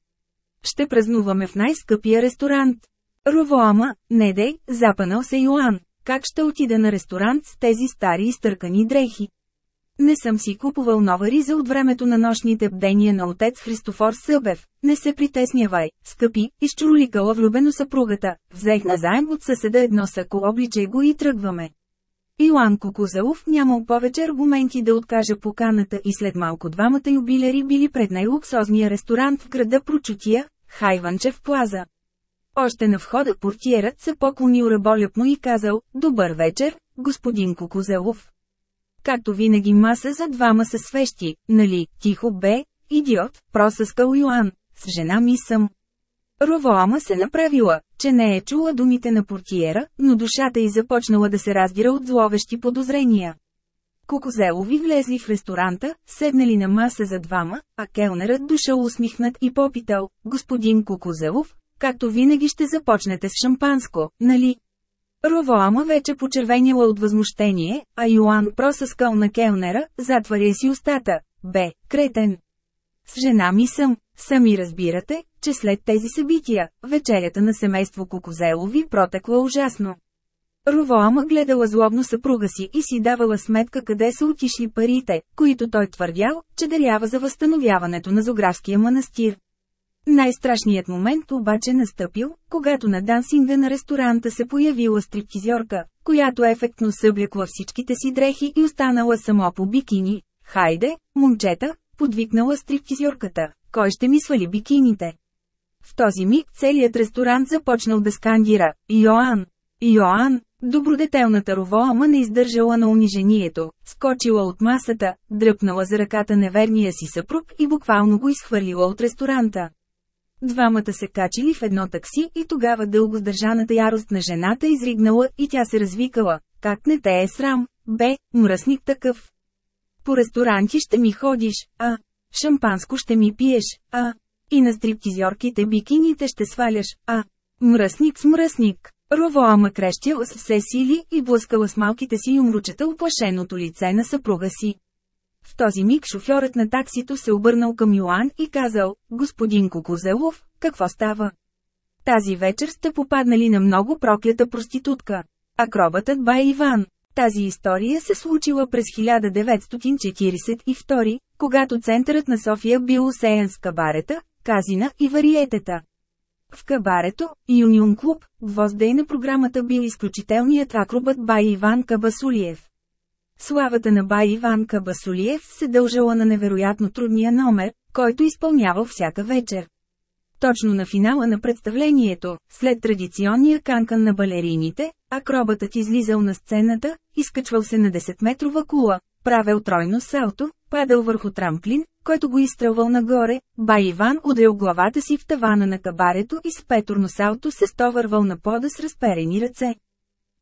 [SPEAKER 1] Ще празнуваме в най-скъпия ресторант. Ровоама, не дей, запанал се Йоан. Как ще отида на ресторант с тези стари изтъркани дрехи? Не съм си купувал нова риза от времето на нощните бдения на отец Христофор Събев. Не се притеснявай, скъпи, изчуроликала влюбено съпругата. Взех назаем от съседа едно сако, обличай го и тръгваме. Илан Кукузалов нямал повече аргументи да откаже поканата и след малко двамата юбилери били пред най-луксозния ресторант в града Прочутия, Хайванчев Плаза. Още на входа портиерът се поклонил раболепно и казал, «Добър вечер, господин Кукузелов». Както винаги маса за двама са свещи, нали, тихо бе, идиот, просъскал Йоан, с жена ми съм. Ровоама се направила, че не е чула думите на портиера, но душата й започнала да се раздира от зловещи подозрения. Кукозелови влезли в ресторанта, седнали на маса за двама, а келнерът дошъл усмихнат и попитал, господин Кукозелов, както винаги ще започнете с шампанско, нали? Ровоама вече почервеняла от възмущение, а Йоан просъскал на келнера, затваря си устата. Бе, кретен. С жена ми съм, сами разбирате, че след тези събития, вечерята на семейство Кокозелови протекла ужасно. Ровоама гледала злобно съпруга си и си давала сметка къде са отишли парите, които той твърдял, че дарява за възстановяването на Зографския манастир. Най-страшният момент обаче настъпил, когато на дансинга на ресторанта се появила стриптизьорка, която ефектно съблекла всичките си дрехи и останала само по бикини. Хайде, момчета, подвикнала стриптизьорката, кой ще ми свали бикините? В този миг целият ресторант започнал да скандира «Йоан! Йоан!» Добродетелната ровоама не издържала на унижението, скочила от масата, дръпнала за ръката неверния си съпруг и буквално го изхвърлила от ресторанта. Двамата се качили в едно такси и тогава дълго сдържаната ярост на жената изригнала и тя се развикала. Как не те е срам, бе, мръсник такъв. По ресторанти ще ми ходиш, а, шампанско ще ми пиеш, а, и на стриптизьорките бикините ще сваляш, а, мръсник с мръсник. Ровоама крещила с все сили и блъскала с малките си умручета оплашеното лице на съпруга си. В този миг шофьорът на таксито се обърнал към Йоан и казал, господин Кукузелов, какво става? Тази вечер сте попаднали на много проклята проститутка. Акробатът бай Иван. Тази история се случила през 1942, когато центърът на София бил усеян с кабарета, казина и вариетета. В кабарето, Юнион клуб, гвоздей на програмата бил изключителният акробат бай Иван Кабасулиев. Славата на бай Иван Кабасулиев се дължала на невероятно трудния номер, който изпълнявал всяка вечер. Точно на финала на представлението, след традиционния канкан на балерините, акробатът излизал на сцената, изкачвал се на 10-метрова кула, правил тройно салто, падал върху трамплин, който го изстрелвал нагоре, бай Иван удрил главата си в тавана на кабарето и с петурно салто се стовървал на пода с разперени ръце.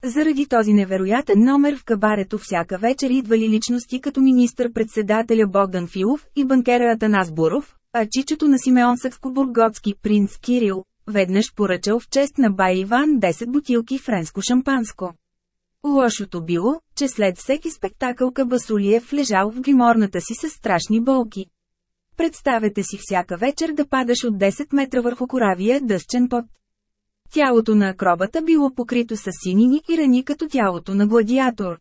[SPEAKER 1] Заради този невероятен номер в кабарето всяка вечер идвали личности като министър-председателя Богдан Филов и банкера Атанас Буров, а чичето на Симеон Сакско-Бурготски принц Кирил, веднъж поръчал в чест на бай Иван 10 бутилки френско шампанско. Лошото било, че след всеки спектакъл Кабасулиев лежал в гриморната си с страшни болки. Представете си всяка вечер да падаш от 10 метра върху коравия дъсчен пот. Тялото на акробата било покрито с синини и рани като тялото на гладиатор.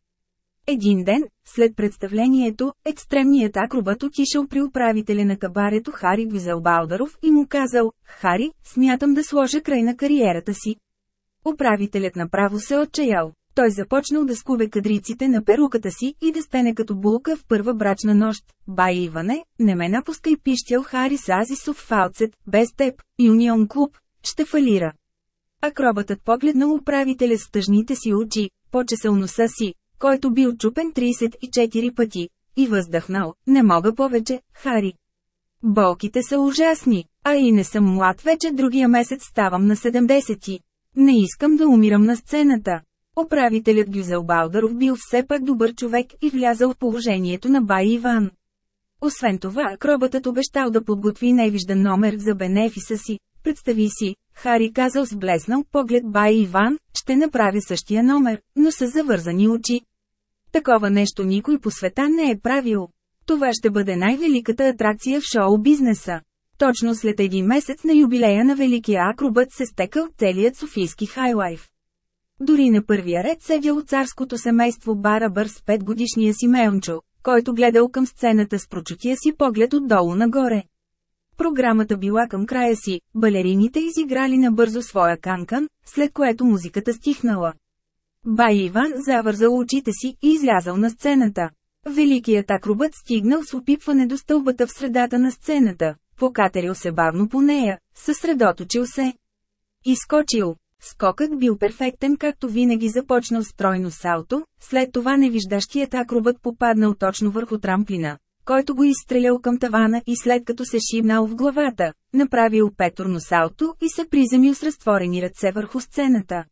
[SPEAKER 1] Един ден, след представлението, екстремният акробат отишъл при управителя на кабарето Хари Гвизелбалдаров и му казал, «Хари, смятам да сложа край на кариерата си». Управителят направо се отчаял. Той започнал да скубе кадриците на перуката си и да стене като булка в първа брачна нощ. Бай Иване, не ме напускай пищял Харис Азисов Фалцет, без теб, Юнион Клуб, ще фалира. Акробатът погледнал управителя с тъжните си очи, почесал носа си, който бил чупен 34 пъти, и въздъхнал, не мога повече, Хари. Болките са ужасни, а и не съм млад вече другия месец ставам на 70 Не искам да умирам на сцената. Управителят Гюзел Балдаров бил все пак добър човек и влязал в положението на бай Иван. Освен това, акробатът обещал да подготви невиждан номер за бенефиса си. Представи си, Хари казал с блеснал поглед бай Иван, ще направя същия номер, но с завързани очи. Такова нещо никой по света не е правил. Това ще бъде най-великата атракция в шоу-бизнеса. Точно след един месец на юбилея на Великия акробът се стекал целият софийски хайлайф. Дори на първия ред седял царското семейство Барабър с петгодишния си Меончо, който гледал към сцената с прочутия си поглед отдолу нагоре. Програмата била към края си, балерините изиграли набързо своя канкан, след което музиката стихнала. Бай Иван завързал очите си и излязал на сцената. Великият акробът стигнал с опипване до стълбата в средата на сцената, покатерил се бавно по нея, съсредоточил се. Изкочил. Скокът бил перфектен както винаги започнал стройно салто, след това невиждащият акробът попаднал точно върху трамплина, който го изстрелял към тавана и след като се шибнал в главата, направил петурно салто и се приземил с разтворени ръце върху сцената.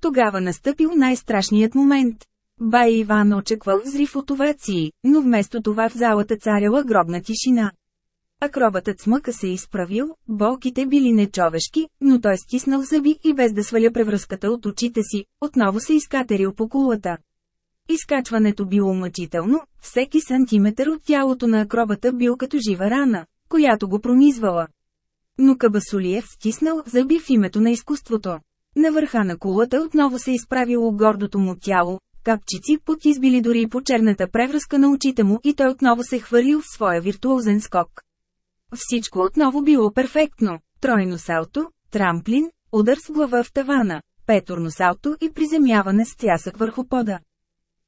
[SPEAKER 1] Тогава настъпил най-страшният момент. Бай Иван очеквал взрив от овации, но вместо това в залата царяла гробна тишина. Акробатът мъка се изправил, болките били нечовешки, но той стиснал зъби и без да сваля превръзката от очите си, отново се изкатерил по кулата. Изкачването било мъчително, всеки сантиметър от тялото на акробата бил като жива рана, която го пронизвала. Но Кабасулиев стиснал зъби в името на изкуството. На върха на кулата отново се изправило гордото му тяло, капчици под избили дори по черната превръзка на очите му и той отново се хвърлил в своя виртуозен скок. Всичко отново било перфектно. Тройно салто, трамплин, удар с глава в тавана, петурно салто и приземяване с тясък върху пода.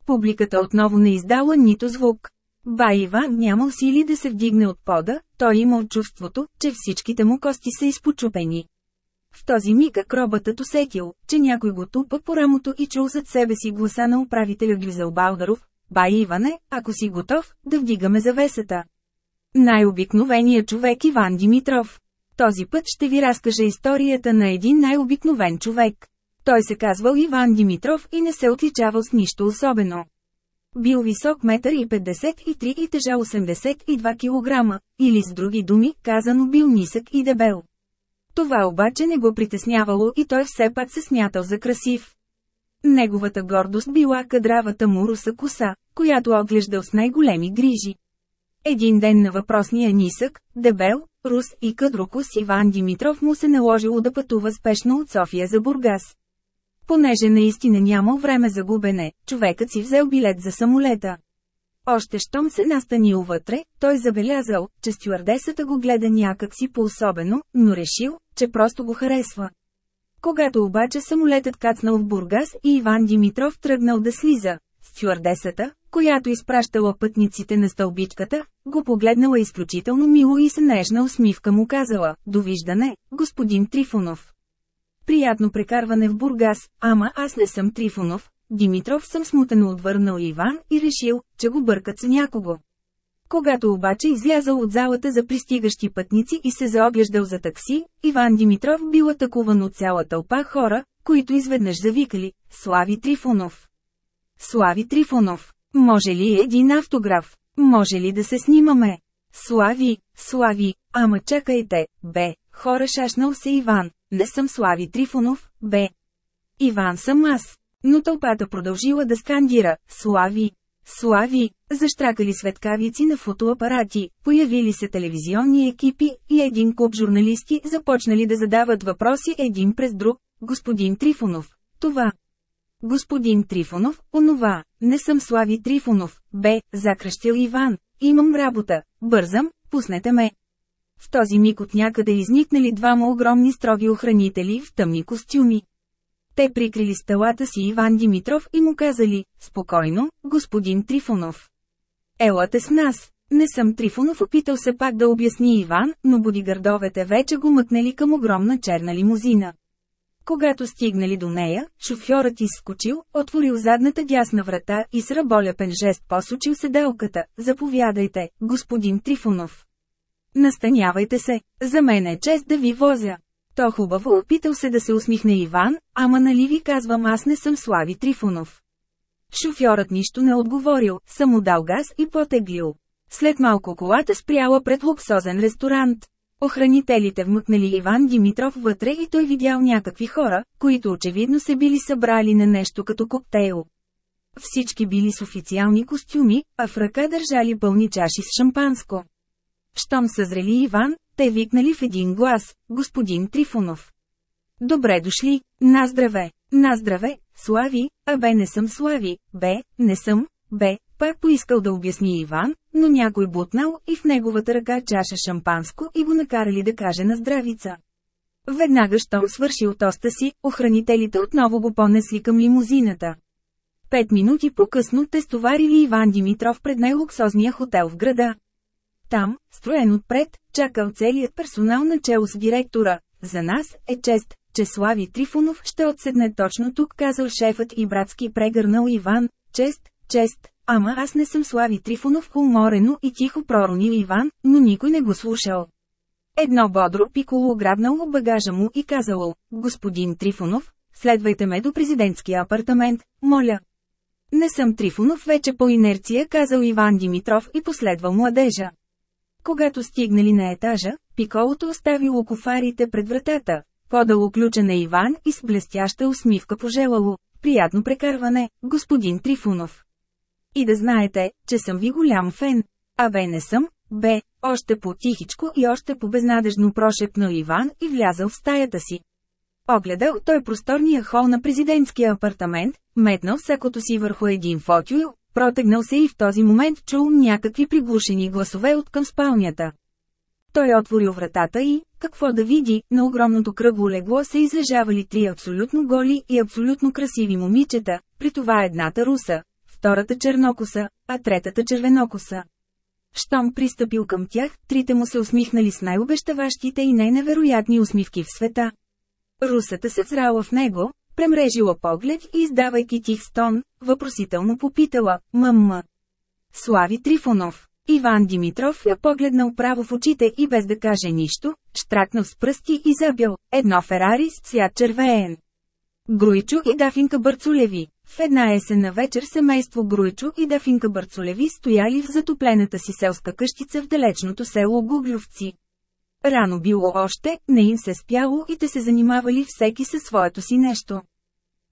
[SPEAKER 1] Публиката отново не издала нито звук. Баива нямал сили да се вдигне от пода, той имал чувството, че всичките му кости са изпочупени. В този миг акробатът усетил, че някой го тупа по рамото и чул зад себе си гласа на управителя Гвизел Балдаров, «Бай Иване, ако си готов, да вдигаме завесата». Най-обикновеният човек Иван Димитров. Този път ще ви разкажа историята на един най-обикновен човек. Той се казвал Иван Димитров и не се отличавал с нищо особено. Бил висок 1,53 и тежал 82 кг, или с други думи, казано бил нисък и дебел. Това обаче не го притеснявало и той все пак се смятал за красив. Неговата гордост била кадравата му руса коса, която оглеждал с най-големи грижи. Един ден на въпросния нисък, дебел, рус и кадрокос Иван Димитров му се наложило да пътува спешно от София за Бургас. Понеже наистина нямал време за губене, човекът си взел билет за самолета. Още щом се настанил вътре, той забелязал, че стюардесата го гледа някак си по-особено, но решил, че просто го харесва. Когато обаче самолетът кацнал в Бургас и Иван Димитров тръгнал да слиза, стюардесата, която изпращала пътниците на стълбичката, го погледнала изключително мило и с нежна усмивка му казала «Довиждане, господин Трифонов». Приятно прекарване в Бургас, ама аз не съм Трифонов, Димитров съм смутено отвърнал Иван и решил, че го бъркат с някого. Когато обаче излязал от залата за пристигащи пътници и се заоглеждал за такси, Иван Димитров бил атакуван от цяла тълпа хора, които изведнъж завикали «Слави Трифонов!» Слави Трифонов! Може ли един автограф? Може ли да се снимаме? Слави, Слави, ама чакайте, бе, хора шашнал се Иван, не съм Слави Трифонов, бе. Иван съм аз. Но тълпата продължила да скандира, Слави, Слави, заштракали светкавици на фотоапарати, появили се телевизионни екипи и един куп журналисти започнали да задават въпроси един през друг, господин Трифонов, това. Господин Трифонов, онова, не съм Слави Трифонов, бе, закръщил Иван, имам работа, бързам, пуснете ме. В този миг от някъде изникнали двама огромни строги охранители в тъмни костюми. Те прикрили стелата си Иван Димитров и му казали, спокойно, господин Трифонов. Елате с нас. Не съм Трифонов опитал се пак да обясни Иван, но бодигардовете вече го мъкнали към огромна черна лимузина. Когато стигнали до нея, шофьорът изскочил, отворил задната дясна врата и с раболепен жест посочил седелката. Заповядайте, господин Трифонов. Настанявайте се, за мен е чест да ви возя. То хубаво опитал се да се усмихне Иван, ама нали ви казвам аз не съм Слави Трифонов. Шофьорът нищо не отговорил, само дал газ и потеглил. След малко колата спряла пред луксозен ресторант. Охранителите вмъкнали Иван Димитров вътре и той видял някакви хора, които очевидно се били събрали на нещо като коктейл. Всички били с официални костюми, а в ръка държали пълни чаши с шампанско. Щом съзрели Иван, те викнали в един глас, господин Трифонов. Добре дошли, наздраве, наздраве, Слави, а бе не съм Слави, бе, не съм, бе, пак поискал да обясни Иван, но някой бутнал и в неговата ръка чаша шампанско и го накарали да каже на здравица. Веднага щом свършил тоста си, охранителите отново го понесли към лимузината. Пет минути по-късно те стоварили Иван Димитров пред най-луксозния хотел в града. Там, строен отпред, чакал целият персонал на чело с директора. За нас е чест, че Слави Трифонов ще отседне точно тук, казал шефът и братски прегърнал Иван. Чест, чест, ама аз не съм Слави Трифонов, уморено и тихо проронил Иван, но никой не го слушал. Едно бодро пиколо грабнало багажа му и казало, господин Трифонов, следвайте ме до президентския апартамент, моля. Не съм Трифонов вече по инерция, казал Иван Димитров и последвал младежа. Когато стигнали на етажа, Пиколото оставило кофарите пред вратата, подало ключа на Иван и с блестяща усмивка пожелало. Приятно прекарване, господин Трифунов. И да знаете, че съм ви голям фен. А бе не съм, бе, още по-тихичко и още по-безнадежно прошепнал Иван и влязъл в стаята си. Огледал той просторния хол на президентския апартамент, метнал всякото си върху един фотюил, Протегнал се и в този момент чул някакви приглушени гласове от към спалнята. Той отворил вратата и, какво да види, на огромното кръгло легло се излежавали три абсолютно голи и абсолютно красиви момичета, при това едната руса, втората чернокоса, а третата червенокоса. Щом пристъпил към тях, трите му се усмихнали с най-обещаващите и най-невероятни усмивки в света. Русата се црала в него, Премрежила поглед и издавайки тих стон, въпросително попитала, мъмма. Слави Трифонов. Иван Димитров я погледнал право в очите и без да каже нищо, штракнал с пръсти и забил, едно Ферари с цвят червеен. Груйчо и Дафинка Бърцолеви. В една есенна вечер семейство Груйчо и Дафинка Бърцолеви стояли в затоплената си селска къщица в далечното село Гуглювци. Рано било още, не им се спяло и те се занимавали всеки със своето си нещо.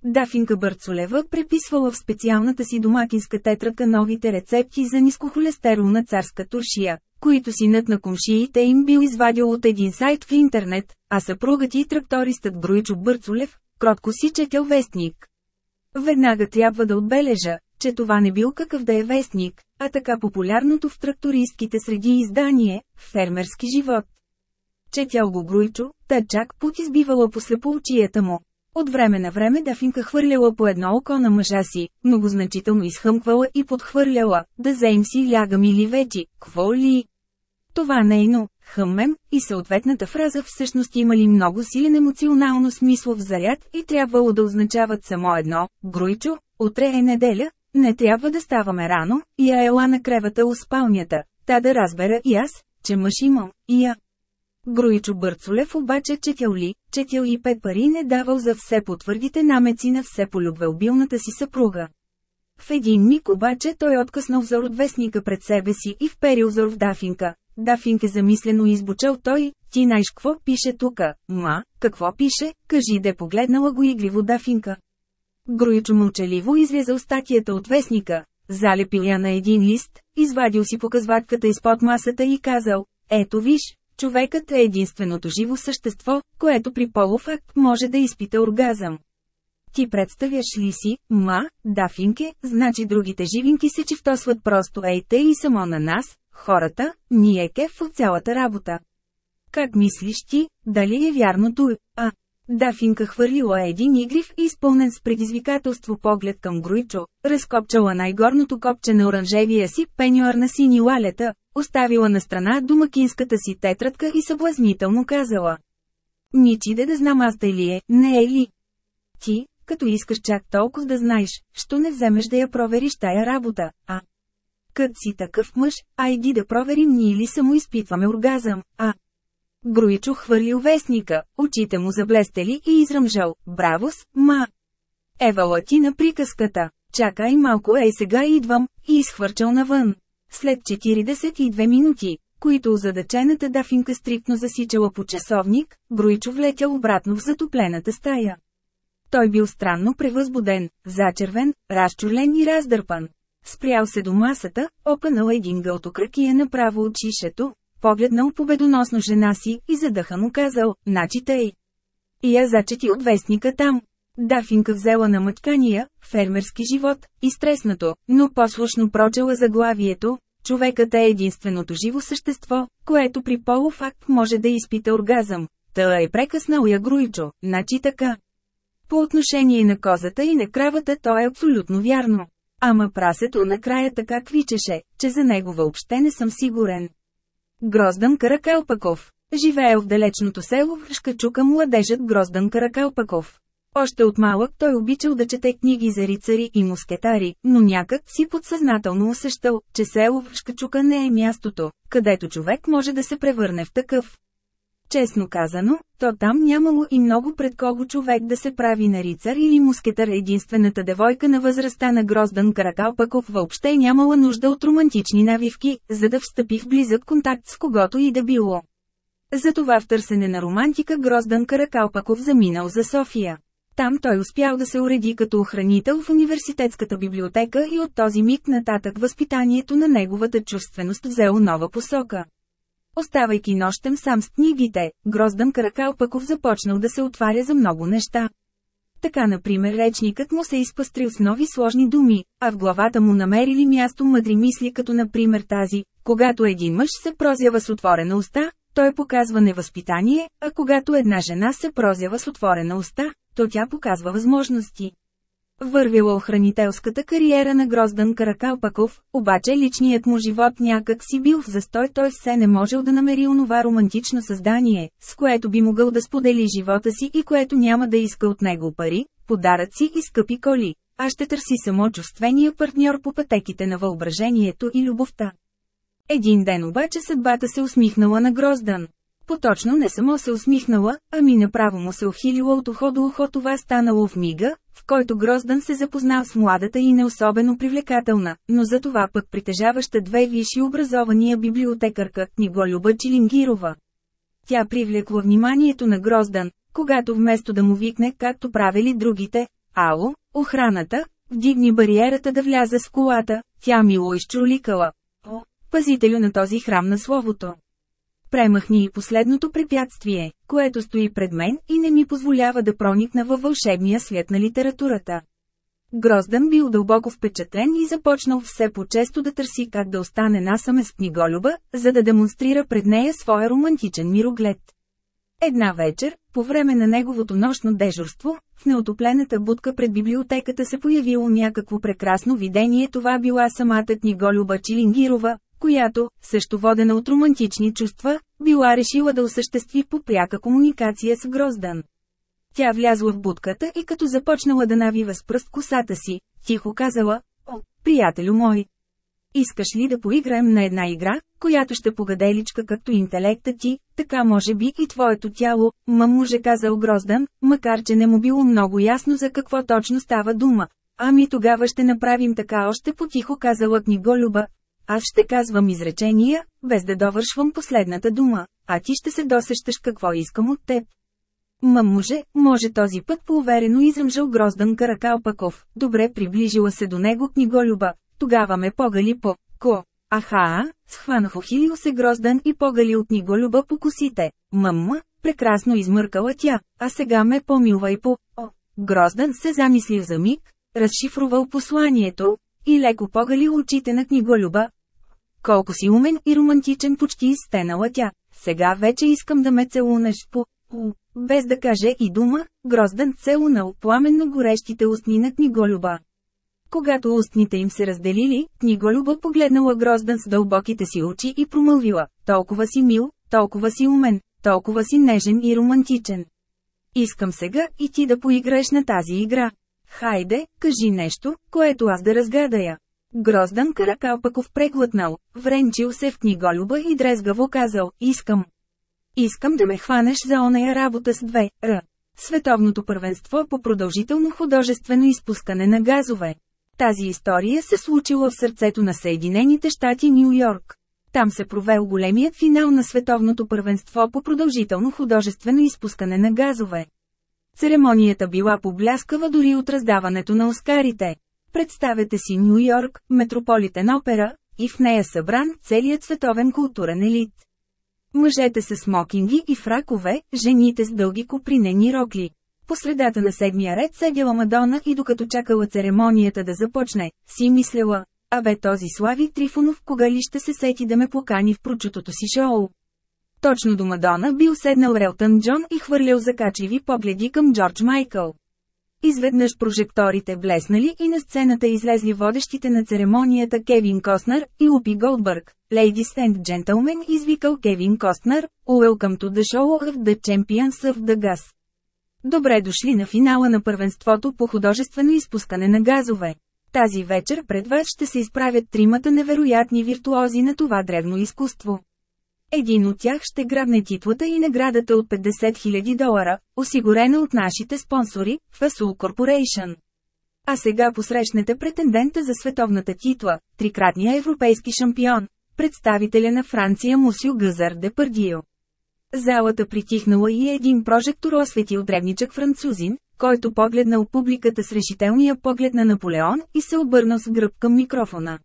[SPEAKER 1] Дафинка Бърцолева преписвала в специалната си домакинска тетрадка новите рецепти за нискохолестеролна царска туршия, които синът на комшиите им бил извадил от един сайт в интернет, а съпругът и трактористът Бруичо Бърцолев, кротко си четял вестник. Веднага трябва да отбележа, че това не бил какъв да е вестник, а така популярното в трактористките среди издание – фермерски живот четял го Груйчо, та чак пут избивала по слепоочията му. От време на време Дафинка хвърляла по едно око на мъжа си, много значително изхъмквала и подхвърляла, да зейм си лягам или вечи, кво ли? Това нейно, хъммем, и съответната фраза всъщност имали много силен емоционално смислов заряд и трябвало да означават само едно – Груйчо, утре е неделя, не трябва да ставаме рано, и я ела на кревата у спалнята, та да разбера и аз, че мъж имам, и я. Груичо Бърцолев обаче четял ли, четял и пет пари не давал за все потвърдите намеци на все полюбвеобилната си съпруга. В един миг обаче той откъснал взор от вестника пред себе си и вперил взор в Дафинка. Дафинка замислено избучал той, ти знаеш какво пише тука, ма, какво пише, кажи де погледнала го игриво Дафинка. Груичо мълчаливо излязал статията от вестника, залепил я на един лист, извадил си показватката изпод масата и казал, ето виж, човекът е единственото живо същество, което при полов акт може да изпита оргазъм. Ти представяш ли си, ма, дафинке, значи другите живинки се чифтосват просто ейте и само на нас, хората, ние кеф от цялата работа. Как мислиш ти, дали е вярното, а? Дафинка хвърлила един игрив и изпълнен с предизвикателство поглед към Груйчо, разкопчала най-горното копче на оранжевия си пенюар на сини лалета, оставила на страна домакинската си тетрадка и съблазнително казала. Ничиде да знам аз ли е, не е ли? Ти, като искаш чак толкова да знаеш, що не вземеш да я провериш тая работа, а? Кът си такъв мъж, айди да проверим ние ли само изпитваме оргазъм, а? Груичо хвърлил вестника, очите му заблестели и изръмжал, бравос, ма. Ева латина приказката, чакай малко ей сега идвам, и изхвърчал навън. След 42 минути, които озадачената дафинка стриктно засичала по часовник, Груичо влетял обратно в затоплената стая. Той бил странно превъзбуден, зачервен, разчулен и раздърпан. Спрял се до масата, опънал един гълто кракия направо от шишето, погледнал победоносно жена си и задъхано казал, начитай. И я зачети от вестника там. Дафинка взела на мъчкания, фермерски живот, изтреснато, но послушно прочела заглавието, човекът е единственото живо същество, което при полов акт може да изпита оргазъм. Та е прекъснал я Груйчо, значи така. По отношение на козата и на кравата то е абсолютно вярно. Ама прасето накрая така квичеше, че за него въобще не съм сигурен. Гроздан Каракалпаков. Живеел в далечното село в Шкачука младежът Гроздан Каракалпаков. Още от малък той обичал да чете книги за рицари и мускетари, но някак си подсъзнателно усещал, че село в Шкачука не е мястото, където човек може да се превърне в такъв. Честно казано, то там нямало и много пред кого човек да се прави на рицар или мускетър единствената девойка на възрастта на Гроздан Каракалпаков въобще нямала нужда от романтични навивки, за да встъпи в близък контакт с когото и да било. Затова в търсене на романтика Гроздан Каракалпаков заминал за София. Там той успял да се уреди като охранител в университетската библиотека и от този миг нататък възпитанието на неговата чувственост взело нова посока. Оставайки нощем сам с книгите, Гроздан Каракалпаков започнал да се отваря за много неща. Така например речникът му се изпъстрил с нови сложни думи, а в главата му намерили място мъдри мисли като например тази, когато един мъж се прозява с отворена уста, той показва невъзпитание, а когато една жена се прозява с отворена уста, то тя показва възможности. Вървила охранителската кариера на Гроздан Каракалпаков, обаче личният му живот някак си бил в застой той все не можел да намери онова романтично създание, с което би могъл да сподели живота си и което няма да иска от него пари, подаръци и скъпи коли, а ще търси само чувствения партньор по пътеките на въображението и любовта. Един ден обаче съдбата се усмихнала на Гроздан. Поточно не само се усмихнала, ами направо му се охилила от ухо до ухо това станало в мига, в който Гроздан се запознал с младата и не особено привлекателна, но за това пък притежаваща две висши образования библиотекарка Книголюба Чилингирова. Тя привлекла вниманието на Гроздан, когато вместо да му викне както правили другите, ало, охраната, вдигни бариерата да вляза с колата, тя мило изчуликала. О, пазителю на този храм на словото премахни и последното препятствие, което стои пред мен и не ми позволява да проникна във вълшебния свят на литературата. Гроздан бил дълбоко впечатлен и започнал все по-често да търси как да остане насаме с книголюба, за да демонстрира пред нея своя романтичен мироглед. Една вечер, по време на неговото нощно дежурство, в неотоплената будка пред библиотеката се появило някакво прекрасно видение това била самата книголюба Чилингирова, която, също водена от романтични чувства, била решила да осъществи по пряка комуникация с Гроздан. Тя влязла в будката и като започнала да навива с пръст косата си, тихо казала, «О, приятелю мой, искаш ли да поиграем на една игра, която ще погаделичка както интелекта ти, така може би и твоето тяло, ма муже казал Гроздан, макар че не му било много ясно за какво точно става дума. Ами тогава ще направим така още потихо казала книголюба. Аз ще казвам изречения, без да довършвам последната дума, а ти ще се досещаш какво искам от теб. Ма може, този път поуверено изръмжал Гроздан Каракалпаков, добре приближила се до него книголюба, тогава ме погали по ко. Аха, схванах Охилио се Гроздан и погали от Ниголюба по косите. Мъмма, прекрасно измъркала тя, а сега ме помилвай по О. Гроздан се замислил за миг, разшифрувал посланието и леко погали очите на книголюба. Колко си умен и романтичен почти изстенала тя. Сега вече искам да ме целунеш по. Без да каже и дума, Гроздан целунал пламенно горещите устни на книголюба. Когато устните им се разделили, книголюба погледнала Гроздан с дълбоките си очи и промълвила, толкова си мил, толкова си умен, толкова си нежен и романтичен. Искам сега и ти да поиграеш на тази игра. Хайде, кажи нещо, което аз да разгадая. Гроздан Каракалпаков преглътнал, вренчил се в книголюба и дрезгаво казал, искам. Искам да ме хванеш за оная работа с две, р. Световното първенство по продължително художествено изпускане на газове. Тази история се случила в сърцето на Съединените щати Нью Йорк. Там се провел големият финал на световното първенство по продължително художествено изпускане на газове. Церемонията била побляскава дори от раздаването на Оскарите. Представете си Нью Йорк, метрополитен опера, и в нея събран целият световен културен елит. Мъжете с смокинги и фракове, жените с дълги копринени рокли. По средата на седмия ред седяла Мадона и докато чакала церемонията да започне, си мислела, абе този Слави Трифонов кога ли ще се сети да ме покани в прочутото си шоу. Точно до Мадона бил седнал Релтън Джон и хвърлял закачливи погледи към Джордж Майкъл. Изведнъж прожекторите блеснали и на сцената излезли водещите на церемонията Кевин Костнер и Упи Голдбърг. Ladies and Gentlemen извикал Кевин Костнер, Welcome to the show of the champions of the gas. Добре дошли на финала на първенството по художествено изпускане на газове. Тази вечер пред вас ще се изправят тримата невероятни виртуози на това древно изкуство. Един от тях ще грабне титлата и наградата от 50 000 долара, осигурена от нашите спонсори, Fasul Corporation. А сега посрещнете претендента за световната титла, трикратния европейски шампион, представителя на Франция Мусю Гъзар де Пардио. Залата притихнала и един прожектор осветил древничък французин, който погледнал публиката с решителния поглед на Наполеон и се обърнал с гръб към микрофона.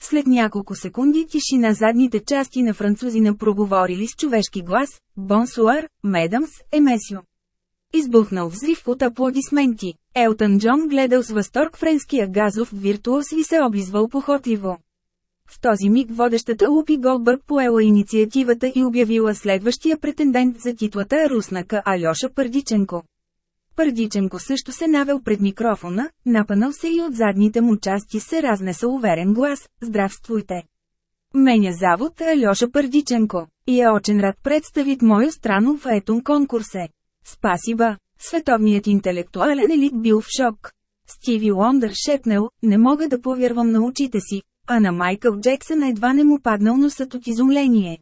[SPEAKER 1] След няколко секунди тишина задните части на французина проговорили с човешки глас «Бонсуар, медамс, емесио». Избухнал взрив от аплодисменти. Елтън Джон гледал с възторг френския газов виртуоз и се облизвал похотливо. В този миг водещата Лупи Голбърг поела инициативата и обявила следващия претендент за титлата руснака Алёша Пърдиченко. Пърдиченко също се навел пред микрофона, напънал се и от задните му части се разнеса уверен глас «Здравствуйте!» Меня завод Алёша Пърдиченко. И е очен рад представит мою страну в етон конкурсе. Спасиба! Световният интелектуален елит бил в шок. Стиви Лондър шепнел, не мога да повярвам на очите си, а на Майкъл Джексън едва не му паднал носът от изумление.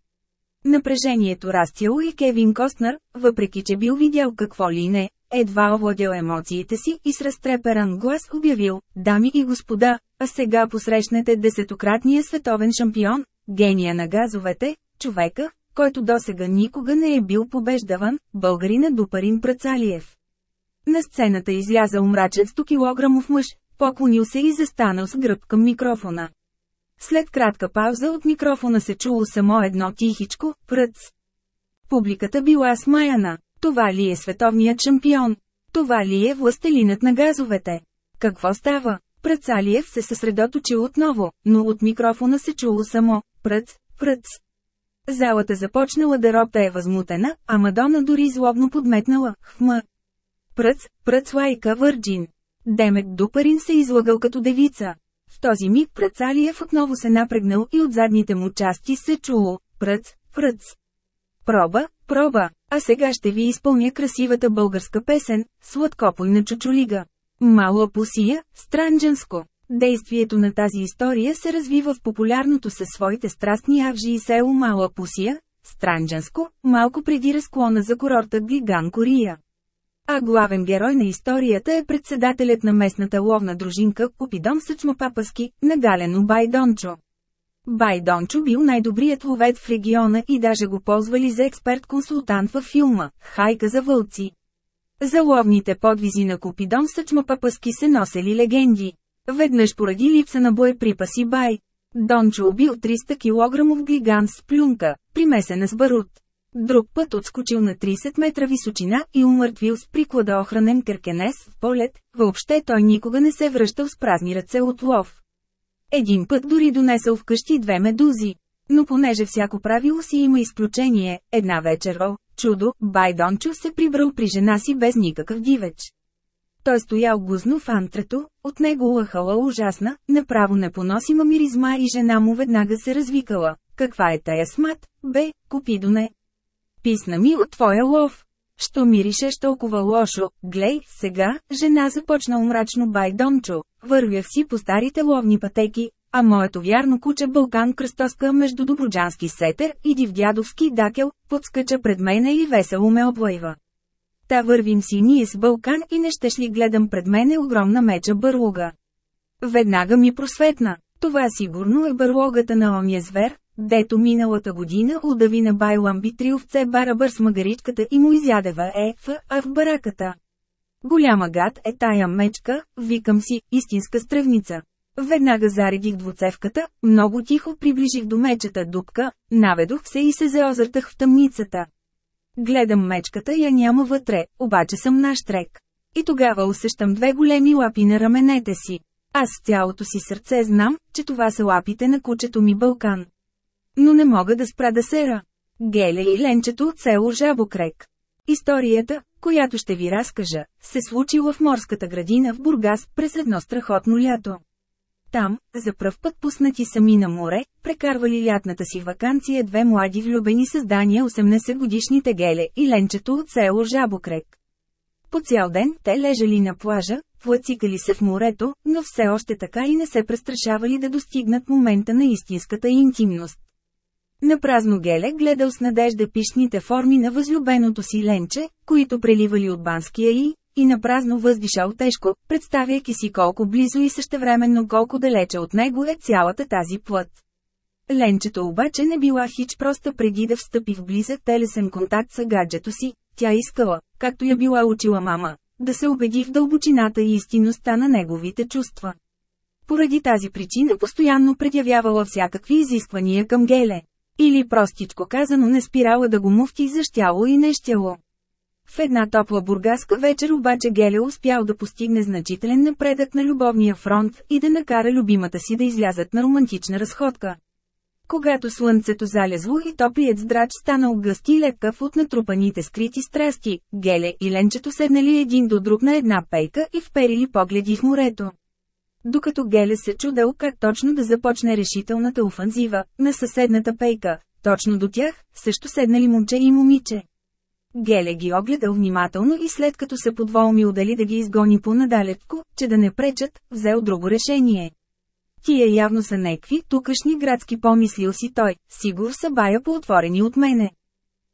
[SPEAKER 1] Напрежението растяло и Кевин Костнер, въпреки че бил видял какво ли не, едва овладял емоциите си и с разтреперан глас обявил, дами и господа, а сега посрещнете десетократния световен шампион, гения на газовете, човека, който досега никога не е бил побеждаван, българина Дупарин Працалиев. На сцената излязал мрачен 100 килограмов мъж, поклонил се и застанал с гръб към микрофона. След кратка пауза от микрофона се чуло само едно тихичко «пръц». Публиката била смаяна. Това ли е световният шампион? Това ли е властелинът на газовете? Какво става? Пръцалиев се съсредоточил отново, но от микрофона се чуло само «пръц, пръц». Залата започнала да ропта е възмутена, а Мадона дори злобно подметнала «хм». Пръц, пръц лайка върджин. Демек Дупарин се излагал като девица. В този миг Працалиев отново се напрегнал и от задните му части се чуло «Пръц, пръц». Проба, проба, а сега ще ви изпълня красивата българска песен, сладкопой на Чучулига. Мало пусия, странджанско. Действието на тази история се развива в популярното със своите страстни авжи и село Мала Пусия, Странджанско, малко преди разклона за курорта Глиган Кория. А главен герой на историята е председателят на местната ловна дружинка Купидон Съчмопапаски, нагалено Байдончо. Байдончо бил най-добрият ловец в региона и даже го ползвали за експерт-консултант във филма «Хайка за вълци». За ловните подвизи на Купидон Съчмопапаски се носели легенди. Веднъж поради липса на боеприпаси Бай. Дончо убил 300 кг гигант с плюнка, примесена с барут. Друг път отскочил на 30 метра височина и умъртвил с приклада охранен къркенес в полет, въобще той никога не се връщал с празни ръце от лов. Един път дори донесъл вкъщи две медузи. Но понеже всяко правило си има изключение, една вечер о, чудо, Байдончо се прибрал при жена си без никакъв дивеч. Той стоял гузно в антрето, от него лъхала ужасна, направо непоносима миризма и жена му веднага се развикала. Каква е тая смат, бе, Купидоне? Писна ми от твоя лов. Що миришеш толкова лошо, глей, сега, жена започна мрачно байдончо, вървях си по старите ловни пътеки, а моето вярно куче Балкан кръстоска между доброджански сетер и дивдядовски дакел, подскача пред мене и весело ме облайва. Та вървим си ние с Балкан и не щеш ли гледам пред мене огромна меча бърлога. Веднага ми просветна. Това сигурно е бърлогата на ония звер, дето миналата година удави на Байламби три овце барабър с магаричката и му изядева е, в, а в бараката. Голяма гад е тая мечка, викам си, истинска стръвница. Веднага заредих двуцевката, много тихо приближих до мечета дупка, наведох се и се заозъртах в тъмницата. Гледам мечката я няма вътре, обаче съм наштрек. И тогава усещам две големи лапи на раменете си. Аз с цялото си сърце знам, че това са лапите на кучето ми Балкан. Но не мога да спра да сера. Геля и ленчето от село Жабокрек. Историята, която ще ви разкажа, се случила в морската градина в Бургас през едно страхотно лято. Там, за пръв път пуснати сами на море, прекарвали лятната си вакансия две млади влюбени създания 80-годишните Геле и Ленчето от село Жабокрек. По цял ден те лежали на плажа, плацикали се в морето, но все още така и не се престрашавали да достигнат момента на истинската интимност. Напразно Геле гледал с надежда пишните форми на възлюбеното си ленче, които преливали от банския и, и напразно въздишал тежко, представяйки си колко близо и същевременно колко далече от него е цялата тази плът. Ленчето обаче не била хич просто преди да встъпи в близък телесен контакт с гаджето си, тя искала, както я била учила мама, да се убеди в дълбочината и истинността на неговите чувства. Поради тази причина постоянно предявявала всякакви изисквания към Геле. Или простичко казано не спирала да го муфти за щяло и нещяло. В една топла бургаска вечер обаче Геле успял да постигне значителен напредък на любовния фронт и да накара любимата си да излязат на романтична разходка. Когато слънцето залязло и топлият здрач станал гъст и лекъв от натрупаните скрити страсти, Геле и Ленчето седнали един до друг на една пейка и вперили погледи в морето. Докато Геле се чудел как точно да започне решителната офанзива, на съседната пейка, точно до тях, също седнали момче и момиче. Геле ги огледал внимателно и след като се подволмил дали да ги изгони по-надалечко, че да не пречат, взел друго решение. Тия явно са некви, тукашни градски помислил си той, сигур са бая по-отворени от мене.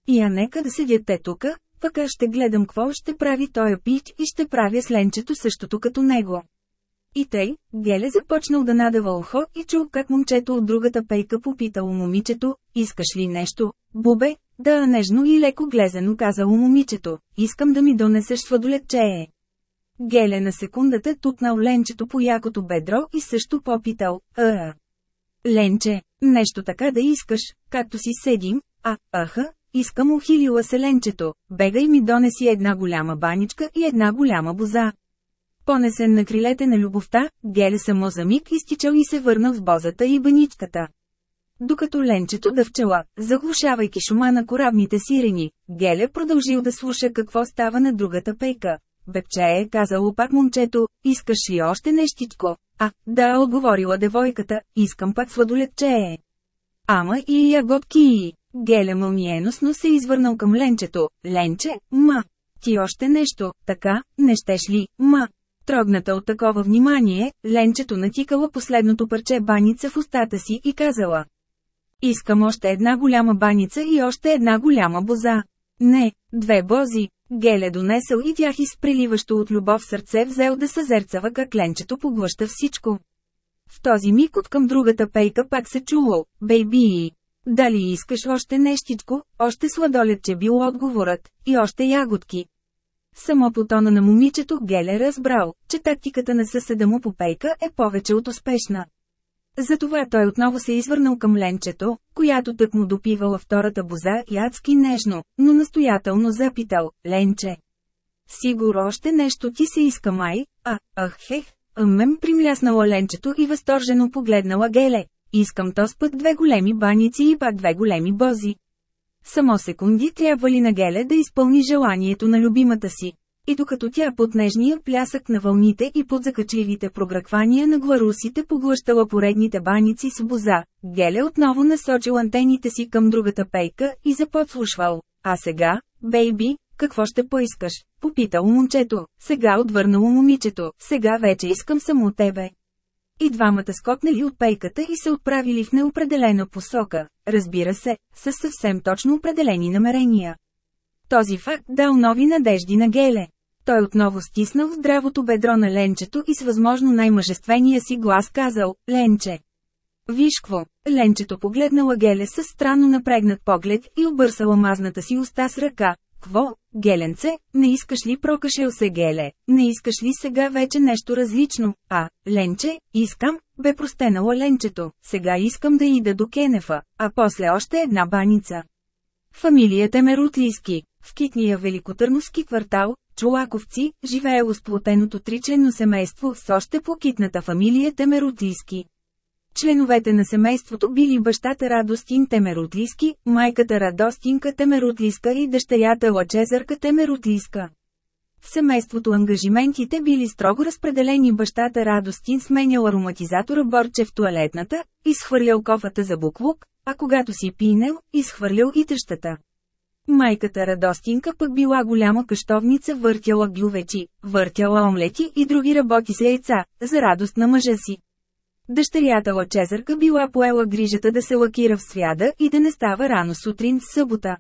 [SPEAKER 1] И а нека да седят те тука, пък аз ще гледам какво ще прави той пич и ще правя с ленчето същото като него. И тъй, Геле започнал да надава ухо и чул как момчето от другата пейка попитало момичето, искаш ли нещо, бубе, да нежно и леко глезено казало момичето, искам да ми донесеш сладолетчее. Геле на секундата тупнал ленчето по якото бедро и също попитал, а Ленче, нещо така да искаш, както си седим, а, аха, искам ухилила се ленчето, бегай ми донеси една голяма баничка и една голяма боза. Понесен на крилете на любовта, Геле само за миг изтичал и се върнал с бозата и баничката. Докато ленчето дъвчела, заглушавайки шума на корабните сирени, Геле продължил да слуша какво става на другата пейка. бепче е казало пак момчето, искаш ли още нещичко? А, да, отговорила девойката, искам пак сладолетче е. Ама и ягодки. Геля мълниеносно се извърнал към Ленчето. Ленче, ма. Ти още нещо, така, не щеш ли, ма. Трогната от такова внимание, Ленчето натикала последното парче баница в устата си и казала. Искам още една голяма баница и още една голяма боза. Не, две бози. Геле донесъл и тях изпреливащо от любов сърце взел да съзерцава как ленчето поглъща всичко. В този миг от към другата пейка пак се чуло, бейби. Дали искаш още нещичко, още сладолетче бил отговорът, и още ягодки. Само по тона на момичето Геле разбрал, че тактиката на съседа му по пейка е повече от успешна. Затова той отново се извърнал към ленчето, която тък му допивала втората боза и адски нежно, но настоятелно запитал, ленче. Сигур още нещо ти се иска май, а, ах хех, Мем примляснала ленчето и възторжено погледнала Геле. Искам то път две големи баници и пак две големи бози. Само секунди трябва ли на Геле да изпълни желанието на любимата си. И докато тя под нежния плясък на вълните и под закачливите програквания на гларусите поглъщала поредните баници с боза, Геле отново насочил антените си към другата пейка и заподслушвал. А сега, бейби, какво ще поискаш? Попитал момчето. Сега отвърнало момичето. Сега вече искам само тебе. И двамата скокнали от пейката и се отправили в неопределена посока, разбира се, с съвсем точно определени намерения. Този факт дал нови надежди на Геле. Той отново стиснал здравото бедро на Ленчето и с възможно най-мъжествения си глас казал «Ленче». Вишкво, Ленчето погледнала Геле с странно напрегнат поглед и обърсала мазната си уста с ръка, Кво, геленце, не искаш ли прокашел се геле, не искаш ли сега вече нещо различно, а, ленче, искам, бе простенала ленчето, сега искам да ида до Кенефа, а после още една баница. Фамилията Мерутлийски, в китния великотърновски квартал, Чулаковци, живеело сплотеното тричлено семейство с още по китната фамилия Темерутлийски. Членовете на семейството били бащата Радостин Темерутлиски, майката Радостинка Темерутлиска и дъщерята Лачезарка Темерутлиска. В семейството ангажиментите били строго разпределени бащата Радостин сменял ароматизатора Борче в туалетната, изхвърлял кофата за буклук, а когато си пинел, изхвърлял и тъщата. Майката Радостинка пък била голяма къщовница въртяла гювечи, въртяла омлети и други работи с яйца, за радост на мъжа си. Дъщерята Лачезърка била поела грижата да се лакира в свяда и да не става рано сутрин в събота.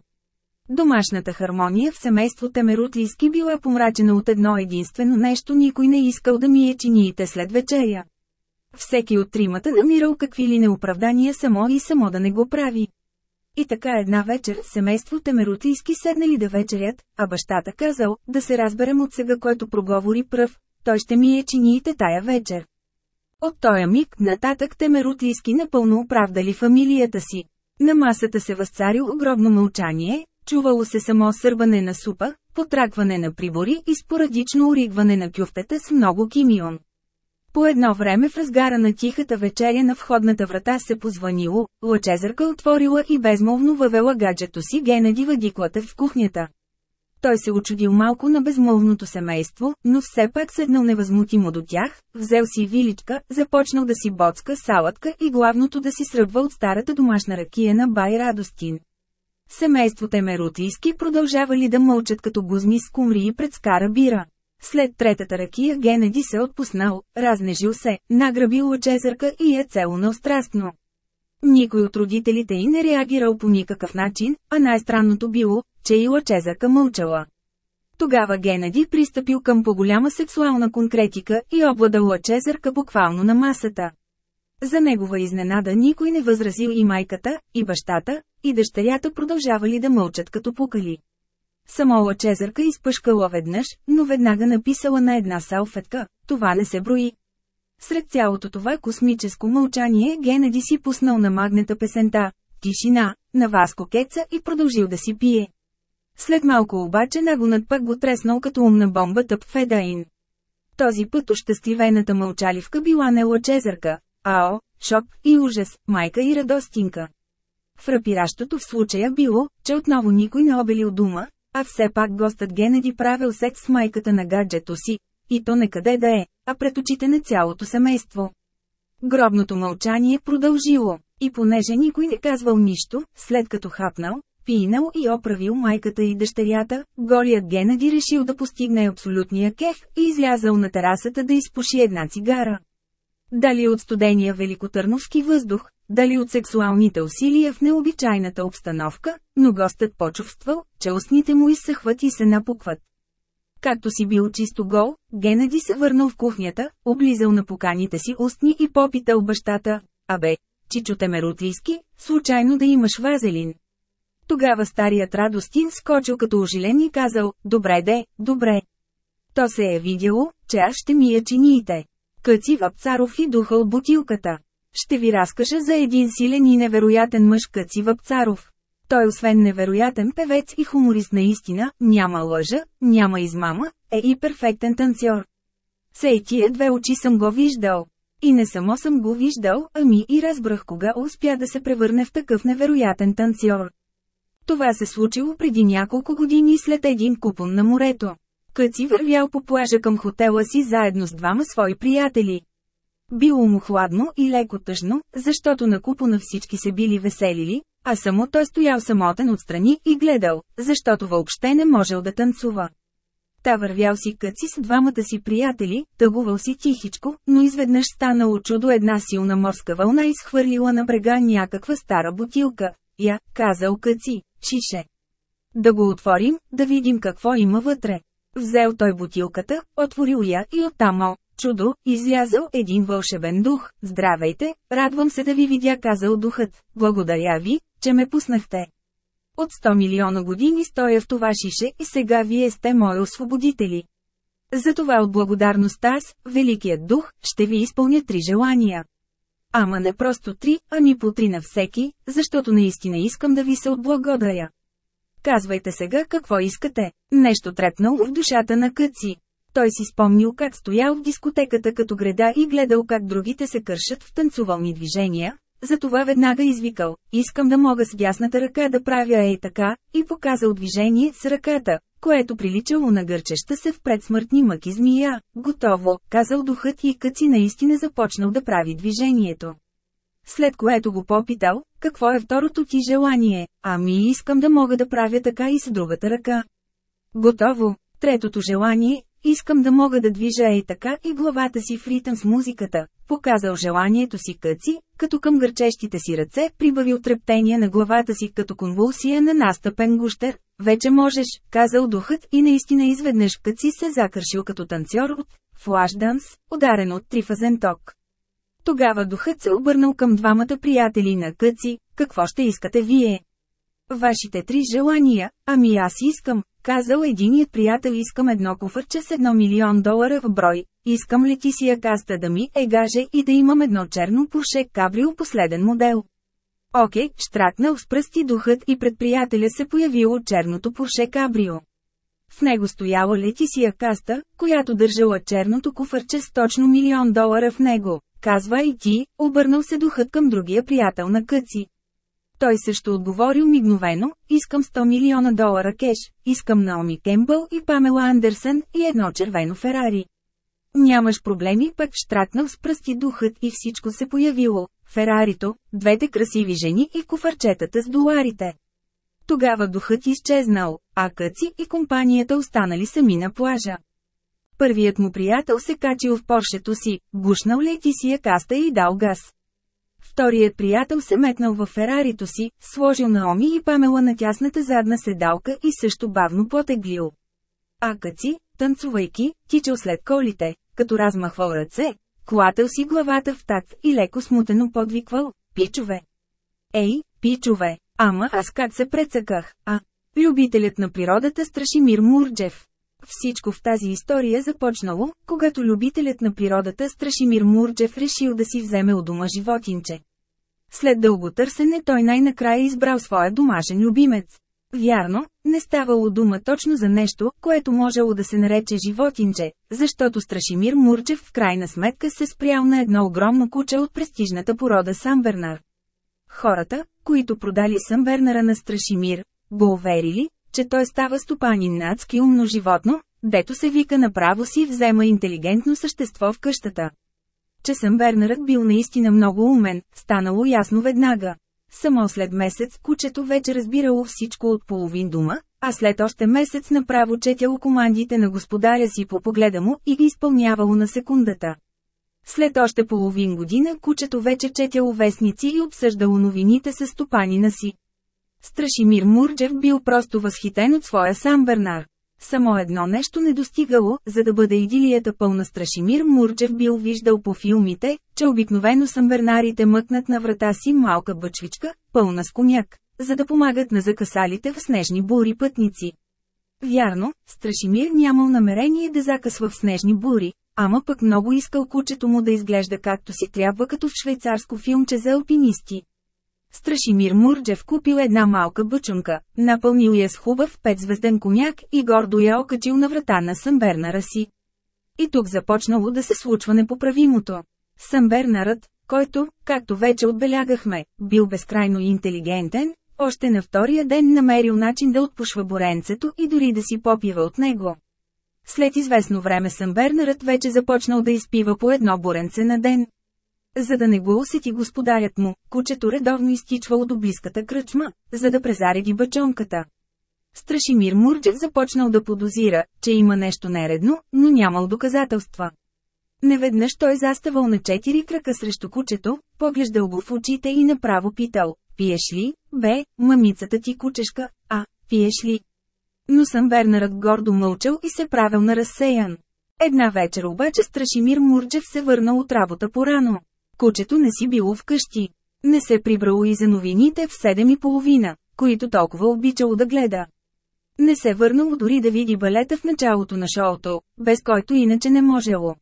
[SPEAKER 1] Домашната хармония в семейство Темерутлийски била помрачена от едно единствено нещо никой не искал да мие чиниите след вечеря. Всеки от тримата намирал какви ли неоправдания само и само да не го прави. И така една вечер семейство Темерутлийски седнали да вечерят, а бащата казал, да се разберем от сега който проговори пръв, той ще мие чиниите тая вечер. От този миг нататък Темерутлийски напълно оправдали фамилията си. На масата се възцарил огромно мълчание, чувало се само сърбане на супа, потракване на прибори и спорадично оригване на кюфтета с много кимион. По едно време в разгара на тихата вечеря на входната врата се позванило, лъчезърка отворила и безмолвно въвела гаджето си Генеди въдиклата в кухнята. Той се очудил малко на безмолвното семейство, но все пак седнал невъзмутимо до тях, взел си виличка, започнал да си боцка салатка и главното да си сръбва от старата домашна ракия на Бай Радостин. Семейството Емерутлийски продължавали да мълчат като гузми с кумрии пред скара бира. След третата ракия Генеди се отпуснал, разнежил се, награбил лъчезърка и е целунал страстно. Никой от родителите й не реагирал по никакъв начин, а най-странното било, че и лъчезърка мълчала. Тогава Генеди пристъпил към по-голяма сексуална конкретика и обладал лъчезърка буквално на масата. За негова изненада никой не възразил и майката, и бащата, и дъщерята продължавали да мълчат като пукали. Само лъчезърка изпъшкала веднъж, но веднага написала на една салфетка, това не се брои. Сред цялото това космическо мълчание Генеди си пуснал на магнета песента «Тишина» на Васко Кеца и продължил да си пие. След малко обаче нагонът пък го треснал като умна бомба тъп Федаин. Този път ощастливената мълчаливка била не лъчезърка, ао, шок и ужас, майка и радостинка. Фрапиращото в случая било, че отново никой не обелил дума, А все пак гостът Генеди правил секс с майката на гаджето си, и то не къде да е, а пред очите на цялото семейство. Гробното мълчание продължило, и понеже никой не казвал нищо, след като хапнал, пинал и оправил майката и дъщерята, голият Генеди решил да постигне абсолютния кех и излязал на терасата да изпуши една цигара. Дали от студения великотърновски въздух, дали от сексуалните усилия в необичайната обстановка, но гостът почувствал, че устните му изсъхват и се напукват. Както си бил чисто гол, Генеди се върнал в кухнята, облизал на поканите си устни и попитал бащата, «Абе, Чичо Темерутлийски, случайно да имаш вазелин?» Тогава старият радостин скочил като ожилен и казал, «Добре де, добре». То се е видяло, че аз ще мия чиниите. Къци Вапцаров и духал бутилката. Ще ви разкажа за един силен и невероятен мъж Къци Вапцаров. Той освен невероятен певец и хуморист наистина, няма лъжа, няма измама, е и перфектен танцор. Сей тия две очи съм го виждал. И не само съм го виждал, ами и разбрах кога успя да се превърне в такъв невероятен танцор. Това се случило преди няколко години след един купон на морето. Къци вървял по плажа към хотела си заедно с двама свои приятели. Било му хладно и леко тъжно, защото на купона всички се били веселили, а само той стоял самотен отстрани и гледал, защото въобще не можел да танцува. Та вървял си къци с двамата си приятели, тъгувал си тихичко, но изведнъж станало чудо една силна морска вълна изхвърлила на брега някаква стара бутилка. Я, казал къци, шише. Да го отворим, да видим какво има вътре. Взел той бутилката, отворил я и оттам чудо, излязъл един вълшебен дух. Здравейте, радвам се да ви видя, казал духът. Благодаря ви, че ме пуснахте. От 100 милиона години стоя в това шише и сега вие сте мои освободители. Затова от благодарност аз, Великият дух, ще ви изпълня три желания. Ама не просто три, ами по три на всеки, защото наистина искам да ви се отблагодаря. Казвайте сега какво искате. Нещо трепнало в душата на къци. Той си спомнил как стоял в дискотеката като греда и гледал как другите се кършат в танцувални движения, затова веднага извикал, искам да мога с дясната ръка да правя ей така, и показал движение с ръката, което приличало на гърчеща се в предсмъртни мъки змия. Готово, казал духът и къци наистина започнал да прави движението. След което го попитал, какво е второто ти желание, ами искам да мога да правя така и с другата ръка. Готово, третото желание, искам да мога да движа ей така и главата си в ритъм с музиката, показал желанието си къци, като към гърчещите си ръце прибавил трептение на главата си като конвулсия на настъпен гущер. Вече можеш, казал духът и наистина изведнъж къци се закършил като танцор от флашданс, ударен от трифазен ток. Тогава духът се обърнал към двамата приятели на къци, какво ще искате вие? Вашите три желания, ами аз искам, казал единият приятел искам едно куфърче с едно милион долара в брой, искам Летисия Каста да ми е гаже и да имам едно черно пуше кабрио последен модел. Окей, штракнал с пръсти духът и пред приятеля се появило черното пуше кабрио. В него стояла Летисия Каста, която държала черното куфърче с точно милион долара в него. Казва и ти, обърнал се духът към другия приятел на къци. Той също отговорил мигновено, искам 100 милиона долара кеш, искам Наоми Кембъл и Памела Андерсън и едно червено Ферари. Нямаш проблеми, пък штракнал с пръсти духът и всичко се появило. Ферарито, двете красиви жени и кофарчетата с доларите. Тогава духът изчезнал, а Къци и компанията останали сами на плажа. Първият му приятел се качил в поршето си, гушнал Летисия каста и дал газ. Вторият приятел се метнал в Ферарито си, сложил Наоми и Памела на тясната задна седалка и също бавно потеглил. А Каци, танцувайки, тичал след колите, като размахвал ръце, клател си главата в такт и леко смутено подвиквал «Пичове!» Ей, пичове! Ама аз как се прецаках, а? Любителят на природата Страшимир Мурджев. Всичко в тази история започнало, когато любителят на природата Страшимир Мурджев решил да си вземе у дома животинче. След дълго търсене той най-накрая избрал своя домашен любимец. Вярно, не ставало дума точно за нещо, което можело да се нарече животинче, защото Страшимир Мурчев в крайна сметка се спрял на едно огромно куче от престижната порода Самбернар. Хората, които продали Самбернара на Страшимир, го уверили, че той става стопанин на адски умно животно, дето се вика направо си взема интелигентно същество в къщата. Че съм Бернарът бил наистина много умен, станало ясно веднага. Само след месец кучето вече разбирало всичко от половин дума, а след още месец направо четяло командите на господаря си по погледа му и ги изпълнявало на секундата. След още половин година кучето вече четяло вестници и обсъждало новините с стопанина си. Страшимир Мурджев бил просто възхитен от своя сам Бернар. Само едно нещо не достигало, за да бъде идилията пълна Страшимир Мурджев бил виждал по филмите, че обикновено самбернарите мъкнат на врата си малка бъчвичка, пълна с коняк, за да помагат на закасалите в снежни бури пътници. Вярно, Страшимир нямал намерение да закъсва в снежни бури, ама пък много искал кучето му да изглежда както си трябва като в швейцарско филмче за алпинисти. Страшимир Мурджев купил една малка бъчунка, напълнил я с хубав петзвезден коняк и гордо я окачил на врата на Съмбернара си. И тук започнало да се случва непоправимото. Съмбернарът, който, както вече отбелягахме, бил безкрайно интелигентен, още на втория ден намерил начин да отпушва боренцето и дори да си попива от него. След известно време Съмбернарът вече започнал да изпива по едно боренце на ден. За да не го усети господарят му, кучето редовно изтичвало до близката кръчма, за да презареди бачонката. Страшимир Мурджев започнал да подозира, че има нещо нередно, но нямал доказателства. Неведнъж той заставал на четири крака срещу кучето, поглеждал го в очите и направо питал, пиеш ли, бе, мамицата ти кучешка, а, пиеш ли? Но съм Бернарът гордо мълчал и се правил на разсеян. Една вечер обаче Страшимир Мурджев се върнал от работа порано. Кучето не си било вкъщи. Не се прибрало и за новините в седем и половина, които толкова обичало да гледа. Не се върнало дори да види балета в началото на шоуто, без който иначе не можело.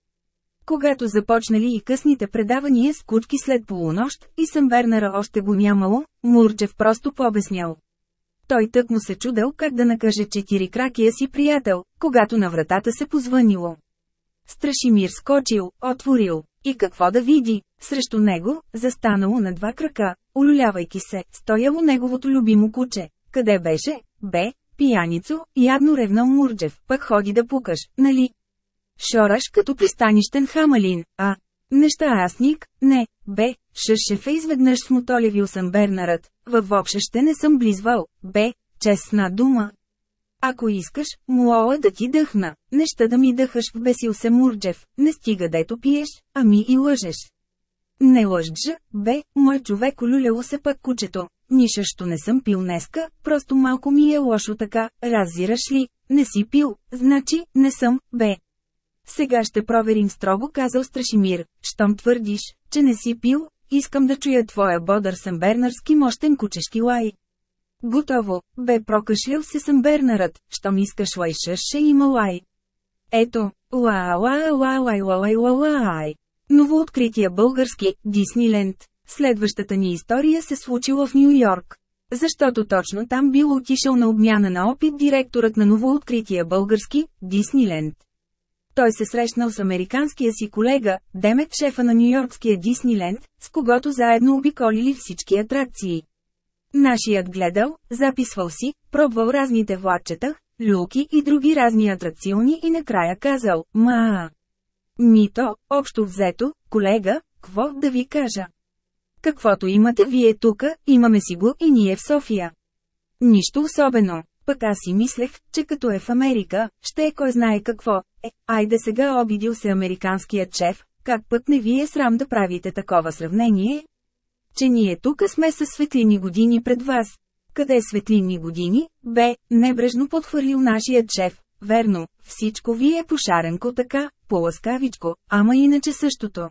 [SPEAKER 1] Когато започнали и късните предавания с кучки след полунощ, и съм Бернара още го нямало, Мурчев просто побеснял. Той тък му се чудел как да накаже четири кракия си приятел, когато на вратата се позвънило. Страшимир скочил, отворил. И какво да види? Срещу него, застанало на два крака, улюлявайки се, стояло неговото любимо куче. Къде беше? Бе, пияницо, ядно ревнал Мурджев, пък ходи да пукаш, нали? Шораш като пристанищен хамалин, а? Нещастник? Не, бе, шъшефе изведнъж смотолевил съм Бернарът, във въобще не съм близвал, бе, честна дума, ако искаш, муола да ти дъхна, неща да ми дъхаш в бесил се Мурджев, не стига дето пиеш, ами и лъжеш. Не лъжджа, бе, мой човек олюляло се пък кучето. Нишащо не съм пил днеска, просто малко ми е лошо така, разираш ли, не си пил, значи, не съм, бе. Сега ще проверим строго казал Страшимир, щом твърдиш, че не си пил, искам да чуя твоя бодър самбернарски мощен кучешки лай. Готово, бе прокашлял се съм Бернарът, щом искаш лайшъш ще има лай. Ето, ла ла ла лай ла лай ла лай. Новооткрития български Дисниленд. Следващата ни история се случила в Нью Йорк. Защото точно там бил отишъл на обмяна на опит директорът на новооткрития български Дисниленд. Той се срещнал с американския си колега, Демет шефа на Нью-Йоркския Дисниленд, с когото заедно обиколили всички атракции. Нашият гледал, записвал си, пробвал разните влакчета, люки и други разни атракциони и накрая казал, ма. Мито, общо взето, колега, какво да ви кажа? Каквото имате вие тука, имаме си го и ние в София. Нищо особено. Пък аз си мислех, че като е в Америка, ще е кой знае какво. Е, айде сега обидил се американският шеф, как пък не ви е срам да правите такова сравнение? Че ние тук сме със светлини години пред вас. Къде светлини години? Бе, небрежно подхвърлил нашият шеф. Верно, всичко ви е пошаренко така, по-ласкавичко, ама иначе същото.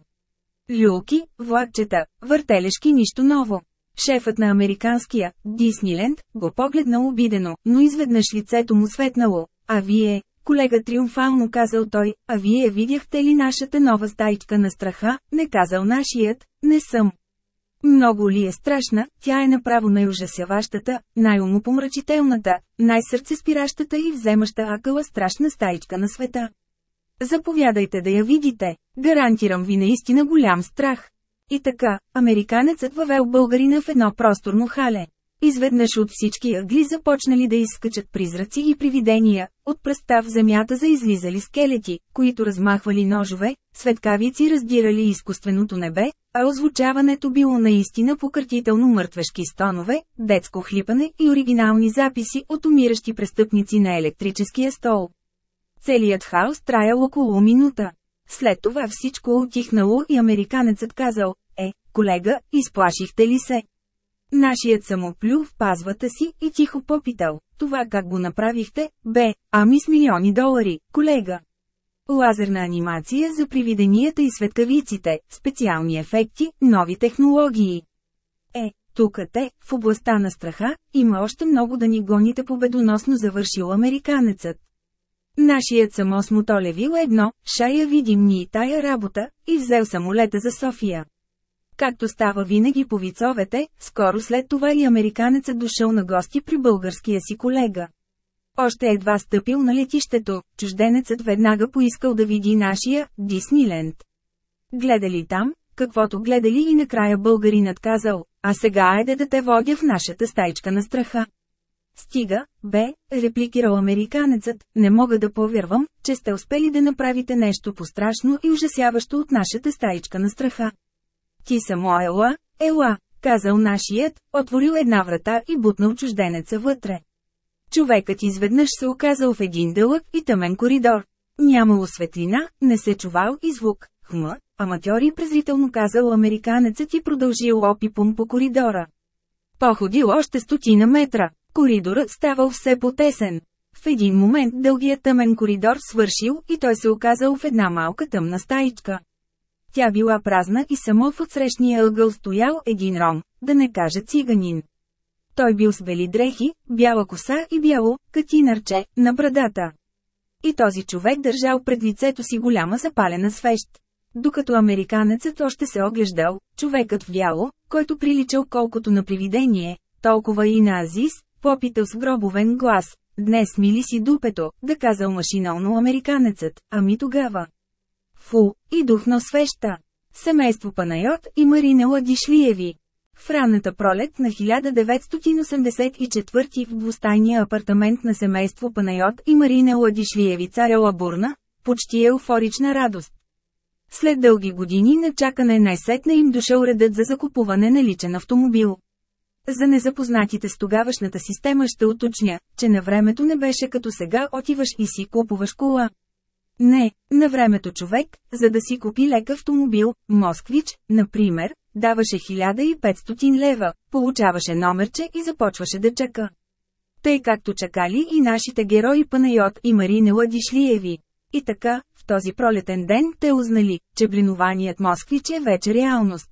[SPEAKER 1] Люлки, влакчета, въртелешки нищо ново. Шефът на американския, Дисниленд, го погледна обидено, но изведнъж лицето му светнало. А вие, колега триумфално казал той, а вие видяхте ли нашата нова стайчка на страха, не казал нашият, не съм. Много ли е страшна, тя е направо най-ужасяващата, най-умопомрачителната, най-сърцеспиращата и вземаща акъла страшна стаичка на света. Заповядайте да я видите, гарантирам ви наистина голям страх. И така, американецът въвел българина в едно просторно хале. Изведнъж от всички ъгли започнали да изскачат призраци и привидения, от пръста в земята за излизали скелети, които размахвали ножове, светкавици раздирали изкуственото небе, а озвучаването било наистина пократително мъртвешки стонове, детско хлипане и оригинални записи от умиращи престъпници на електрическия стол. Целият хаос траял около минута. След това всичко отихнало и американецът казал, е, колега, изплашихте ли се? Нашият самоплю в пазвата си и тихо попитал, това как го направихте, бе, ами с милиони долари, колега. Лазерна анимация за привиденията и светкавиците, специални ефекти, нови технологии. Е, тук те, в областта на страха, има още много да ни гоните победоносно завършил американецът. Нашият само смотолевил едно, шая видим ни и тая работа, и взел самолета за София. Както става винаги по вицовете, скоро след това и американецът дошъл на гости при българския си колега. Още едва стъпил на летището, чужденецът веднага поискал да види нашия Дисниленд. Гледали там, каквото гледали и накрая българинът казал, а сега айде да те водя в нашата стайчка на страха. Стига, бе, репликирал американецът, не мога да повярвам, че сте успели да направите нещо пострашно и ужасяващо от нашата стаичка на страха. Ти само ела, ела, казал нашият, отворил една врата и бутнал чужденеца вътре. Човекът изведнъж се оказал в един дълъг и тъмен коридор. Нямало светлина, не се чувал и звук. Хм, аматьори презрително казал американецът и продължил опипум по коридора. Походил още стотина метра. Коридорът ставал все по-тесен. В един момент дългият тъмен коридор свършил и той се оказал в една малка тъмна стаичка. Тя била празна и само в отсрещния ъгъл стоял един ром, да не кажа циганин. Той бил с бели дрехи, бяла коса и бяло, катинарче, на брадата. И този човек държал пред лицето си голяма запалена свещ. Докато американецът още се оглеждал, човекът в бяло, който приличал колкото на привидение, толкова и на Азис, попитал с гробовен глас. Днес мили си дупето, да казал машинално американецът, ами тогава. Фу, и духно свеща. Семейство Панайот и Марина Ладишлиеви. В ранната пролет на 1984 в двустайния апартамент на семейство Панайот и Марина Ладишлиеви царяла бурна, почти еуфорична радост. След дълги години на чакане най-сетне им дошъл редът за закупуване на личен автомобил. За незапознатите с тогавашната система ще уточня, че на времето не беше като сега отиваш и си купуваш кола. Не, на времето човек, за да си купи лек автомобил, Москвич, например, даваше 1500 лева, получаваше номерче и започваше да чака. Тъй както чакали и нашите герои Панайот и Марина Ладишлиеви. И така, в този пролетен ден те узнали, че блинованият Москвич е вече реалност.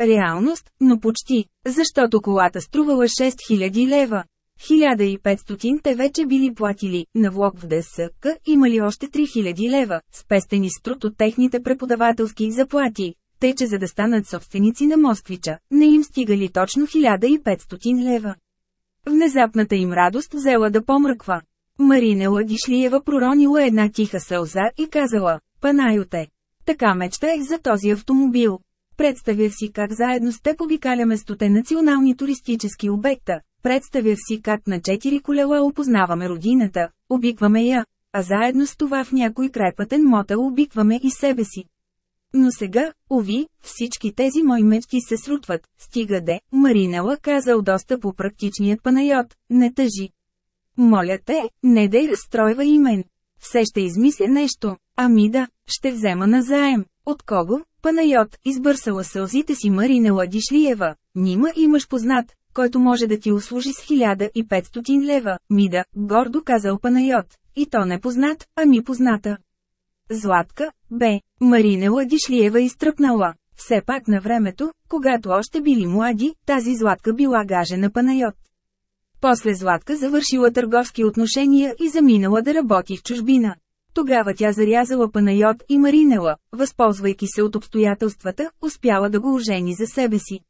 [SPEAKER 1] Реалност, но почти, защото колата струвала 6000 лева. 1500 те вече били платили, на влог в ДСК имали още 3000 лева, спестени с труд от техните преподавателски заплати, тъй че за да станат собственици на Москвича, не им стигали точно 1500 лева. Внезапната им радост взела да помръква. Марина Ладишлиева проронила една тиха сълза и казала, Панайоте. Така мечтаех за този автомобил. Представя си как заедно с теб обикаляме стоте национални туристически обекта. Представя си как на четири колела опознаваме родината, обикваме я, а заедно с това в някой крайпътен мотел обикваме и себе си. Но сега, ови, всички тези мои мечти се срутват, стига де, Маринела казал доста по практичният панайот, не тъжи. Моля те, не дей разстройва и мен. Все ще измисля нещо, ами да, ще взема назаем. От кого? Панайот, избърсала сълзите си Марина Ладишлиева. Нима имаш познат, който може да ти услужи с 1500 лева, мида, гордо казал Панайот. И то не познат, ами позната. Златка, бе, Марина Ладишлиева изтръпнала. Все пак на времето, когато още били млади, тази Златка била гаже на Панайот. После Златка завършила търговски отношения и заминала да работи в чужбина. Тогава тя зарязала Панайот и Маринела, възползвайки се от обстоятелствата, успяла да го ожени за себе си.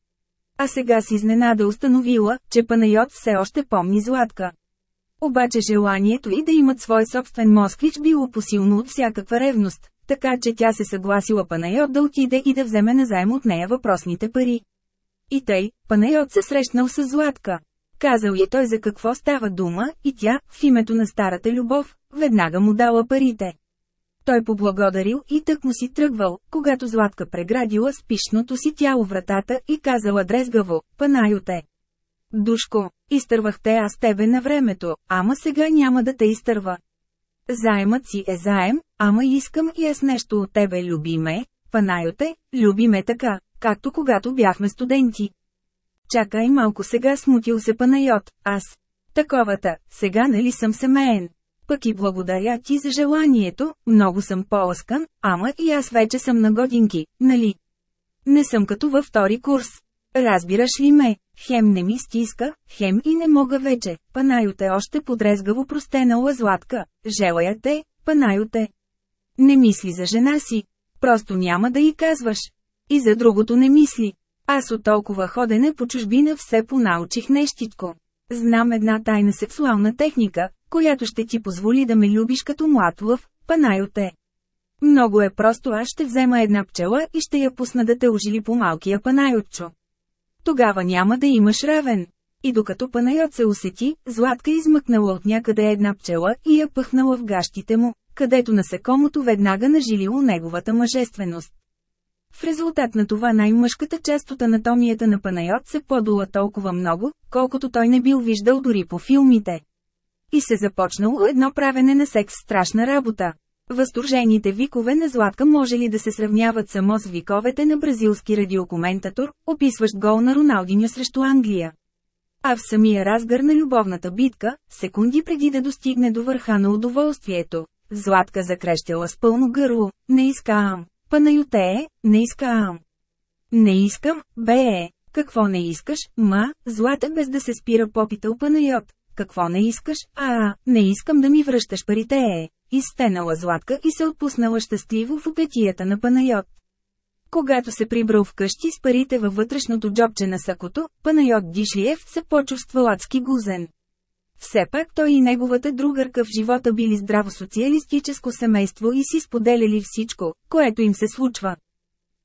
[SPEAKER 1] А сега с изненада установила, че Панайот все още помни Златка. Обаче желанието и да имат свой собствен москвич било посилно от всякаква ревност, така че тя се съгласила Панайот да отиде и да вземе назаем от нея въпросните пари. И тъй, Панайот се срещнал с Златка. Казал е той за какво става дума, и тя, в името на старата любов, веднага му дала парите. Той поблагодарил и тък му си тръгвал, когато Златка преградила с пишното си тяло вратата и казала дрезгаво, панайоте. Душко, изтървахте аз тебе на времето, ама сега няма да те изтърва. Заемът си е заем, ама искам и аз нещо от тебе любиме, панайоте, любиме така, както когато бяхме студенти. Чакай малко сега смутил се Панайот, аз. Таковата, сега нали съм семейен. Пък и благодаря ти за желанието, много съм по-лъскан, ама и аз вече съм на годинки, нали? Не съм като във втори курс. Разбираш ли ме? Хем не ми стиска, хем и не мога вече. Панайоте още подрезгаво простенала Златка. Желая те, Панайоте. Не мисли за жена си. Просто няма да й казваш. И за другото не мисли. Аз от толкова ходене по чужбина все понаучих нещичко. Знам една тайна сексуална техника, която ще ти позволи да ме любиш като млад лъв, панайоте. Много е просто аз ще взема една пчела и ще я пусна да те ожили по малкия панайотчо. Тогава няма да имаш равен. И докато панайот се усети, Златка измъкнала от някъде една пчела и я пъхнала в гащите му, където насекомото веднага нажилило неговата мъжественост. В резултат на това най-мъжката част от анатомията на Панайот се подула толкова много, колкото той не бил виждал дори по филмите. И се започнало едно правене на секс страшна работа. Възторжените викове на Златка може ли да се сравняват само с виковете на бразилски радиокоментатор, описващ гол на Роналдиньо срещу Англия. А в самия разгър на любовната битка, секунди преди да достигне до върха на удоволствието, Златка закрещела с пълно гърло, не искам, Панайотее, не искам. Не искам, бе Какво не искаш, ма, злата без да се спира попитал Панайот. Какво не искаш, а, не искам да ми връщаш парите е. Изстенала Златка и се отпуснала щастливо в обетията на Панайот. Когато се прибрал вкъщи с парите във вътрешното джобче на сакото, Панайот Дишлиев се почувствал адски гузен. Все пак той и неговата другърка в живота били здраво социалистическо семейство и си споделяли всичко, което им се случва.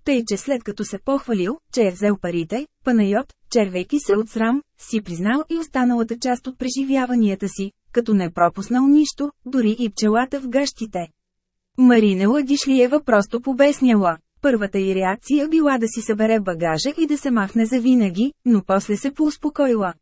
[SPEAKER 1] Тъй, че след като се похвалил, че е взел парите, Панайот, червейки се от срам, си признал и останалата част от преживяванията си, като не пропуснал нищо, дори и пчелата в гащите. Марина Ладишлиева просто побесняла. Първата й реакция била да си събере багажа и да се махне за винаги, но после се поуспокоила.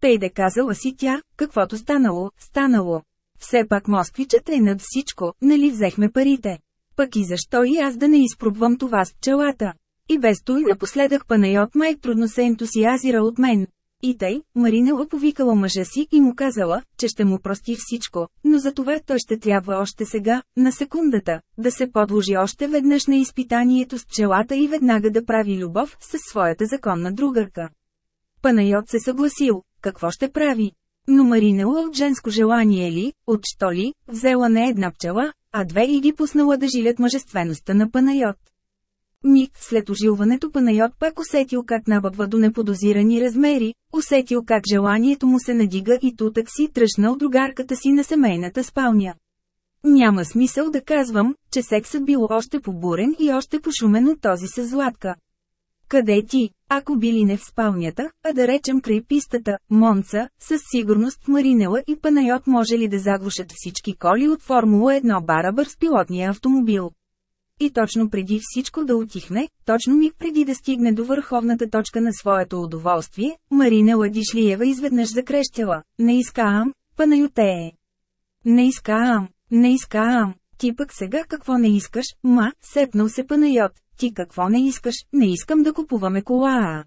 [SPEAKER 1] Тъй да казала си тя, каквото станало, станало. Все пак москвичът е над всичко, нали взехме парите. Пък и защо и аз да не изпробвам това с пчелата. И без той напоследък Панайот май трудно се ентусиазира от мен. И тъй, Маринела повикала мъжа си и му казала, че ще му прости всичко, но за това той ще трябва още сега, на секундата, да се подложи още веднъж на изпитанието с пчелата и веднага да прави любов със своята законна другърка. Панайот се съгласил, какво ще прави? Но Маринела от женско желание ли, от що ли, взела не една пчела, а две и ги пуснала да жилят мъжествеността на Панайот. Миг след ожилването Панайот пак усетил как набъбва до неподозирани размери, усетил как желанието му се надига и тутък си тръщнал другарката си на семейната спалня. Няма смисъл да казвам, че сексът бил още побурен и още пошумен от този се Златка. Къде ти? Ако били не в спалнята, а да речем край пистата, Монца, със сигурност Маринела и Панайот може ли да заглушат всички коли от Формула 1 барабър с пилотния автомобил. И точно преди всичко да отихне, точно миг преди да стигне до върховната точка на своето удоволствие, Марина Дишлиева изведнъж закрещела. Не искам, Панайотее. Не искам, не искам. Ти пък сега какво не искаш, ма, сепнал се Панайот. Ти какво не искаш, не искам да купуваме кола.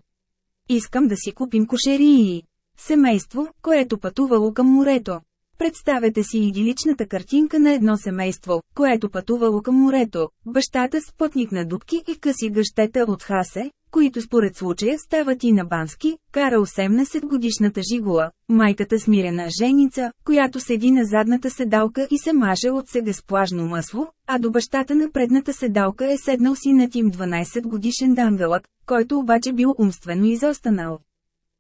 [SPEAKER 1] Искам да си купим кошерии. Семейство, което пътувало към морето. Представете си идиличната картинка на едно семейство, което пътувало към морето, бащата с пътник на дубки и къси гъщета от хасе, които според случая стават и на Бански, кара 18 годишната жигула, майката смирена женица, която седи на задната седалка и се маже от сега с плажно масло, а до бащата на предната седалка е седнал синът им 12 годишен дангълък, който обаче бил умствено изостанал.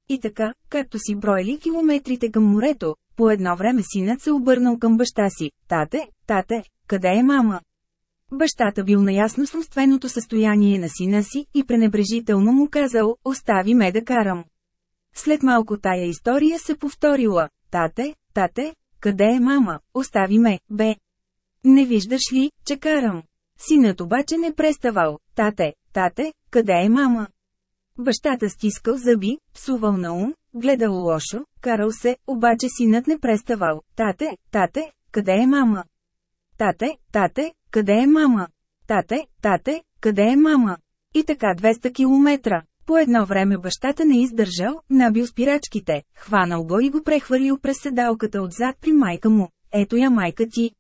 [SPEAKER 1] И така, както си броили километрите към морето, по едно време синът се обърнал към баща си. Тате, тате, къде е мама? Бащата бил наясно с умственото състояние на сина си и пренебрежително му казал, остави ме да карам. След малко тая история се повторила. Тате, тате, къде е мама? Остави ме, бе. Не виждаш ли, че карам? Синът обаче не преставал. Тате, тате, къде е мама? Бащата стискал зъби, псувал на ум, гледал лошо, карал се, обаче синът не преставал. Тате, тате, къде е мама? Тате, тате, къде е мама? Тате, тате, къде е мама? И така 200 километра. По едно време бащата не издържал, набил спирачките, хванал го и го прехвърлил през седалката отзад при майка му. Ето я майка ти.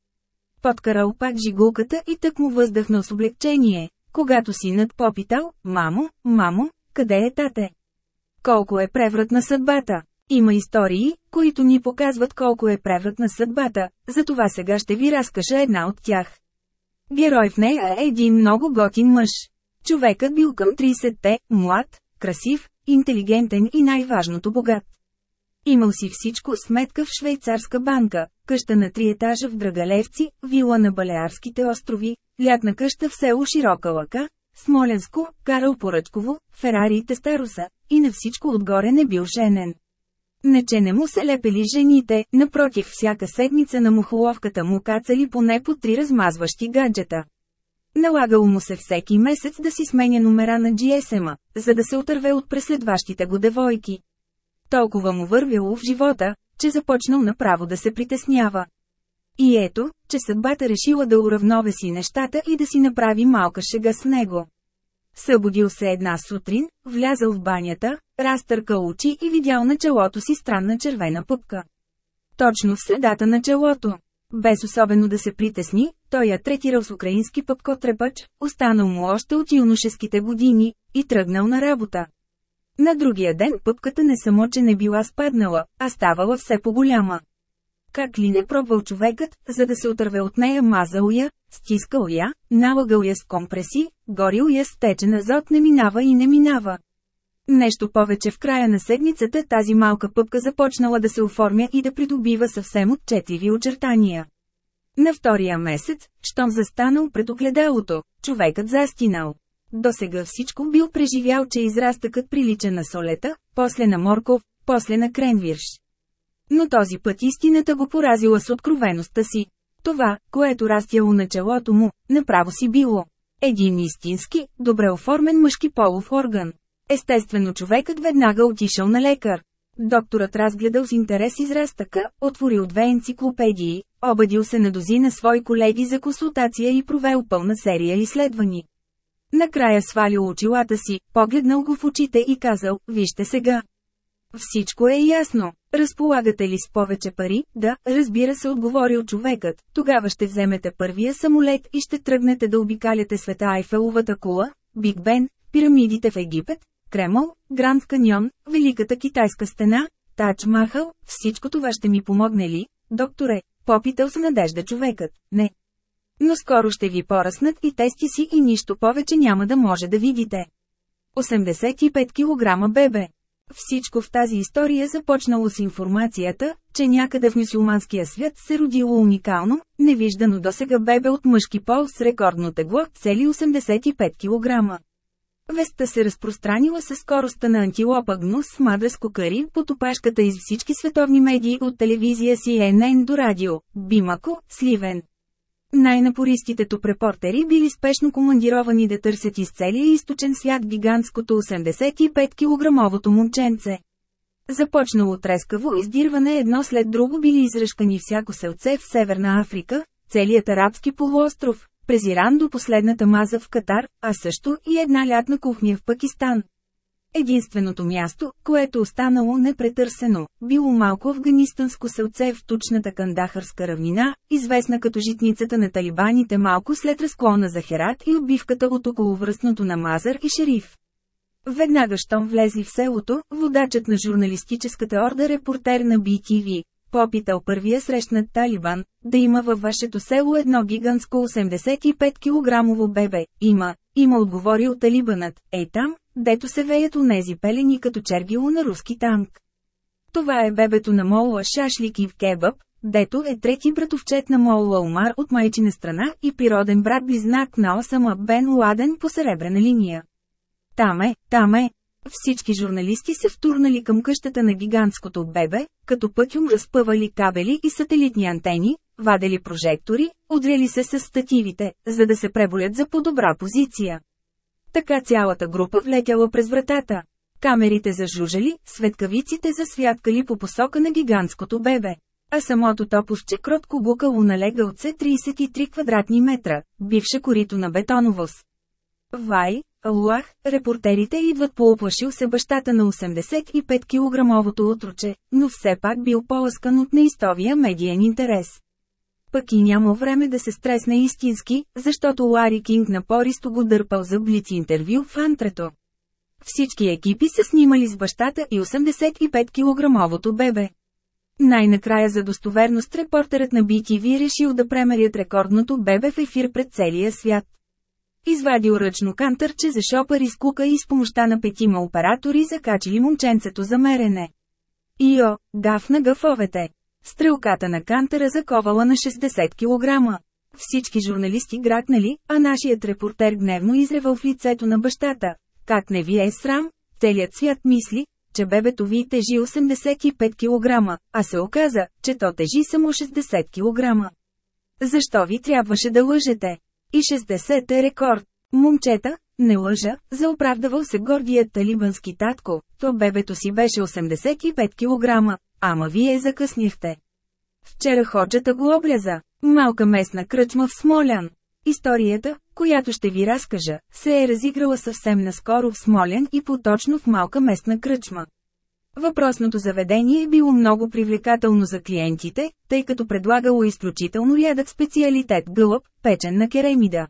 [SPEAKER 1] Подкарал пак жигулката и тък му въздъхнал с облегчение, когато синът попитал, мамо, мамо, къде е тате? Колко е превратна съдбата? Има истории, които ни показват колко е превратна съдбата, затова сега ще ви разкажа една от тях. Герой в нея е един много готин мъж. Човекът бил към 30-те, млад, красив, интелигентен и най-важното богат. Имал си всичко сметка в швейцарска банка, къща на три етажа в Драгалевци, вила на Балеарските острови, лятна къща в село Широка лъка, Смоленско, карал Поръчково, Ферари и Тестаруса, и на всичко отгоре не бил женен. Не че не му се лепели жените, напротив всяка седмица на мухоловката му кацали поне по три размазващи гаджета. Налагало му се всеки месец да си сменя номера на GSM-а, за да се отърве от преследващите го девойки. Толкова му вървяло в живота, че започнал направо да се притеснява. И ето, че съдбата решила да уравновеси нещата и да си направи малка шега с него. Събудил се една сутрин, влязъл в банята, разтъркал очи и видял на челото си странна червена пъпка. Точно в средата на челото. Без особено да се притесни, той я третирал с украински пъпкотрепач, останал му още от юношеските години, и тръгнал на работа. На другия ден пъпката не само, че не била спаднала, а ставала все по-голяма. Как ли не пробвал човекът, за да се отърве от нея мазал я, стискал я, налагал я с компреси, горил я с течен азот не минава и не минава. Нещо повече в края на седмицата тази малка пъпка започнала да се оформя и да придобива съвсем отчетливи очертания. На втория месец, щом застанал пред огледалото, човекът застинал. До сега всичко бил преживял, че израстъкът прилича на солета, после на морков, после на кренвирш. Но този път истината го поразила с откровеността си. Това, което растяло на челото му, направо си било. Един истински, добре оформен мъжки полов орган. Естествено човекът веднага отишъл на лекар. Докторът разгледал с интерес израстъка, отворил две енциклопедии, обадил се на дози на свои колеги за консултация и провел пълна серия изследвани. Накрая свалил очилата си, погледнал го в очите и казал, вижте сега. Всичко е ясно. Разполагате ли с повече пари? Да, разбира се отговорил човекът. Тогава ще вземете първия самолет и ще тръгнете да обикаляте света Айфеловата кула, Биг Бен, пирамидите в Египет, Кремъл, Гранд Каньон, Великата китайска стена, Тач Махал, всичко това ще ми помогне ли, докторе? Попитал с надежда човекът. Не. Но скоро ще ви пораснат и тести си и нищо повече няма да може да видите. 85 кг бебе. Всичко в тази история започнало с информацията, че някъде в мюсюлманския свят се родило уникално, невиждано досега бебе от мъжки пол с рекордно тегло цели 85 кг. Веста се разпространила със скоростта на антилопа гнус с мадрес кокари по опашката из всички световни медии от телевизия CNN до радио, Бимако, Сливен. Най-напористите репортери били спешно командировани да търсят из целия източен свят гигантското 85-килограмовото момченце. Започнало трескаво издирване едно след друго били изръшкани всяко селце в Северна Африка, целият арабски полуостров, през Иран до последната маза в Катар, а също и една лятна кухня в Пакистан. Единственото място, което останало непретърсено, било малко афганистанско селце в тучната Кандахарска равнина, известна като житницата на талибаните малко след разклона за Херат и отбивката от околовръстното на Мазар и Шериф. Веднага щом влезли в селото, водачът на журналистическата орда репортер на BTV, попитал първия срещнат талибан, да има във вашето село едно гигантско 85 кг бебе. Има, има отговорил талибанът, ей там, дето се веят нези пелени като чергило на руски танк. Това е бебето на Мола Шашлик и в Кебаб, дето е трети братовчет на Мола Умар от майчина страна и природен брат-близнак на Осама Бен Ладен по сребрена линия. Там е, там е. Всички журналисти се втурнали към къщата на гигантското бебе, като пътюм разпъвали кабели и сателитни антени, вадели прожектори, удряли се с стативите, за да се преболят за по-добра позиция. Така цялата група влетяла през вратата. Камерите зажужали, светкавиците засвяткали по посока на гигантското бебе. А самото топусче кротко букало на легалце 33 квадратни метра, бивше корито на бетоновоз. Вай, Аллах, репортерите идват по оплашил се бащата на 85 килограмовото отроче, но все пак бил полъскан от неистовия медиен интерес. Пък и няма време да се стресне истински, защото Лари Кинг напористо го дърпал за блиц интервю в антрето. Всички екипи са снимали с бащата и 85 килограмовото бебе. Най-накрая за достоверност репортерът на BTV решил да премерят рекордното бебе в ефир пред целия свят. Извадил ръчно кантърче за шопър и скука и с помощта на петима оператори закачили момченцето за мерене. Ио, гаф на гафовете. Стрелката на кантъра заковала на 60 кг. Всички журналисти гракнали, а нашият репортер гневно изревал в лицето на бащата. Как не ви е срам? Целият свят мисли, че бебето ви тежи 85 кг, а се оказа, че то тежи само 60 кг. Защо ви трябваше да лъжете? И 60 е рекорд. Момчета, не лъжа, заоправдавал се гордият талибански татко, то бебето си беше 85 кг, ама вие закъснихте. Вчера ходжата го обляза. Малка местна кръчма в Смолян. Историята, която ще ви разкажа, се е разиграла съвсем наскоро в Смолян и поточно в малка местна кръчма. Въпросното заведение е било много привлекателно за клиентите, тъй като предлагало изключително рядък специалитет гълъб, печен на керемида.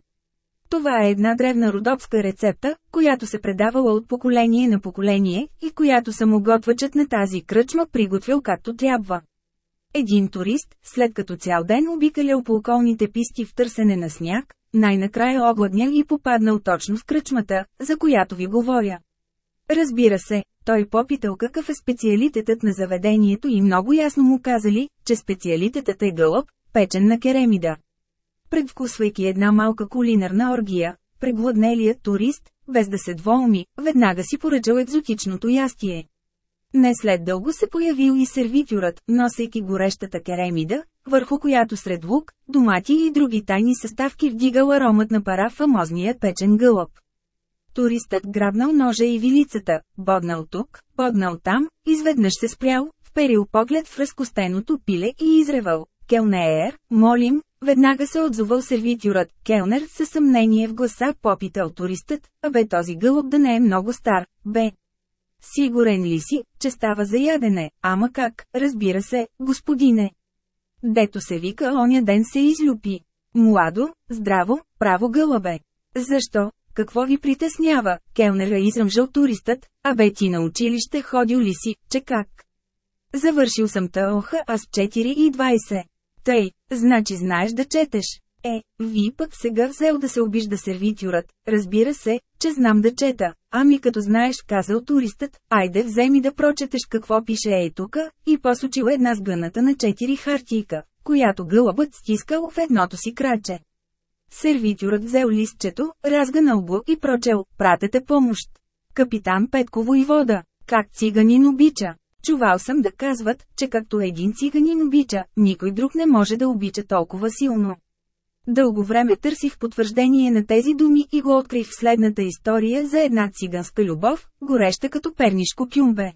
[SPEAKER 1] Това е една древна родопска рецепта, която се предавала от поколение на поколение и която самоготвачът на тази кръчма приготвил както трябва. Един турист, след като цял ден обикалял по околните писти в търсене на сняг, най-накрая огладнял и попаднал точно в кръчмата, за която ви говоря. Разбира се, той попитал какъв е специалитетът на заведението и много ясно му казали, че специалитетът е гълъб, печен на керемида. Предвкусвайки една малка кулинарна оргия, прегладнелият турист, без да се двоуми, веднага си поръчал екзотичното ястие. Не след дълго се появил и сервитюрът, носейки горещата керемида, върху която сред лук, домати и други тайни съставки вдигал аромат на пара фамозният печен гълъб. Туристът грабнал ножа и вилицата, боднал тук, боднал там, изведнъж се спрял, вперил поглед в разкостеното пиле и изревал. Келнеер, молим, веднага се отзовал сервитюрът, келнер със съмнение в гласа попитал туристът, а бе този гълъб да не е много стар, бе. Сигурен ли си, че става за ядене, ама как, разбира се, господине. Дето се вика оня ден се излюпи. Младо, здраво, право гълъбе. Защо, какво ви притеснява, келнера изръмжал туристът, а бе ти на училище ходил ли си, че как? Завършил съм тълха аз 4,20. Тъй, значи знаеш да четеш. Е, ви пък сега взел да се обижда сервитюрат, разбира се, че знам да чета, ами като знаеш, казал туристът, айде вземи да прочетеш какво пише ей тука, и посочил една сгъната на четири хартийка, която гълъбът стискал в едното си краче. Сервитюрът взел листчето, разганал го и прочел, пратете помощ. Капитан Петково и как циганин обича. Чувал съм да казват, че както един циганин обича, никой друг не може да обича толкова силно. Дълго време търсих потвърждение на тези думи и го открих в следната история за една циганска любов, гореща като пернишко кюмбе.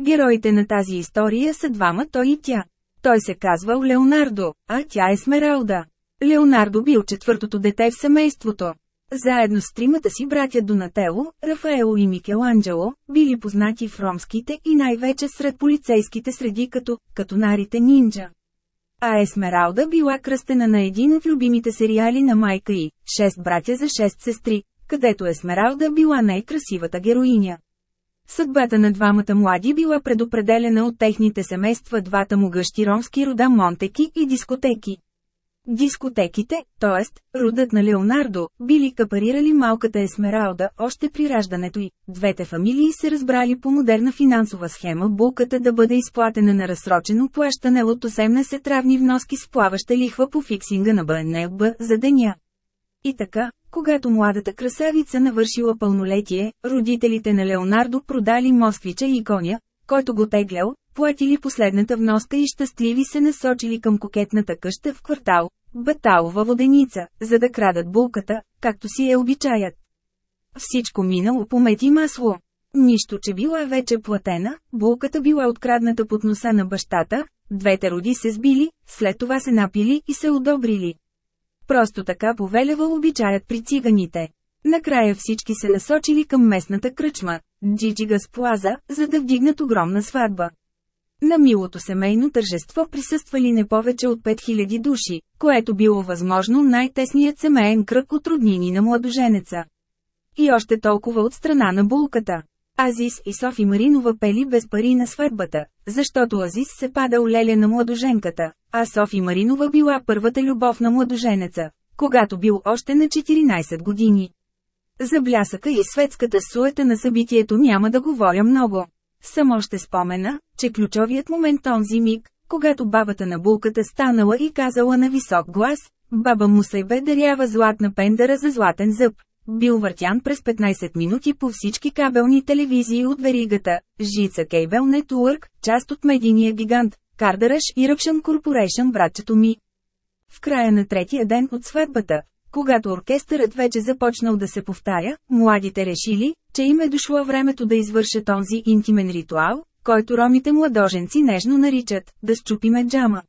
[SPEAKER 1] Героите на тази история са двама той и тя. Той се казвал Леонардо, а тя е Смералда. Леонардо бил четвъртото дете в семейството. Заедно с тримата си братя Донатело, Рафаело и Микеланджело, били познати в ромските и най-вече сред полицейските среди като «катонарите нинджа». А Есмералда била кръстена на един от любимите сериали на майка и «Шест братя за шест сестри», където Есмералда била най-красивата героиня. Съдбата на двамата млади била предопределена от техните семейства двата му гъщи ромски рода Монтеки и дискотеки. Дискотеките, т.е. родът на Леонардо, били капарирали малката Есмералда още при раждането й. Двете фамилии се разбрали по модерна финансова схема булката да бъде изплатена на разсрочено плащане от 18 травни вноски с плаваща лихва по фиксинга на БНБ за деня. И така, Когато младата красавица навършила пълнолетие, родителите на Леонардо продали москвича и коня, който го теглял, платили последната вноска и щастливи се насочили към кокетната къща в квартал, Баталова воденица, за да крадат булката, както си е обичаят. Всичко минало по мет и масло. Нищо, че била вече платена, булката била открадната под носа на бащата, двете роди се сбили, след това се напили и се одобрили. Просто така повелявал обичаят при циганите. Накрая всички се насочили към местната кръчма, Джиджигас Плаза, за да вдигнат огромна сватба. На милото семейно тържество присъствали не повече от 5000 души, което било възможно най-тесният семейен кръг от роднини на младоженеца. И още толкова от страна на булката. Азис и Софи Маринова пели без пари на сватбата, защото Азис се падал леля на младоженката, а Софи Маринова била първата любов на младоженеца, когато бил още на 14 години. За блясъка и светската суета на събитието няма да говоря много. Само ще спомена, че ключовият момент онзи миг, когато бабата на булката станала и казала на висок глас, баба му се бе дарява златна пендера за златен зъб. Бил въртян през 15 минути по всички кабелни телевизии от веригата, Жица Кейбел Network, част от медийния гигант, Кардараш и Ръпшан Корпорейшн братчето ми. В края на третия ден от сватбата, когато оркестърът вече започнал да се повтаря, младите решили, че им е дошло времето да извършат онзи интимен ритуал, който ромите младоженци нежно наричат «да счупиме джама».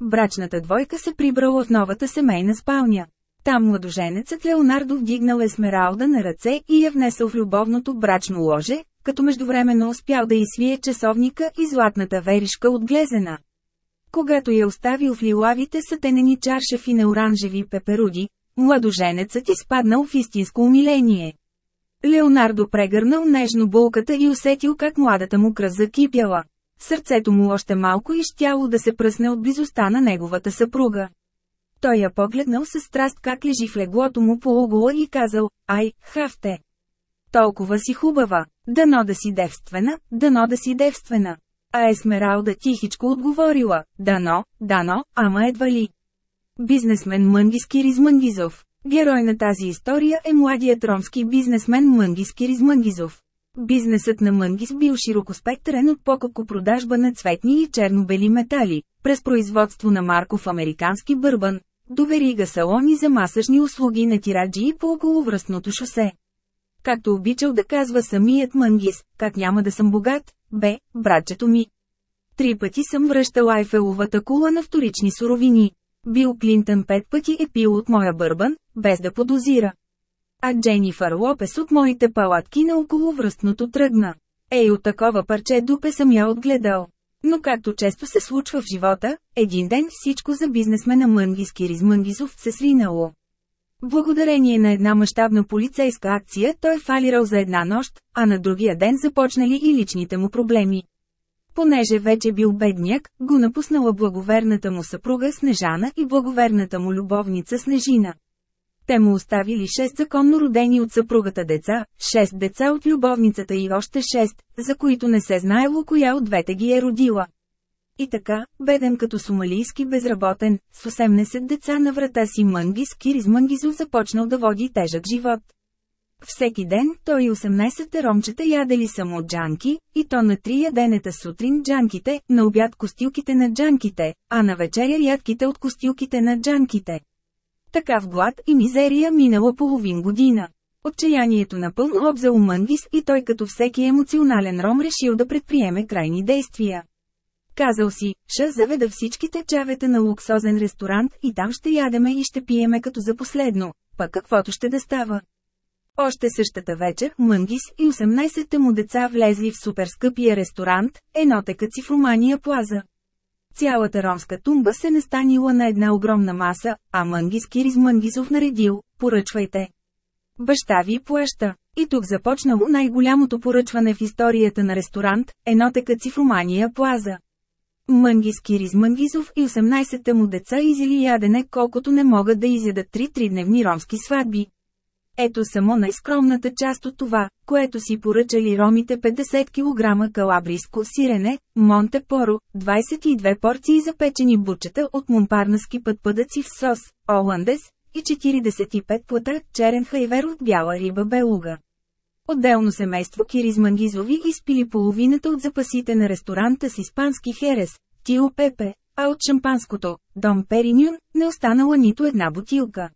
[SPEAKER 1] Брачната двойка се прибрала в новата семейна спалня. Там младоженецът Леонардо вдигнал Есмералда на ръце и я внесъл в любовното брачно ложе, като междувременно успял да изсвие часовника и златната веришка от глезена. Когато я оставил в лилавите сатенени чаршафи на оранжеви пеперуди, младоженецът изпаднал в истинско умиление. Леонардо прегърнал нежно булката и усетил как младата му кръв закипяла. Сърцето му още малко и щяло да се пръсне от близостта на неговата съпруга. Той я погледнал със страст как лежи в леглото му по угола и казал, ай, хавте. Толкова си хубава, дано да си девствена, дано да си девствена. А Есмералда тихичко отговорила, дано, дано, ама едва ли. Бизнесмен Мънгис Кириз Мънгизов Герой на тази история е младият ромски бизнесмен Мънгис Кириз Мънгизов. Бизнесът на Мънгис бил широкоспектърен от покако продажба на цветни и черно-бели метали, през производство на марков американски бърбан, до верига салони за масажни услуги на тираджи по околовръстното шосе. Както обичал да казва самият Мънгис, как няма да съм богат, бе, братчето ми. Три пъти съм връщал Айфеловата кула на вторични суровини. Бил Клинтън пет пъти е пил от моя бърбан, без да подозира. А Дженифър Лопес от моите палатки на околовръстното тръгна. Ей от такова парче дупе съм я отгледал. Но както често се случва в живота, един ден всичко за бизнесмена Мънгиски Ризмънгисов се сринало. Благодарение на една мащабна полицейска акция той фалирал за една нощ, а на другия ден започнали и личните му проблеми. Понеже вече бил бедняк, го напуснала благоверната му съпруга Снежана и благоверната му любовница Снежина. Те му оставили 6 законно родени от съпругата деца, 6 деца от любовницата и още 6, за които не се знаело коя от двете ги е родила. И така, беден като сомалийски безработен, с 18 деца на врата си Мънгис Кириз Мънгизов започнал да води тежък живот. Всеки ден той и 18-те ромчета ядели само джанки, и то на три яденета сутрин джанките, на обяд костилките на джанките, а на вечеря ядките от костилките на джанките. Така в глад и мизерия минала половин година. Отчаянието напълно обзел Мънгис и той като всеки емоционален ром решил да предприеме крайни действия. Казал си, ще заведа всичките чавета на луксозен ресторант и там ще ядеме и ще пиеме като за последно, пък каквото ще да става. Още същата вечер, Мънгис и 18-те му деца влезли в суперскъпия ресторант, енотека Цифромания Плаза. Цялата ромска тумба се настанила на една огромна маса, а Мънгис Кириз Мънгисов наредил, поръчвайте. Баща ви плаща. И тук започнало най-голямото поръчване в историята на ресторант, енотека Цифромания Плаза. Мънгис Кириз Мънгизов и 18-те му деца изили ядене колкото не могат да изядат три тридневни ромски сватби. Ето само най-скромната част от това, което си поръчали ромите 50 кг калабрийско сирене, Монте Поро, 22 порции запечени бучета от мумпарнаски пътпъдъци в сос, оландес, и 45 плата черен хайвер от бяла риба белуга. Отделно семейство Киризмангизови изпили половината от запасите на ресторанта с испански херес, Тио Пепе, а от шампанското, Дом Периньон, не останала нито една бутилка.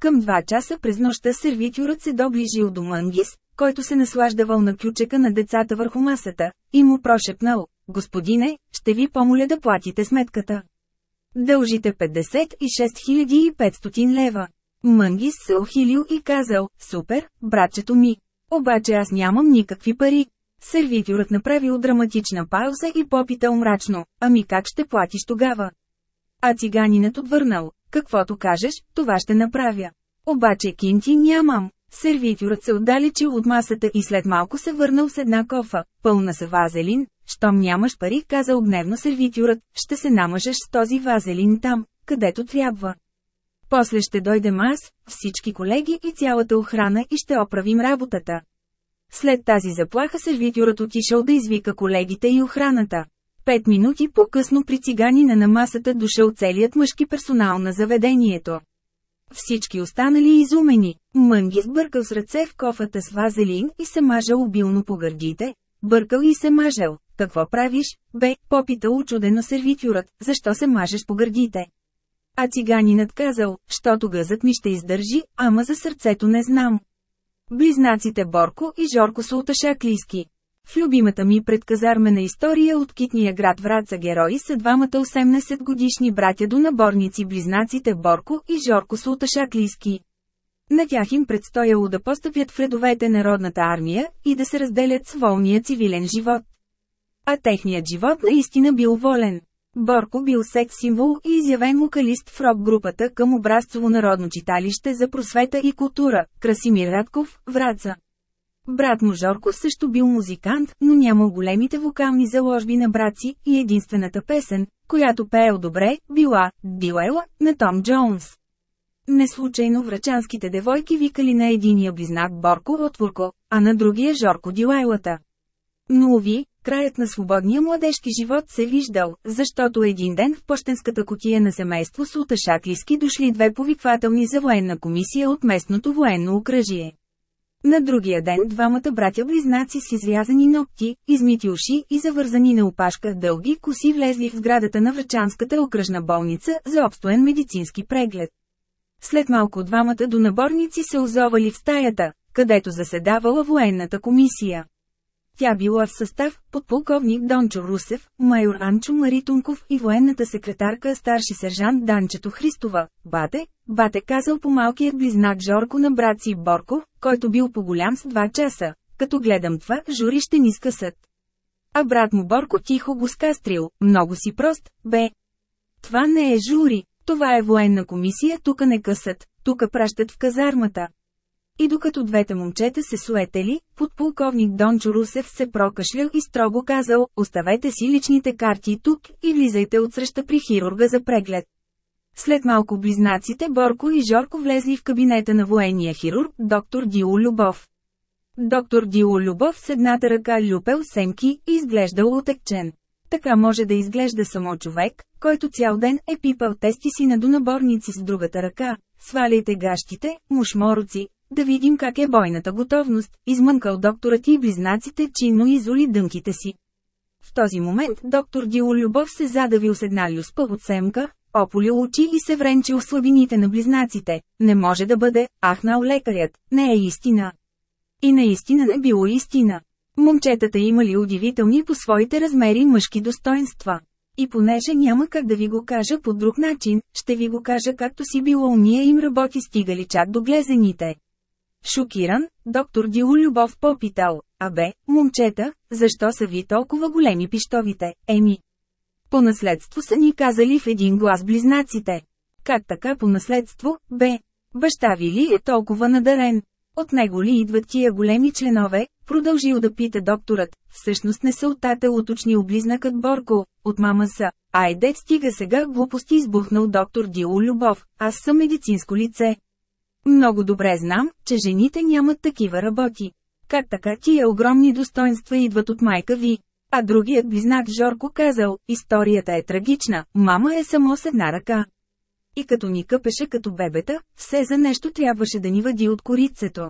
[SPEAKER 1] Към два часа през нощта сервитюрът се доближил до Мангис, който се наслаждавал на ключека на децата върху масата, и му прошепнал, «Господине, ще ви помоля да платите сметката. Дължите 56 500 лева». Мангис се охилил и казал, «Супер, братчето ми. Обаче аз нямам никакви пари». Сервитюрът направил драматична пауза и попитал мрачно, «Ами как ще платиш тогава?» А циганинът отвърнал, «Каквото кажеш, това ще направя. Обаче кинти нямам». Сервитюрът се отдалечил от масата и след малко се върнал с една кофа, пълна с вазелин. Щом нямаш пари, каза огневно сервитюрът, ще се намъжеш с този вазелин там, където трябва. После ще дойдем аз, всички колеги и цялата охрана и ще оправим работата. След тази заплаха сервитюрът отишъл да извика колегите и охраната. Пет минути по-късно при циганина на масата дошъл целият мъжки персонал на заведението. Всички останали изумени. Мънги сбъркал с ръце в кофата с вазелин и се мажал обилно по гърдите. Бъркал и се мажал. Какво правиш, бе, попитал очудено сервитюрът, защо се мажеш по гърдите? А циганинът казал, щото гъзът ми ще издържи, ама за сърцето не знам. Близнаците Борко и Жорко са оташаклийски. В любимата ми предказармена история от китния град Враца герои са двамата 18 годишни братя до наборници близнаците Борко и Жорко Султашаклийски. На тях им предстояло да постъпят в редовете Народната армия и да се разделят с волния цивилен живот. А техният живот наистина бил волен. Борко бил секс символ и изявен вокалист в рок-групата към образцово народно читалище за просвета и култура, Красимир Радков, Враца. Брат му Жорко също бил музикант, но нямал големите вокални заложби на братци и единствената песен, която пеел добре, била «Дилела» на Том Джонс. Неслучайно врачанските девойки викали на единия близнак Борко Отворко, а на другия Жорко Дилайлата. Но уви, краят на свободния младежки живот се виждал, защото един ден в почтенската котия на семейство с уташаклиски дошли две повиквателни за военна комисия от местното военно окръжие. На другия ден двамата братя-близнаци с изрязани ногти, измити уши и завързани на опашка дълги коси влезли в сградата на Врачанската окръжна болница за обстоен медицински преглед. След малко двамата донаборници се озовали в стаята, където заседавала военната комисия. Тя била в състав подполковник Дончо Русев, майор Анчо Маритунков и военната секретарка старши сержант Данчето Христова. Бате, бате казал по малкият близнак Жорко на брат си Борко, който бил по-голям с два часа. Като гледам това, жури ще ни скъсат. А брат му Борко тихо го скастрил, много си прост, бе. Това не е жури, това е военна комисия, тука не късат, тука пращат в казармата. И докато двете момчета се суетели, подполковник Дончо Русев се прокашлял и строго казал, оставете си личните карти тук и влизайте отсреща при хирурга за преглед. След малко близнаците Борко и Жорко влезли в кабинета на военния хирург, доктор Дио Любов. Доктор Дио Любов с едната ръка люпел семки и изглеждал отекчен. Така може да изглежда само човек, който цял ден е пипал тести си на донаборници с другата ръка. Сваляйте гащите, мушморуци, да видим как е бойната готовност, измънкал докторът и близнаците чинно изоли дънките си. В този момент доктор Дио Любов се задавил с една люспа от семка, ополил очи и се вренчил слабините на близнаците. Не може да бъде, ахнал лекарят, не е истина. И наистина не било истина. Момчетата имали удивителни по своите размери мъжки достоинства. И понеже няма как да ви го кажа по друг начин, ще ви го кажа както си било уния им работи стигали чак до глезените. Шокиран, доктор Дило Любов попитал, абе, момчета, защо са ви толкова големи пищовите, еми? По наследство са ни казали в един глас близнаците. Как така по наследство, бе? Баща ви ли е толкова надарен? От него ли идват тия големи членове? Продължил да пита докторът. Всъщност не са от тата уточнил близнакът Борко, от мама са. Айде стига сега глупости избухнал доктор Дило Любов, аз съм медицинско лице. Много добре знам, че жените нямат такива работи. Как така тия огромни достоинства идват от майка ви? А другият близнак Жорко казал, историята е трагична, мама е само с една ръка. И като ни къпеше като бебета, все за нещо трябваше да ни въди от корицето.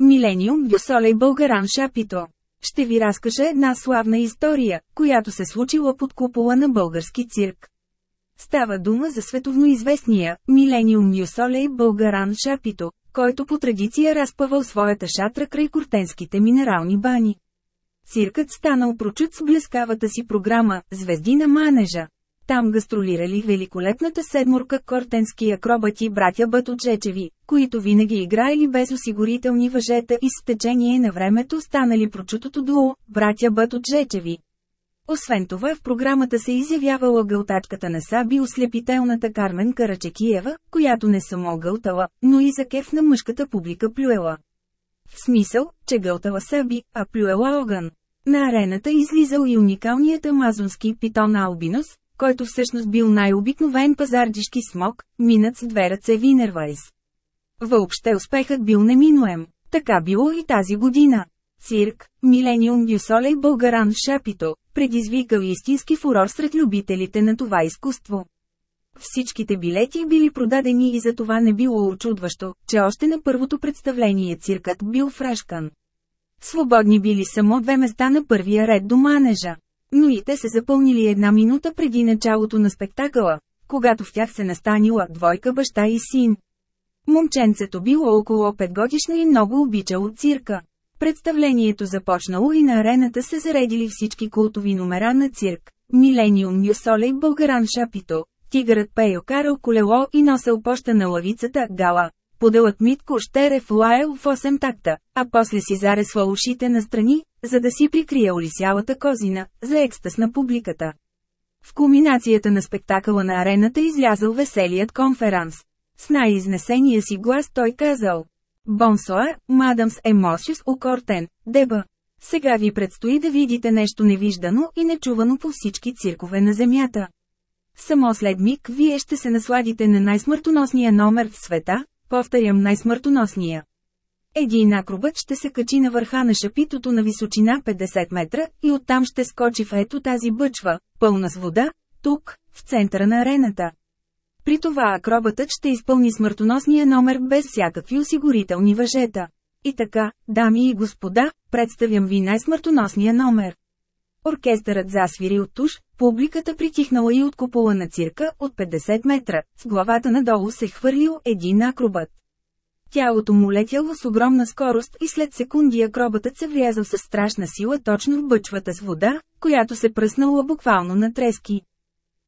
[SPEAKER 1] Милениум Бюсолей Българан Шапито. Ще ви разкажа една славна история, която се случила под купола на български цирк. Става дума за световно известния Милениум Нюсолей Българан Шапито, който по традиция разпъвал своята шатра край кортенските минерални бани. Циркът станал прочут с блескавата си програма «Звезди на манежа». Там гастролирали великолепната седморка кортенски акробати братя Батоджечеви, които винаги играели без осигурителни въжета и с течение на времето станали прочутото дуо «Братя Батоджечеви». Освен това в програмата се изявявала гълтачката на Саби ослепителната Кармен Карачекиева, която не само гълтала, но и за кеф на мъжката публика плюела. В смисъл, че гълтала Саби, а плюела огън. На арената излизал и уникалният амазонски питон Албинос, който всъщност бил най-обикновен пазардишки смок, минат с две ръце Винервайс. Въобще успехът бил неминуем. Така било и тази година. Цирк, Милениум Дюсолей Българан Шапито, предизвикал истински фурор сред любителите на това изкуство. Всичките билети били продадени и за това не било очудващо, че още на първото представление циркът бил фрашкан. Свободни били само две места на първия ред до манежа. Но и те се запълнили една минута преди началото на спектакъла, когато в тях се настанила двойка баща и син. Момченцето било около 5 годишно и много обичало цирка. Представлението започнало и на арената се заредили всички култови номера на цирк. Милениум Нюсолей Българан Шапито, Тигърът Пейо карал колело и носел поща на лавицата Гала. Поделът Митко Щерев лаял в 8 такта, а после си заресва ушите на страни, за да си прикрие олисялата козина, за екстаз на публиката. В кулминацията на спектакъла на арената излязъл веселият конферанс. С най-изнесения си глас той казал Бонсоар, мадамс емосиус окортен, деба. Сега ви предстои да видите нещо невиждано и нечувано по всички циркове на Земята. Само след миг вие ще се насладите на най-смъртоносния номер в света, повторям най-смъртоносния. Един акробът ще се качи на върха на шапитото на височина 50 метра и оттам ще скочи в ето тази бъчва, пълна с вода, тук, в центъра на арената. При това акробатът ще изпълни смъртоносния номер без всякакви осигурителни въжета. И така, дами и господа, представям ви най-смъртоносния номер. Оркестърът засвири от туш, публиката притихнала и от купола на цирка от 50 метра, с главата надолу се хвърлил един акробат. Тялото му летяло с огромна скорост и след секунди акробатът се влязал с страшна сила точно в бъчвата с вода, която се пръснала буквално на трески.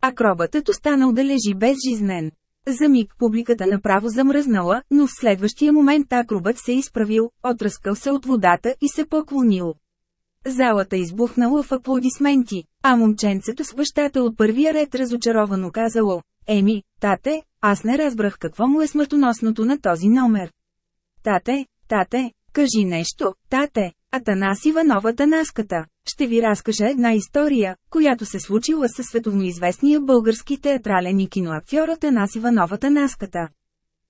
[SPEAKER 1] Акробатът останал да лежи безжизнен. За миг публиката направо замръзнала, но в следващия момент акробът се изправил, отръскал се от водата и се поклонил. Залата избухнала в аплодисменти, а момченцето с бащата от първия ред разочаровано казало, «Еми, тате, аз не разбрах какво му е смъртоносното на този номер». «Тате, тате, кажи нещо, тате, Атанас Иванова Танаската. Ще ви разкажа една история, която се случила със световноизвестния български театрален и киноактьор Атанас Иванова Танаската.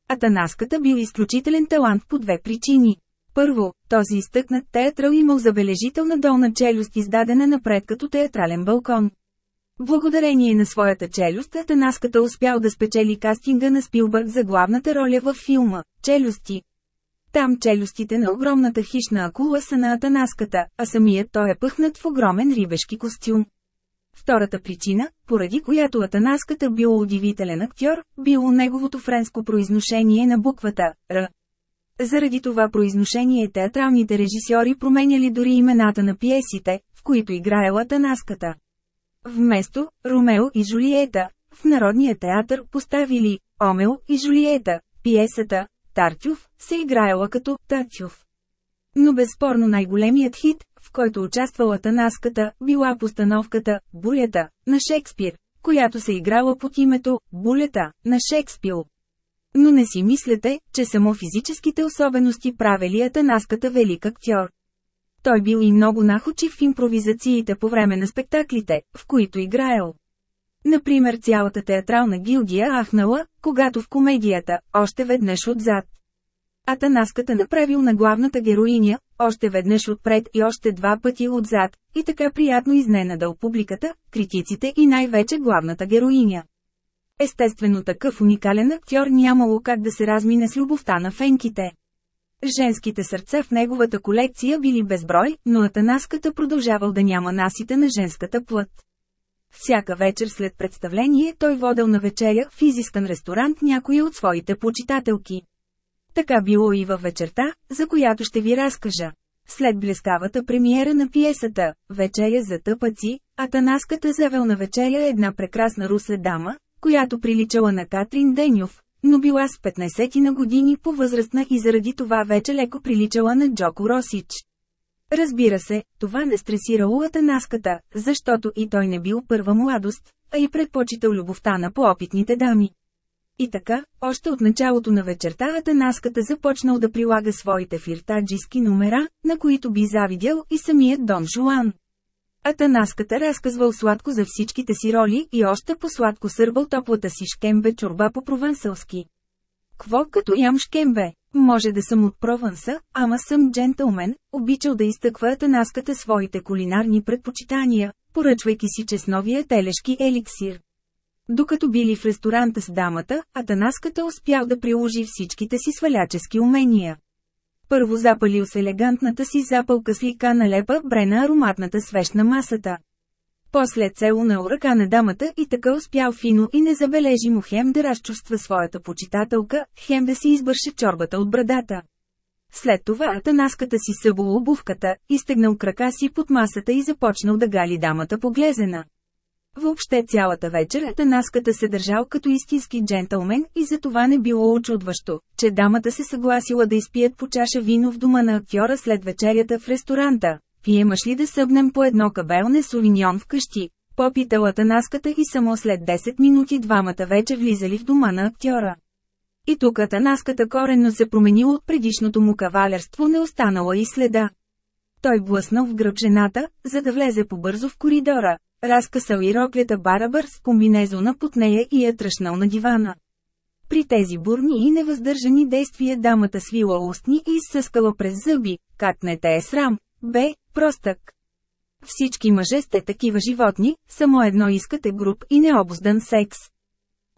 [SPEAKER 1] Атанаската бил изключителен талант по две причини. Първо, този изтъкнат театрал имал забележителна долна челюст издадена напред като театрален балкон. Благодарение на своята челюст Атанаската успял да спечели кастинга на Спилбърг за главната роля във филма «Челюсти». Там челюстите на огромната хищна акула са на Атанаската, а самият той е пъхнат в огромен рибешки костюм. Втората причина, поради която Атанаската бил удивителен актьор, било неговото френско произношение на буквата «Р». Заради това произношение театралните режисьори променяли дори имената на пиесите, в които играела Танаската. Вместо «Ромео и Жулиета», в Народния театър поставили «Омео и Жулиета», пиесата «Тартюв» се играела като «Татюв». Но безспорно най-големият хит, в който участвала Танаската, била постановката «Булята» на Шекспир, която се играла под името «Булята» на Шекспир. Но не си мислете, че само физическите особености правили Атанаската велик актьор. Той бил и много находчив в импровизациите по време на спектаклите, в които играел. Например цялата театрална гилдия ахнала, когато в комедията, още веднъж отзад. Атанаската направил на главната героиня, още веднъж отпред и още два пъти отзад, и така приятно изненадал публиката, критиците и най-вече главната героиня. Естествено такъв уникален актьор нямало как да се размине с любовта на фенките. Женските сърца в неговата колекция били безброй, но Атанаската продължавал да няма насите на женската плът. Всяка вечер след представление той водел на вечеря в изискан ресторант някоя от своите почитателки. Така било и във вечерта, за която ще ви разкажа. След блескавата премиера на пиесата «Вечеря за тъпаци», Атанаската завел на вечеря една прекрасна руса дама, която приличала на Катрин Денюв, но била с 15 на години по-възрастна и заради това вече леко приличала на Джоко Росич. Разбира се, това не стресирало Атанаската, защото и той не бил първа младост, а и предпочитал любовта на поопитните дами. И така, още от началото на вечерта Атанаската започнал да прилага своите фиртаджиски номера, на които би завидял и самият Дон Жуан. Атанаската разказвал сладко за всичките си роли и още по-сладко сърбал топлата си шкембе чорба по провансалски. Кво като ям шкембе? Може да съм от Прованса, ама съм джентълмен, обичал да изтъква Атанаската своите кулинарни предпочитания, поръчвайки си честновия телешки еликсир. Докато били в ресторанта с дамата, Атанаската успял да приложи всичките си свалячески умения. Първо запалил с елегантната си запалка с лика на лепа брена ароматната свещ на масата. После целунал ръка на дамата и така успял фино и не забележи му хем да разчувства своята почитателка, хем да си избърше чорбата от брадата. След това Атанаската си събул обувката, изтегнал крака си под масата и започнал да гали дамата поглезена. Въобще цялата вечер Атанаската се държал като истински джентълмен и за това не било очудващо, че дамата се съгласила да изпият по чаша вино в дома на актьора след вечерята в ресторанта. Приемаш ли да събнем по едно кабелне сувиньон вкъщи? Попитала Атанаската и само след 10 минути двамата вече влизали в дома на актьора. И тук Атанаската коренно се променил от предишното му кавалерство не останала и следа. Той блъснал в гръб жената, за да влезе побързо в коридора, разкъсал и роклята барабър с комбинезона под нея и я тръщнал на дивана. При тези бурни и невъздържани действия дамата свила устни и изсъскала през зъби, как не те е срам, бе, простък. Всички мъже сте такива животни, само едно искате груп и необоздан секс.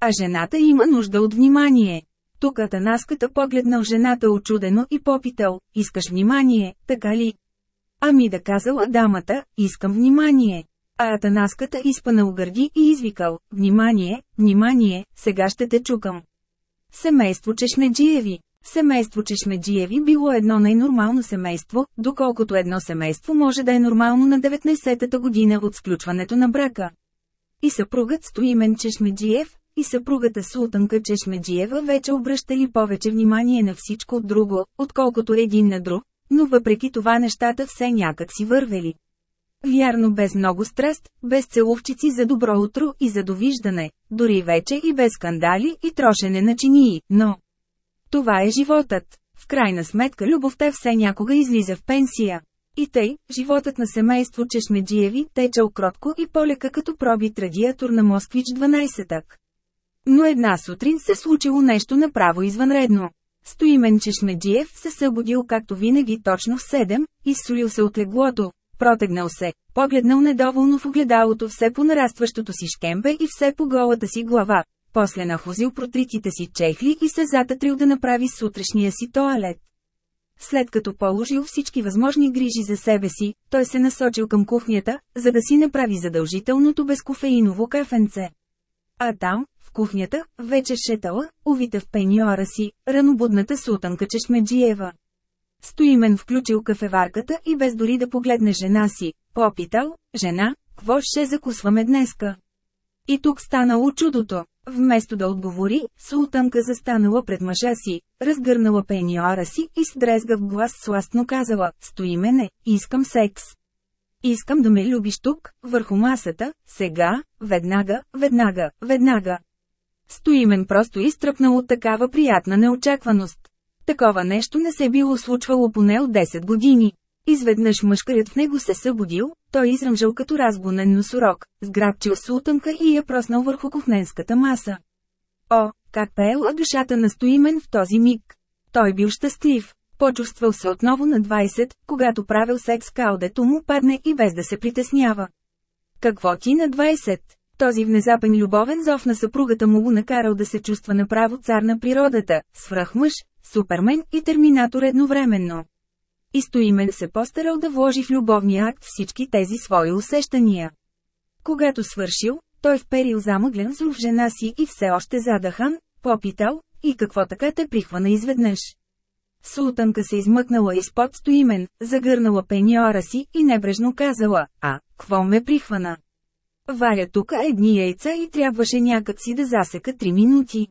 [SPEAKER 1] А жената има нужда от внимание. Тук Атанаската погледнал жената очудено и попитал, искаш внимание, така ли? Ами да казала дамата, искам внимание. А Атанаската изпанал гърди и извикал, внимание, внимание, сега ще те чукам. Семейство Чешмеджиеви Семейство Чешмеджиеви било едно най-нормално семейство, доколкото едно семейство може да е нормално на 19-та година от сключването на брака. И съпругът Стоимен Чешмеджиев, и съпругата Султанка Чешмеджиева вече обръщали повече внимание на всичко друго, отколкото един на друг, но въпреки това нещата все някак си вървели. Вярно без много страст, без целувчици за добро утро и за довиждане, дори вече и без скандали и трошене на чинии, но... Това е животът. В крайна сметка любовта все някога излиза в пенсия. И тъй, животът на семейство Чешмеджиеви течал кротко и полека като проби радиатор на Москвич 12-так. Но една сутрин се случило нещо направо извънредно. Стоимен Чешмеджиев се събудил както винаги точно в 7, изсолил се от леглото, Протегнал се, погледнал недоволно в огледалото все по нарастващото си шкембе и все по голата си глава. После нахлузил протритите си чехли и се затътрил да направи сутрешния си тоалет. След като положил всички възможни грижи за себе си, той се насочил към кухнята, за да си направи задължителното безкофеиново кафенце. А там, в кухнята, вече шетала, увита в пеньора си, ранобудната султанка Чешмеджиева. Стоимен включил кафеварката и без дори да погледне жена си, попитал, жена, какво ще закусваме днеска? И тук станало чудото. Вместо да отговори, султанка застанала пред мъжа си, разгърнала пениора си и с дрезгав глас сластно казала, стои мене, искам секс. Искам да ме любиш тук, върху масата, сега, веднага, веднага, веднага. Стоимен просто изтръпнал от такава приятна неочакваност. Такова нещо не се било случвало поне от 10 години. Изведнъж мъжкарят в него се събудил, той изръмжал като разгонен носорог, сграбчил султанка и я проснал върху кухненската маса. О, как пеела душата на Стоимен в този миг! Той бил щастлив. Почувствал се отново на 20, когато правил секс каудето му падне и без да се притеснява. Какво ти на 20? Този внезапен любовен зов на съпругата му го накарал да се чувства направо цар на природата, свръхмъж, супермен и терминатор едновременно. И Стоимен се постарал да вложи в любовния акт всички тези свои усещания. Когато свършил, той вперил замъглен зор в жена си и все още задахан, попитал, и какво така те прихвана изведнъж. Султанка се измъкнала изпод стоимен, загърнала пеньора си и небрежно казала, а, кво ме прихвана? Варя тук едни яйца и трябваше някак си да засека три минути.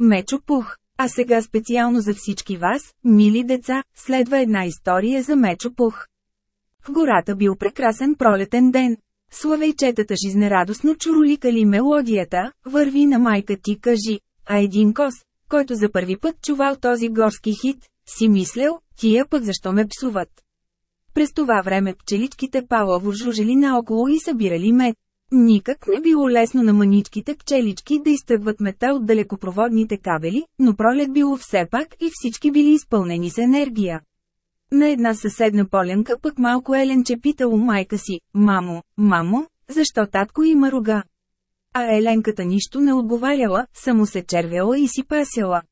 [SPEAKER 1] Мечо пух, а сега специално за всички вас, мили деца, следва една история за Мечо пух. В гората бил прекрасен пролетен ден. Славейчетата жизнерадостно чуроликали мелодията, върви на майка ти кажи, а един кос, който за първи път чувал този горски хит, си мислял, тия пък защо ме псуват. През това време пчеличките палаво жужели наоколо и събирали мед. Никак не било лесно на маничките пчелички да изтъгват мета от далекопроводните кабели, но пролет било все пак и всички били изпълнени с енергия. На една съседна полянка пък малко Еленче питало майка си, мамо, мамо, защо татко има рога? А Еленката нищо не отговаряла, само се червяла и си пасяла.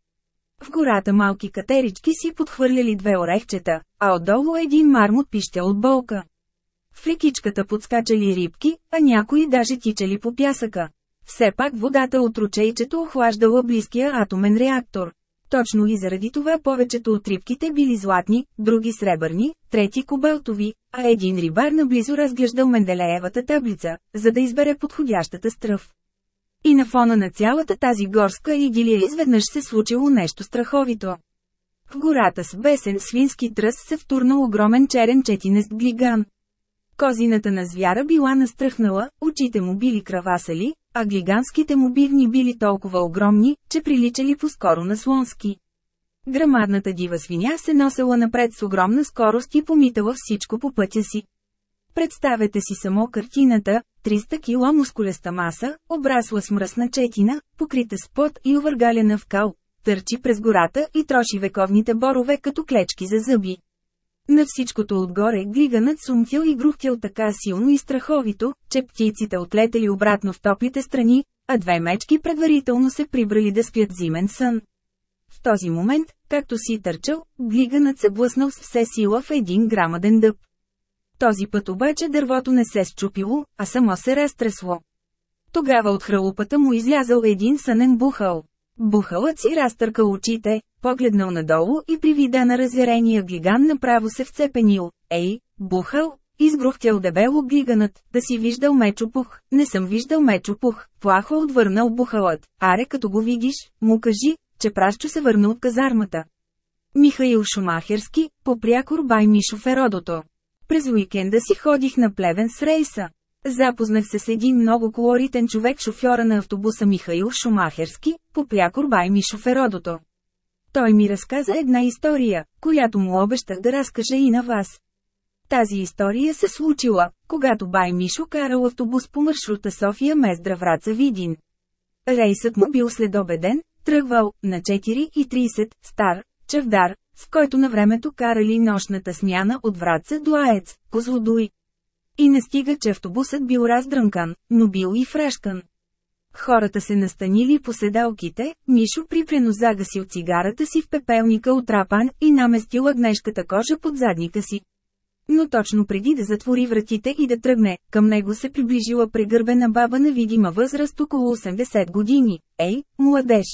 [SPEAKER 1] В гората малки катерички си подхвърляли две орехчета, а отдолу един мармот пища от болка. В рекичката подскачали рибки, а някои даже тичали по пясъка. Все пак водата от ручейчето охлаждала близкия атомен реактор. Точно и заради това повечето от рибките били златни, други сребърни, трети кобалтови, а един рибар наблизо разглеждал Менделеевата таблица, за да избере подходящата стръв. И на фона на цялата тази горска идилия изведнъж се случило нещо страховито. В гората с бесен свински тръс се втурнал огромен черен четинест глиган. Козината на звяра била настръхнала, очите му били кравасали, а глиганските му бивни били толкова огромни, че приличали по-скоро на слонски. Грамадната дива свиня се носела напред с огромна скорост и помитала всичко по пътя си. Представете си само картината, 300 кг мускулеста маса, обрасла с мръсна четина, покрита с пот и увъргалена в кал, търчи през гората и троши вековните борове като клечки за зъби. На всичкото отгоре глиганът сумтил и грухтял така силно и страховито, че птиците отлетели обратно в топлите страни, а две мечки предварително се прибрали да спят зимен сън. В този момент, както си търчал, глиганът се блъснал с все сила в един грамаден дъб. Този път обаче дървото не се счупило, а само се разтресло. Тогава от хралупата му излязал един сънен бухал. Бухалът си разтъркал очите, погледнал надолу и при вида на разярения глиган направо се вцепенил. Ей, бухал, изгрухтял дебело глиганът, да си виждал мечопух. Не съм виждал мечопух, плахо отвърнал бухалът. Аре като го видиш, му кажи, че пращу се върна от казармата. Михаил Шумахерски, по прякор бай Мишо Феродото. През уикенда си ходих на плевен с рейса. Запознах се с един много колоритен човек шофьора на автобуса Михаил Шумахерски, по прякор бай ми шоферодото. Той ми разказа една история, която му обещах да разкажа и на вас. Тази история се случила, когато бай Мишо карал автобус по маршрута София Мездра Враца Видин. Рейсът му бил следобеден, тръгвал на 4.30, стар, чавдар, с който на времето карали нощната смяна от Враца до Аец, Козлодуй. И не стига, че автобусът бил раздрънкан, но бил и фрешкан. Хората се настанили по седалките, Мишо припрено загасил цигарата си в пепелника от рапан и наместил агнешката кожа под задника си. Но точно преди да затвори вратите и да тръгне, към него се приближила прегърбена баба на видима възраст около 80 години. Ей, младеж!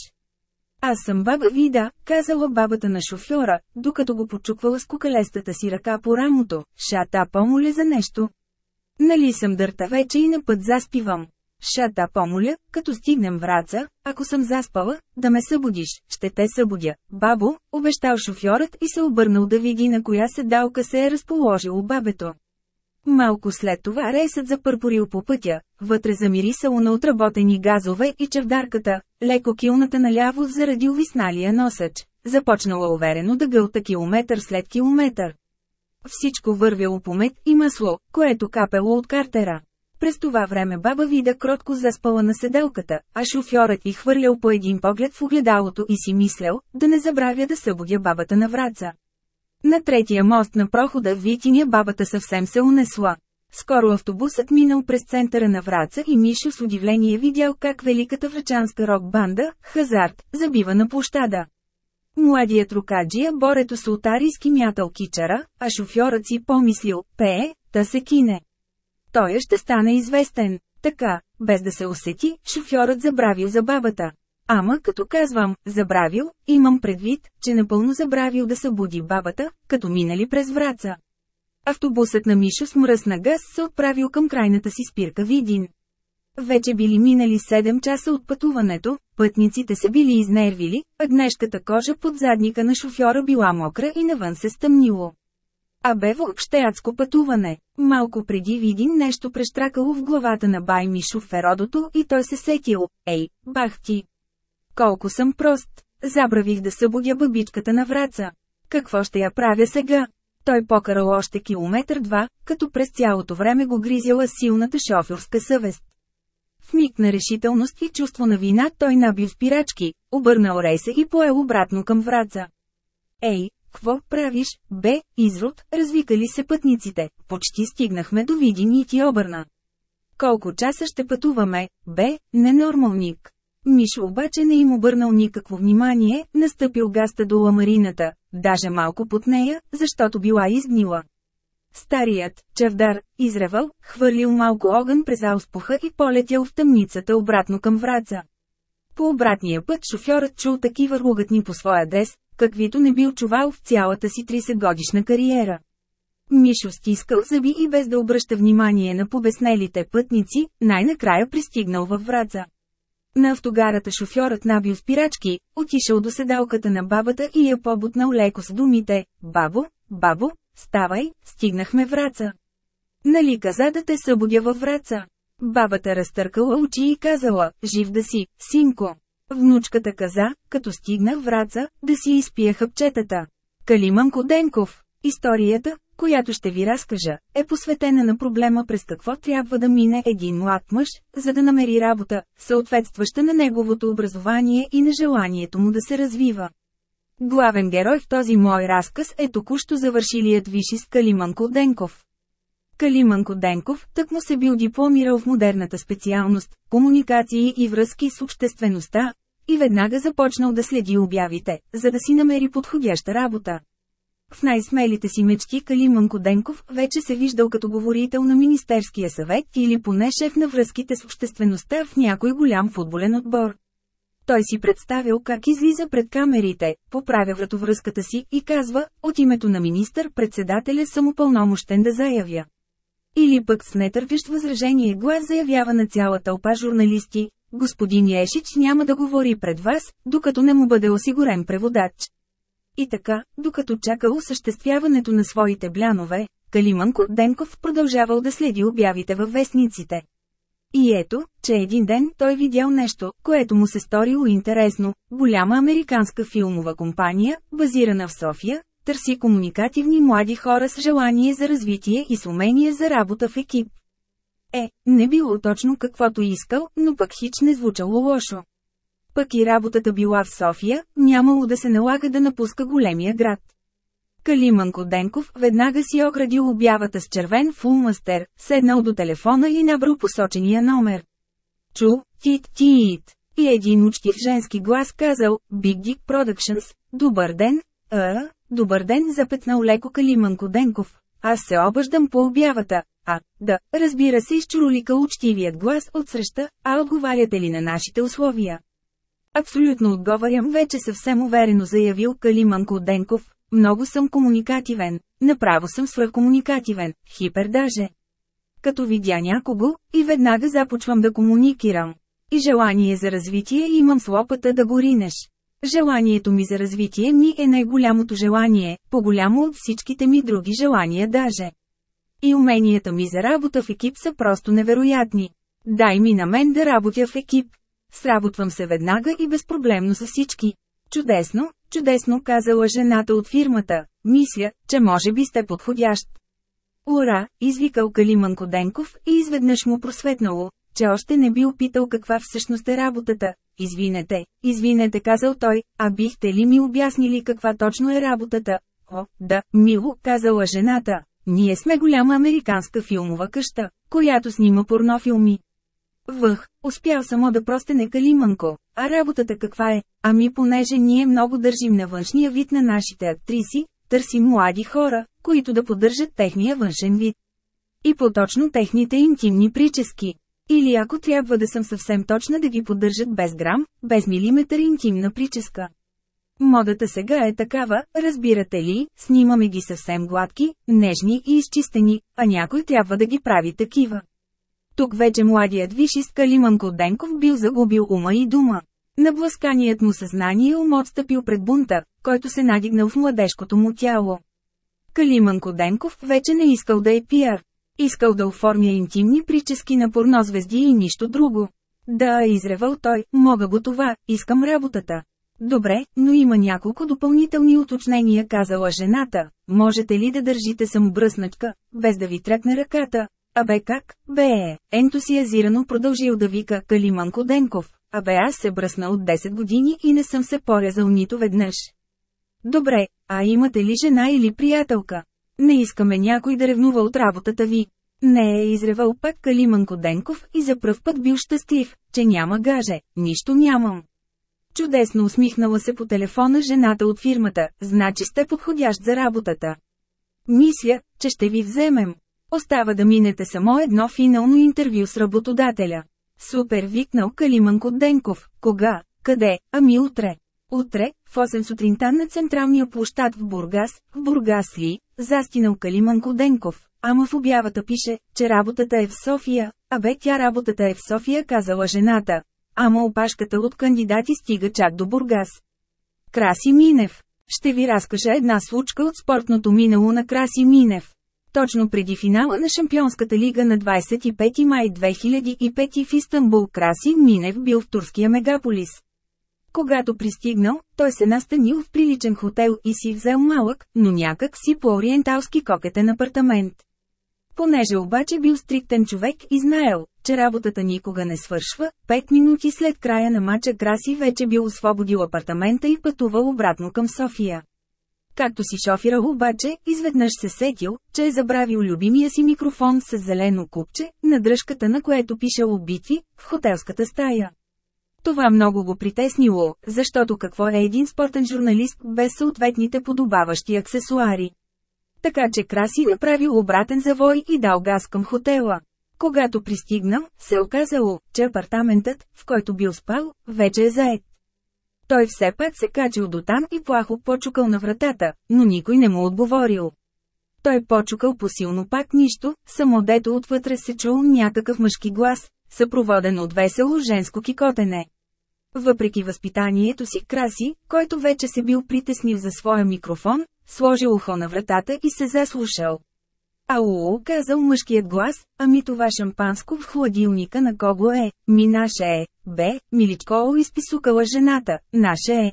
[SPEAKER 1] Аз съм баба Вида, казала бабата на шофьора, докато го почуквала с кукалестата си ръка по рамото. Шата помоля за нещо. Нали съм дърта вече и на път заспивам. Шата помоля, като стигнем враца, ако съм заспала, да ме събудиш, ще те събудя. Бабо, обещал шофьорът и се обърнал да види на коя седалка се е разположил бабето. Малко след това рейсът запърпорил по пътя, вътре замирисало на отработени газове и чевдарката, леко килната наляво заради увисналия носач, започнала уверено да гълта километър след километър. Всичко вървяло по мед и масло, което капело от картера. През това време баба вида кротко заспала на седелката, а шофьорът и хвърлял по един поглед в огледалото и си мислял, да не забравя да събудя бабата на враца. На третия мост на прохода в Витиня бабата съвсем се унесла. Скоро автобусът минал през центъра на Враца и Мишо с удивление видял как великата врачанска рок-банда, Хазарт, забива на площада. Младият рукаджия Борето Султарийски мятал кичара, а шофьорът си помислил, пее, да се кине. Той ще стане известен. Така, без да се усети, шофьорът забравил за бабата. Ама като казвам, забравил, имам предвид, че напълно забравил да събуди бабата, като минали през враца. Автобусът на Мишо с мръсна газ се отправил към крайната си спирка Видин. Вече били минали 7 часа от пътуването, пътниците се били изнервили, а днешката кожа под задника на шофьора била мокра и навън се стъмнило. А бе въобще адско пътуване. Малко преди Видин нещо прещракало в главата на бай Мишо Феродото и той се сетил, ей, бах ти. Колко съм прост. Забравих да събудя бабичката на враца. Какво ще я правя сега? Той покарал още километър-два, като през цялото време го гризяла силната шофьорска съвест. В миг на решителност и чувство на вина той набил спирачки, обърнал рейса и поел обратно към враца. Ей, какво правиш, бе, изрод, развикали се пътниците, почти стигнахме до Видин и ти обърна. Колко часа ще пътуваме, бе, ненормалник. Мишо обаче не им обърнал никакво внимание, настъпил гаста до ламарината, даже малко под нея, защото била изгнила. Старият, чавдар, изревал, хвърлил малко огън през ауспуха и полетял в тъмницата обратно към враца. По обратния път шофьорът чул такива ругатни по своя дес, каквито не бил чувал в цялата си 30 годишна кариера. Мишо стискал зъби и без да обръща внимание на побеснелите пътници, най-накрая пристигнал във враца. На автогарата шофьорът набил спирачки, отишъл до седалката на бабата и я побутнал леко с думите «Бабо, бабо, ставай, стигнахме враца». Нали каза да те събудя във враца? Бабата разтъркала очи и казала, жив да си, синко. Внучката каза, като стигнах враца, да си изпия хъпчетата. Калиман Коденков. Историята, която ще ви разкажа, е посветена на проблема през какво трябва да мине един млад мъж, за да намери работа, съответстваща на неговото образование и на желанието му да се развива. Главен герой в този мой разказ е току-що завършилият вишист Калиманко Денков. Калиманко Денков тък му се бил дипломирал в модерната специалност – комуникации и връзки с обществеността, и веднага започнал да следи обявите, за да си намери подходяща работа. В най-смелите си мечти Калиман Коденков вече се виждал като говорител на Министерския съвет или поне шеф на връзките с обществеността в някой голям футболен отбор. Той си представил как излиза пред камерите, поправя вратовръзката си и казва, от името на министър-председателя съм упълномощен да заявя. Или пък с нетърпещ възражение глас заявява на цяла тълпа журналисти, господин Ешич няма да говори пред вас, докато не му бъде осигурен преводач. И така, докато чакал осъществяването на своите блянове, Калиман Денков продължавал да следи обявите във вестниците. И ето, че един ден той видял нещо, което му се сторило интересно. Голяма американска филмова компания, базирана в София, търси комуникативни млади хора с желание за развитие и с умение за работа в екип. Е, не било точно каквото искал, но пък хич не звучало лошо. Пък и работата била в София, нямало да се налага да напуска големия град. Калиман Коденков веднага си оградил обявата с червен фулмастер, седнал до телефона и набрал посочения номер. Чу, тит тит. И един учтив женски глас казал, Big Dick Productions, добър ден, а, добър ден запетнал леко Калиман Коденков. Аз се обаждам по обявата, а, да, разбира се изчуролика учтивият глас от среща, а отговаряте ли на нашите условия? Абсолютно отговарям вече съвсем уверено заявил Калиман Коденков, много съм комуникативен, направо съм свръхкомуникативен, хипер даже. Като видя някого, и веднага започвам да комуникирам. И желание за развитие имам с лопата да го ринеш. Желанието ми за развитие ми е най-голямото желание, по-голямо от всичките ми други желания даже. И уменията ми за работа в екип са просто невероятни. Дай ми на мен да работя в екип. Сработвам се веднага и безпроблемно с всички. Чудесно, чудесно казала жената от фирмата. Мисля, че може би сте подходящ. Ура, извикал Калиман Коденков и изведнъж му просветнало, че още не бил питал каква всъщност е работата. Извинете, извинете казал той, а бихте ли ми обяснили каква точно е работата? О, да, мило, казала жената. ние сме голяма американска филмова къща, която снима порнофилми. Въх, успял само да простене Калиманко, а работата каква е? Ами понеже ние много държим на външния вид на нашите актриси, търсим млади хора, които да поддържат техния външен вид. И по-точно техните интимни прически. Или ако трябва да съм съвсем точна да ги поддържат без грам, без милиметър интимна прическа. Модата сега е такава, разбирате ли, снимаме ги съвсем гладки, нежни и изчистени, а някой трябва да ги прави такива. Тук вече младият вишист Калиман Коденков бил загубил ума и дума. Набласканият му съзнание ум отстъпил пред бунта, който се надигнал в младежкото му тяло. Калиман Коденков вече не искал да е пиар. Искал да оформя интимни прически на порнозвезди и нищо друго. Да, изревал той, мога го това, искам работата. Добре, но има няколко допълнителни уточнения казала жената. Можете ли да държите самобръсначка, без да ви тръкне ръката? Абе как? Бе е, ентусиазирано продължил да вика Калиман Коденков. Абе аз се бръсна от 10 години и не съм се порязал нито веднъж. Добре, а имате ли жена или приятелка? Не искаме някой да ревнува от работата ви. Не е изревал пак Калиман Коденков и за пръв път бил щастлив, че няма гаже, нищо нямам. Чудесно усмихнала се по телефона жената от фирмата, значи сте подходящ за работата. Мисля, че ще ви вземем. Остава да минете само едно финално интервю с работодателя. Супер викнал Калиман Коденков. Кога? Къде? Ами утре. Утре, в 8 сутринта на централния площад в Бургас, в Бургас ли, застинал Калиман Коденков. Ама в обявата пише, че работата е в София, а бе тя работата е в София казала жената. Ама опашката от кандидати стига чак до Бургас. Краси Минев. Ще ви разкажа една случка от спортното минало на Краси Минев. Точно преди финала на Шампионската лига на 25 май 2005 в Истанбул Краси Минев бил в турския мегаполис. Когато пристигнал, той се настанил в приличен хотел и си взел малък, но някак си по-ориенталски кокетен апартамент. Понеже обаче бил стриктен човек и знаел, че работата никога не свършва, пет минути след края на мача Краси вече бил освободил апартамента и пътувал обратно към София. Както си шофирал обаче, изведнъж се сетил, че е забравил любимия си микрофон с зелено купче, на дръжката на което пишел битви, в хотелската стая. Това много го притеснило, защото какво е един спортен журналист без съответните подобаващи аксесуари. Така че Краси направил обратен завой и дал газ към хотела. Когато пристигнал, се оказало, че апартаментът, в който бил спал, вече е заед. Той все пак се качил до там и плахо почукал на вратата, но никой не му отговорил. Той почукал посилно пак нищо, само дето отвътре се чул някакъв мъжки глас, съпроводен от весело женско кикотене. Въпреки възпитанието си Краси, който вече се бил притеснил за своя микрофон, сложил ухо на вратата и се заслушал. Ау, казал мъжкият глас, ами това шампанско в хладилника на кого е, ми наше е, бе, миличко изписукала жената, наше е.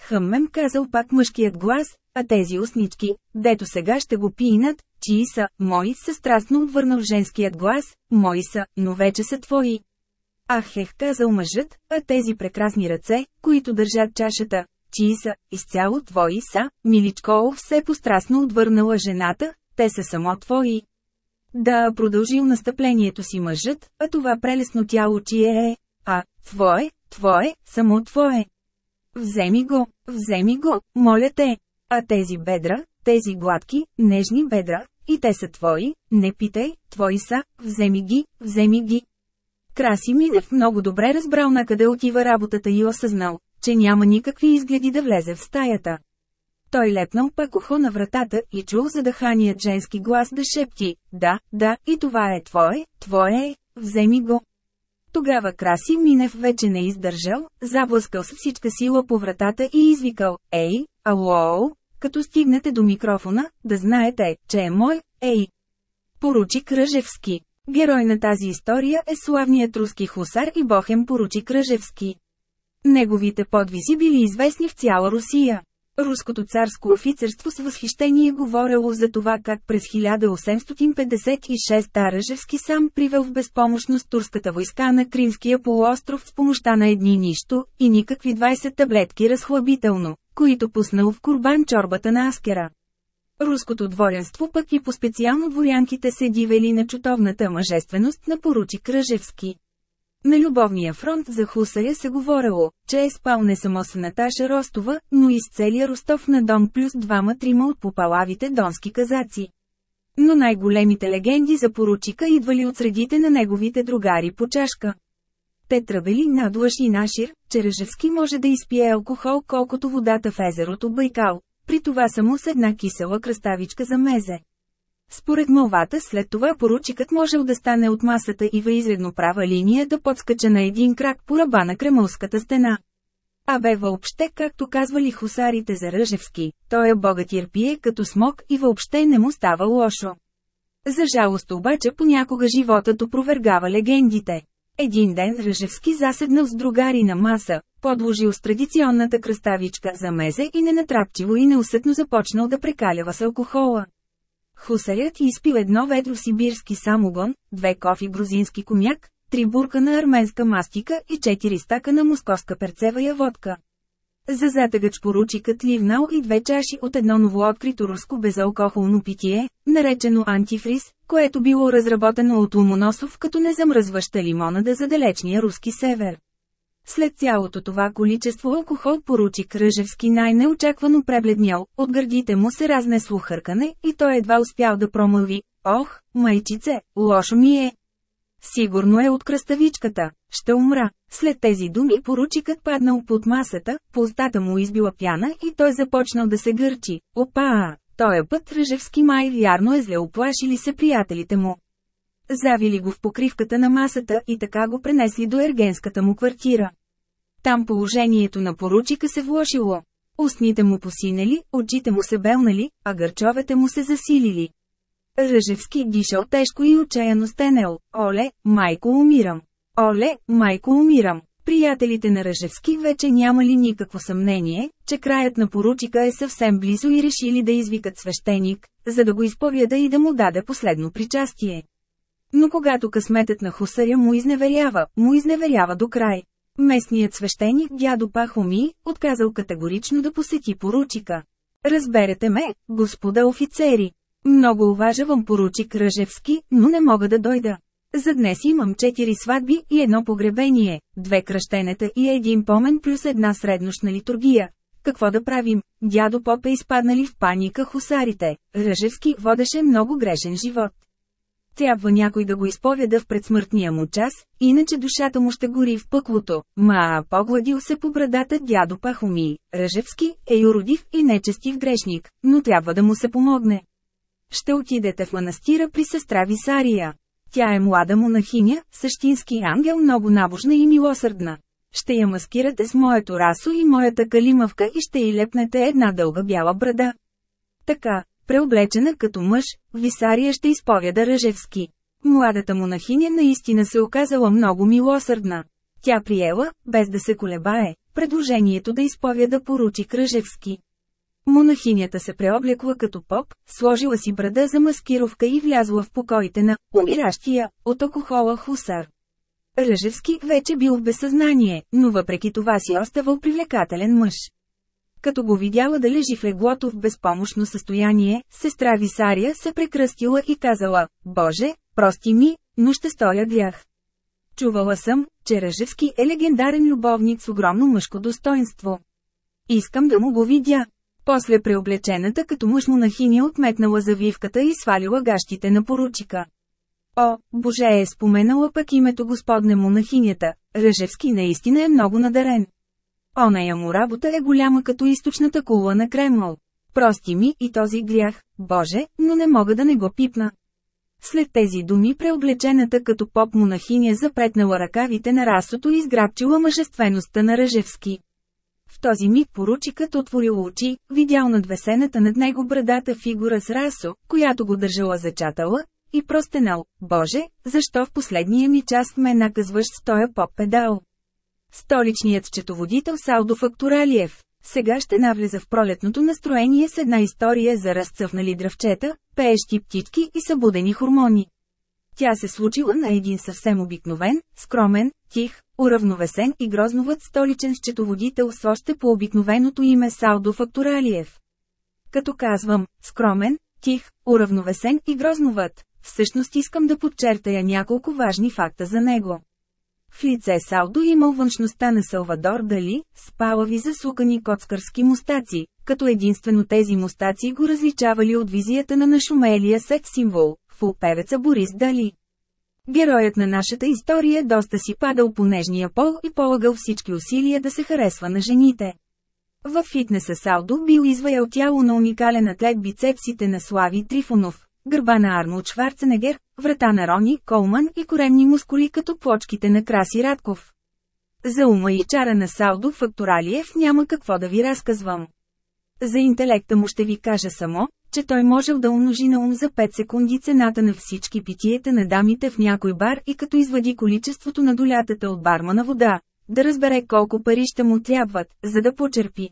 [SPEAKER 1] Хъммем казал пак мъжкият глас, а тези уснички, дето сега ще го пинат, чии са, мои са страстно отвърнал женският глас, мои са, но вече са твои. Ах ех казал мъжът, а тези прекрасни ръце, които държат чашата, чии са, изцяло твои са, миличко все пострастно отвърнала жената, те са само твои. Да, продължил настъплението си мъжът, а това прелесно тяло чие е, твое, твое, само твое. Вземи го, вземи го, моля те. А тези бедра, тези гладки, нежни бедра, и те са твои, не питай, твои са, вземи ги, вземи ги. Краси Минев много добре разбрал на къде отива работата и осъзнал, че няма никакви изгледи да влезе в стаята. Той лепнал пък ухо на вратата и чул задъханият женски глас да шепти, да, да, и това е твое, твое е, вземи го. Тогава Краси Минев вече не издържал, заблъскал с всичка сила по вратата и извикал, ей, ало, като стигнете до микрофона, да знаете, че е мой, ей. Поручи Кръжевски. Герой на тази история е славният руски хусар и бохем поручи Кръжевски. Неговите подвизи били известни в цяла Русия. Руското царско офицерство с възхищение говорело за това как през 1856 Таражевски сам привел в безпомощност турската войска на Кримския полуостров с помощта на едни нищо и никакви 20 таблетки разхлабително, които пуснал в курбан чорбата на Аскера. Руското дворянство пък и по специално дворянките се дивели на чутовната мъжественост на поручик Ръжевски. На любовния фронт за Хусаря се говорело, че е спал не само с Наташа Ростова, но и с целия Ростов на Дон плюс двама-трима от попалавите донски казаци. Но най-големите легенди за поручика идвали от средите на неговите другари по чашка. Те тръбели надлъж и нашир, че Ръжевски може да изпие алкохол колкото водата в езерото Байкал, при това само с една кисела кръставичка за мезе. Според мълвата след това поручикът можел да стане от масата и във изредно права линия да подскача на един крак по ръба на Кремълската стена. А бе въобще, както казвали хусарите за Ръжевски, той е богатир пие като смок и въобще не му става лошо. За жалост обаче понякога животът опровергава легендите. Един ден Ръжевски заседнал с другари на маса, подложил с традиционната кръставичка за мезе и ненатрапчиво и неусетно започнал да прекалява с алкохола. Хусарят изпил едно ведро сибирски самогон, две кофи грузински комяк, три бурка на арменска мастика и четири стака на московска перцева водка. За затъгач поручикът ливнал и две чаши от едно новооткрито руско безалкохолно питие, наречено антифриз, което било разработено от Ломоносов като незамръзваща лимонада за далечния руски север. След цялото това количество алкохол поручик Ръжевски най-неочаквано пребледнял, от гърдите му се разнесло хъркане и той едва успял да промълви «Ох, майчице, лошо ми е!» Сигурно е от кръставичката. Ще умра. След тези думи поручикът паднал под масата, по устата му избила пяна и той започнал да се гърчи. Опа! Тоя път Ръжевски май вярно е зле оплашили се приятелите му. Завили го в покривката на масата и така го пренесли до ергенската му квартира. Там положението на поручика се влошило. Устните му посинели, очите му се белнали, а гърчовете му се засилили. Ръжевски дишал тежко и отчаяно стенел. Оле, майко умирам. Оле, майко умирам. Приятелите на Ръжевски вече нямали никакво съмнение, че краят на поручика е съвсем близо и решили да извикат свещеник, за да го изповяда и да му даде последно причастие. Но когато късметът на хусаря му изневерява, му изневерява до край. Местният свещеник дядо Пахоми, отказал категорично да посети поручика. Разберете ме, господа офицери. Много уважавам поручик Ръжевски, но не мога да дойда. За днес имам четири сватби и едно погребение, две кръщенета и един помен плюс една среднощна литургия. Какво да правим? Дядо Попе изпаднали в паника хусарите. Ръжевски водеше много грешен живот. Трябва някой да го изповяда в предсмъртния му час, иначе душата му ще гори в пъклото. Ма, погладил се по брадата дядо Пахоми. Ръжевски е юродив и нечестив грешник, но трябва да му се помогне. Ще отидете в манастира при сестра Висария. Тя е млада монахиня, същински ангел много набожна и милосърдна. Ще я маскирате с моето расо и моята калимавка и ще й лепнете една дълга бяла брада. Така, преоблечена като мъж, Висария ще изповяда Ръжевски. Младата монахиня наистина се оказала много милосърдна. Тя приела, без да се колебае, предложението да изповяда поручи Кръжевски. Монахинята се преоблекла като поп, сложила си брада за маскировка и влязла в покоите на умиращия от алкохола хусар. Ръжевски вече бил в безсъзнание, но въпреки това си оставал привлекателен мъж. Като го видяла да лежи в леглото в безпомощно състояние, сестра Висария се прекръстила и казала, Боже, прости ми, но ще стоя грях. Чувала съм, че Ръжевски е легендарен любовник с огромно мъжко достоинство. Искам да му го видя. После преоблечената като мъж монахиня отметнала завивката и свалила гащите на поручика. О, Боже е споменала пък името Господне монахинята, Ръжевски наистина е много надарен. Оная му работа е голяма като източната кула на Кремъл. Прости ми и този грях, Боже, но не мога да не го пипна. След тези думи преоблечената като поп монахиня запретнала ръкавите на расото и изграбчила мъжествеността на Ръжевски. В този миг поручикът отворил очи, видял над весената над него брадата фигура с расо, която го държала зачатала, и простенал, Боже, защо в последния ми част ме наказваш с тоя поп-педал? Столичният счетоводител Салдо Фактуралиев. Сега ще навлеза в пролетното настроение с една история за разцъфнали дръвчета, пеещи птички и събудени хормони. Тя се случила на един съвсем обикновен, скромен, тих, уравновесен и грозновът столичен счетоводител с още по обикновеното име Салдо Фактуралиев. Като казвам, скромен, тих, уравновесен и грозноват, всъщност искам да подчертая няколко важни факта за него. В лице Салдо имал външността на Салвадор Дали, с палави засукани коцкарски мустаци, като единствено тези мустаци го различавали от визията на нашумелия сет символ, фулпевеца Борис Дали. Героят на нашата история доста си падал по нежния пол и полагал всички усилия да се харесва на жените. В фитнеса Салдо бил изваял тяло на уникален атлет бицепсите на Слави Трифонов, гърба на Арнолд Шварценегер, врата на Рони Колман и коремни мускули като плочките на Краси Радков. За ума и чара на Салдо Факторалиев няма какво да ви разказвам. За интелекта му ще ви кажа само, че той можел да умножи на ум за 5 секунди цената на всички питиета на дамите в някой бар и като извади количеството на долятата от бармана вода, да разбере колко пари ще му трябват, за да почерпи.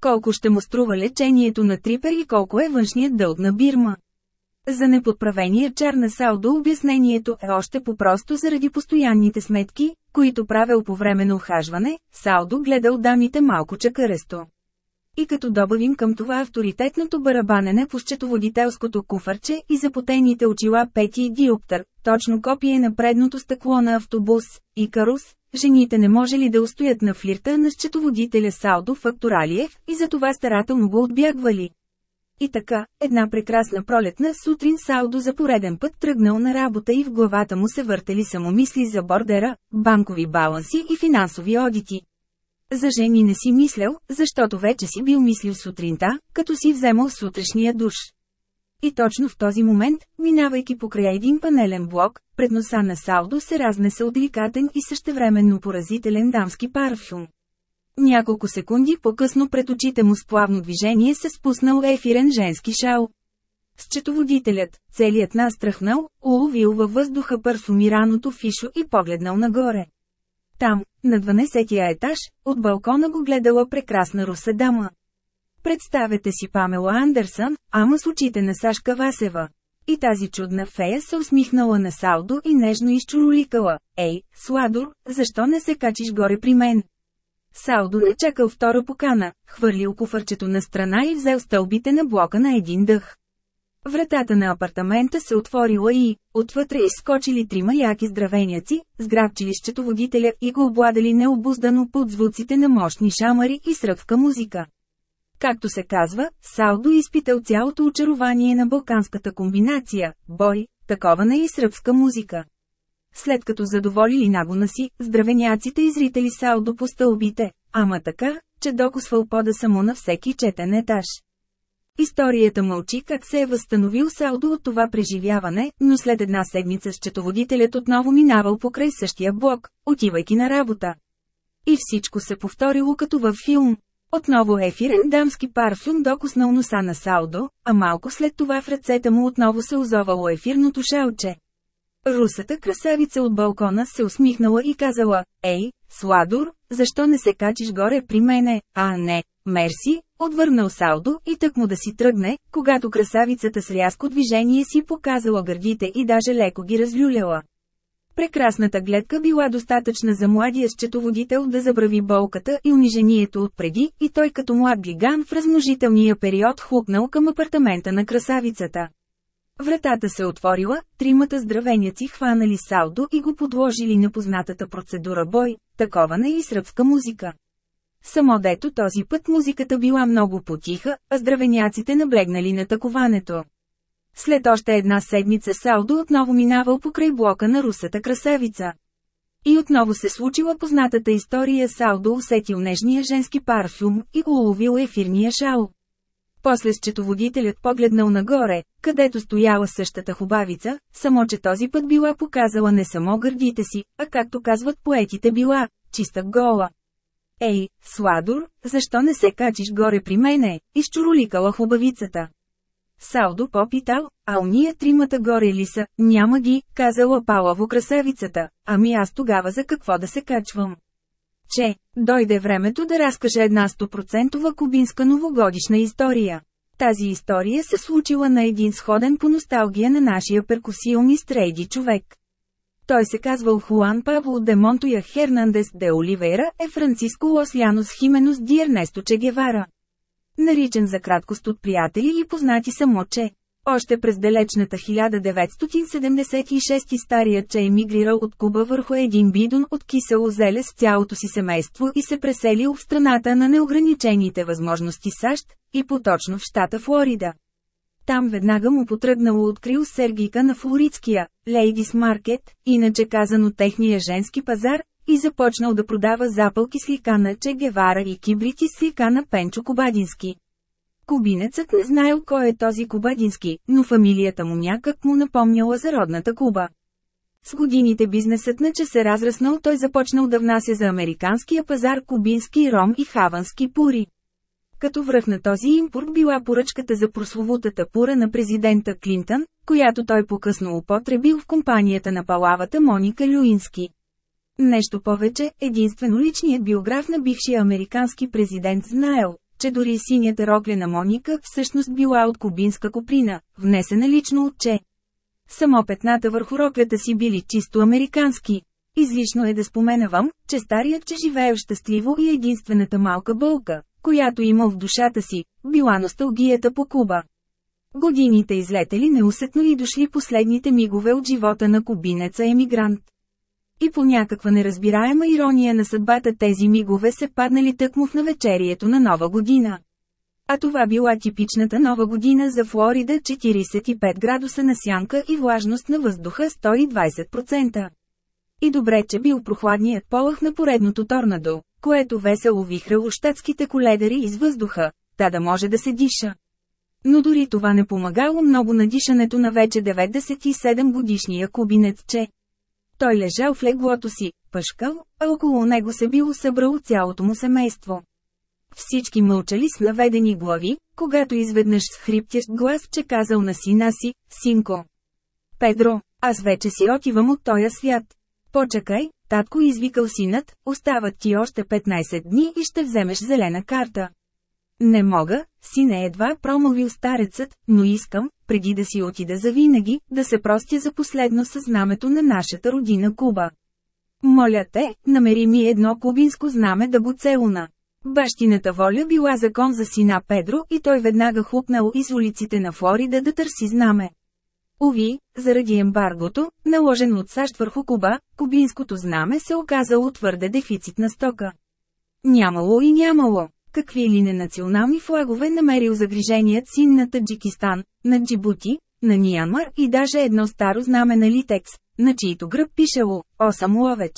[SPEAKER 1] Колко ще му струва лечението на трипер и колко е външният дълг на Бирма. За неподправения чар на Салдо обяснението е още по-просто заради постоянните сметки, които правил по време на ухажване, Салдо гледал дамите малко чакаресто. И като добавим към това авторитетното барабанене по счетоводителското куфарче и запотените очила Пети и Диоптър, точно копие на предното стъкло на автобус, и Карус, жените не може ли да устоят на флирта на счетоводителя Салдо Факторалиев и за това старателно го отбягвали. И така, една прекрасна пролетна сутрин Салдо за пореден път тръгнал на работа и в главата му се въртели само мисли за бордера, банкови баланси и финансови одити. За жени не си мислял, защото вече си бил мислил сутринта, като си вземал сутрешния душ. И точно в този момент, минавайки покрай един панелен блок, пред носа на Салдо се разнесе деликатен и същевременно поразителен дамски парфюм. Няколко секунди по-късно пред очите му с плавно движение се спуснал ефирен женски шал. Счетоводителят, целият настрахнал, уловил във въздуха парфумираното фишо и погледнал нагоре. Там, на 12-я етаж, от балкона го гледала прекрасна руса дама. Представете си Памела Андерсън, ама с очите на Сашка Васева. И тази чудна фея се усмихнала на Салдо и нежно изчуроликала. Ей, Сладор, защо не се качиш горе при мен? Салдо не чакал втора покана, хвърлил куфърчето на страна и взел стълбите на блока на един дъх. Вратата на апартамента се отворила и, отвътре изскочили трима яки здравеняци, сграбчили счетоводителя и го обладали необуздано под звуците на мощни шамари и сръвка музика. Както се казва, Салдо изпитал цялото очарование на балканската комбинация – бой, такована и сръбска музика. След като задоволили нагона си, здравеняците изритали Салдо по стълбите, ама така, че докосвал пода само на всеки четен етаж. Историята мълчи как се е възстановил Салдо от това преживяване, но след една седмица счетоводителят отново минавал покрай същия блок, отивайки на работа. И всичко се повторило като във филм. Отново ефирен дамски парфюм докоснал носа на Салдо, а малко след това в ръцете му отново се озовало ефирното шелче. Русата красавица от балкона се усмихнала и казала, «Ей, Сладор, защо не се качиш горе при мене, а не, мерси, отвърнал Салдо и тък му да си тръгне, когато красавицата с рязко движение си показала гърдите и даже леко ги разлюляла. Прекрасната гледка била достатъчна за младия счетоводител да забрави болката и унижението от преди, и той като млад гиган в размножителния период хлупнал към апартамента на красавицата. Вратата се отворила, тримата здравеняци хванали салдо и го подложили на познатата процедура бой, такова на и сръбска музика. Само дето този път музиката била много потиха, а здравеняците наблегнали на таковането. След още една седмица Салдо отново минавал покрай блока на русата красавица. И отново се случила познатата история Салдо усетил нежния женски парфюм и го уловил ефирния шал. После счетоводителят погледнал нагоре, където стояла същата хубавица, само че този път била показала не само гърдите си, а както казват поетите била, чиста гола. Ей, Сладор, защо не се качиш горе при мене, изчуроликала хубавицата. Салдо попитал, а уния тримата горе ли са, няма ги, казала палаво красавицата, ами аз тогава за какво да се качвам. Че, дойде времето да разкаже една стопроцентова кубинска новогодишна история. Тази история се случила на един сходен по носталгия на нашия перкусионист Рейди човек. Той се казвал Хуан Пабло де Монтоя Хернандес де Оливейра е Франциско Лос Янос Хименос Диернесто Че Гевара. Наричан за краткост от приятели и познати само че. Още през далечната 1976 старият че емигрирал от Куба върху един бидон от кисело зеле с цялото си семейство и се преселил в страната на неограничените възможности САЩ, и поточно в щата Флорида. Там веднага му потръгнало открил Сергийка на флоридския, Ladies Market, иначе казано техния женски пазар, и започнал да продава запълки с лика на Че Гевара и кибрити с лика на Пенчо Кобадински. Кубинецът не знаел кой е този Кубадински, но фамилията му някак му напомняла за родната Куба. С годините бизнесът на че се разраснал той започнал да внася за американския пазар кубински ром и хавански пури. Като връх на този импорт била поръчката за прословутата пура на президента Клинтън, която той по-късно употребил в компанията на палавата Моника Люински. Нещо повече, единствено личният биограф на бившия американски президент знаел, че дори синята рокля на Моника всъщност била от кубинска коприна, внесена лично от Че. Само петната върху роклята си били чисто американски. Излишно е да споменавам, че старият че живеел щастливо и единствената малка бълка, която имал в душата си, била носталгията по Куба. Годините излетели неусетно и дошли последните мигове от живота на кубинеца емигрант. И по някаква неразбираема ирония на съдбата тези мигове се паднали тъкмо в навечерието на Нова година. А това била типичната нова година за Флорида 45 градуса на сянка и влажност на въздуха 120%. И добре, че бил прохладният полъх на поредното торнадо, което весело вихрало щатските коледери из въздуха, та да може да се диша. Но дори това не помагало много на дишането на вече 97 годишния кубинец Че. Той лежал в леглото си, пъшкал, а около него се било събрало цялото му семейство. Всички мълчали с наведени глави, когато изведнъж с хриптящ глас че казал на сина си, синко. Педро, аз вече си отивам от тоя свят. Почакай, татко извикал синът, остават ти още 15 дни и ще вземеш зелена карта. Не мога, сине едва промълвил старецът, но искам, преди да си отида за винаги, да се простя за последно със знамето на нашата родина Куба. Моля те, намери ми едно кубинско знаме да го целуна. Бащината воля била закон за сина Педро и той веднага хлупнал из улиците на Флорида да търси знаме. Ови, заради ембаргото, наложен от САЩ върху Куба, кубинското знаме се оказало твърде дефицит на стока. Нямало и нямало. Какви ли не национални флагове намерил загриженият син на Таджикистан, на Джибути, на Ниямар и даже едно старо знаме на Литекс, на чието гръб пишело «Осам ловеч».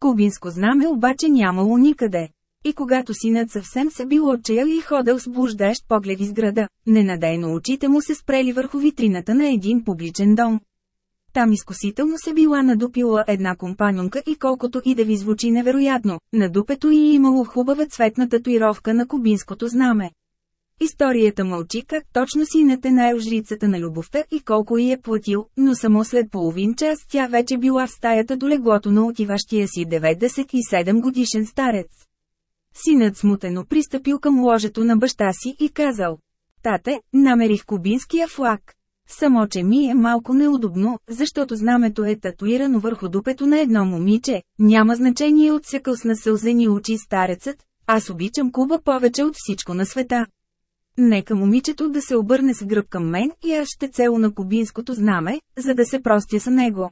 [SPEAKER 1] Кубинско знаме обаче нямало никъде. И когато синът съвсем се бил отчаял и ходил с блуждаещ поглед из града, ненадейно очите му се спрели върху витрината на един публичен дом. Там изкусително се била надупила една компаньонка и колкото и да ви звучи невероятно, на дупето и имало хубава цветна татуировка на кубинското знаме. Историята мълчи как точно синът е наел жрицата на любовта и колко й е платил, но само след половин час тя вече била в стаята до леглото на отиващия си 97 годишен старец. Синът смутено пристъпил към ложето на баща си и казал. Тате, намерих кубинския флаг. Само, че ми е малко неудобно, защото знамето е татуирано върху дупето на едно момиче, няма значение отсекал с насълзени очи старецът, аз обичам Куба повече от всичко на света. Нека момичето да се обърне с гръб към мен и аз ще цело на кубинското знаме, за да се простя с него.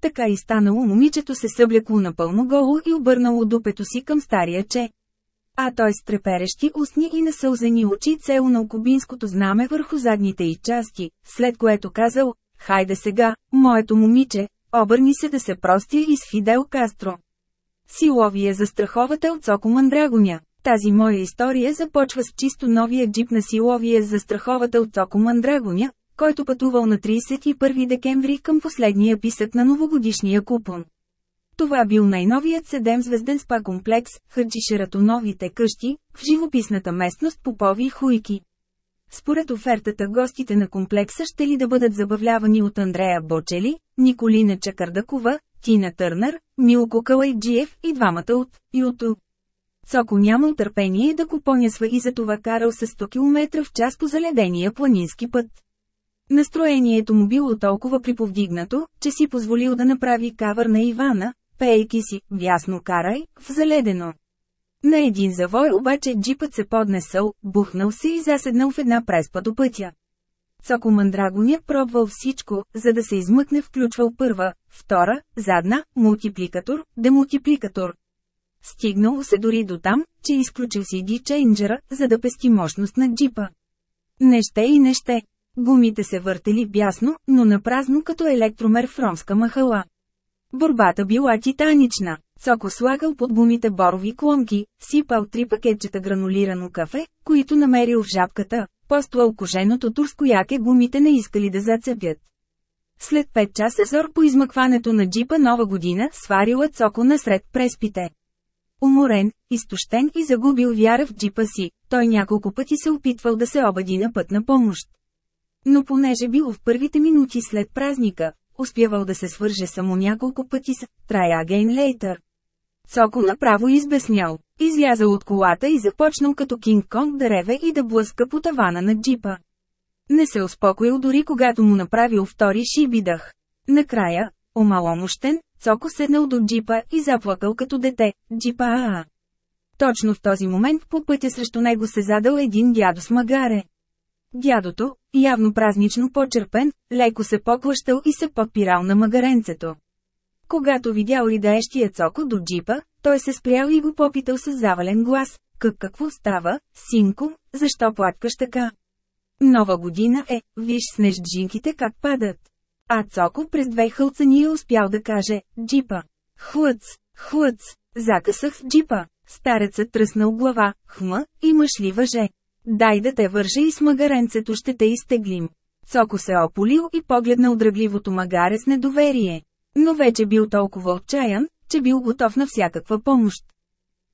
[SPEAKER 1] Така и станало момичето се съблекло напълно голо и обърнало дупето си към стария че. А той с треперещи устни и насълзени очи цел на кубинското знаме върху задните й части, след което казал, хайде сега, моето момиче, обърни се да се прости и с Фидел Кастро. Силовия застраховател Цоко Мандрагоня. Тази моя история започва с чисто новия джип на силовия застраховател Цоко Мандрагоня, който пътувал на 31 декември към последния писък на новогодишния купон. Това бил най-новият седемзвезден спа комплекс, новите къщи, в живописната местност Попови Хуйки. Според офертата гостите на комплекса ще ли да бъдат забавлявани от Андрея Бочели, Николина Чакардакова, Тина Търнър, Милко Калайджиев и двамата от Юту. Соко нямал търпение да го понясва и за това карал с 100 км в час по заледения планински път. Настроението му било толкова приповдигнато, че си позволил да направи кавър на Ивана, пейки си, вясно карай, в заледено. На един завой обаче джипът се поднесъл, бухнал се и заседнал в една преспа до пътя. Соко Мандрагоня пробвал всичко, за да се измъкне включвал първа, втора, задна, мултипликатор, демултипликатор. Стигнало се дори до там, че изключил CD чейнджера, за да пести мощност на джипа. Не ще и не ще. Гумите се въртели бясно, но напразно като електромер в ромска махала. Борбата била титанична. Соко слагал под гумите борови клонки, сипал три пакетчета гранулирано кафе, които намерил в жабката, постлал коженото турско яке гумите не искали да зацепят. След 5 часа зор по измъкването на джипа нова година, сварила Цоко насред преспите. Уморен, изтощен и загубил вяра в джипа си, той няколко пъти се опитвал да се обади на път на помощ. Но понеже бил в първите минути след празника, успявал да се свърже само няколко пъти с «Try again later». Соко направо избеснял. Излязал от колата и започнал като Кинг Конг да реве и да блъска по тавана на джипа. Не се успокоил дори когато му направил втори шибидах. Накрая, омаломощен, Соко седнал до джипа и заплакал като дете, джипа Аа. Точно в този момент по пътя срещу него се задал един дядо с магаре. Дядото, явно празнично почерпен, леко се поклащал и се подпирал на магаренцето. Когато видял ридаещия цоко до джипа, той се спрял и го попитал с завален глас. Как какво става, синко, защо платкаш така? Нова година е, виж снежджинките как падат. А Цоко през две ни е успял да каже, джипа. Хлъц, хлъц, закъсах с джипа. Старецът тръснал глава, хма, имаш ли въже? Дай да те вържа и с магаренцето ще те изтеглим. Цоко се ополил и погледнал дръгливото магаре с недоверие. Но вече бил толкова отчаян, че бил готов на всякаква помощ.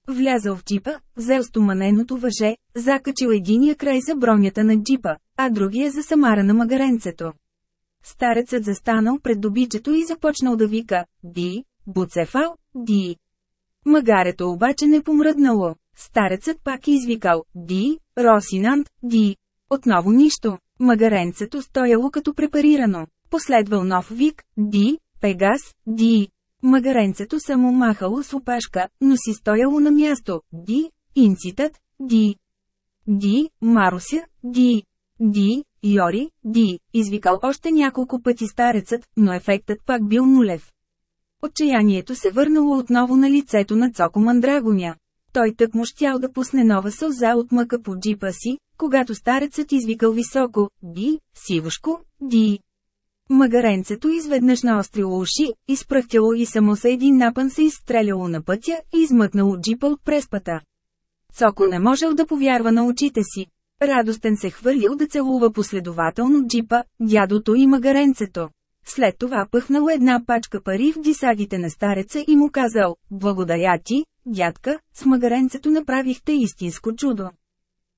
[SPEAKER 1] Влязъл в джипа, взел стоманеното въже, закачил единия край за бронята на джипа, а другия за самара на магаренцето. Старецът застанал пред добичето и започнал да вика «Ди, Буцефал, Ди». Магарето обаче не помръднало. Старецът пак извикал «Ди, Росинант, Ди». Отново нищо. Магаренцето стояло като препарирано. Последвал нов вик «Ди, Пегас, Ди». Магаренцето само махало с опашка, но си стояло на място. Ди, Инцитът, Ди. Ди, Маруся, Ди. Ди, Йори, Ди, извикал още няколко пъти старецът, но ефектът пак бил нулев. Отчаянието се върнало отново на лицето на Цоко Мандрагоня. Той тък му щял да пусне нова сълза от мъка по джипа си, когато старецът извикал високо «Ди, сивошко, Ди». Магаренцето изведнъж наострило уши, изпръхтяло и само са един напън се изстреляло на пътя и измъкнало джипа от преспата. Соко не можел да повярва на очите си. Радостен се хвърлил да целува последователно джипа, дядото и магаренцето. След това пъхнал една пачка пари в дисагите на стареца и му казал, благодаря ти, дядка, с магаренцето направихте истинско чудо.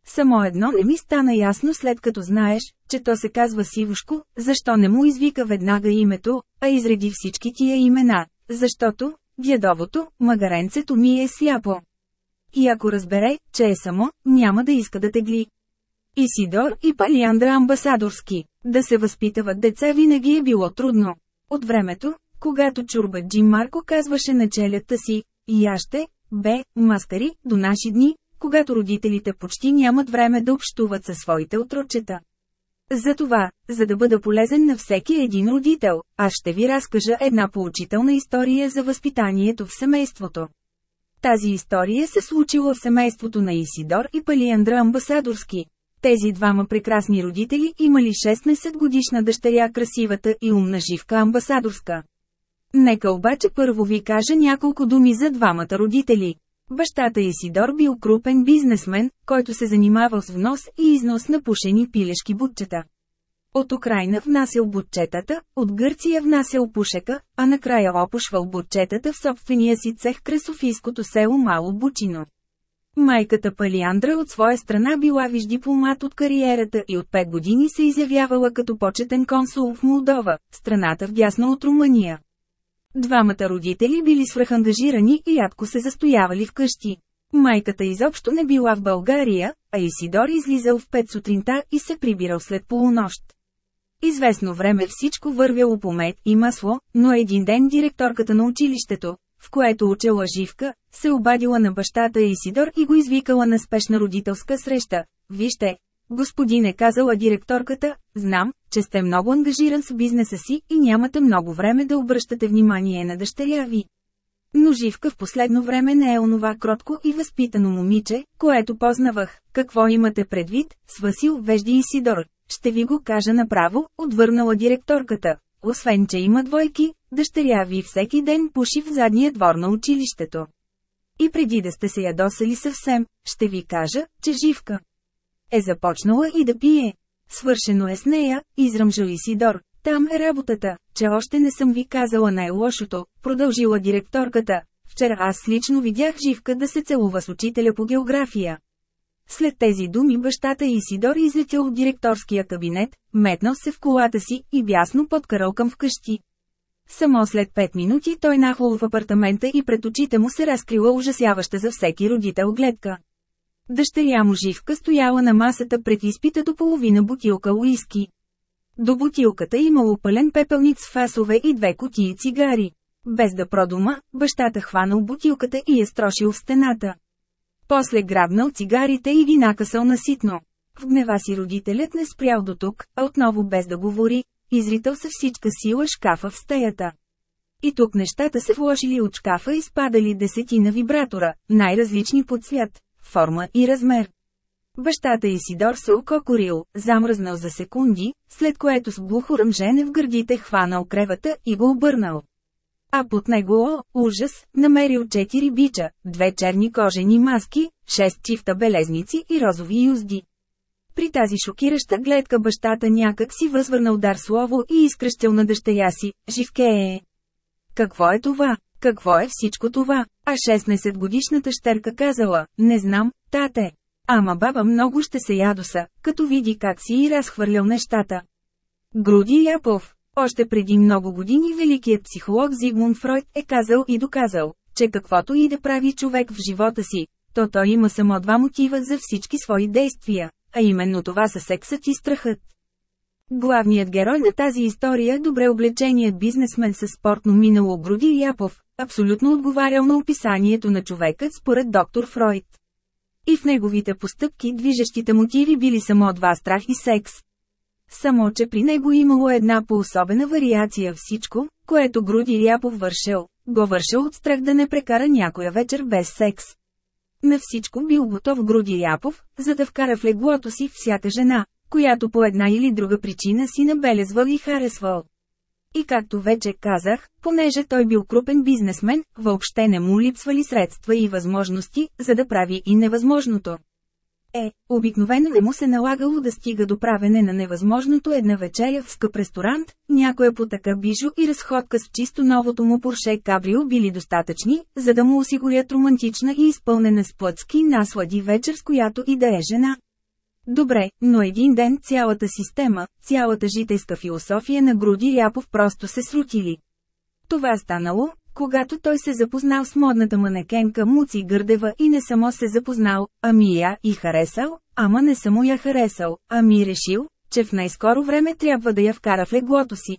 [SPEAKER 1] Само едно не ми стана ясно след като знаеш, че то се казва Сивушко, защо не му извика веднага името, а изреди всички тия имена, защото, дядовото, магаренцето ми е сляпо. И ако разбере, че е само, няма да иска да тегли. Исидор и Палиандра амбасадорски. Да се възпитават деца винаги е било трудно. От времето, когато чурба Джим Марко казваше на челята си, яще, бе, маскари, до наши дни, когато родителите почти нямат време да общуват със своите отрочета. Затова, за да бъда полезен на всеки един родител, аз ще ви разкажа една поучителна история за възпитанието в семейството. Тази история се случила в семейството на Исидор и Палиандра Амбасадорски. Тези двама прекрасни родители имали 16 годишна дъщеря красивата и умна живка амбасадорска. Нека обаче първо ви кажа няколко думи за двамата родители. Бащата Исидор бил крупен бизнесмен, който се занимавал с внос и износ на пушени пилешки бутчета. От Украина внасял бутчетата, от Гърция внасял пушека, а накрая опушвал бутчетата в собствения си цех край Софийското село Мало Бучино. Майката Палиандра от своя страна била виж дипломат от кариерата и от 5 години се изявявала като почетен консул в Молдова, страната вдясно от Румъния. Двамата родители били свръхангажирани и рядко се застоявали вкъщи. Майката изобщо не била в България, а Исидор излизал в 5 сутринта и се прибирал след полунощ. Известно време всичко вървяло по мед и масло, но един ден директорката на училището, в което учела Живка, се обадила на бащата Исидор и го извикала на спешна родителска среща. Вижте, господин е казала директорката, знам, че сте много ангажиран с бизнеса си и нямате много време да обръщате внимание на дъщеря ви. Но Живка в последно време не е онова кротко и възпитано момиче, което познавах. Какво имате предвид, с Васил Вежди и Сидор? Ще ви го кажа направо, отвърнала директорката. Освен, че има двойки, дъщеря ви всеки ден пуши в задния двор на училището. И преди да сте се ядосали съвсем, ще ви кажа, че Живка е започнала и да пие. Свършено е с нея, изръмжа Исидор, там е работата, че още не съм ви казала най-лошото, продължила директорката. Вчера аз лично видях Живка да се целува с учителя по география. След тези думи бащата Исидор излетял от директорския кабинет, метнал се в колата си и бясно подкарал към вкъщи. Само след 5 минути той нахлал в апартамента и пред очите му се разкрила ужасяваща за всеки родител гледка. Дъщеря му Живка стояла на масата пред изпита до половина бутилка уиски. До бутилката имало пълен пепелник с фасове и две кутии цигари. Без да продума, бащата хванал бутилката и я строшил в стената. После грабнал цигарите и ги накъсал наситно. В гнева си родителят не спрял до тук, а отново без да говори, изритал се всичка сила шкафа в стеята. И тук нещата се вложили от шкафа и спадали десетина вибратора, най-различни по цвят, форма и размер. Бащата Исидор се ококорил, замръзнал за секунди, след което с глухо ръмжене в гърдите хванал кревата и го обърнал. А под него, о, ужас, намерил четири бича, две черни кожени маски, шест чифта белезници и розови юзди. При тази шокираща гледка бащата някак си възвърнал дар слово и изкръщел на дъщеря си, живкее. Какво е това? Какво е всичко това? А 16 годишната щерка казала, не знам, тате. Ама баба много ще се ядоса, като види как си и разхвърлял нещата. Груди Япов Още преди много години великият психолог Зигмунд Фройд е казал и доказал, че каквото и да прави човек в живота си, то той има само два мотива за всички свои действия, а именно това са сексът и страхът. Главният герой на тази история е добре облеченият бизнесмен с спортно минало Груди Япов, абсолютно отговарял на описанието на човекът според доктор Фройд. И в неговите постъпки движещите мотиви били само два страх и секс. Само, че при него имало една по-особена вариация всичко, което Груди Ряпов вършил, го вършил от страх да не прекара някоя вечер без секс. На всичко бил готов Груди Ряпов, за да вкара в леглото си всяка жена, която по една или друга причина си набелезвал и харесвал. И както вече казах, понеже той бил крупен бизнесмен, въобще не му липсвали средства и възможности, за да прави и невъзможното. Е, обикновено не му се налагало да стига до правене на невъзможното една вечеря в скъп ресторант, някоя така бижо и разходка с чисто новото му Порше Кабрио били достатъчни, за да му осигурят романтична и изпълнена с плътски наслади вечер с която и да е жена. Добре, но един ден цялата система, цялата житейска философия на Груди Ряпов просто се срутили. Това станало, когато той се запознал с модната манекенка Муци Гърдева и не само се запознал, ами я и харесал, ама не само я харесал, ами решил, че в най-скоро време трябва да я вкара в леглото си.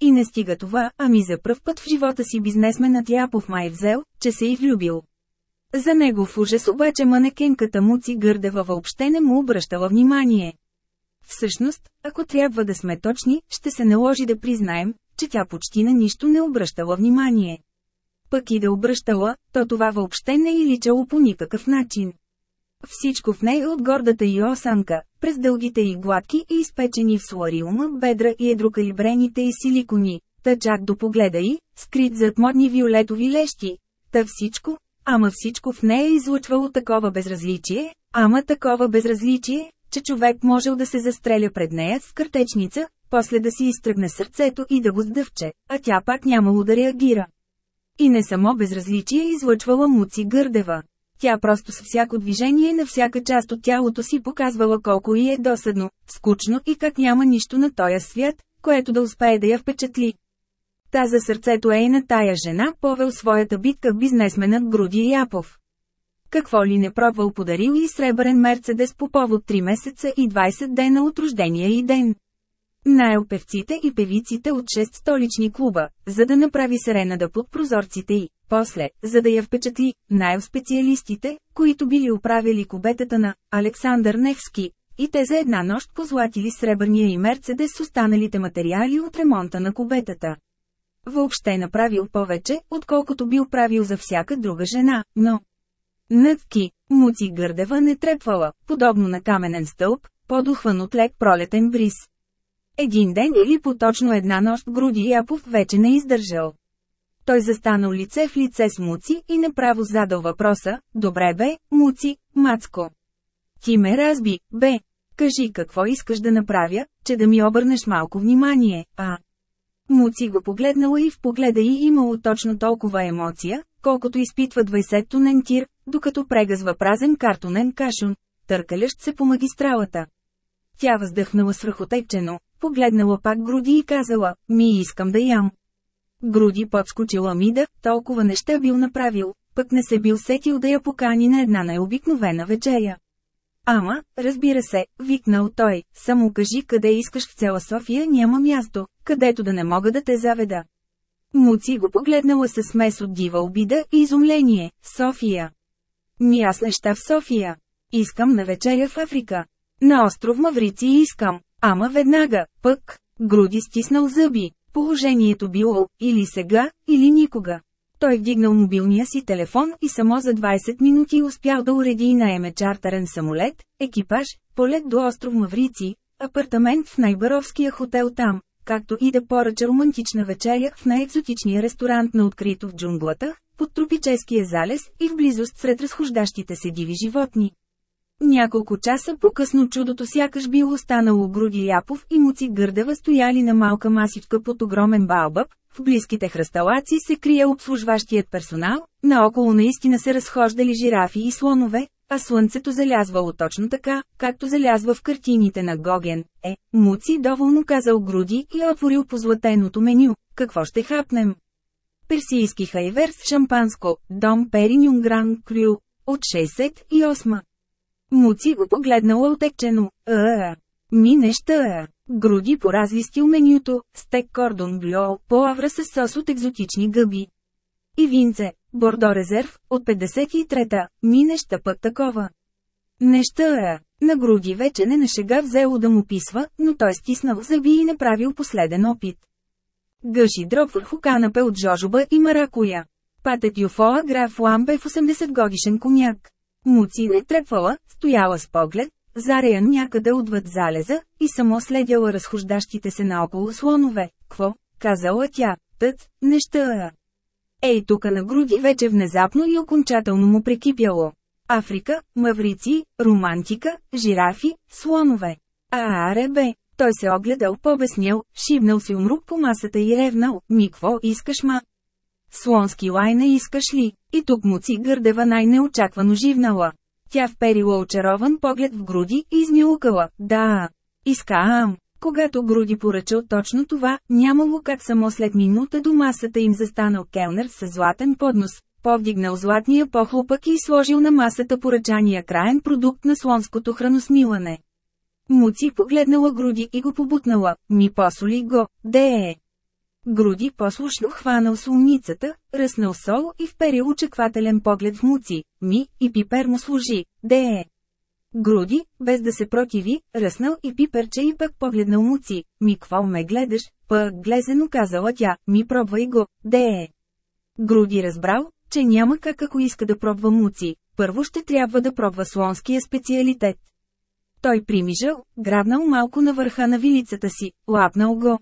[SPEAKER 1] И не стига това, ами за пръв път в живота си бизнесменът Япов май взел, че се и влюбил. За него в ужас обаче манекенката Муци Гърдева въобще не му обръщала внимание. Всъщност, ако трябва да сме точни, ще се наложи да признаем, че тя почти на нищо не обръщала внимание. Пък и да обръщала, то това въобще не е личало по никакъв начин. Всичко в нея от гордата и осанка, през дългите и гладки и изпечени в слариума бедра и едрокалибрените и силикони, та чак до погледа и, скрит зад модни виолетови лещи. Та всичко, ама всичко в нея излучвало такова безразличие, ама такова безразличие, че човек можел да се застреля пред нея с картечница, после да си изтръгне сърцето и да го сдъвче, а тя пак нямало да реагира. И не само безразличие излъчвала Муци Гърдева. Тя просто с всяко движение на всяка част от тялото си показвала колко и е досадно, скучно и как няма нищо на този свят, което да успее да я впечатли. Та за сърцето е и на тая жена повел своята битка бизнесменът Груди Япов. Какво ли не пробвал подарил и сребърен Мерцедес по повод 3 месеца и 20 дена от рождения и ден. Наел певците и певиците от 6 столични клуба, за да направи серена да под прозорците й, После, за да я впечатли, най-специалистите, които били управили кубетата на Александър Невски, и те за една нощ позлатили сребърния и Мерцедес с останалите материали от ремонта на кубетата. Въобще направил повече, отколкото бил правил за всяка друга жена, но... Нътки, Муци Гърдева не трепвала, подобно на каменен стълб, подухван от лек пролетен бриз. Един ден или поточно една нощ Груди Япов вече не издържал. Той застанал лице в лице с Муци и направо задал въпроса, добре бе, Муци, Мацко. Ти ме разби, бе. Кажи какво искаш да направя, че да ми обърнеш малко внимание, а... Муци го погледнала и в погледа й имало точно толкова емоция, колкото изпитва 20-тонен тир, докато прегазва празен картонен кашун, търкалящ се по магистралата. Тя въздъхнала свръхотечено, погледнала пак груди и казала, ми искам да ям. Груди подскочила ми да, толкова неща бил направил, пък не се бил сетил да я покани на една най-обикновена вечеря. Ама, разбира се, викнал той, само кажи къде искаш в цяла София няма място, където да не мога да те заведа. Муци го погледнала със смес от дива обида и изумление, София. Ми аз неща в София. Искам на вечеря в Африка. На остров Маврици искам, ама веднага, пък, груди стиснал зъби. Положението било, или сега, или никога. Той вдигнал мобилния си телефон и само за 20 минути успял да уреди и наеме чартерен самолет, екипаж, полет до остров Маврици, апартамент в най-баровския хотел там, както и да поръча романтична вечеря в най-екзотичния ресторант на открито в джунглата, под тропическия залез и в близост сред разхождащите се диви животни. Няколко часа по-късно чудото сякаш било останало груди Япов и Муци Гърдева стояли на малка масичка под огромен балбъб, в близките хръсталаци се крие обслужващият персонал, наоколо наистина се разхождали жирафи и слонове, а слънцето залязвало точно така, както залязва в картините на Гоген. Е, Муци доволно казал груди и отворил позлатеното меню. Какво ще хапнем? Персийски хайвер с шампанско, дом Периньон Гран Крю, от 68. Муци го погледнала отекчено. А, ми неща. Груди поразвистил менюто, стек кордон блю, по-авра с сос от екзотични гъби. И винце, Бордо резерв, от 53-та, ми неща пък такова. Неща На груди вече не на шега взело да му писва, но той стиснал зъби и направил последен опит. Гъши дроб върху канапе от жожоба и маракуя. Патът Юфоа граф Ламбе в 80 годишен коняк. Муци не трепвала, стояла с поглед, зареян някъде отвъд залеза, и само следяла разхождащите се наоколо слонове. Кво? Казала тя, тът, неща. Ей тука на груди вече внезапно и окончателно му прекипяло. Африка, маврици, романтика, жирафи, слонове. А аребе, той се огледал побеснял, шибнал си умрук по масата и ревнал, ми какво искаш ма? Слонски лай не искаш ли? И тук му ци гърдева най-неочаквано живнала. Тя вперила очарован поглед в груди и измилукала, да, искам. Когато груди поръчал точно това, нямало как само след минута до масата им застанал келнер с златен поднос, повдигнал златния похлопък и сложил на масата поръчания краен продукт на слонското храносмилане. Муци погледнала груди и го побутнала, ми посоли го, де е. Груди послушно хванал сумницата, ръснал сол и вперил очеквателен поглед в муци, ми, и пипер му служи, де е. Груди, без да се противи, ръснал и пиперче и пък погледнал муци, ми кво ме гледаш, пък глезено казала тя, ми пробвай го, де е. Груди разбрал, че няма как ако иска да пробва муци, първо ще трябва да пробва слонския специалитет. Той примижал, грабнал малко на върха на вилицата си, лапнал го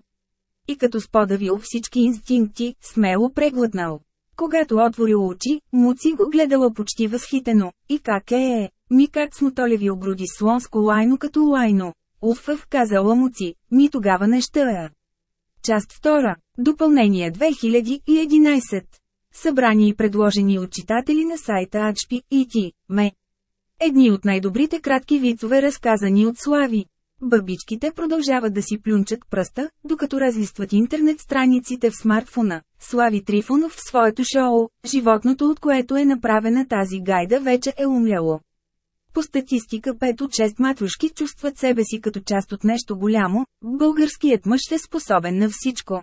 [SPEAKER 1] и като сподавил всички инстинкти, смело преглътнал. Когато отворил очи, Муци го гледала почти възхитено. И как е е? Ми как смотолеви огроди слонско лайно като лайно. Уфъв казала Муци, ми тогава не ще е. Част 2. Допълнение 2011. Събрани и предложени от читатели на сайта Ачпи и Ти, Ме. Едни от най-добрите кратки вицове разказани от Слави. Бабичките продължават да си плюнчат пръста, докато разлистват интернет страниците в смартфона. Слави Трифонов в своето шоу, животното от което е направена тази гайда вече е умляло. По статистика 5 от 6 матрушки чувстват себе си като част от нещо голямо, българският мъж е способен на всичко.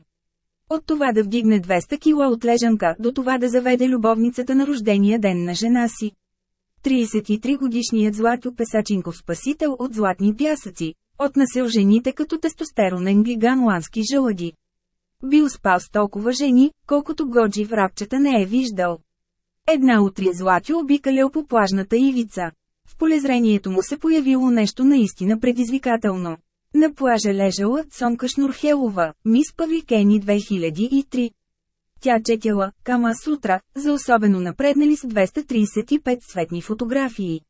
[SPEAKER 1] От това да вдигне 200 кила от лежанка до това да заведе любовницата на рождения ден на жена си. 33-годишният Златю Песачинков спасител от златни пясъци, отнасил жените като тестостеронен гиганлански жълъди. Бил спал с толкова жени, колкото Годжи в рапчета не е виждал. Една утре Златю обикалял по плажната ивица. В полезрението му се появило нещо наистина предизвикателно. На плажа лежала Цонка Шнурхелова, мис Павликени 2003. Тя четяла «Кама сутра» за особено напреднали с 235 цветни фотографии.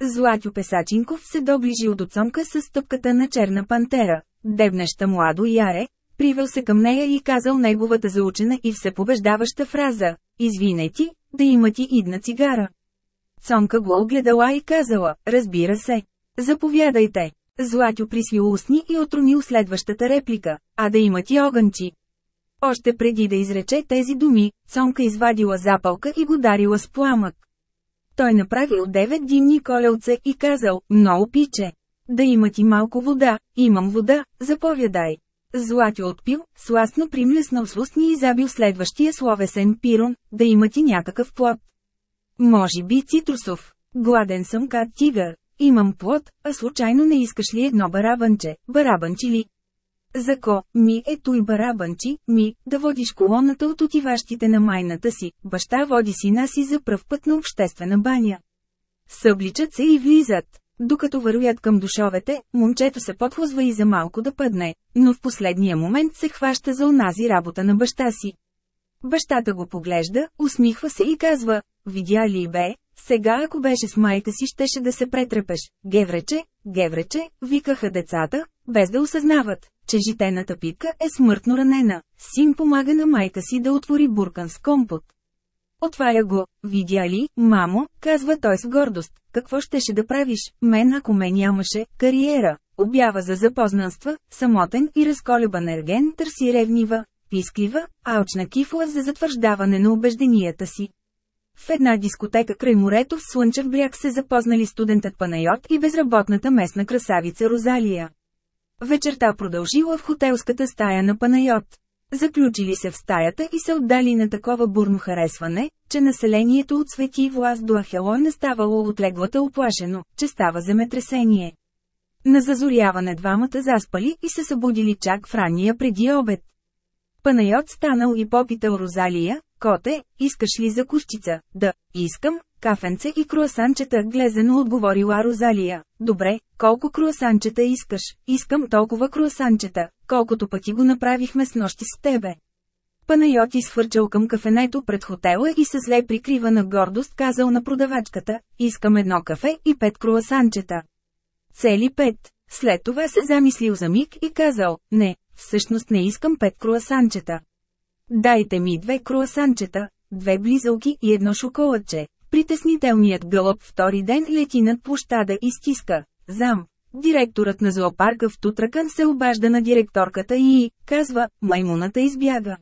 [SPEAKER 1] Златю Песачинков се доближил до Цонка с стъпката на черна пантера, дебнеща младо яре, привел се към нея и казал неговата заучена и всепобеждаваща фраза «Извине ти, да има ти идна цигара». Цонка го огледала и казала «Разбира се. Заповядайте». Златю присвил устни и отронил следващата реплика, а да има ти огънчи. Още преди да изрече тези думи, Цонка извадила запалка и го дарила с пламък. Той направил девет димни колелца и казал, много пиче. Да има ти малко вода, имам вода, заповядай. Златю отпил, сластно примлеснал с устни и забил следващия словесен пирон, да има ти някакъв плод. Може би цитрусов. Гладен съм кат тигър. Имам плод, а случайно не искаш ли едно барабанче, барабанчи ли? Зако, ми е той барабанчи, ми, да водиш колоната от отиващите на майната си, баща води сина си за пръв път на обществена баня. Събличат се и влизат. Докато вървят към душовете, момчето се подхлъзва и за малко да пъдне, но в последния момент се хваща за онази работа на баща си. Бащата го поглежда, усмихва се и казва, видя ли бе, сега ако беше с майка си щеше да се претрепеш. Геврече, геврече, викаха децата, без да осъзнават, че житената питка е смъртно ранена. Син помага на майка си да отвори буркан с компот. Отваря го, видя ли, мамо, казва той с гордост, какво щеше да правиш, мен ако ме нямаше, кариера, обява за запознанства, самотен и разколебан ерген търси ревнива, писклива, алчна кифла за затвърждаване на убежденията си. В една дискотека край морето в Слънчев бряг се запознали студентът Панайот и безработната местна красавица Розалия. Вечерта продължила в хотелската стая на Панайот. Заключили се в стаята и се отдали на такова бурно харесване, че населението от Свети власт до Ахелой не ставало от леглата оплашено, че става земетресение. На зазоряване двамата заспали и се събудили чак в ранния преди обед. Панайот станал и попитал Розалия, коте, искаш ли закускица? Да, искам, кафенце и круасанчета, глезено отговорила Розалия. Добре, колко круасанчета искаш? Искам толкова круасанчета, колкото пъти го направихме с нощи с тебе. Панайот изхвърчал към кафенето пред хотела и с зле прикривана гордост казал на продавачката, искам едно кафе и пет круасанчета. Цели пет. След това се замислил за миг и казал, не, всъщност не искам пет круасанчета. Дайте ми две круасанчета, две близълки и едно шоколадче. Притеснителният гълъб втори ден лети над площада и стиска. Зам. Директорът на зоопарка в Тутракан се обажда на директорката и казва, маймуната избяга.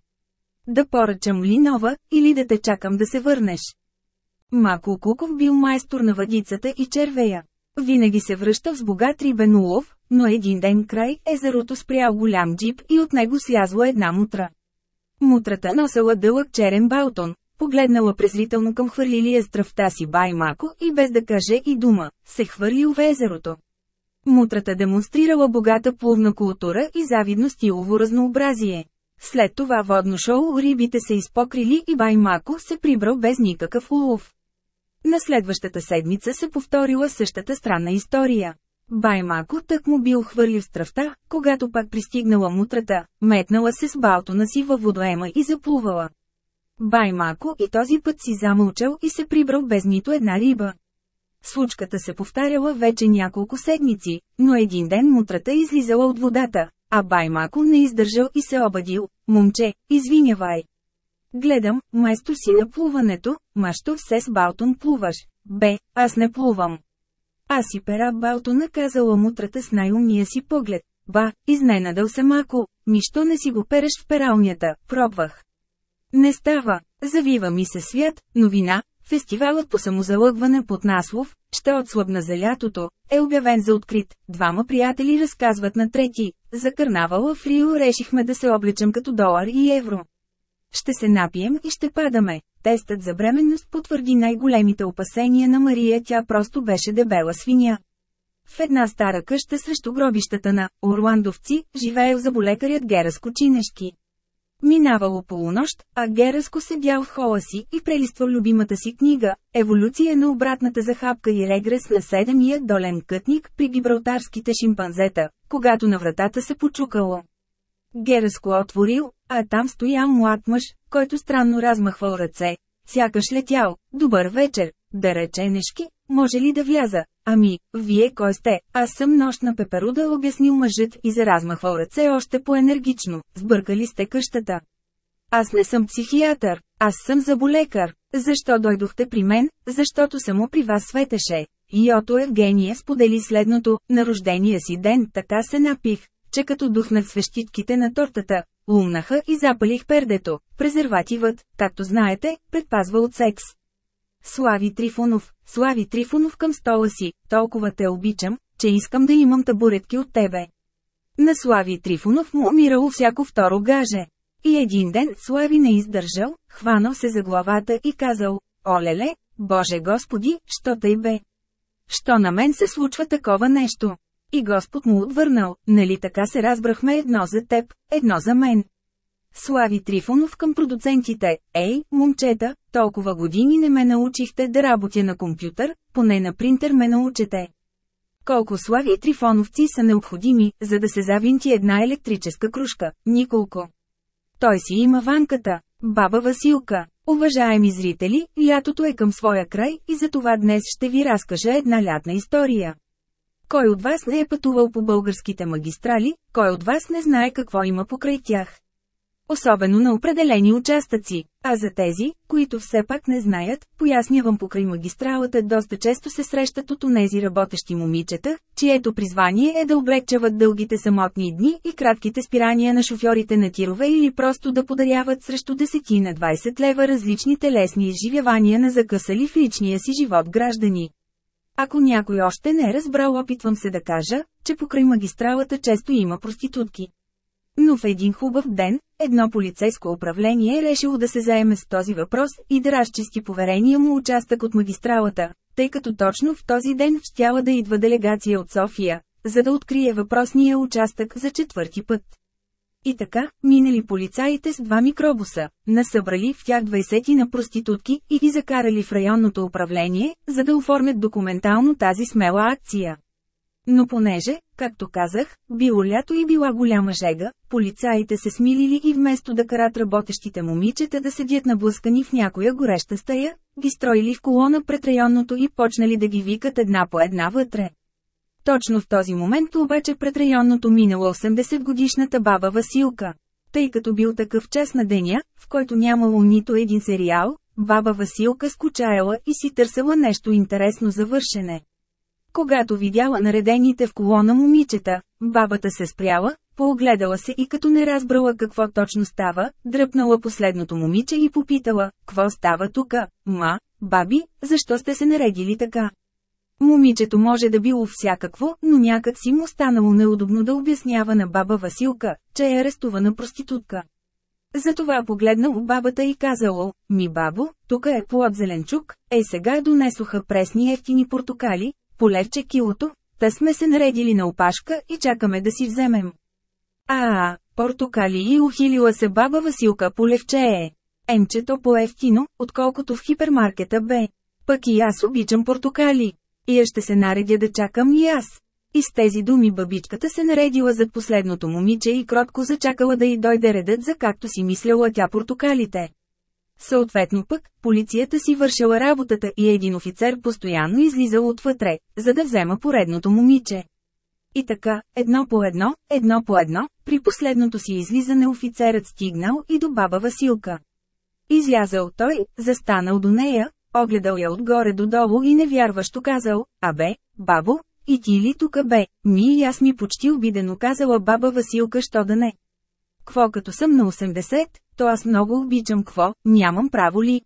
[SPEAKER 1] Да поръчам ли нова, или да те чакам да се върнеш? Мако Куков бил майстор на въдицата и червея. Винаги се връща с богат рибен улов, но един ден край езерото спрял голям джип и от него слязла една мутра. Мутрата носела дълъг черен балтон, погледнала презрително към хвърлилия стръвта си бай Мако и без да каже и дума, се хвърлил в езерото. Мутрата демонстрирала богата плувна култура и завидно стилово разнообразие. След това водно шоу рибите се изпокрили и бай Мако се прибрал без никакъв улов. На следващата седмица се повторила същата странна история. Баймако тък му бил хвърлил стравта, когато пак пристигнала мутрата, метнала се с балтона си във водоема и заплувала. Баймако и този път си замълчал и се прибрал без нито една риба. Случката се повтаряла вече няколко седмици, но един ден мутрата излизала от водата, а Баймако не издържал и се обадил. Момче, извинявай. Гледам, майстор си на плуването, мащо все с Балтон плуваш. Бе, аз не плувам. Аз си пера Балтона казала мутрата с най-умния си поглед. Ба, изненадал се мако, нищо не си го переш в пералнята, пробвах. Не става, завива ми се свят, новина, Фестивалът по самозалъгване под наслов «Ще отслабна за лятото» е обявен за открит. Двама приятели разказват на трети. За карнавала в Рио решихме да се облечем като долар и евро. Ще се напием и ще падаме. Тестът за бременност потвърди най-големите опасения на Мария, тя просто беше дебела свиня. В една стара къща срещу гробищата на Орландовци живеел заболекарят Гераско Чинешки. Минавало полунощ, а Гераско седял в хола си и прелиства любимата си книга «Еволюция на обратната захапка и регрес на седемия долен кътник при гибралтарските шимпанзета», когато на вратата се почукало. Гераско отворил, а там стоял млад мъж, който странно размахвал ръце. Сякаш летял, добър вечер, да рече нешки, може ли да вляза? Ами, вие кой сте? Аз съм нощна пеперуда, обяснил мъжът и заразмахвал ръце още по-енергично. Сбъркали сте къщата. Аз не съм психиатър, аз съм заболекар. Защо дойдохте при мен? Защото само при вас светеше. Йото Евгения сподели следното, на рождения си ден така се напих, че като духнах свещитките на тортата, лумнаха и запалих пердето. Презервативът, както знаете, предпазва от секс. Слави Трифонов, Слави Трифонов към стола си, толкова те обичам, че искам да имам табуретки от тебе. На Слави Трифонов му умирало всяко второ гаже. И един ден Слави не издържал, хванал се за главата и казал, «Олеле, Боже Господи, що тъй бе? Що на мен се случва такова нещо?» И Господ му отвърнал, нали така се разбрахме едно за теб, едно за мен. Слави Трифонов към продуцентите, ей, момчета, толкова години не ме научихте да работя на компютър, поне на принтер ме научете. Колко Слави Трифоновци са необходими, за да се завинти една електрическа кружка? Николко. Той си има ванката, баба Василка. Уважаеми зрители, лятото е към своя край и за това днес ще ви разкажа една лятна история. Кой от вас не е пътувал по българските магистрали, кой от вас не знае какво има покрай тях? Особено на определени участъци. А за тези, които все пак не знаят, пояснявам покрай магистралата доста често се срещат от онези работещи момичета, чието призвание е да облегчават дългите самотни дни и кратките спирания на шофьорите на тирове или просто да подаряват срещу 10 на 20 лева различните лесни изживявания на закъсали в личния си живот граждани. Ако някой още не е разбрал, опитвам се да кажа, че покрай магистралата често има проститутки. Но в един хубав ден, едно полицейско управление е решило да се заеме с този въпрос и да разчисти поверения му участък от магистралата, тъй като точно в този ден щяла да идва делегация от София, за да открие въпросния участък за четвърти път. И така, минали полицаите с два микробуса, насъбрали в тях 20 на проститутки и ги закарали в районното управление, за да оформят документално тази смела акция. Но понеже, както казах, било лято и била голяма жега, полицаите се смилили и вместо да карат работещите момичета да седят наблъскани в някоя гореща стая, ги строили в колона пред районното и почнали да ги викат една по една вътре. Точно в този момент обаче пред районното минала 80 годишната баба Василка. Тъй като бил такъв час на деня, в който нямало нито един сериал, баба Василка скучаяла и си търсела нещо интересно за вършене. Когато видяла наредените в колона момичета, бабата се спряла, поогледала се и като не разбрала какво точно става, дръпнала последното момиче и попитала, «Кво става тука, ма, баби, защо сте се наредили така?» Момичето може да било всякакво, но някак си му станало неудобно да обяснява на баба Василка, че е арестувана проститутка. Затова погледнал бабата и казало, ми бабо, тук е плод зеленчук, ей сега донесоха пресни ефтини портокали, полевче килото, та сме се наредили на опашка и чакаме да си вземем. А, портокали и ухилила се баба Василка полевче е. Емчето по-ефтино, отколкото в хипермаркета бе. Пък и аз обичам портокали. И я ще се наредя да чакам и аз. И с тези думи бабичката се наредила зад последното момиче и кротко зачакала да й дойде редът за както си мисляла тя портокалите. Съответно пък, полицията си вършила работата и един офицер постоянно излизал отвътре, за да взема поредното момиче. И така, едно по едно, едно по едно, при последното си излизане офицерът стигнал и до баба Василка. Излязал той, застанал до нея, огледал я отгоре до долу и невярващо казал, «Абе, бабо, и ти ли тука бе?» Ми и аз ми почти обидено казала баба Василка, що да не. Кво като съм на 80, то аз много обичам кво, нямам право ли?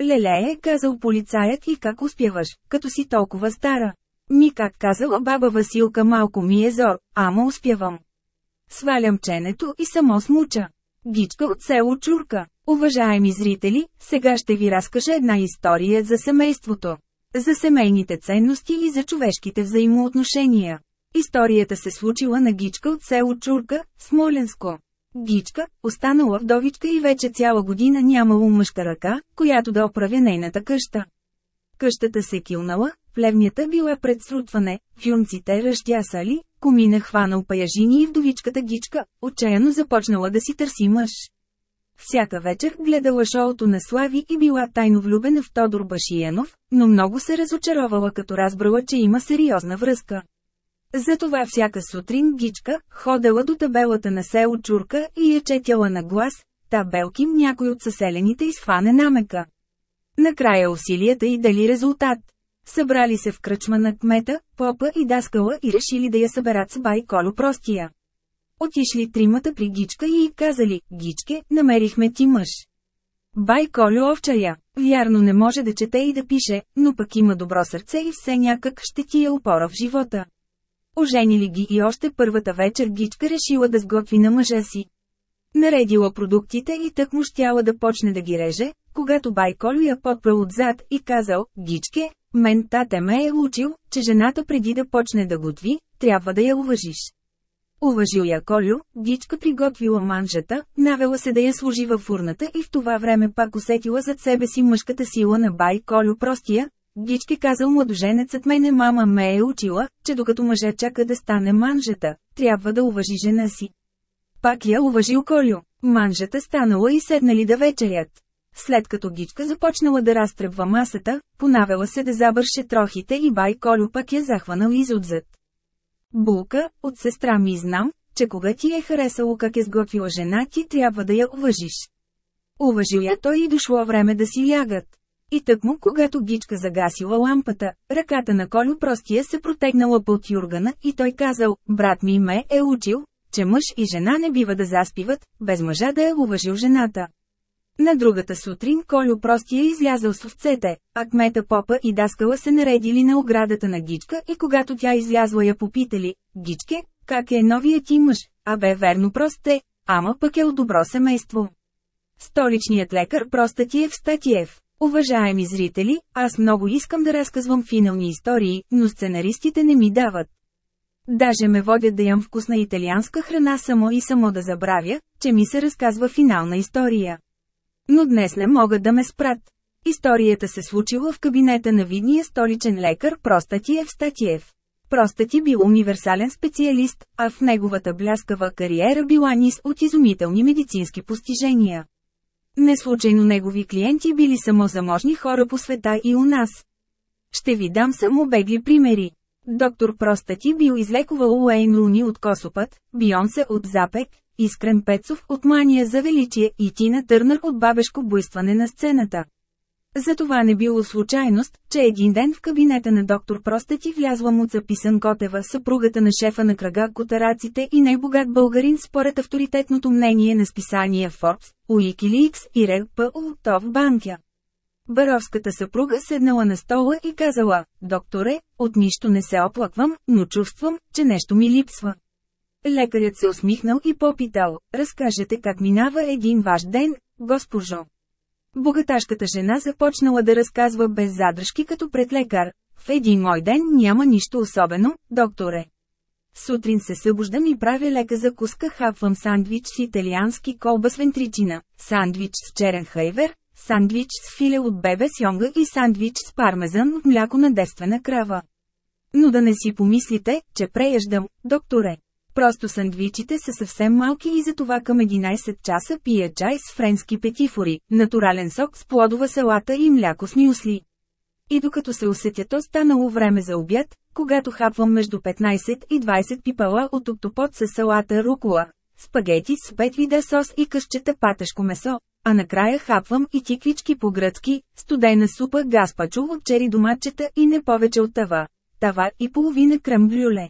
[SPEAKER 1] Леле е казал полицаят и как успяваш, като си толкова стара. Ми как казала баба Василка малко ми е зор, ама успявам. Свалям ченето и само смуча. Гичка от село Чурка. Уважаеми зрители, сега ще ви разкажа една история за семейството. За семейните ценности и за човешките взаимоотношения. Историята се случила на Гичка от село Чурка, Смоленско. Гичка, останала вдовичка и вече цяла година нямало мъжка ръка, която да оправя нейната къща. Къщата се килнала, плевнята била пред срутване, фюнците ръщясали, комина хванал паяжини и вдовичката Гичка, отчаяно започнала да си търси мъж. Всяка вечер гледала шоуто на Слави и била тайно влюбена в Тодор Башиянов, но много се разочаровала като разбрала, че има сериозна връзка. Затова всяка сутрин Гичка ходела до табелата на село Чурка и я четяла на глас, табелки някой от съселените изхване намека. Накрая усилията и дали резултат. Събрали се в кръчма на кмета, попа и даскала и решили да я съберат с бай Коло Простия. Отишли тримата при Гичка и казали, Гичке, намерихме ти мъж. Бай Колю овчая, вярно не може да чете и да пише, но пък има добро сърце и все някак ще ти е опора в живота. Оженили ги и още първата вечер Гичка решила да сготви на мъжа си. Наредила продуктите и тък му щяла да почне да ги реже, когато бай Колю я подпрал отзад и казал, Гичке, мен тате ме е учил, че жената преди да почне да готви, трябва да я уважиш. Уважил я Колю, Гичка приготвила манжата, навела се да я служи във фурната и в това време пак усетила зад себе си мъжката сила на бай Колю простия. Гички казал младоженецът мене мама ме е учила, че докато мъже чака да стане манжата, трябва да уважи жена си. Пак я уважил Колю. Манжата станала и седнали да вечерят. След като Гичка започнала да разтръбва масата, понавела се да забърше трохите и бай Колю пак я захванал изотзад. Булка, от сестра ми знам, че кога ти е харесало как е сготвила жена ти трябва да я уважиш. Уважил я той и дошло време да си лягат. И тъкмо, когато Гичка загасила лампата, ръката на Колю простия се протегнала под юргана и той казал, брат ми ме е учил, че мъж и жена не бива да заспиват, без мъжа да е уважил жената. На другата сутрин Колю простия излязъл с овцете, а кмета попа и даскала се наредили на оградата на Гичка и когато тя излязла я попитали, Гичке, как е новият ти мъж, а бе верно прост е, ама пък е от добро семейство. Столичният лекар Простатиев Статиев Уважаеми зрители, аз много искам да разказвам финални истории, но сценаристите не ми дават. Даже ме водят да ям вкусна италианска храна само и само да забравя, че ми се разказва финална история. Но днес не могат да ме спрат. Историята се случила в кабинета на видния столичен лекар Простатиев Статиев. Простати бил универсален специалист, а в неговата бляскава кариера била низ от изумителни медицински постижения. Не случайно негови клиенти били само заможни хора по света и у нас. Ще ви дам само бегли примери. Доктор Простати бил излекувал Уейн Руни от Косопът, Бионсе от Запек, Искрен Пецов от Мания за величие и Тина Търнър от бабешко буйстване на сцената. Затова не било случайност, че един ден в кабинета на доктор Простати влязла му записан Котева, съпругата на шефа на кръга Котараците и най-богат българин според авторитетното мнение на списания Forbes, Wikileaks и РП от Банкя. Баровската съпруга седнала на стола и казала, докторе, от нищо не се оплаквам, но чувствам, че нещо ми липсва. Лекарят се усмихнал и попитал, разкажете как минава един ваш ден, госпожо. Богаташката жена започнала да разказва без задръжки като пред лекар. В един мой ден няма нищо особено, докторе. Сутрин се събуждам и правя лека закуска хапвам сандвич с италиански колба с вентричина, сандвич с черен хайвер, сандвич с филе от бебе с йонга и сандвич с пармезан от мляко на девствена крава. Но да не си помислите, че преяждам, докторе. Просто сандвичите са съвсем малки и затова към 11 часа пия чай с френски петифори, натурален сок с плодова салата и мляко с мюсли. И докато се усетя то станало време за обяд, когато хапвам между 15 и 20 пипала от октопод с салата рукола, спагети с пет вида сос и къщета патешко месо, а накрая хапвам и тиквички по-гръцки, студена супа гаспачо от чери доматчета и не повече от тава, тава и половина крем блюле.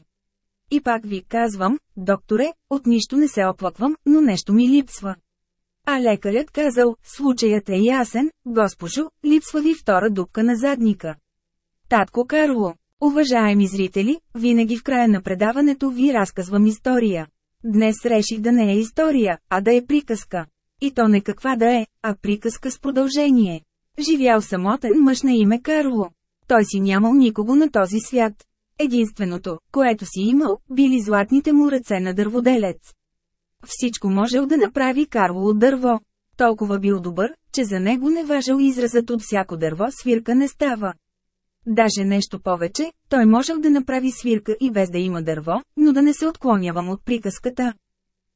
[SPEAKER 1] И пак ви казвам, докторе, от нищо не се оплаквам, но нещо ми липсва. А лекарят казал, случаят е ясен, госпожо, липсва ви втора дупка на задника. Татко Карло, уважаеми зрители, винаги в края на предаването ви разказвам история. Днес реших да не е история, а да е приказка. И то не каква да е, а приказка с продължение. Живял самотен мъж на име Карло. Той си нямал никого на този свят. Единственото, което си имал, били златните му ръце на дърводелец. Всичко можел да направи Карло от дърво. Толкова бил добър, че за него не важил изразът от всяко дърво свирка не става. Даже нещо повече, той можел да направи свирка и без да има дърво, но да не се отклонявам от приказката.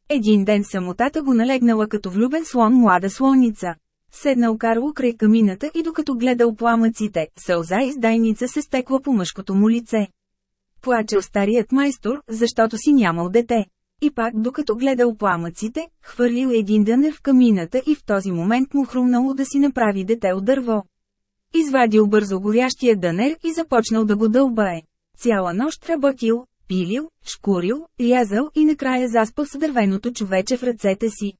[SPEAKER 1] Един ден самотата го налегнала като влюбен слон млада слоница. Седнал Карло край камината и докато гледал пламъците, сълза издайница се стекла по мъжкото му лице. Плачел старият майстор, защото си нямал дете. И пак докато гледал пламъците, хвърлил един дънер в камината и в този момент му хрумнало да си направи дете от дърво. Извадил бързо горящия дънер и започнал да го дълбае. Цяла нощ работил, пилил, шкурил, рязал и накрая заспал с дървеното човече в ръцете си.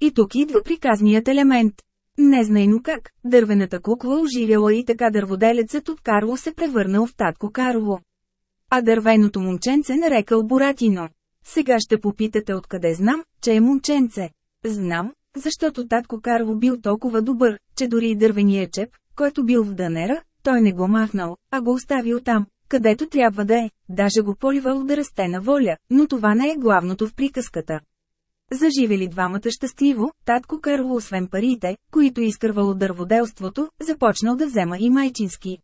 [SPEAKER 1] И тук идва приказният елемент. Незнайно как, дървената кукла оживяла и така дърводелецът от Карло се превърнал в татко Карло. А дървеното момченце нарекал Буратино. Сега ще попитате откъде знам, че е момченце. Знам, защото татко Карло бил толкова добър, че дори и дървения чеп, който бил в дънера, той не го махнал, а го оставил там, където трябва да е, даже го поливал да расте на воля, но това не е главното в приказката. Заживели двамата щастливо, татко Карло освен парите, които изкървало дърводелството, започнал да взема и майчински.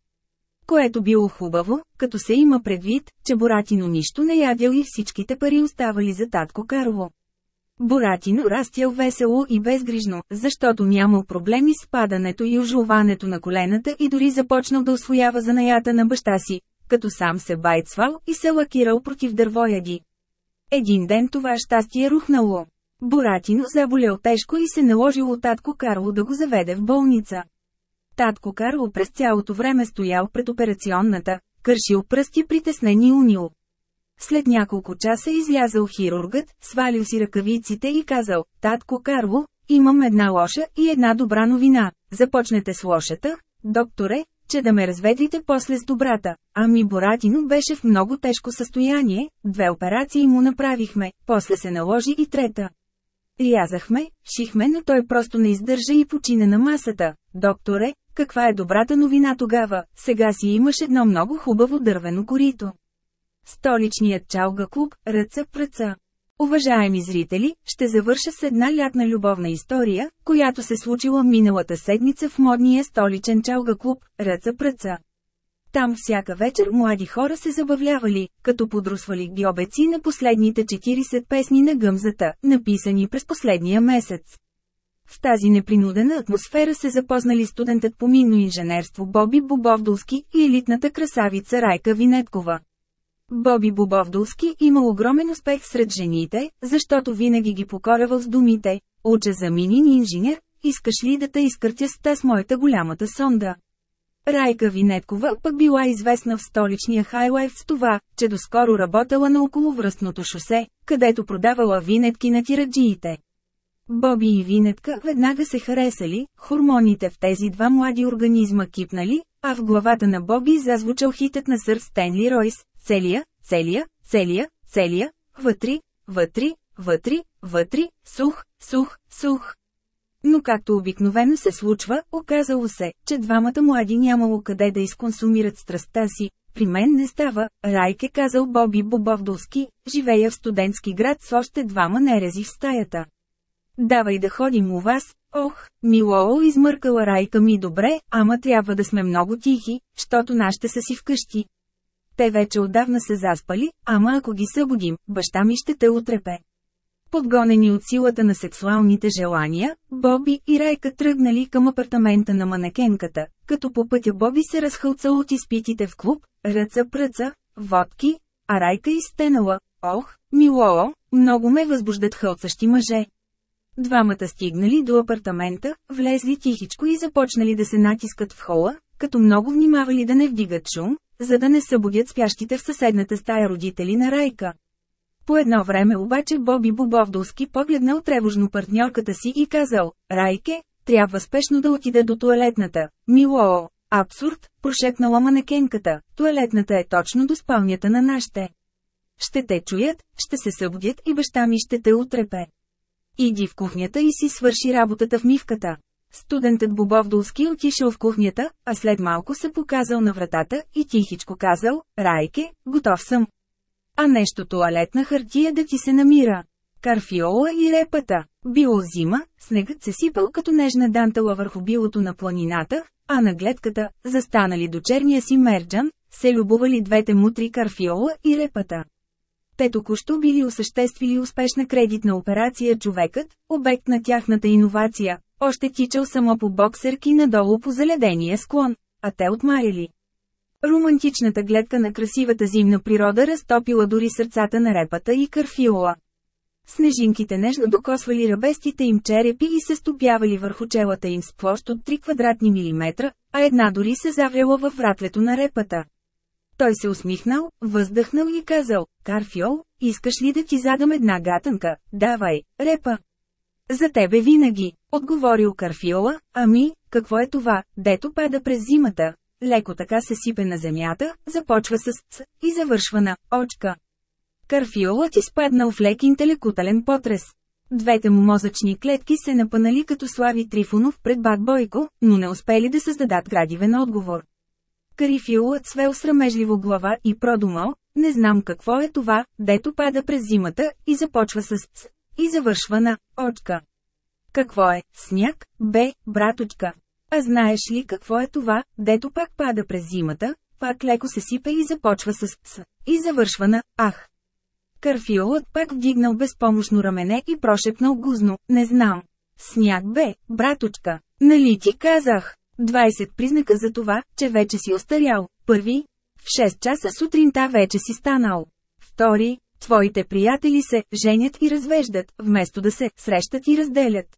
[SPEAKER 1] Което било хубаво, като се има предвид, че Боратино нищо не ядял и всичките пари оставали за татко Карло. Боратино растял весело и безгрижно, защото нямал проблеми с падането и ожуването на колената и дори започнал да освоява занаята на баща си, като сам се байцвал и се лакирал против дървояди. Един ден това щастие рухнало. Боратино заболял тежко и се наложил от татко Карло да го заведе в болница. Татко Карло през цялото време стоял пред операционната, кършил пръсти притеснени унил. След няколко часа излязъл хирургът, свалил си ръкавиците и казал, «Татко Карло, имам една лоша и една добра новина. Започнете с лошата, докторе, че да ме разведрите после с добрата. Ами Боратино беше в много тежко състояние, две операции му направихме, после се наложи и трета. Рязахме, шихме, но той просто не издържа и почина на масата. Докторе, каква е добрата новина тогава? Сега си имаш едно много хубаво дървено корито. Столичният чалга клуб, ръца пръца. Уважаеми зрители, ще завърша с една лятна любовна история, която се случила миналата седмица в модния столичен чалга клуб, ръца пръца. Там всяка вечер млади хора се забавлявали, като подрусвали гьобеци на последните 40 песни на гъмзата, написани през последния месец. В тази непринудена атмосфера се запознали студентът по минно инженерство Боби Бобовдолски и елитната красавица Райка Винеткова. Боби Бобовдолски имал огромен успех сред жените, защото винаги ги покорявал с думите «Уча за минин инженер, искаш ли да те изкъртя с таз моята голямата сонда?» Райка Винеткова пък била известна в столичния хайлайф с това, че доскоро работела на околовръстното шосе, където продавала винетки на тираджиите. Боби и Винетка веднага се харесали, хормоните в тези два млади организма кипнали, а в главата на Боби зазвучал хитът на сър Стенли Ройс, целия, целия, целия, целия, вътри, вътри, вътри, вътри, сух, сух, сух. Но както обикновено се случва, оказало се, че двамата млади нямало къде да изконсумират страстта си. При мен не става, Райке казал Боби Бобовдолски, живея в студентски град с още двама нерези в стаята. Давай да ходим у вас, ох, милоо измъркала Райка ми добре, ама трябва да сме много тихи, щото нашите са си вкъщи. Те вече отдавна се заспали, ама ако ги събудим, баща ми ще те утрепе. Подгонени от силата на сексуалните желания, Боби и Райка тръгнали към апартамента на манекенката, като по пътя Боби се разхълцал от изпитите в клуб, ръца-пръца, водки, а Райка изстенала, ох, милоо, много ме възбуждат хълцащи мъже. Двамата стигнали до апартамента, влезли тихичко и започнали да се натискат в хола, като много внимавали да не вдигат шум, за да не събудят спящите в съседната стая родители на Райка. По едно време обаче Боби Бобовдолски погледнал тревожно партньорката си и казал, Райке, трябва спешно да отида до туалетната. Милоо, абсурд, прошепнала манекенката, туалетната е точно до спалнята на нашите. Ще те чуят, ще се събудят и баща ми ще те утрепе. Иди в кухнята и си свърши работата в мивката. Студентът Бобовдолски отишъл в кухнята, а след малко се показал на вратата и тихичко казал, Райке, готов съм. А нещо туалетна хартия да ти се намира. Карфиола и репата. Било зима, снегът се сипал като нежна дантала върху билото на планината, а на гледката, застанали до черния си мерджан, се любовали двете мутри Карфиола и репата. Те току-що били осъществили успешна кредитна операция човекът, обект на тяхната иновация, още тичал само по боксерки надолу по заледения склон, а те отмарили. Романтичната гледка на красивата зимна природа разтопила дори сърцата на репата и карфиола. Снежинките нежно докосвали ръбестите им черепи и се стопявали върху челата им с площ от 3 квадратни милиметра, а една дори се завряла във вратлето на репата. Той се усмихнал, въздъхнал и казал, Карфиол, искаш ли да ти задам една гатанка? Давай, репа. За тебе винаги, отговорил Карфиола, ами, какво е това, дето пада през зимата? Леко така се сипе на земята, започва с «ц» и завършва на «очка». Карфиолът изпаднал в лек интелекутален потрес. Двете му мозъчни клетки се напънали като Слави Трифонов пред Бак Бойко, но не успели да създадат градивен отговор. Карифиолът свел срамежливо глава и продумал, не знам какво е това, дето пада през зимата, и започва с «ц» и завършва на «очка». Какво е, сняг, бе, браточка? А знаеш ли какво е това, дето пак пада през зимата, пак леко се сипе и започва с «с» и завършва на «ах». Карфиолът пак вдигнал безпомощно рамене и прошепнал гузно, не знам. Сняг бе, браточка, нали ти казах? 20 признака за това, че вече си остарял. Първи, в 6 часа сутринта вече си станал. Втори, твоите приятели се женят и развеждат, вместо да се срещат и разделят.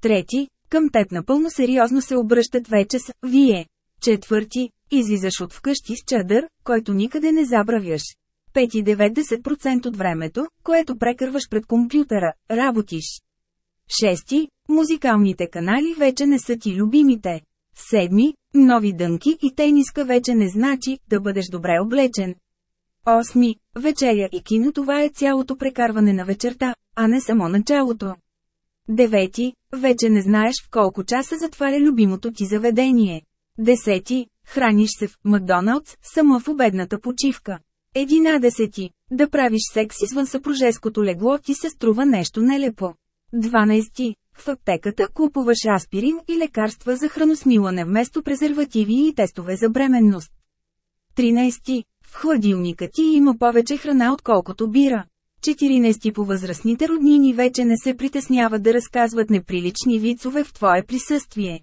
[SPEAKER 1] Трети, към теб напълно сериозно се обръщат вече с «Вие». Четвърти, излизаш от вкъщи с чадър, който никъде не забравяш. Пети 90% от времето, което прекърваш пред компютъра, работиш. Шести, музикалните канали вече не са ти любимите. Седми, нови дънки и тениска вече не значи да бъдеш добре облечен. Осми, вечеря и кино това е цялото прекарване на вечерта, а не само началото. Девети, вече не знаеш в колко часа затваря любимото ти заведение. Десети, храниш се в Макдоналдс, само в обедната почивка. Единадесети, да правиш секс извън съпружеското легло ти се струва нещо нелепо. 12. В аптеката купуваш аспирин и лекарства за храносмилане вместо презервативи и тестове за бременност. 13. В хладилника ти има повече храна отколкото бира. 14 по възрастните роднини вече не се притесняват да разказват неприлични вицове в твое присъствие.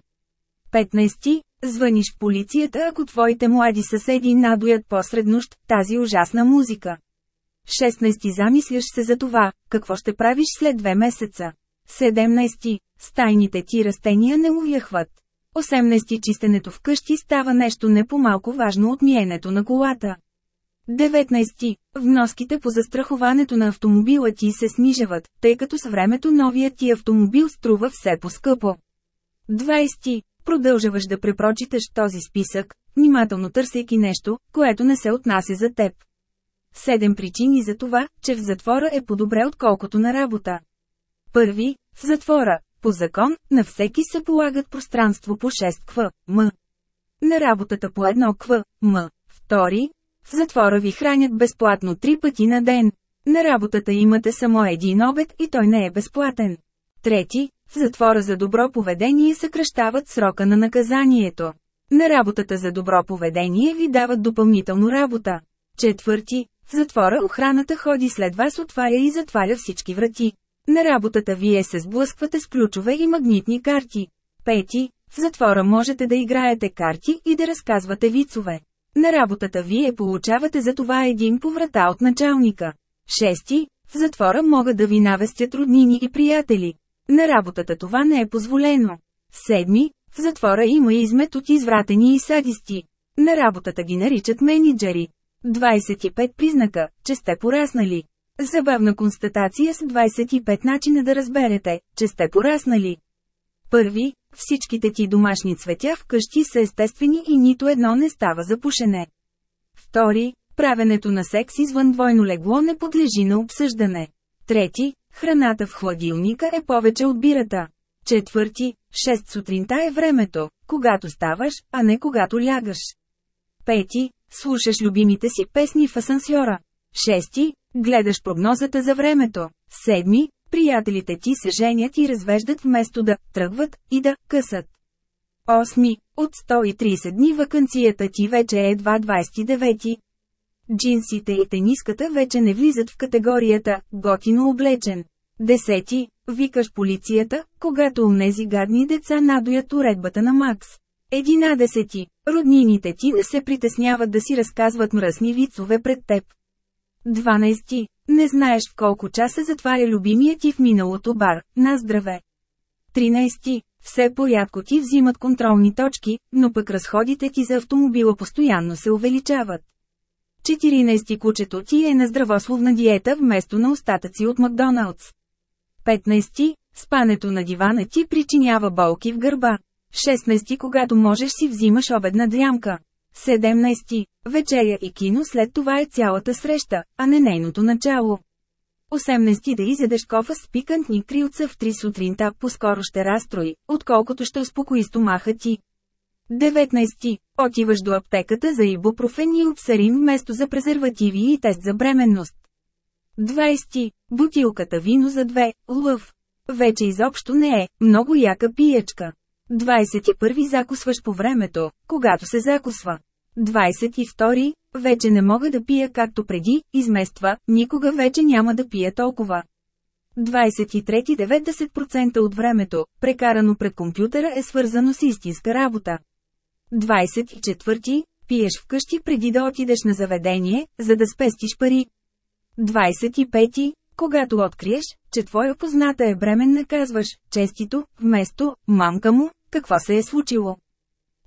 [SPEAKER 1] 15. Звъниш в полицията ако твоите млади съседи надуят посред нощ тази ужасна музика. 16. Замисляш се за това, какво ще правиш след две месеца. 17. Стайните ти растения не увяхват. 18. Чистенето в къщи става нещо не по-малко важно от миенето на колата. 19. Вноските по застраховането на автомобила ти се снижават, тъй като с времето новият ти автомобил струва все по-скъпо. 20. Продължаваш да препрочиташ този списък, внимателно търсейки нещо, което не се отнася за теб. Седем причини за това, че в затвора е по-добре отколкото на работа. Първи, в затвора, по закон, на всеки се полагат пространство по 6 кв. м. На работата по едно кв. м. Втори, в затвора ви хранят безплатно три пъти на ден. На работата имате само един обед и той не е безплатен. Трети, в затвора за добро поведение съкръщават срока на наказанието. На работата за добро поведение ви дават допълнително работа. Четвърти, в затвора охраната ходи след вас отваря и затваря всички врати. На работата вие се сблъсквате с ключове и магнитни карти. Пети, в затвора можете да играете карти и да разказвате вицове. На работата вие получавате за това един поврата от началника. Шести, в затвора могат да ви навестят роднини и приятели. На работата това не е позволено. Седми, в затвора има измет от извратени и садисти. На работата ги наричат менеджери. 25 признака, че сте пораснали. Забавна констатация с 25 начина да разберете, че сте пораснали. Първи, всичките ти домашни цветя вкъщи са естествени и нито едно не става за пушене. Втори, правенето на секс извън двойно легло не подлежи на обсъждане. Трети, храната в хладилника е повече от бирата. Четвърти, 6 сутринта е времето, когато ставаш, а не когато лягаш. Пети, слушаш любимите си песни в асансьора. Шести, гледаш прогнозата за времето. Седми, приятелите ти се женят и развеждат вместо да тръгват и да късат. Осми, от 130 дни вакансията ти вече е едва 29. Джинсите и тениската вече не влизат в категорията «готино облечен». Десети, викаш полицията, когато унези гадни деца надоят уредбата на Макс. Единадесети, роднините ти не се притесняват да си разказват мръсни вицове пред теб. 12. Не знаеш в колко часа затваря любимия ти в миналото бар, на здраве. 13. Все порядко ти взимат контролни точки, но пък разходите ти за автомобила постоянно се увеличават. 14. Кучето ти е на здравословна диета вместо на остатъци от Макдоналдс. 15. Спането на дивана ти причинява болки в гърба. 16. Когато можеш си взимаш обедна дрямка. 17. Вечеря и кино след това е цялата среща, а не нейното начало. 18. Да изядеш кофа с пикантни крилца в 3 сутринта по-скоро ще разстрои, отколкото ще успокои стомаха ти. 19. Отиваш до аптеката за ибупрофен и обсарим вместо за презервативи и тест за бременност. 20. Бутилката вино за две, лъв. Вече изобщо не е, много яка пиечка. 21. Закусваш по времето, когато се закусва. 22. Вече не мога да пия както преди, измества, никога вече няма да пия толкова. 23. 90% от времето, прекарано пред компютъра е свързано с истинска работа. 24. Пиеш вкъщи преди да отидеш на заведение, за да спестиш пари. 25. Когато откриеш, че твоя позната е бременна казваш, честито, вместо, мамка му, какво се е случило.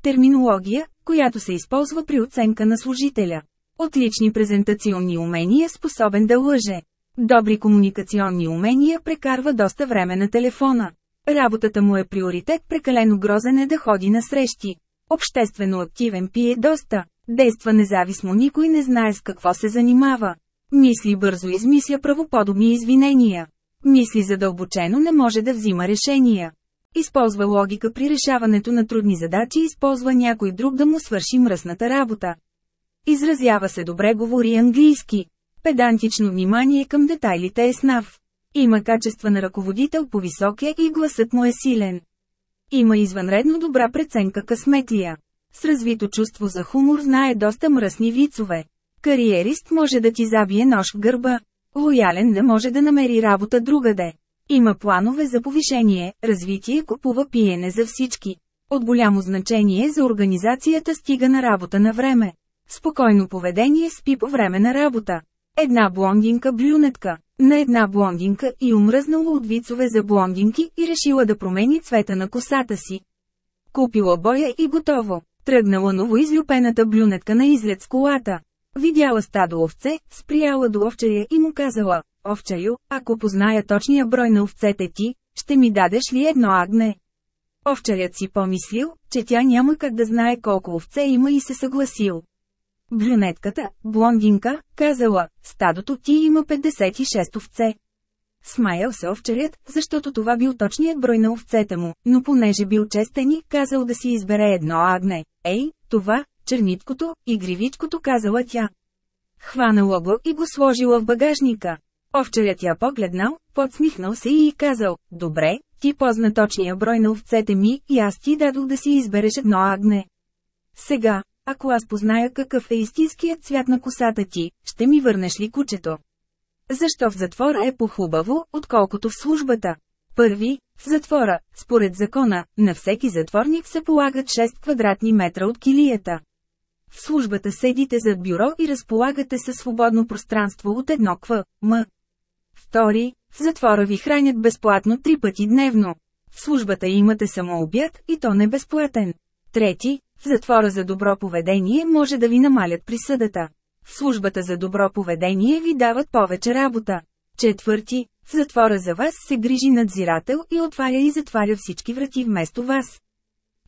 [SPEAKER 1] Терминология, която се използва при оценка на служителя. Отлични презентационни умения способен да лъже. Добри комуникационни умения прекарва доста време на телефона. Работата му е приоритет прекалено грозен е да ходи на срещи. Обществено активен пие доста. Действа независимо никой не знае с какво се занимава. Мисли бързо измисля правоподобни извинения. Мисли задълбочено не може да взима решения. Използва логика при решаването на трудни задачи и използва някой друг да му свърши мръсната работа. Изразява се добре говори английски. Педантично внимание към детайлите е снав. Има качества на ръководител по високия и гласът му е силен. Има извънредно добра преценка късметлия. С развито чувство за хумор знае доста мръсни вицове. Кариерист може да ти забие нож в гърба. Лоялен не може да намери работа другаде. Има планове за повишение, развитие, купува пиене за всички. От голямо значение за организацията стига на работа на време. Спокойно поведение спи по време на работа. Една блондинка блюнетка. На една блондинка и умръзнала от вицове за блондинки и решила да промени цвета на косата си. Купила боя и готово. Тръгнала новоизлюпената блюнетка на излет с колата. Видяла стадо овце, спряла до овчаря и му казала, овчарю, ако позная точния брой на овцете ти, ще ми дадеш ли едно агне? Овчарят си помислил, че тя няма как да знае колко овце има и се съгласил. Брюнетката, блондинка, казала, стадото ти има 56 овце. Смаял се овчарят, защото това бил точният брой на овцете му, но понеже бил честен и казал да си избере едно агне. Ей, това, черниткото, игривичкото казала тя. Хванала го и го сложила в багажника. Овчарят я погледнал, подсмихнал се и казал, добре, ти позна точния брой на овцете ми и аз ти дадох да си избереш едно агне. Сега, ако аз позная какъв е истинският цвят на косата ти, ще ми върнеш ли кучето? Защо в затвора е по-хубаво, отколкото в службата? Първи, в затвора, според закона, на всеки затворник се полагат 6 квадратни метра от килията. В службата седите зад бюро и разполагате със свободно пространство от едно кв. м. Втори, в затвора ви хранят безплатно три пъти дневно. В службата имате само обяд и то не безплатен. Трети, в затвора за добро поведение може да ви намалят присъдата. В службата за добро поведение ви дават повече работа. Четвърти, в затвора за вас се грижи надзирател и отваря и затваря всички врати вместо вас.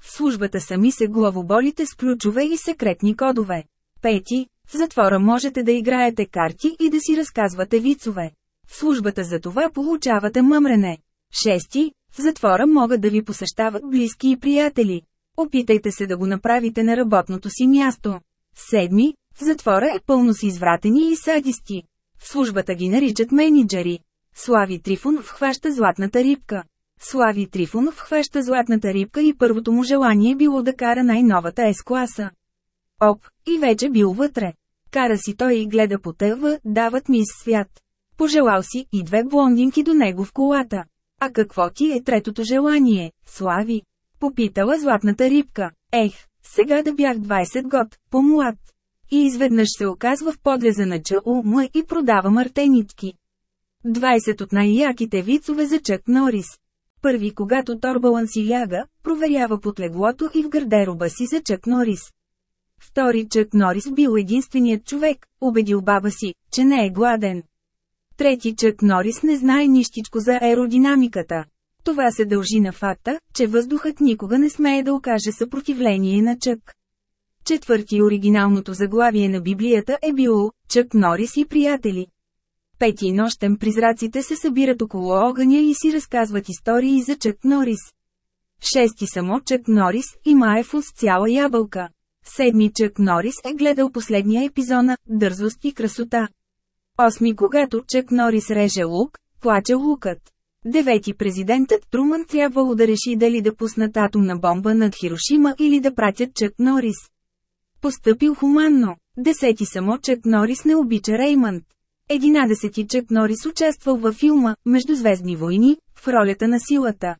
[SPEAKER 1] В службата сами се главоболите с ключове и секретни кодове. Пети, в затвора можете да играете карти и да си разказвате вицове. В службата за това получавате мъмрене. Шести, в затвора могат да ви посещават близки и приятели. Опитайте се да го направите на работното си място. Седми, в затвора е пълно с извратени и садисти. В службата ги наричат менеджери. Слави Трифонов хваща златната рибка. Слави Трифонов хваща златната рибка и първото му желание било да кара най-новата С-класа. Оп, и вече бил вътре. Кара си той и гледа по тълва, дават мис свят. Пожелал си и две блондинки до него в колата. А какво ти е третото желание, Слави? Попитала златната рибка. Ех, сега да бях 20 год, по-млад. И изведнъж се оказва в подлеза на ЧУМ и продава мартенички. 20 от най-яките вицове за Чък Норис. Първи когато Торбалан си ляга, проверява под леглото и в гардероба си за Чък Норис. Втори Чък Норис бил единственият човек, убедил баба си, че не е гладен. Трети Чък Норис не знае нищичко за аеродинамиката. Това се дължи на факта, че въздухът никога не смее да окаже съпротивление на Чък. Четвърти оригиналното заглавие на Библията е било «Чък Норис и приятели». Пети нощем призраците се събират около огъня и си разказват истории за Чък Норис. Шести само Чък Норис и Маефус цяла ябълка. Седми Чък Норис е гледал последния епизона «Дързост и красота». Осми когато Чък Норис реже лук, плаче лукът. Девети президентът Труман трябвало да реши дали да пуснат атомна бомба над Хирошима или да пратят Чък Норис. Постъпил хуманно. Десети само Чък Норис не обича Реймънд. Единадесети Чък Норис участвал във филма «Междузвездни войни» в ролята на силата.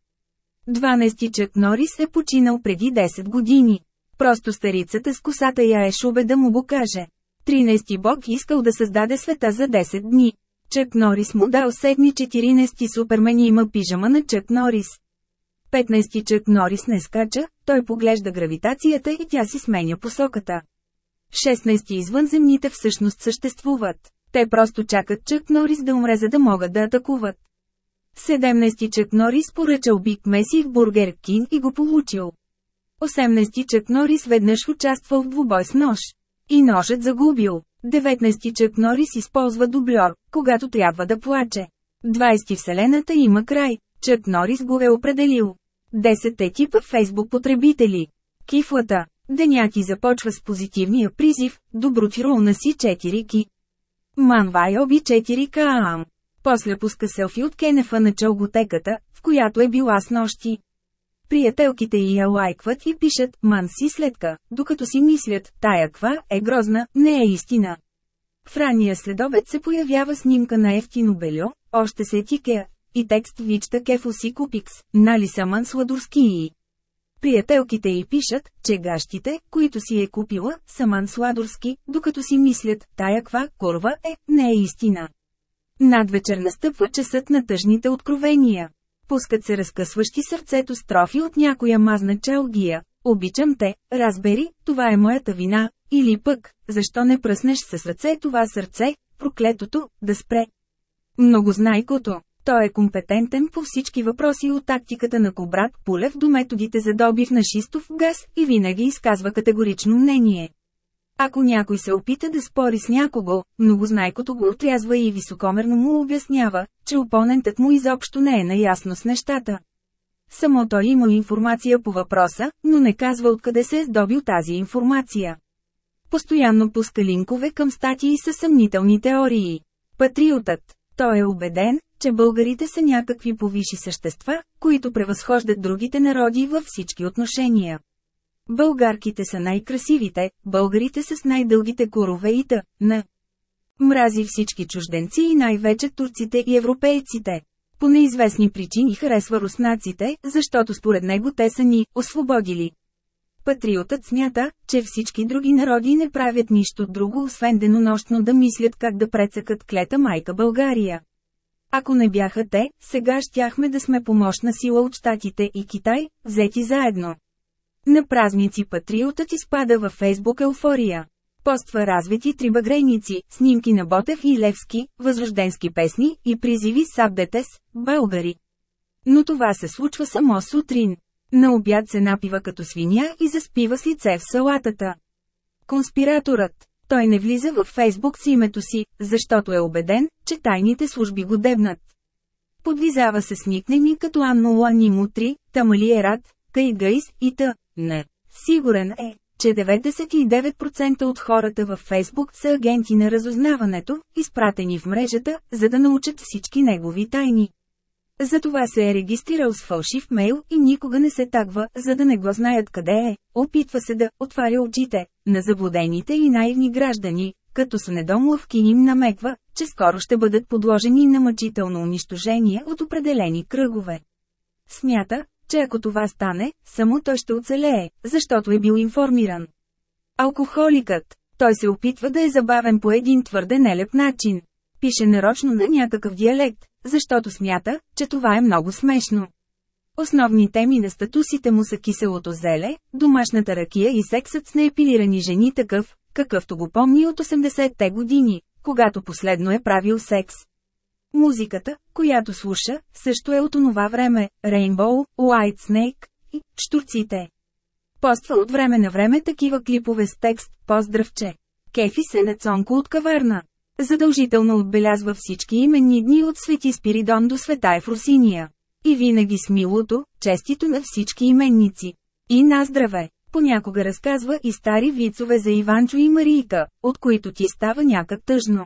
[SPEAKER 1] Дванайсти Чък Норис е починал преди 10 години. Просто старицата с косата я е шубе да му го каже. Тринайсти Бог искал да създаде света за 10 дни. Чък Норис му дал седми 14 супермен има пижама на Чък Норис. 15 Чък Норис не скача, той поглежда гравитацията и тя си сменя посоката. 16 извънземните всъщност съществуват. Те просто чакат Чък Норис да умре за да могат да атакуват. 17 Чък Норис поръчал Биг Меси в Бургер Кин и го получил. 18 Чък Норис веднъж участвал в двубой с нож. И ножът загубил. 19 Чък Норис използва дублер, когато трябва да плаче. 20 Вселената има край. Чък Норис го е определил. 10 е Фейсбук потребители. Кифлата. Деняки започва с позитивния призив, добротирол си 4 ки. Манвай оби 4 каам. После пуска селфи от кенефа на чълготеката, в която е била с нощи. Приятелките й я лайкват и пишат «Ман си следка», докато си мислят «Тая ква е грозна, не е истина». В ранния следобед се появява снимка на ефтино бельо, още се етикея, и текст вичта кефо си купикс, нали са ман сладурски Приятелките й пишат, че гащите, които си е купила, са ман сладурски, докато си мислят, тая ква, корва е, не е истина. Надвечер настъпва часът на тъжните откровения. Пускат се разкъсващи сърцето строфи от някоя мазна челгия. Обичам те, разбери, това е моята вина, или пък, защо не пръснеш с ръце това сърце, проклетото, да спре. Многознайкото. Той е компетентен по всички въпроси от тактиката на Кобрат Пулев до методите за добив на шистов газ и винаги изказва категорично мнение. Ако някой се опита да спори с някого, многознайкото го отрязва и високомерно му обяснява, че опонентът му изобщо не е наясно с нещата. Само той има информация по въпроса, но не казва откъде се е здобил тази информация. Постоянно пуска линкове към статии с съмнителни теории. Патриотът. Той е убеден, че българите са някакви повиши същества, които превъзхождат другите народи във всички отношения. Българките са най-красивите, българите с най-дългите корове и т.н. Мрази всички чужденци и най-вече турците и европейците. По неизвестни причини харесва руснаците, защото според него те са ни освободили. Патриотът смята, че всички други народи не правят нищо друго освен денонощно да мислят как да прецакат клета майка България. Ако не бяха те, сега щяхме да сме помощна сила от Штатите и Китай, взети заедно. На празници патриотът изпада във Фейсбук еуфория. Поства развити три багрейници, снимки на Ботев и Левски, възрожденски песни и призиви Сабдетес, българи. Но това се случва само сутрин. На обяд се напива като свиня и заспива с лице в салатата. Конспираторът. Той не влиза в Фейсбук с името си, защото е убеден, че тайните служби го дебнат. Подвизава се с никнеми като Анно Лани Мутри, Тамали Ерат, Кай Гайс и Т. Не. Сигурен е, че 99% от хората във Фейсбук са агенти на разузнаването, изпратени в мрежата, за да научат всички негови тайни. Затова се е регистрирал с фалшив мейл и никога не се тагва, за да не го знаят къде е. Опитва се да отваря очите на заблудените и наивни граждани, като с недомлъвки им намеква, че скоро ще бъдат подложени на мъчително унищожение от определени кръгове. Смята, че ако това стане, само той ще оцелее, защото е бил информиран. Алкохоликът. Той се опитва да е забавен по един твърде нелеп начин. Пише нарочно на някакъв диалект, защото смята, че това е много смешно. Основни теми на статусите му са киселото зеле, домашната ракия и сексът с неепилирани жени такъв, какъвто го помни от 80-те години, когато последно е правил секс. Музиката, която слуша, също е от онова време – Rainbow, White Snake и «Штурците». Поства от време на време такива клипове с текст «Поздравче». Кефи се на Цонко от каварна. Задължително отбелязва всички именни дни от Свети Спиридон до Света Ефросиния. И винаги с милото, честито на всички именници. И на здраве! Понякога разказва и стари вицове за Иванчо и Марийка, от които ти става някак тъжно.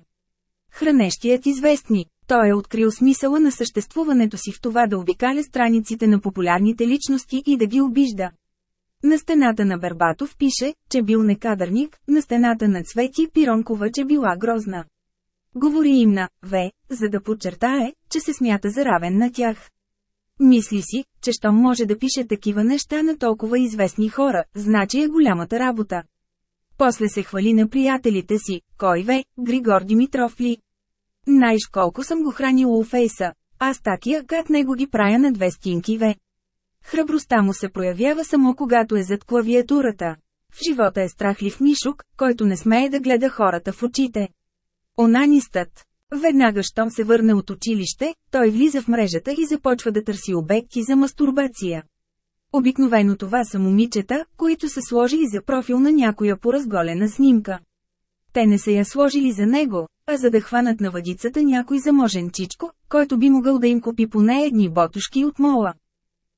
[SPEAKER 1] Хранещият известни, той е открил смисъла на съществуването си в това да обикаля страниците на популярните личности и да ги обижда. На стената на Бербатов пише, че бил некадърник, на стената на Цвети Пиронкова, че била грозна. Говори им на «В», за да подчертае, че се смята за равен на тях. Мисли си, че щом може да пише такива неща на толкова известни хора, значи е голямата работа. После се хвали на приятелите си, кой ве, Григор Димитров ли. Знаеш колко съм го хранил у фейса, аз такия как него ги правя на две стинки ве. Храбростта му се проявява само когато е зад клавиатурата. В живота е страхлив мишук, който не смее да гледа хората в очите. Онанистът. Веднага щом се върне от училище, той влиза в мрежата и започва да търси обекти за мастурбация. Обикновено това са момичета, които са сложили за профил на някоя поразголена снимка. Те не са я сложили за него, а за да хванат на въдицата някой заможен чичко, който би могъл да им купи поне едни ботушки от мола.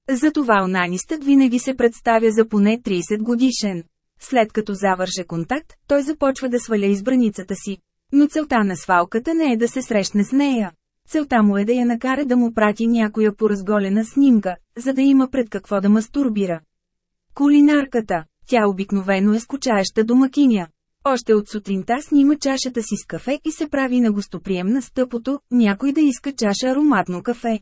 [SPEAKER 1] Затова онанистът винаги се представя за поне 30 годишен. След като завърже контакт, той започва да сваля избраницата си. Но целта на свалката не е да се срещне с нея. Целта му е да я накара да му прати някоя поразголена снимка, за да има пред какво да мастурбира. Кулинарката. Тя обикновено е скучаеща домакиня. Още от сутринта снима чашата си с кафе и се прави на гостоприемна стъпото, някой да иска чаша ароматно кафе.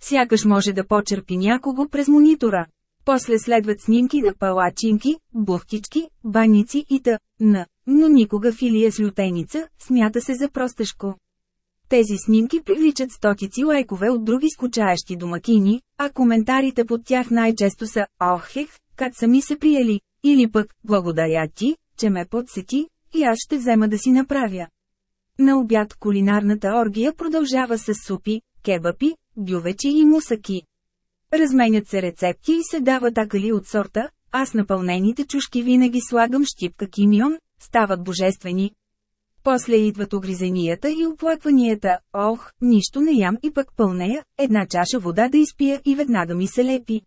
[SPEAKER 1] Сякаш може да почерпи някого през монитора. После следват снимки на палачинки, бухтички, баници и т.н. Но никога филия с лютеница, смята се за простешко. Тези снимки привличат стотици лайкове от други скучаещи домакини, а коментарите под тях най-често са «Охех, как са ми се приели» или пък «Благодаря ти, че ме подсети, и аз ще взема да си направя». На обяд кулинарната оргия продължава с супи, кебапи, бювечи и мусаки. Разменят се рецепти и се дават акали от сорта, аз на пълнените чушки винаги слагам щипка кимион, стават божествени. После идват огризенията и оплакванията, ох, нищо не ям и пък пълнея, една чаша вода да изпия и веднага ми се лепи.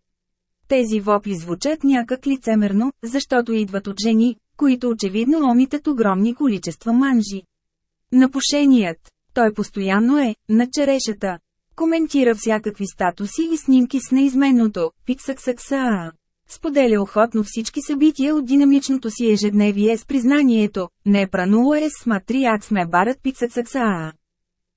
[SPEAKER 1] Тези вопли звучат някак лицемерно, защото идват от жени, които очевидно омитат огромни количества манжи. Напушеният. Той постоянно е, на черешата. Коментира всякакви статуси и снимки с неизменното, пиксаксаксаа. Споделя охотно всички събития от динамичното си ежедневие с признанието, не пранула е с матрият сме барат пиксаксаксаа.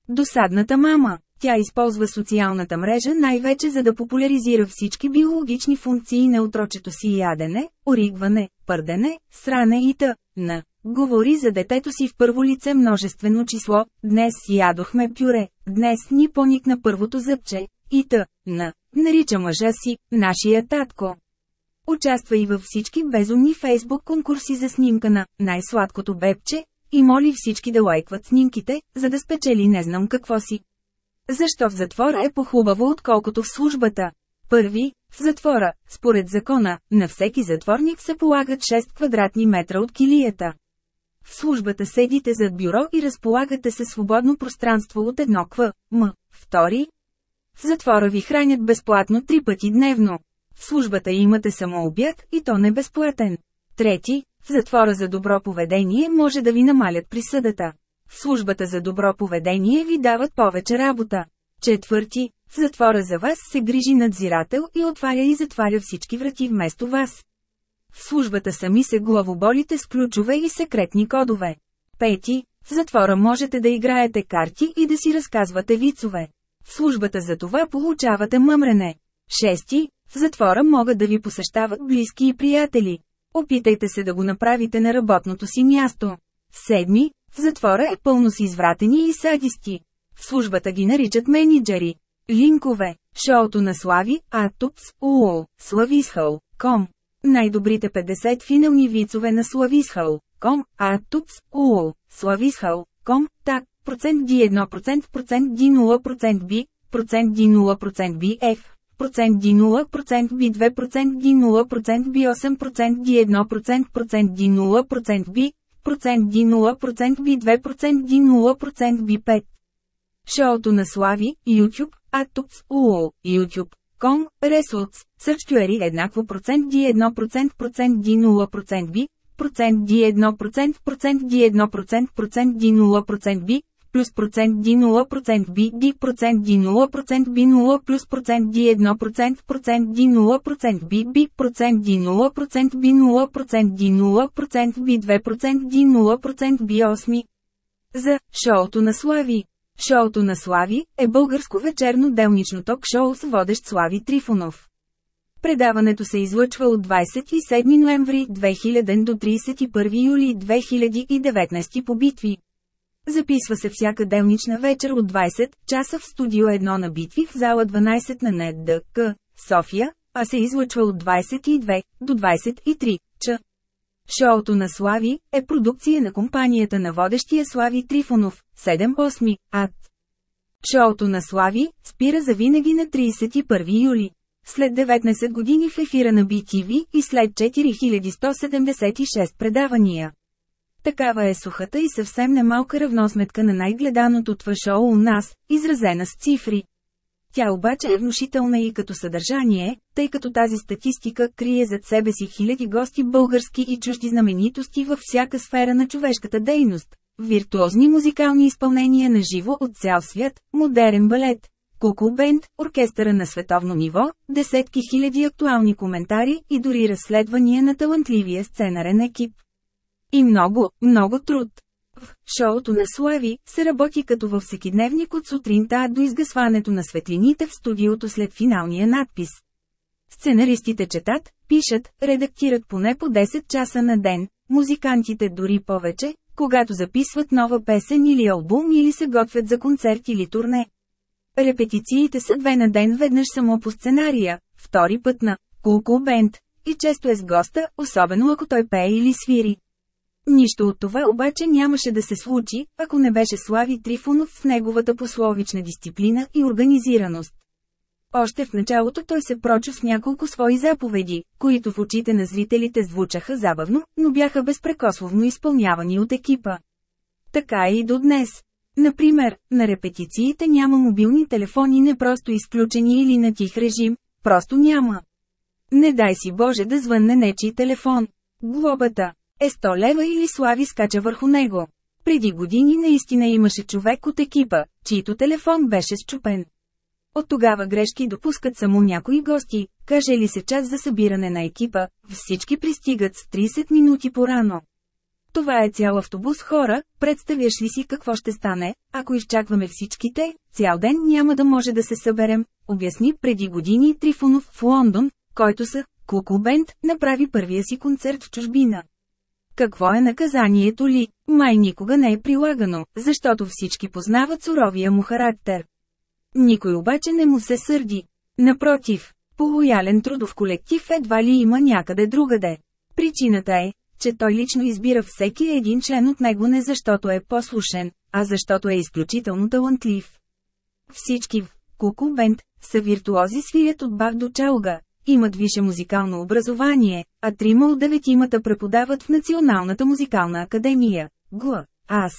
[SPEAKER 1] Досадната мама. Тя използва социалната мрежа най-вече за да популяризира всички биологични функции на отрочето си ядене, оригване, пърдене, сране и т.н. Говори за детето си в първо лице множествено число, днес ядохме пюре, днес ни поникна първото зъбче, и т.н. Нарича мъжа си, нашия татко. Участва и във всички безумни фейсбук конкурси за снимка на «Най-сладкото бебче» и моли всички да лайкват снимките, за да спечели не знам какво си. Защо в затвора е по-хубаво отколкото в службата? Първи, в затвора, според закона, на всеки затворник се полагат 6 квадратни метра от килията. В службата седите зад бюро и разполагате се свободно пространство от едно кв. М. Втори. В затвора ви хранят безплатно три пъти дневно. В службата имате само обяд и то не безплатен. Трети. В затвора за добро поведение може да ви намалят присъдата. В службата за добро поведение ви дават повече работа. Четвърти. Затвора за вас се грижи надзирател и отваря и затваря всички врати вместо вас. В службата сами се главоболите с ключове и секретни кодове. Пети, в затвора можете да играете карти и да си разказвате вицове. В службата за това получавате мъмрене. Шести, в затвора могат да ви посещават близки и приятели. Опитайте се да го направите на работното си място. Седми, в затвора е пълно с извратени и садисти. В службата ги наричат менеджери. Линкове. Шоуто на Слави, Атупс, УОЛ, Слависхъл, Ком. Най-добрите 50 финални вицове на Слависхъл, Ком, Атупс, УОЛ, Слависхъл, Ком, так, процент ди 1%, процент ди 0% би, процент ди 0% би F, процент ди 0% би 2% ди 0% би 8% ди 1% процент ди 0% би, процент ди 0% би 2% ди 0% би 5. Шоуто на Слави, YouTube, Атупс, УОЛ, YouTube, Com, Results, Search Query еднакво процент ди 1% процент ди 0% би, процент ди 1% процент ди 1% процент ди 0% би, плюс процент ди 0% би ди процент ди 0% би 0 плюс процент ди 1% процент ди 0% би би процент ди 0% би 0 процент ди 0% би 2% ди 0% би 8. За шоуто на Слави Шоуто на Слави е българско вечерно делнично ток-шоу с водещ Слави Трифонов. Предаването се излъчва от 27 ноември 2000 до 31 юли 2019 по битви. Записва се всяка делнична вечер от 20 часа в студио 1 на битви в зала 12 на НЕДК, София, а се излъчва от 22 до 23 ча. Шоуто на Слави е продукция на компанията на водещия Слави Трифонов, 7-8, ад. Шоуто на Слави спира за винаги на 31 юли. След 19 години в ефира на BTV и след 4176 предавания. Такава е сухата и съвсем немалка равносметка на най-гледаното това шоу у нас, изразена с цифри. Тя обаче е внушителна и като съдържание, тъй като тази статистика крие зад себе си хиляди гости български и чужди знаменитости във всяка сфера на човешката дейност. Виртуозни музикални изпълнения на живо от цял свят, модерен балет, куку бенд, оркестъра на световно ниво, десетки хиляди актуални коментари и дори разследвания на талантливия сценарен екип. И много, много труд. В шоуто на Слави се работи като във всекидневник от сутринта до изгасването на светлините в студиото след финалния надпис. Сценаристите четат, пишат, редактират поне по 10 часа на ден, музикантите дори повече, когато записват нова песен или албум или се готвят за концерт или турне. Репетициите са две на ден веднъж само по сценария, втори път на «Кулкул Бенд» и често е с госта, особено ако той пее или свири. Нищо от това обаче нямаше да се случи, ако не беше Слави Трифонов в неговата пословична дисциплина и организираност. Още в началото той се прочу с няколко свои заповеди, които в очите на зрителите звучаха забавно, но бяха безпрекословно изпълнявани от екипа. Така е и до днес. Например, на репетициите няма мобилни телефони не просто изключени или на тих режим, просто няма. Не дай си Боже да звънне нечи телефон. Глобата е 100 лева или Слави скача върху него. Преди години наистина имаше човек от екипа, чийто телефон беше счупен. От тогава грешки допускат само някои гости, каже ли се час за събиране на екипа, всички пристигат с 30 минути по-рано. Това е цял автобус хора, представяш ли си какво ще стане, ако изчакваме всичките, цял ден няма да може да се съберем, обясни преди години Трифонов в Лондон, който са Куку Бенд направи първия си концерт в чужбина. Какво е наказанието ли? Май никога не е прилагано, защото всички познават суровия му характер. Никой обаче не му се сърди. Напротив, По-лоялен трудов колектив едва ли има някъде другаде. Причината е, че той лично избира всеки един член от него не защото е послушен, а защото е изключително талантлив. Всички в Куку Бенд са виртуози свирят от Бах до Чалга, имат висше музикално образование, а трима от деветимата преподават в Националната музикална академия. Гла, аз.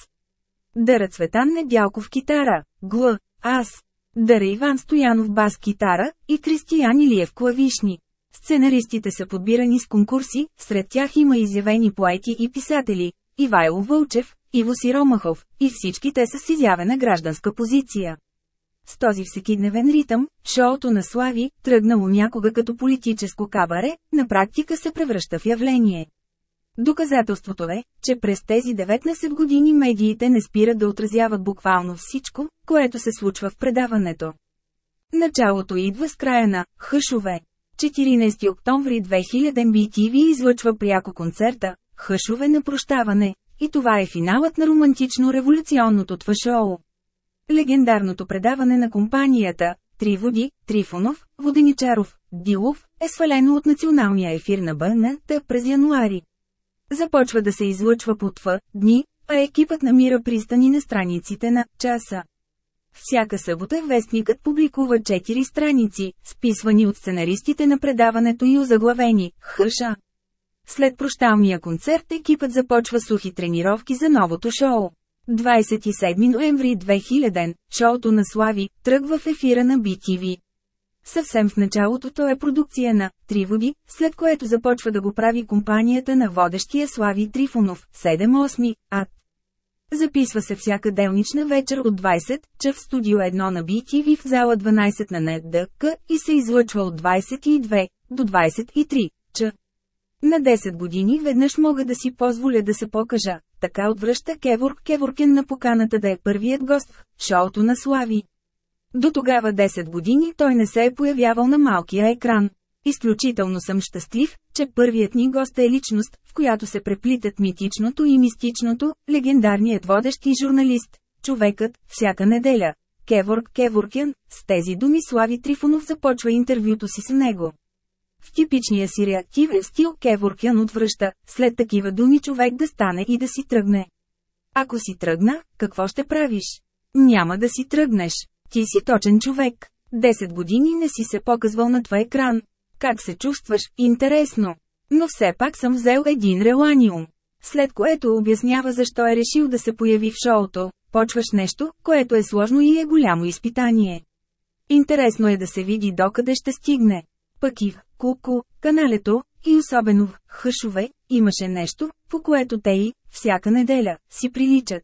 [SPEAKER 1] Дъра Цветан Недялков китара, гла, аз. Дъра Иван Стоянов бас китара и Кристиян Илиев клавишни. Сценаристите са подбирани с конкурси, сред тях има изявени поети и писатели, Ивайло Вълчев, Иво Сиромахов, и всички те са с изявена гражданска позиция. С този всекидневен ритъм, шоуто на Слави, тръгнало някога като политическо кабаре, на практика се превръща в явление. Доказателството е, че през тези 19 години медиите не спират да отразяват буквално всичко, което се случва в предаването. Началото идва с края на «Хъшове». 14 октомври 2000 BTV излъчва пряко концерта «Хъшове на прощаване» и това е финалът на романтично-революционното това. Легендарното предаване на компанията Три води, Трифонов, Воденичаров, Дилов е свалено от националния ефир на БНТ през януари. Започва да се излъчва по ТВ дни, а екипът намира пристани на страниците на часа. Всяка събота вестникът публикува 4 страници, списвани от сценаристите на предаването и озаглавени «Хъша». След прощалния концерт екипът започва сухи тренировки за новото шоу. 27 ноември 2000, шоуто на Слави, тръгва в ефира на BTV. Съвсем в началото то е продукция на «Три води», след което започва да го прави компанията на водещия Слави Трифонов, 7-8, ад. Записва се всяка делнична вечер от 20 ча в студио 1 на BTV в зала 12 на НДК и се излъчва от 22 до 23 ча. На 10 години веднъж мога да си позволя да се покажа, така отвръща Кеворк Кеворкен на поканата да е първият гост в шоуто на Слави. До тогава 10 години той не се е появявал на малкия екран. Изключително съм щастлив, че първият ни гост е личност, в която се преплитат митичното и мистичното, легендарният водещ и журналист, човекът, всяка неделя. Кеворк Кеворкян, с тези думи Слави Трифонов започва интервюто си с него. В типичния си реактивен стил Кеворкян отвръща, след такива думи човек да стане и да си тръгне. Ако си тръгна, какво ще правиш? Няма да си тръгнеш. Ти си точен човек. Десет години не си се показвал на твой екран. Как се чувстваш? Интересно. Но все пак съм взел един реланиум. След което обяснява защо е решил да се появи в шоуто. Почваш нещо, което е сложно и е голямо изпитание. Интересно е да се види докъде ще стигне. Пък и Куку, каналето, и особено в Хъшове, имаше нещо, по което те и, всяка неделя, си приличат.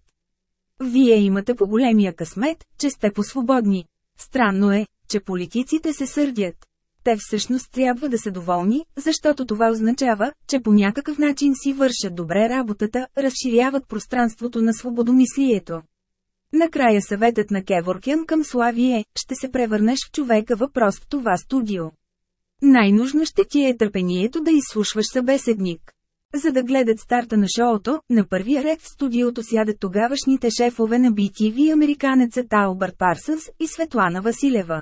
[SPEAKER 1] Вие имате по-големия късмет, че сте по-свободни. Странно е, че политиците се сърдят. Те всъщност трябва да са доволни, защото това означава, че по някакъв начин си вършат добре работата, разширяват пространството на свободомислието. Накрая съветът на Кеворкян към Слави е, ще се превърнеш в човека въпрос в това студио. Най-нужно ще ти е търпението да изслушваш събеседник. За да гледат старта на шоуто, на първия ред в студиото сядат тогавашните шефове на BTV американецът Албърт Парсънс и Светлана Василева.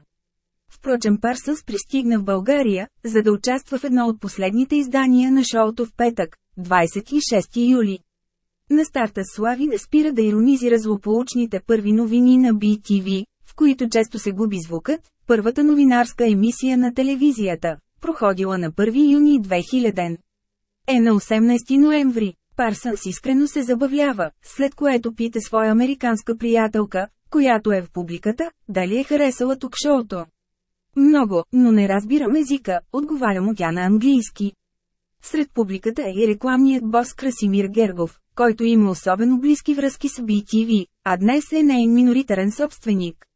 [SPEAKER 1] Впрочем Парсънс пристигна в България, за да участва в едно от последните издания на шоуто в петък, 26 юли. На старта Слави не спира да иронизира злополучните първи новини на BTV, в които често се губи звукът, първата новинарска емисия на телевизията, проходила на 1 юни 2000. Е на 18 ноември. Парсънс искрено се забавлява, след което пита своя американска приятелка, която е в публиката, дали е харесала тук шоуто. Много, но не разбирам езика, отговаря му тя на английски. Сред публиката е и рекламният бос Красимир Гергов, който има особено близки връзки с BTV, а днес е нейн миноритарен собственик.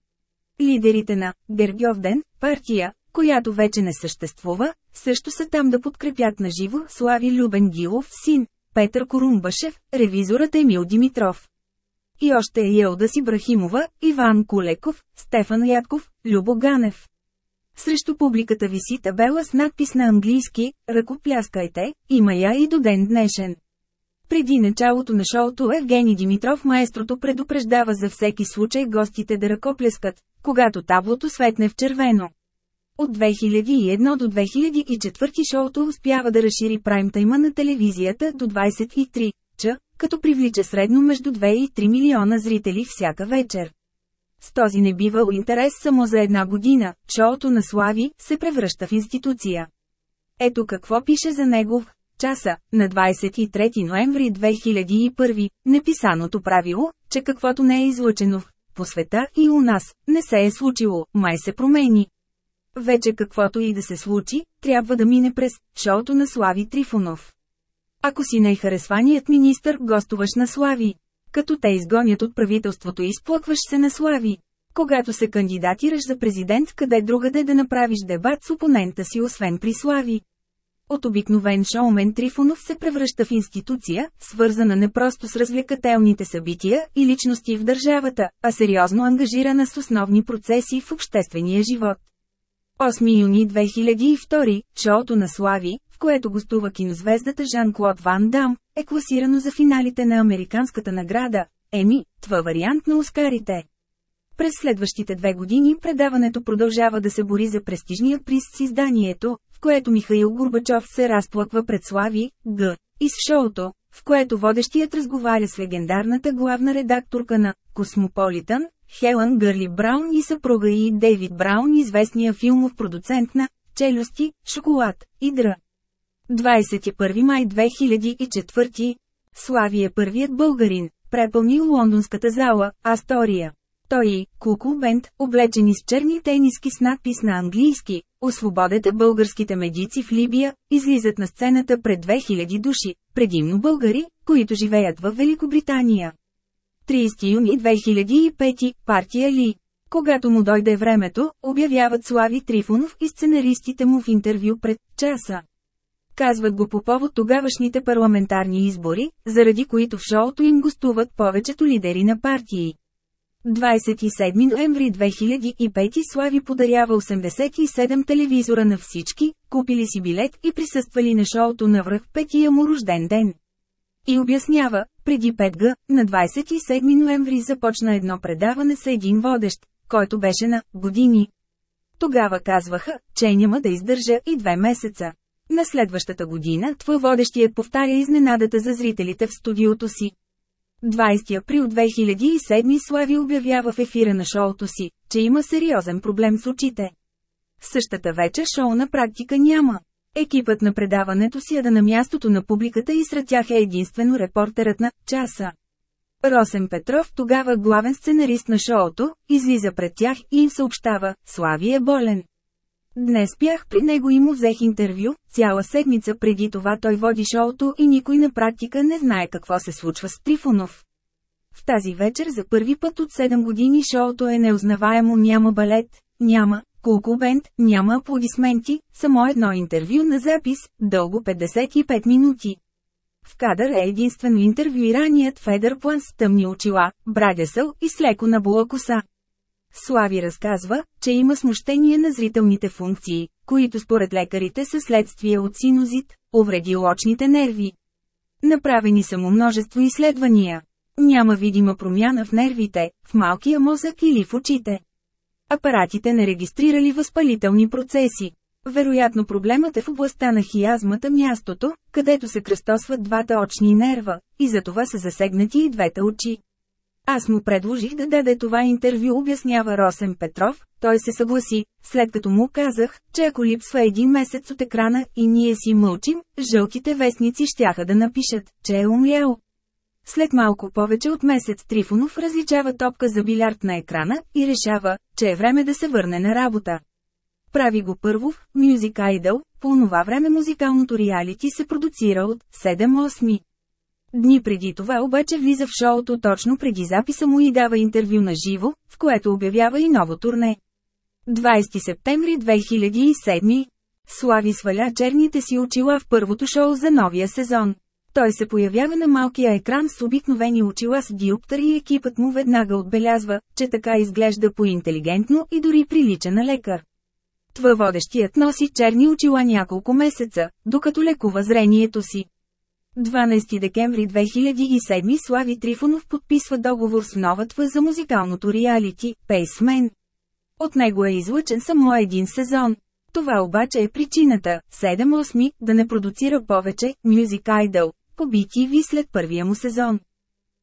[SPEAKER 1] Лидерите на Гергьовден, партия, която вече не съществува, също са там да подкрепят на живо Слави Любен Гилов син, Петър Корумбашев, ревизорът Емил Димитров. И още е Елда Сибрахимова, Иван Кулеков, Стефан Ядков, Любо Ганев. Срещу публиката виси табела с надпис на английски «Ръкопляскайте», има я и до ден днешен. Преди началото на шоуто Евгений Димитров маестрото предупреждава за всеки случай гостите да ръкопляскат, когато таблото светне в червено. От 2001 до 2004 шоуто успява да разшири праймтайма на телевизията до 23 ч, като привлича средно между 2 и 3 милиона зрители всяка вечер. С този небивал интерес само за една година, шоуто на Слави се превръща в институция. Ето какво пише за негов часа, на 23 ноември 2001, неписаното правило, че каквото не е излъчено в по света и у нас, не се е случило, май се промени. Вече каквото и да се случи, трябва да мине през шоуто на Слави Трифонов. Ако си най-харесваният министър, гостуваш на Слави. Като те изгонят от правителството изплъкваш се на Слави. Когато се кандидатираш за президент, къде другаде да направиш дебат с опонента си освен при Слави. От обикновен шоумен Трифонов се превръща в институция, свързана не просто с развлекателните събития и личности в държавата, а сериозно ангажирана с основни процеси в обществения живот. 8 юни 2002, шоуто на Слави, в което гостува кинозвездата Жан-Клод Ван Дам, е класирано за финалите на американската награда, Еми, това вариант на Оскарите. През следващите две години предаването продължава да се бори за престижния приз с изданието, което Михаил Горбачов се разплаква пред Слави, Г. и с шоуто, в което водещият разговаря с легендарната главна редакторка на «Космополитън», Хелън Гърли Браун и съпруга и Дейвид Браун, известния филмов продуцент на «Челюсти», «Шоколад» и «Дра». 21 май 2004 Слави е първият българин, препълнил лондонската зала, Астория. Той и Куку Бент, облечени с черни тениски с надпис на английски, освободете българските медици в Либия, излизат на сцената пред 2000 души, предимно българи, които живеят в Великобритания. 30 юни 2005, партия Ли. Когато му дойде времето, обявяват Слави Трифонов и сценаристите му в интервю пред часа. Казват го по повод тогавашните парламентарни избори, заради които в шоуто им гостуват повечето лидери на партии. 27 ноември 2005 Слави подарява 87 телевизора на всички, купили си билет и присъствали на шоуто на връх петия му рожден ден. И обяснява, преди 5 г, на 27 ноември започна едно предаване с един водещ, който беше на години. Тогава казваха, че няма да издържа и две месеца. На следващата година, това водещият повтаря изненадата за зрителите в студиото си. 20 април 2007 Слави обявява в ефира на шоуто си, че има сериозен проблем с очите. Същата вечер шоу на практика няма. Екипът на предаването си е да на мястото на публиката и сред тях е единствено репортерът на «Часа». Росен Петров, тогава главен сценарист на шоуто, излиза пред тях и им съобщава «Слави е болен». Днес бях при него и му взех интервю, цяла седмица преди това той води шоуто и никой на практика не знае какво се случва с Трифонов. В тази вечер за първи път от 7 години шоуто е неузнаваемо няма балет, няма кулкубент, няма аплодисменти, само едно интервю на запис, дълго 55 минути. В кадър е единствено интервюираният Федър План с тъмни очила, брадесъл и с леко набула коса. Слави разказва, че има смущение на зрителните функции, които според лекарите са следствие от синузит, увреди лочните нерви. Направени са му множество изследвания. Няма видима промяна в нервите, в малкия мозък или в очите. Апаратите не регистрирали възпалителни процеси. Вероятно проблемът е в областта на хиазмата мястото, където се кръстосват двата очни нерва, и за това са засегнати и двете очи. Аз му предложих да даде това интервю, обяснява Росен Петров, той се съгласи, след като му казах, че ако липсва един месец от екрана и ние си мълчим, жълтите вестници щяха да напишат, че е умрял. След малко повече от месец Трифонов различава топка за билярд на екрана и решава, че е време да се върне на работа. Прави го първо в Music Idol, по това време музикалното реалити се продуцира от 7-8. Дни преди това обаче влиза в шоуто точно преди записа му и дава интервю на живо, в което обявява и ново турне. 20 септември 2007 Слави сваля черните си очила в първото шоу за новия сезон. Той се появява на малкия екран с обикновени очила с диоптър и екипът му веднага отбелязва, че така изглежда по-интелигентно и дори прилича на лекар. Това носи черни очила няколко месеца, докато лекува зрението си. 12 декември 2007 Слави Трифонов подписва договор с новата за музикалното реалити, Пейсмен. От него е излъчен само един сезон. Това обаче е причината, 7-8, да не продуцира повече Music Idol по BTV след първия му сезон.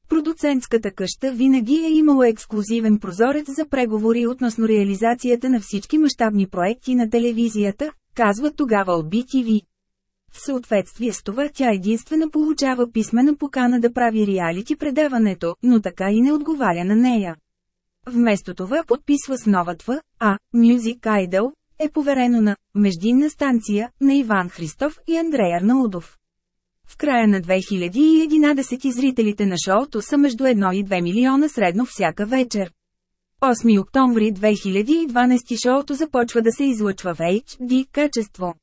[SPEAKER 1] Продуцентската къща винаги е имала ексклюзивен прозорец за преговори относно реализацията на всички мащабни проекти на телевизията, казва тогава от BTV. В съответствие с това тя единствено получава писмена покана да прави реалити предаването, но така и не отговаря на нея. Вместо това подписва с новата, а Music Idol е поверено на междинна станция на Иван Христов и Андрей Арнаудов. В края на 2011 зрителите на шоуто са между 1 и 2 милиона средно всяка вечер. 8 октомври 2012 шоуто започва да се излъчва в HD качество.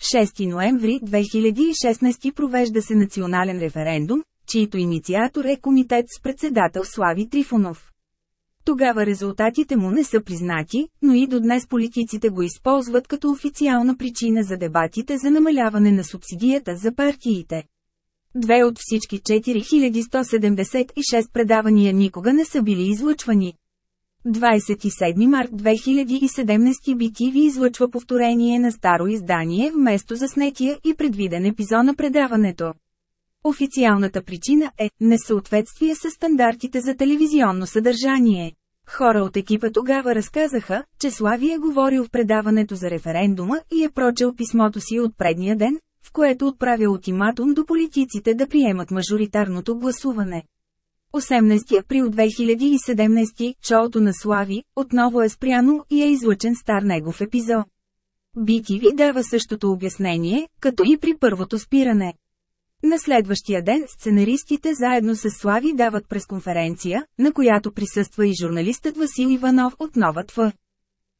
[SPEAKER 1] 6 ноември 2016 провежда се национален референдум, чийто инициатор е комитет с председател Слави Трифонов. Тогава резултатите му не са признати, но и до днес политиците го използват като официална причина за дебатите за намаляване на субсидията за партиите. Две от всички 4176 предавания никога не са били излъчвани. 27 март 2017 BTV излъчва повторение на старо издание вместо заснетия и предвиден епизод на предаването. Официалната причина е несъответствие с стандартите за телевизионно съдържание. Хора от екипа тогава разказаха, че Слави е говорил в предаването за референдума и е прочел писмото си от предния ден, в което отправя ултиматум до политиците да приемат мажоритарното гласуване. 18 април 2017, шоуто на Слави, отново е спряно и е излъчен стар негов епизод. BTV дава същото обяснение, като и при първото спиране. На следващия ден сценаристите заедно с Слави дават пресконференция, на която присъства и журналистът Васил Иванов от Нова ТВ.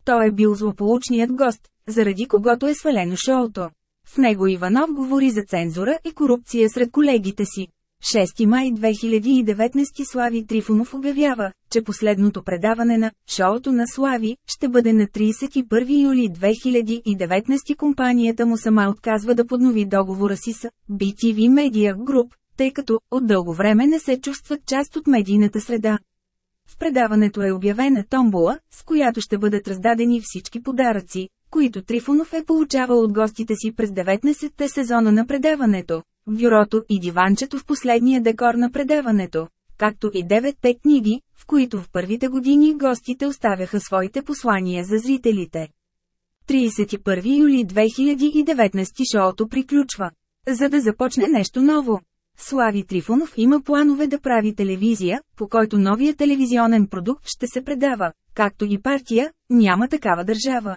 [SPEAKER 1] Той е бил злополучният гост, заради когото е свалено шоуто. В него Иванов говори за цензура и корупция сред колегите си. 6 май 2019 Слави Трифонов обявява, че последното предаване на «Шоуто на Слави» ще бъде на 31 юли 2019 компанията му сама отказва да поднови договора си с BTV Media Group, тъй като от дълго време не се чувстват част от медийната среда. В предаването е обявена томбола, с която ще бъдат раздадени всички подаръци, които Трифонов е получавал от гостите си през 19-те сезона на предаването, бюрото и диванчето в последния декор на предаването, както и деветте книги, в които в първите години гостите оставяха своите послания за зрителите. 31 юли 2019 шоуто приключва. За да започне нещо ново. Слави Трифонов има планове да прави телевизия, по който новия телевизионен продукт ще се предава, както и партия, няма такава държава.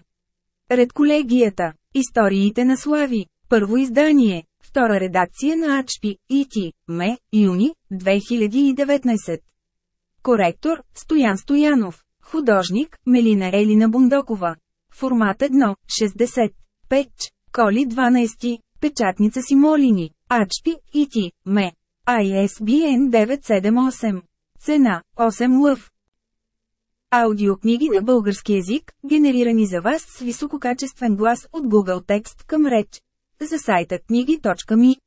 [SPEAKER 1] Редколегията. Историите на Слави. Първо издание. Втора редакция на Ачпи, ИТ, МЕ, юни, 2019. Коректор, Стоян Стоянов. Художник, Мелина Елина Бундокова. Формат 1, 60. Печ, Коли 12. Печатница Симолини. Ачпи, ИТ, МЕ. ISBN 978. Цена, 8 лъв. Аудиокниги на български език, генерирани за вас с висококачествен глас от Google Текст към реч. За сайта книги.ми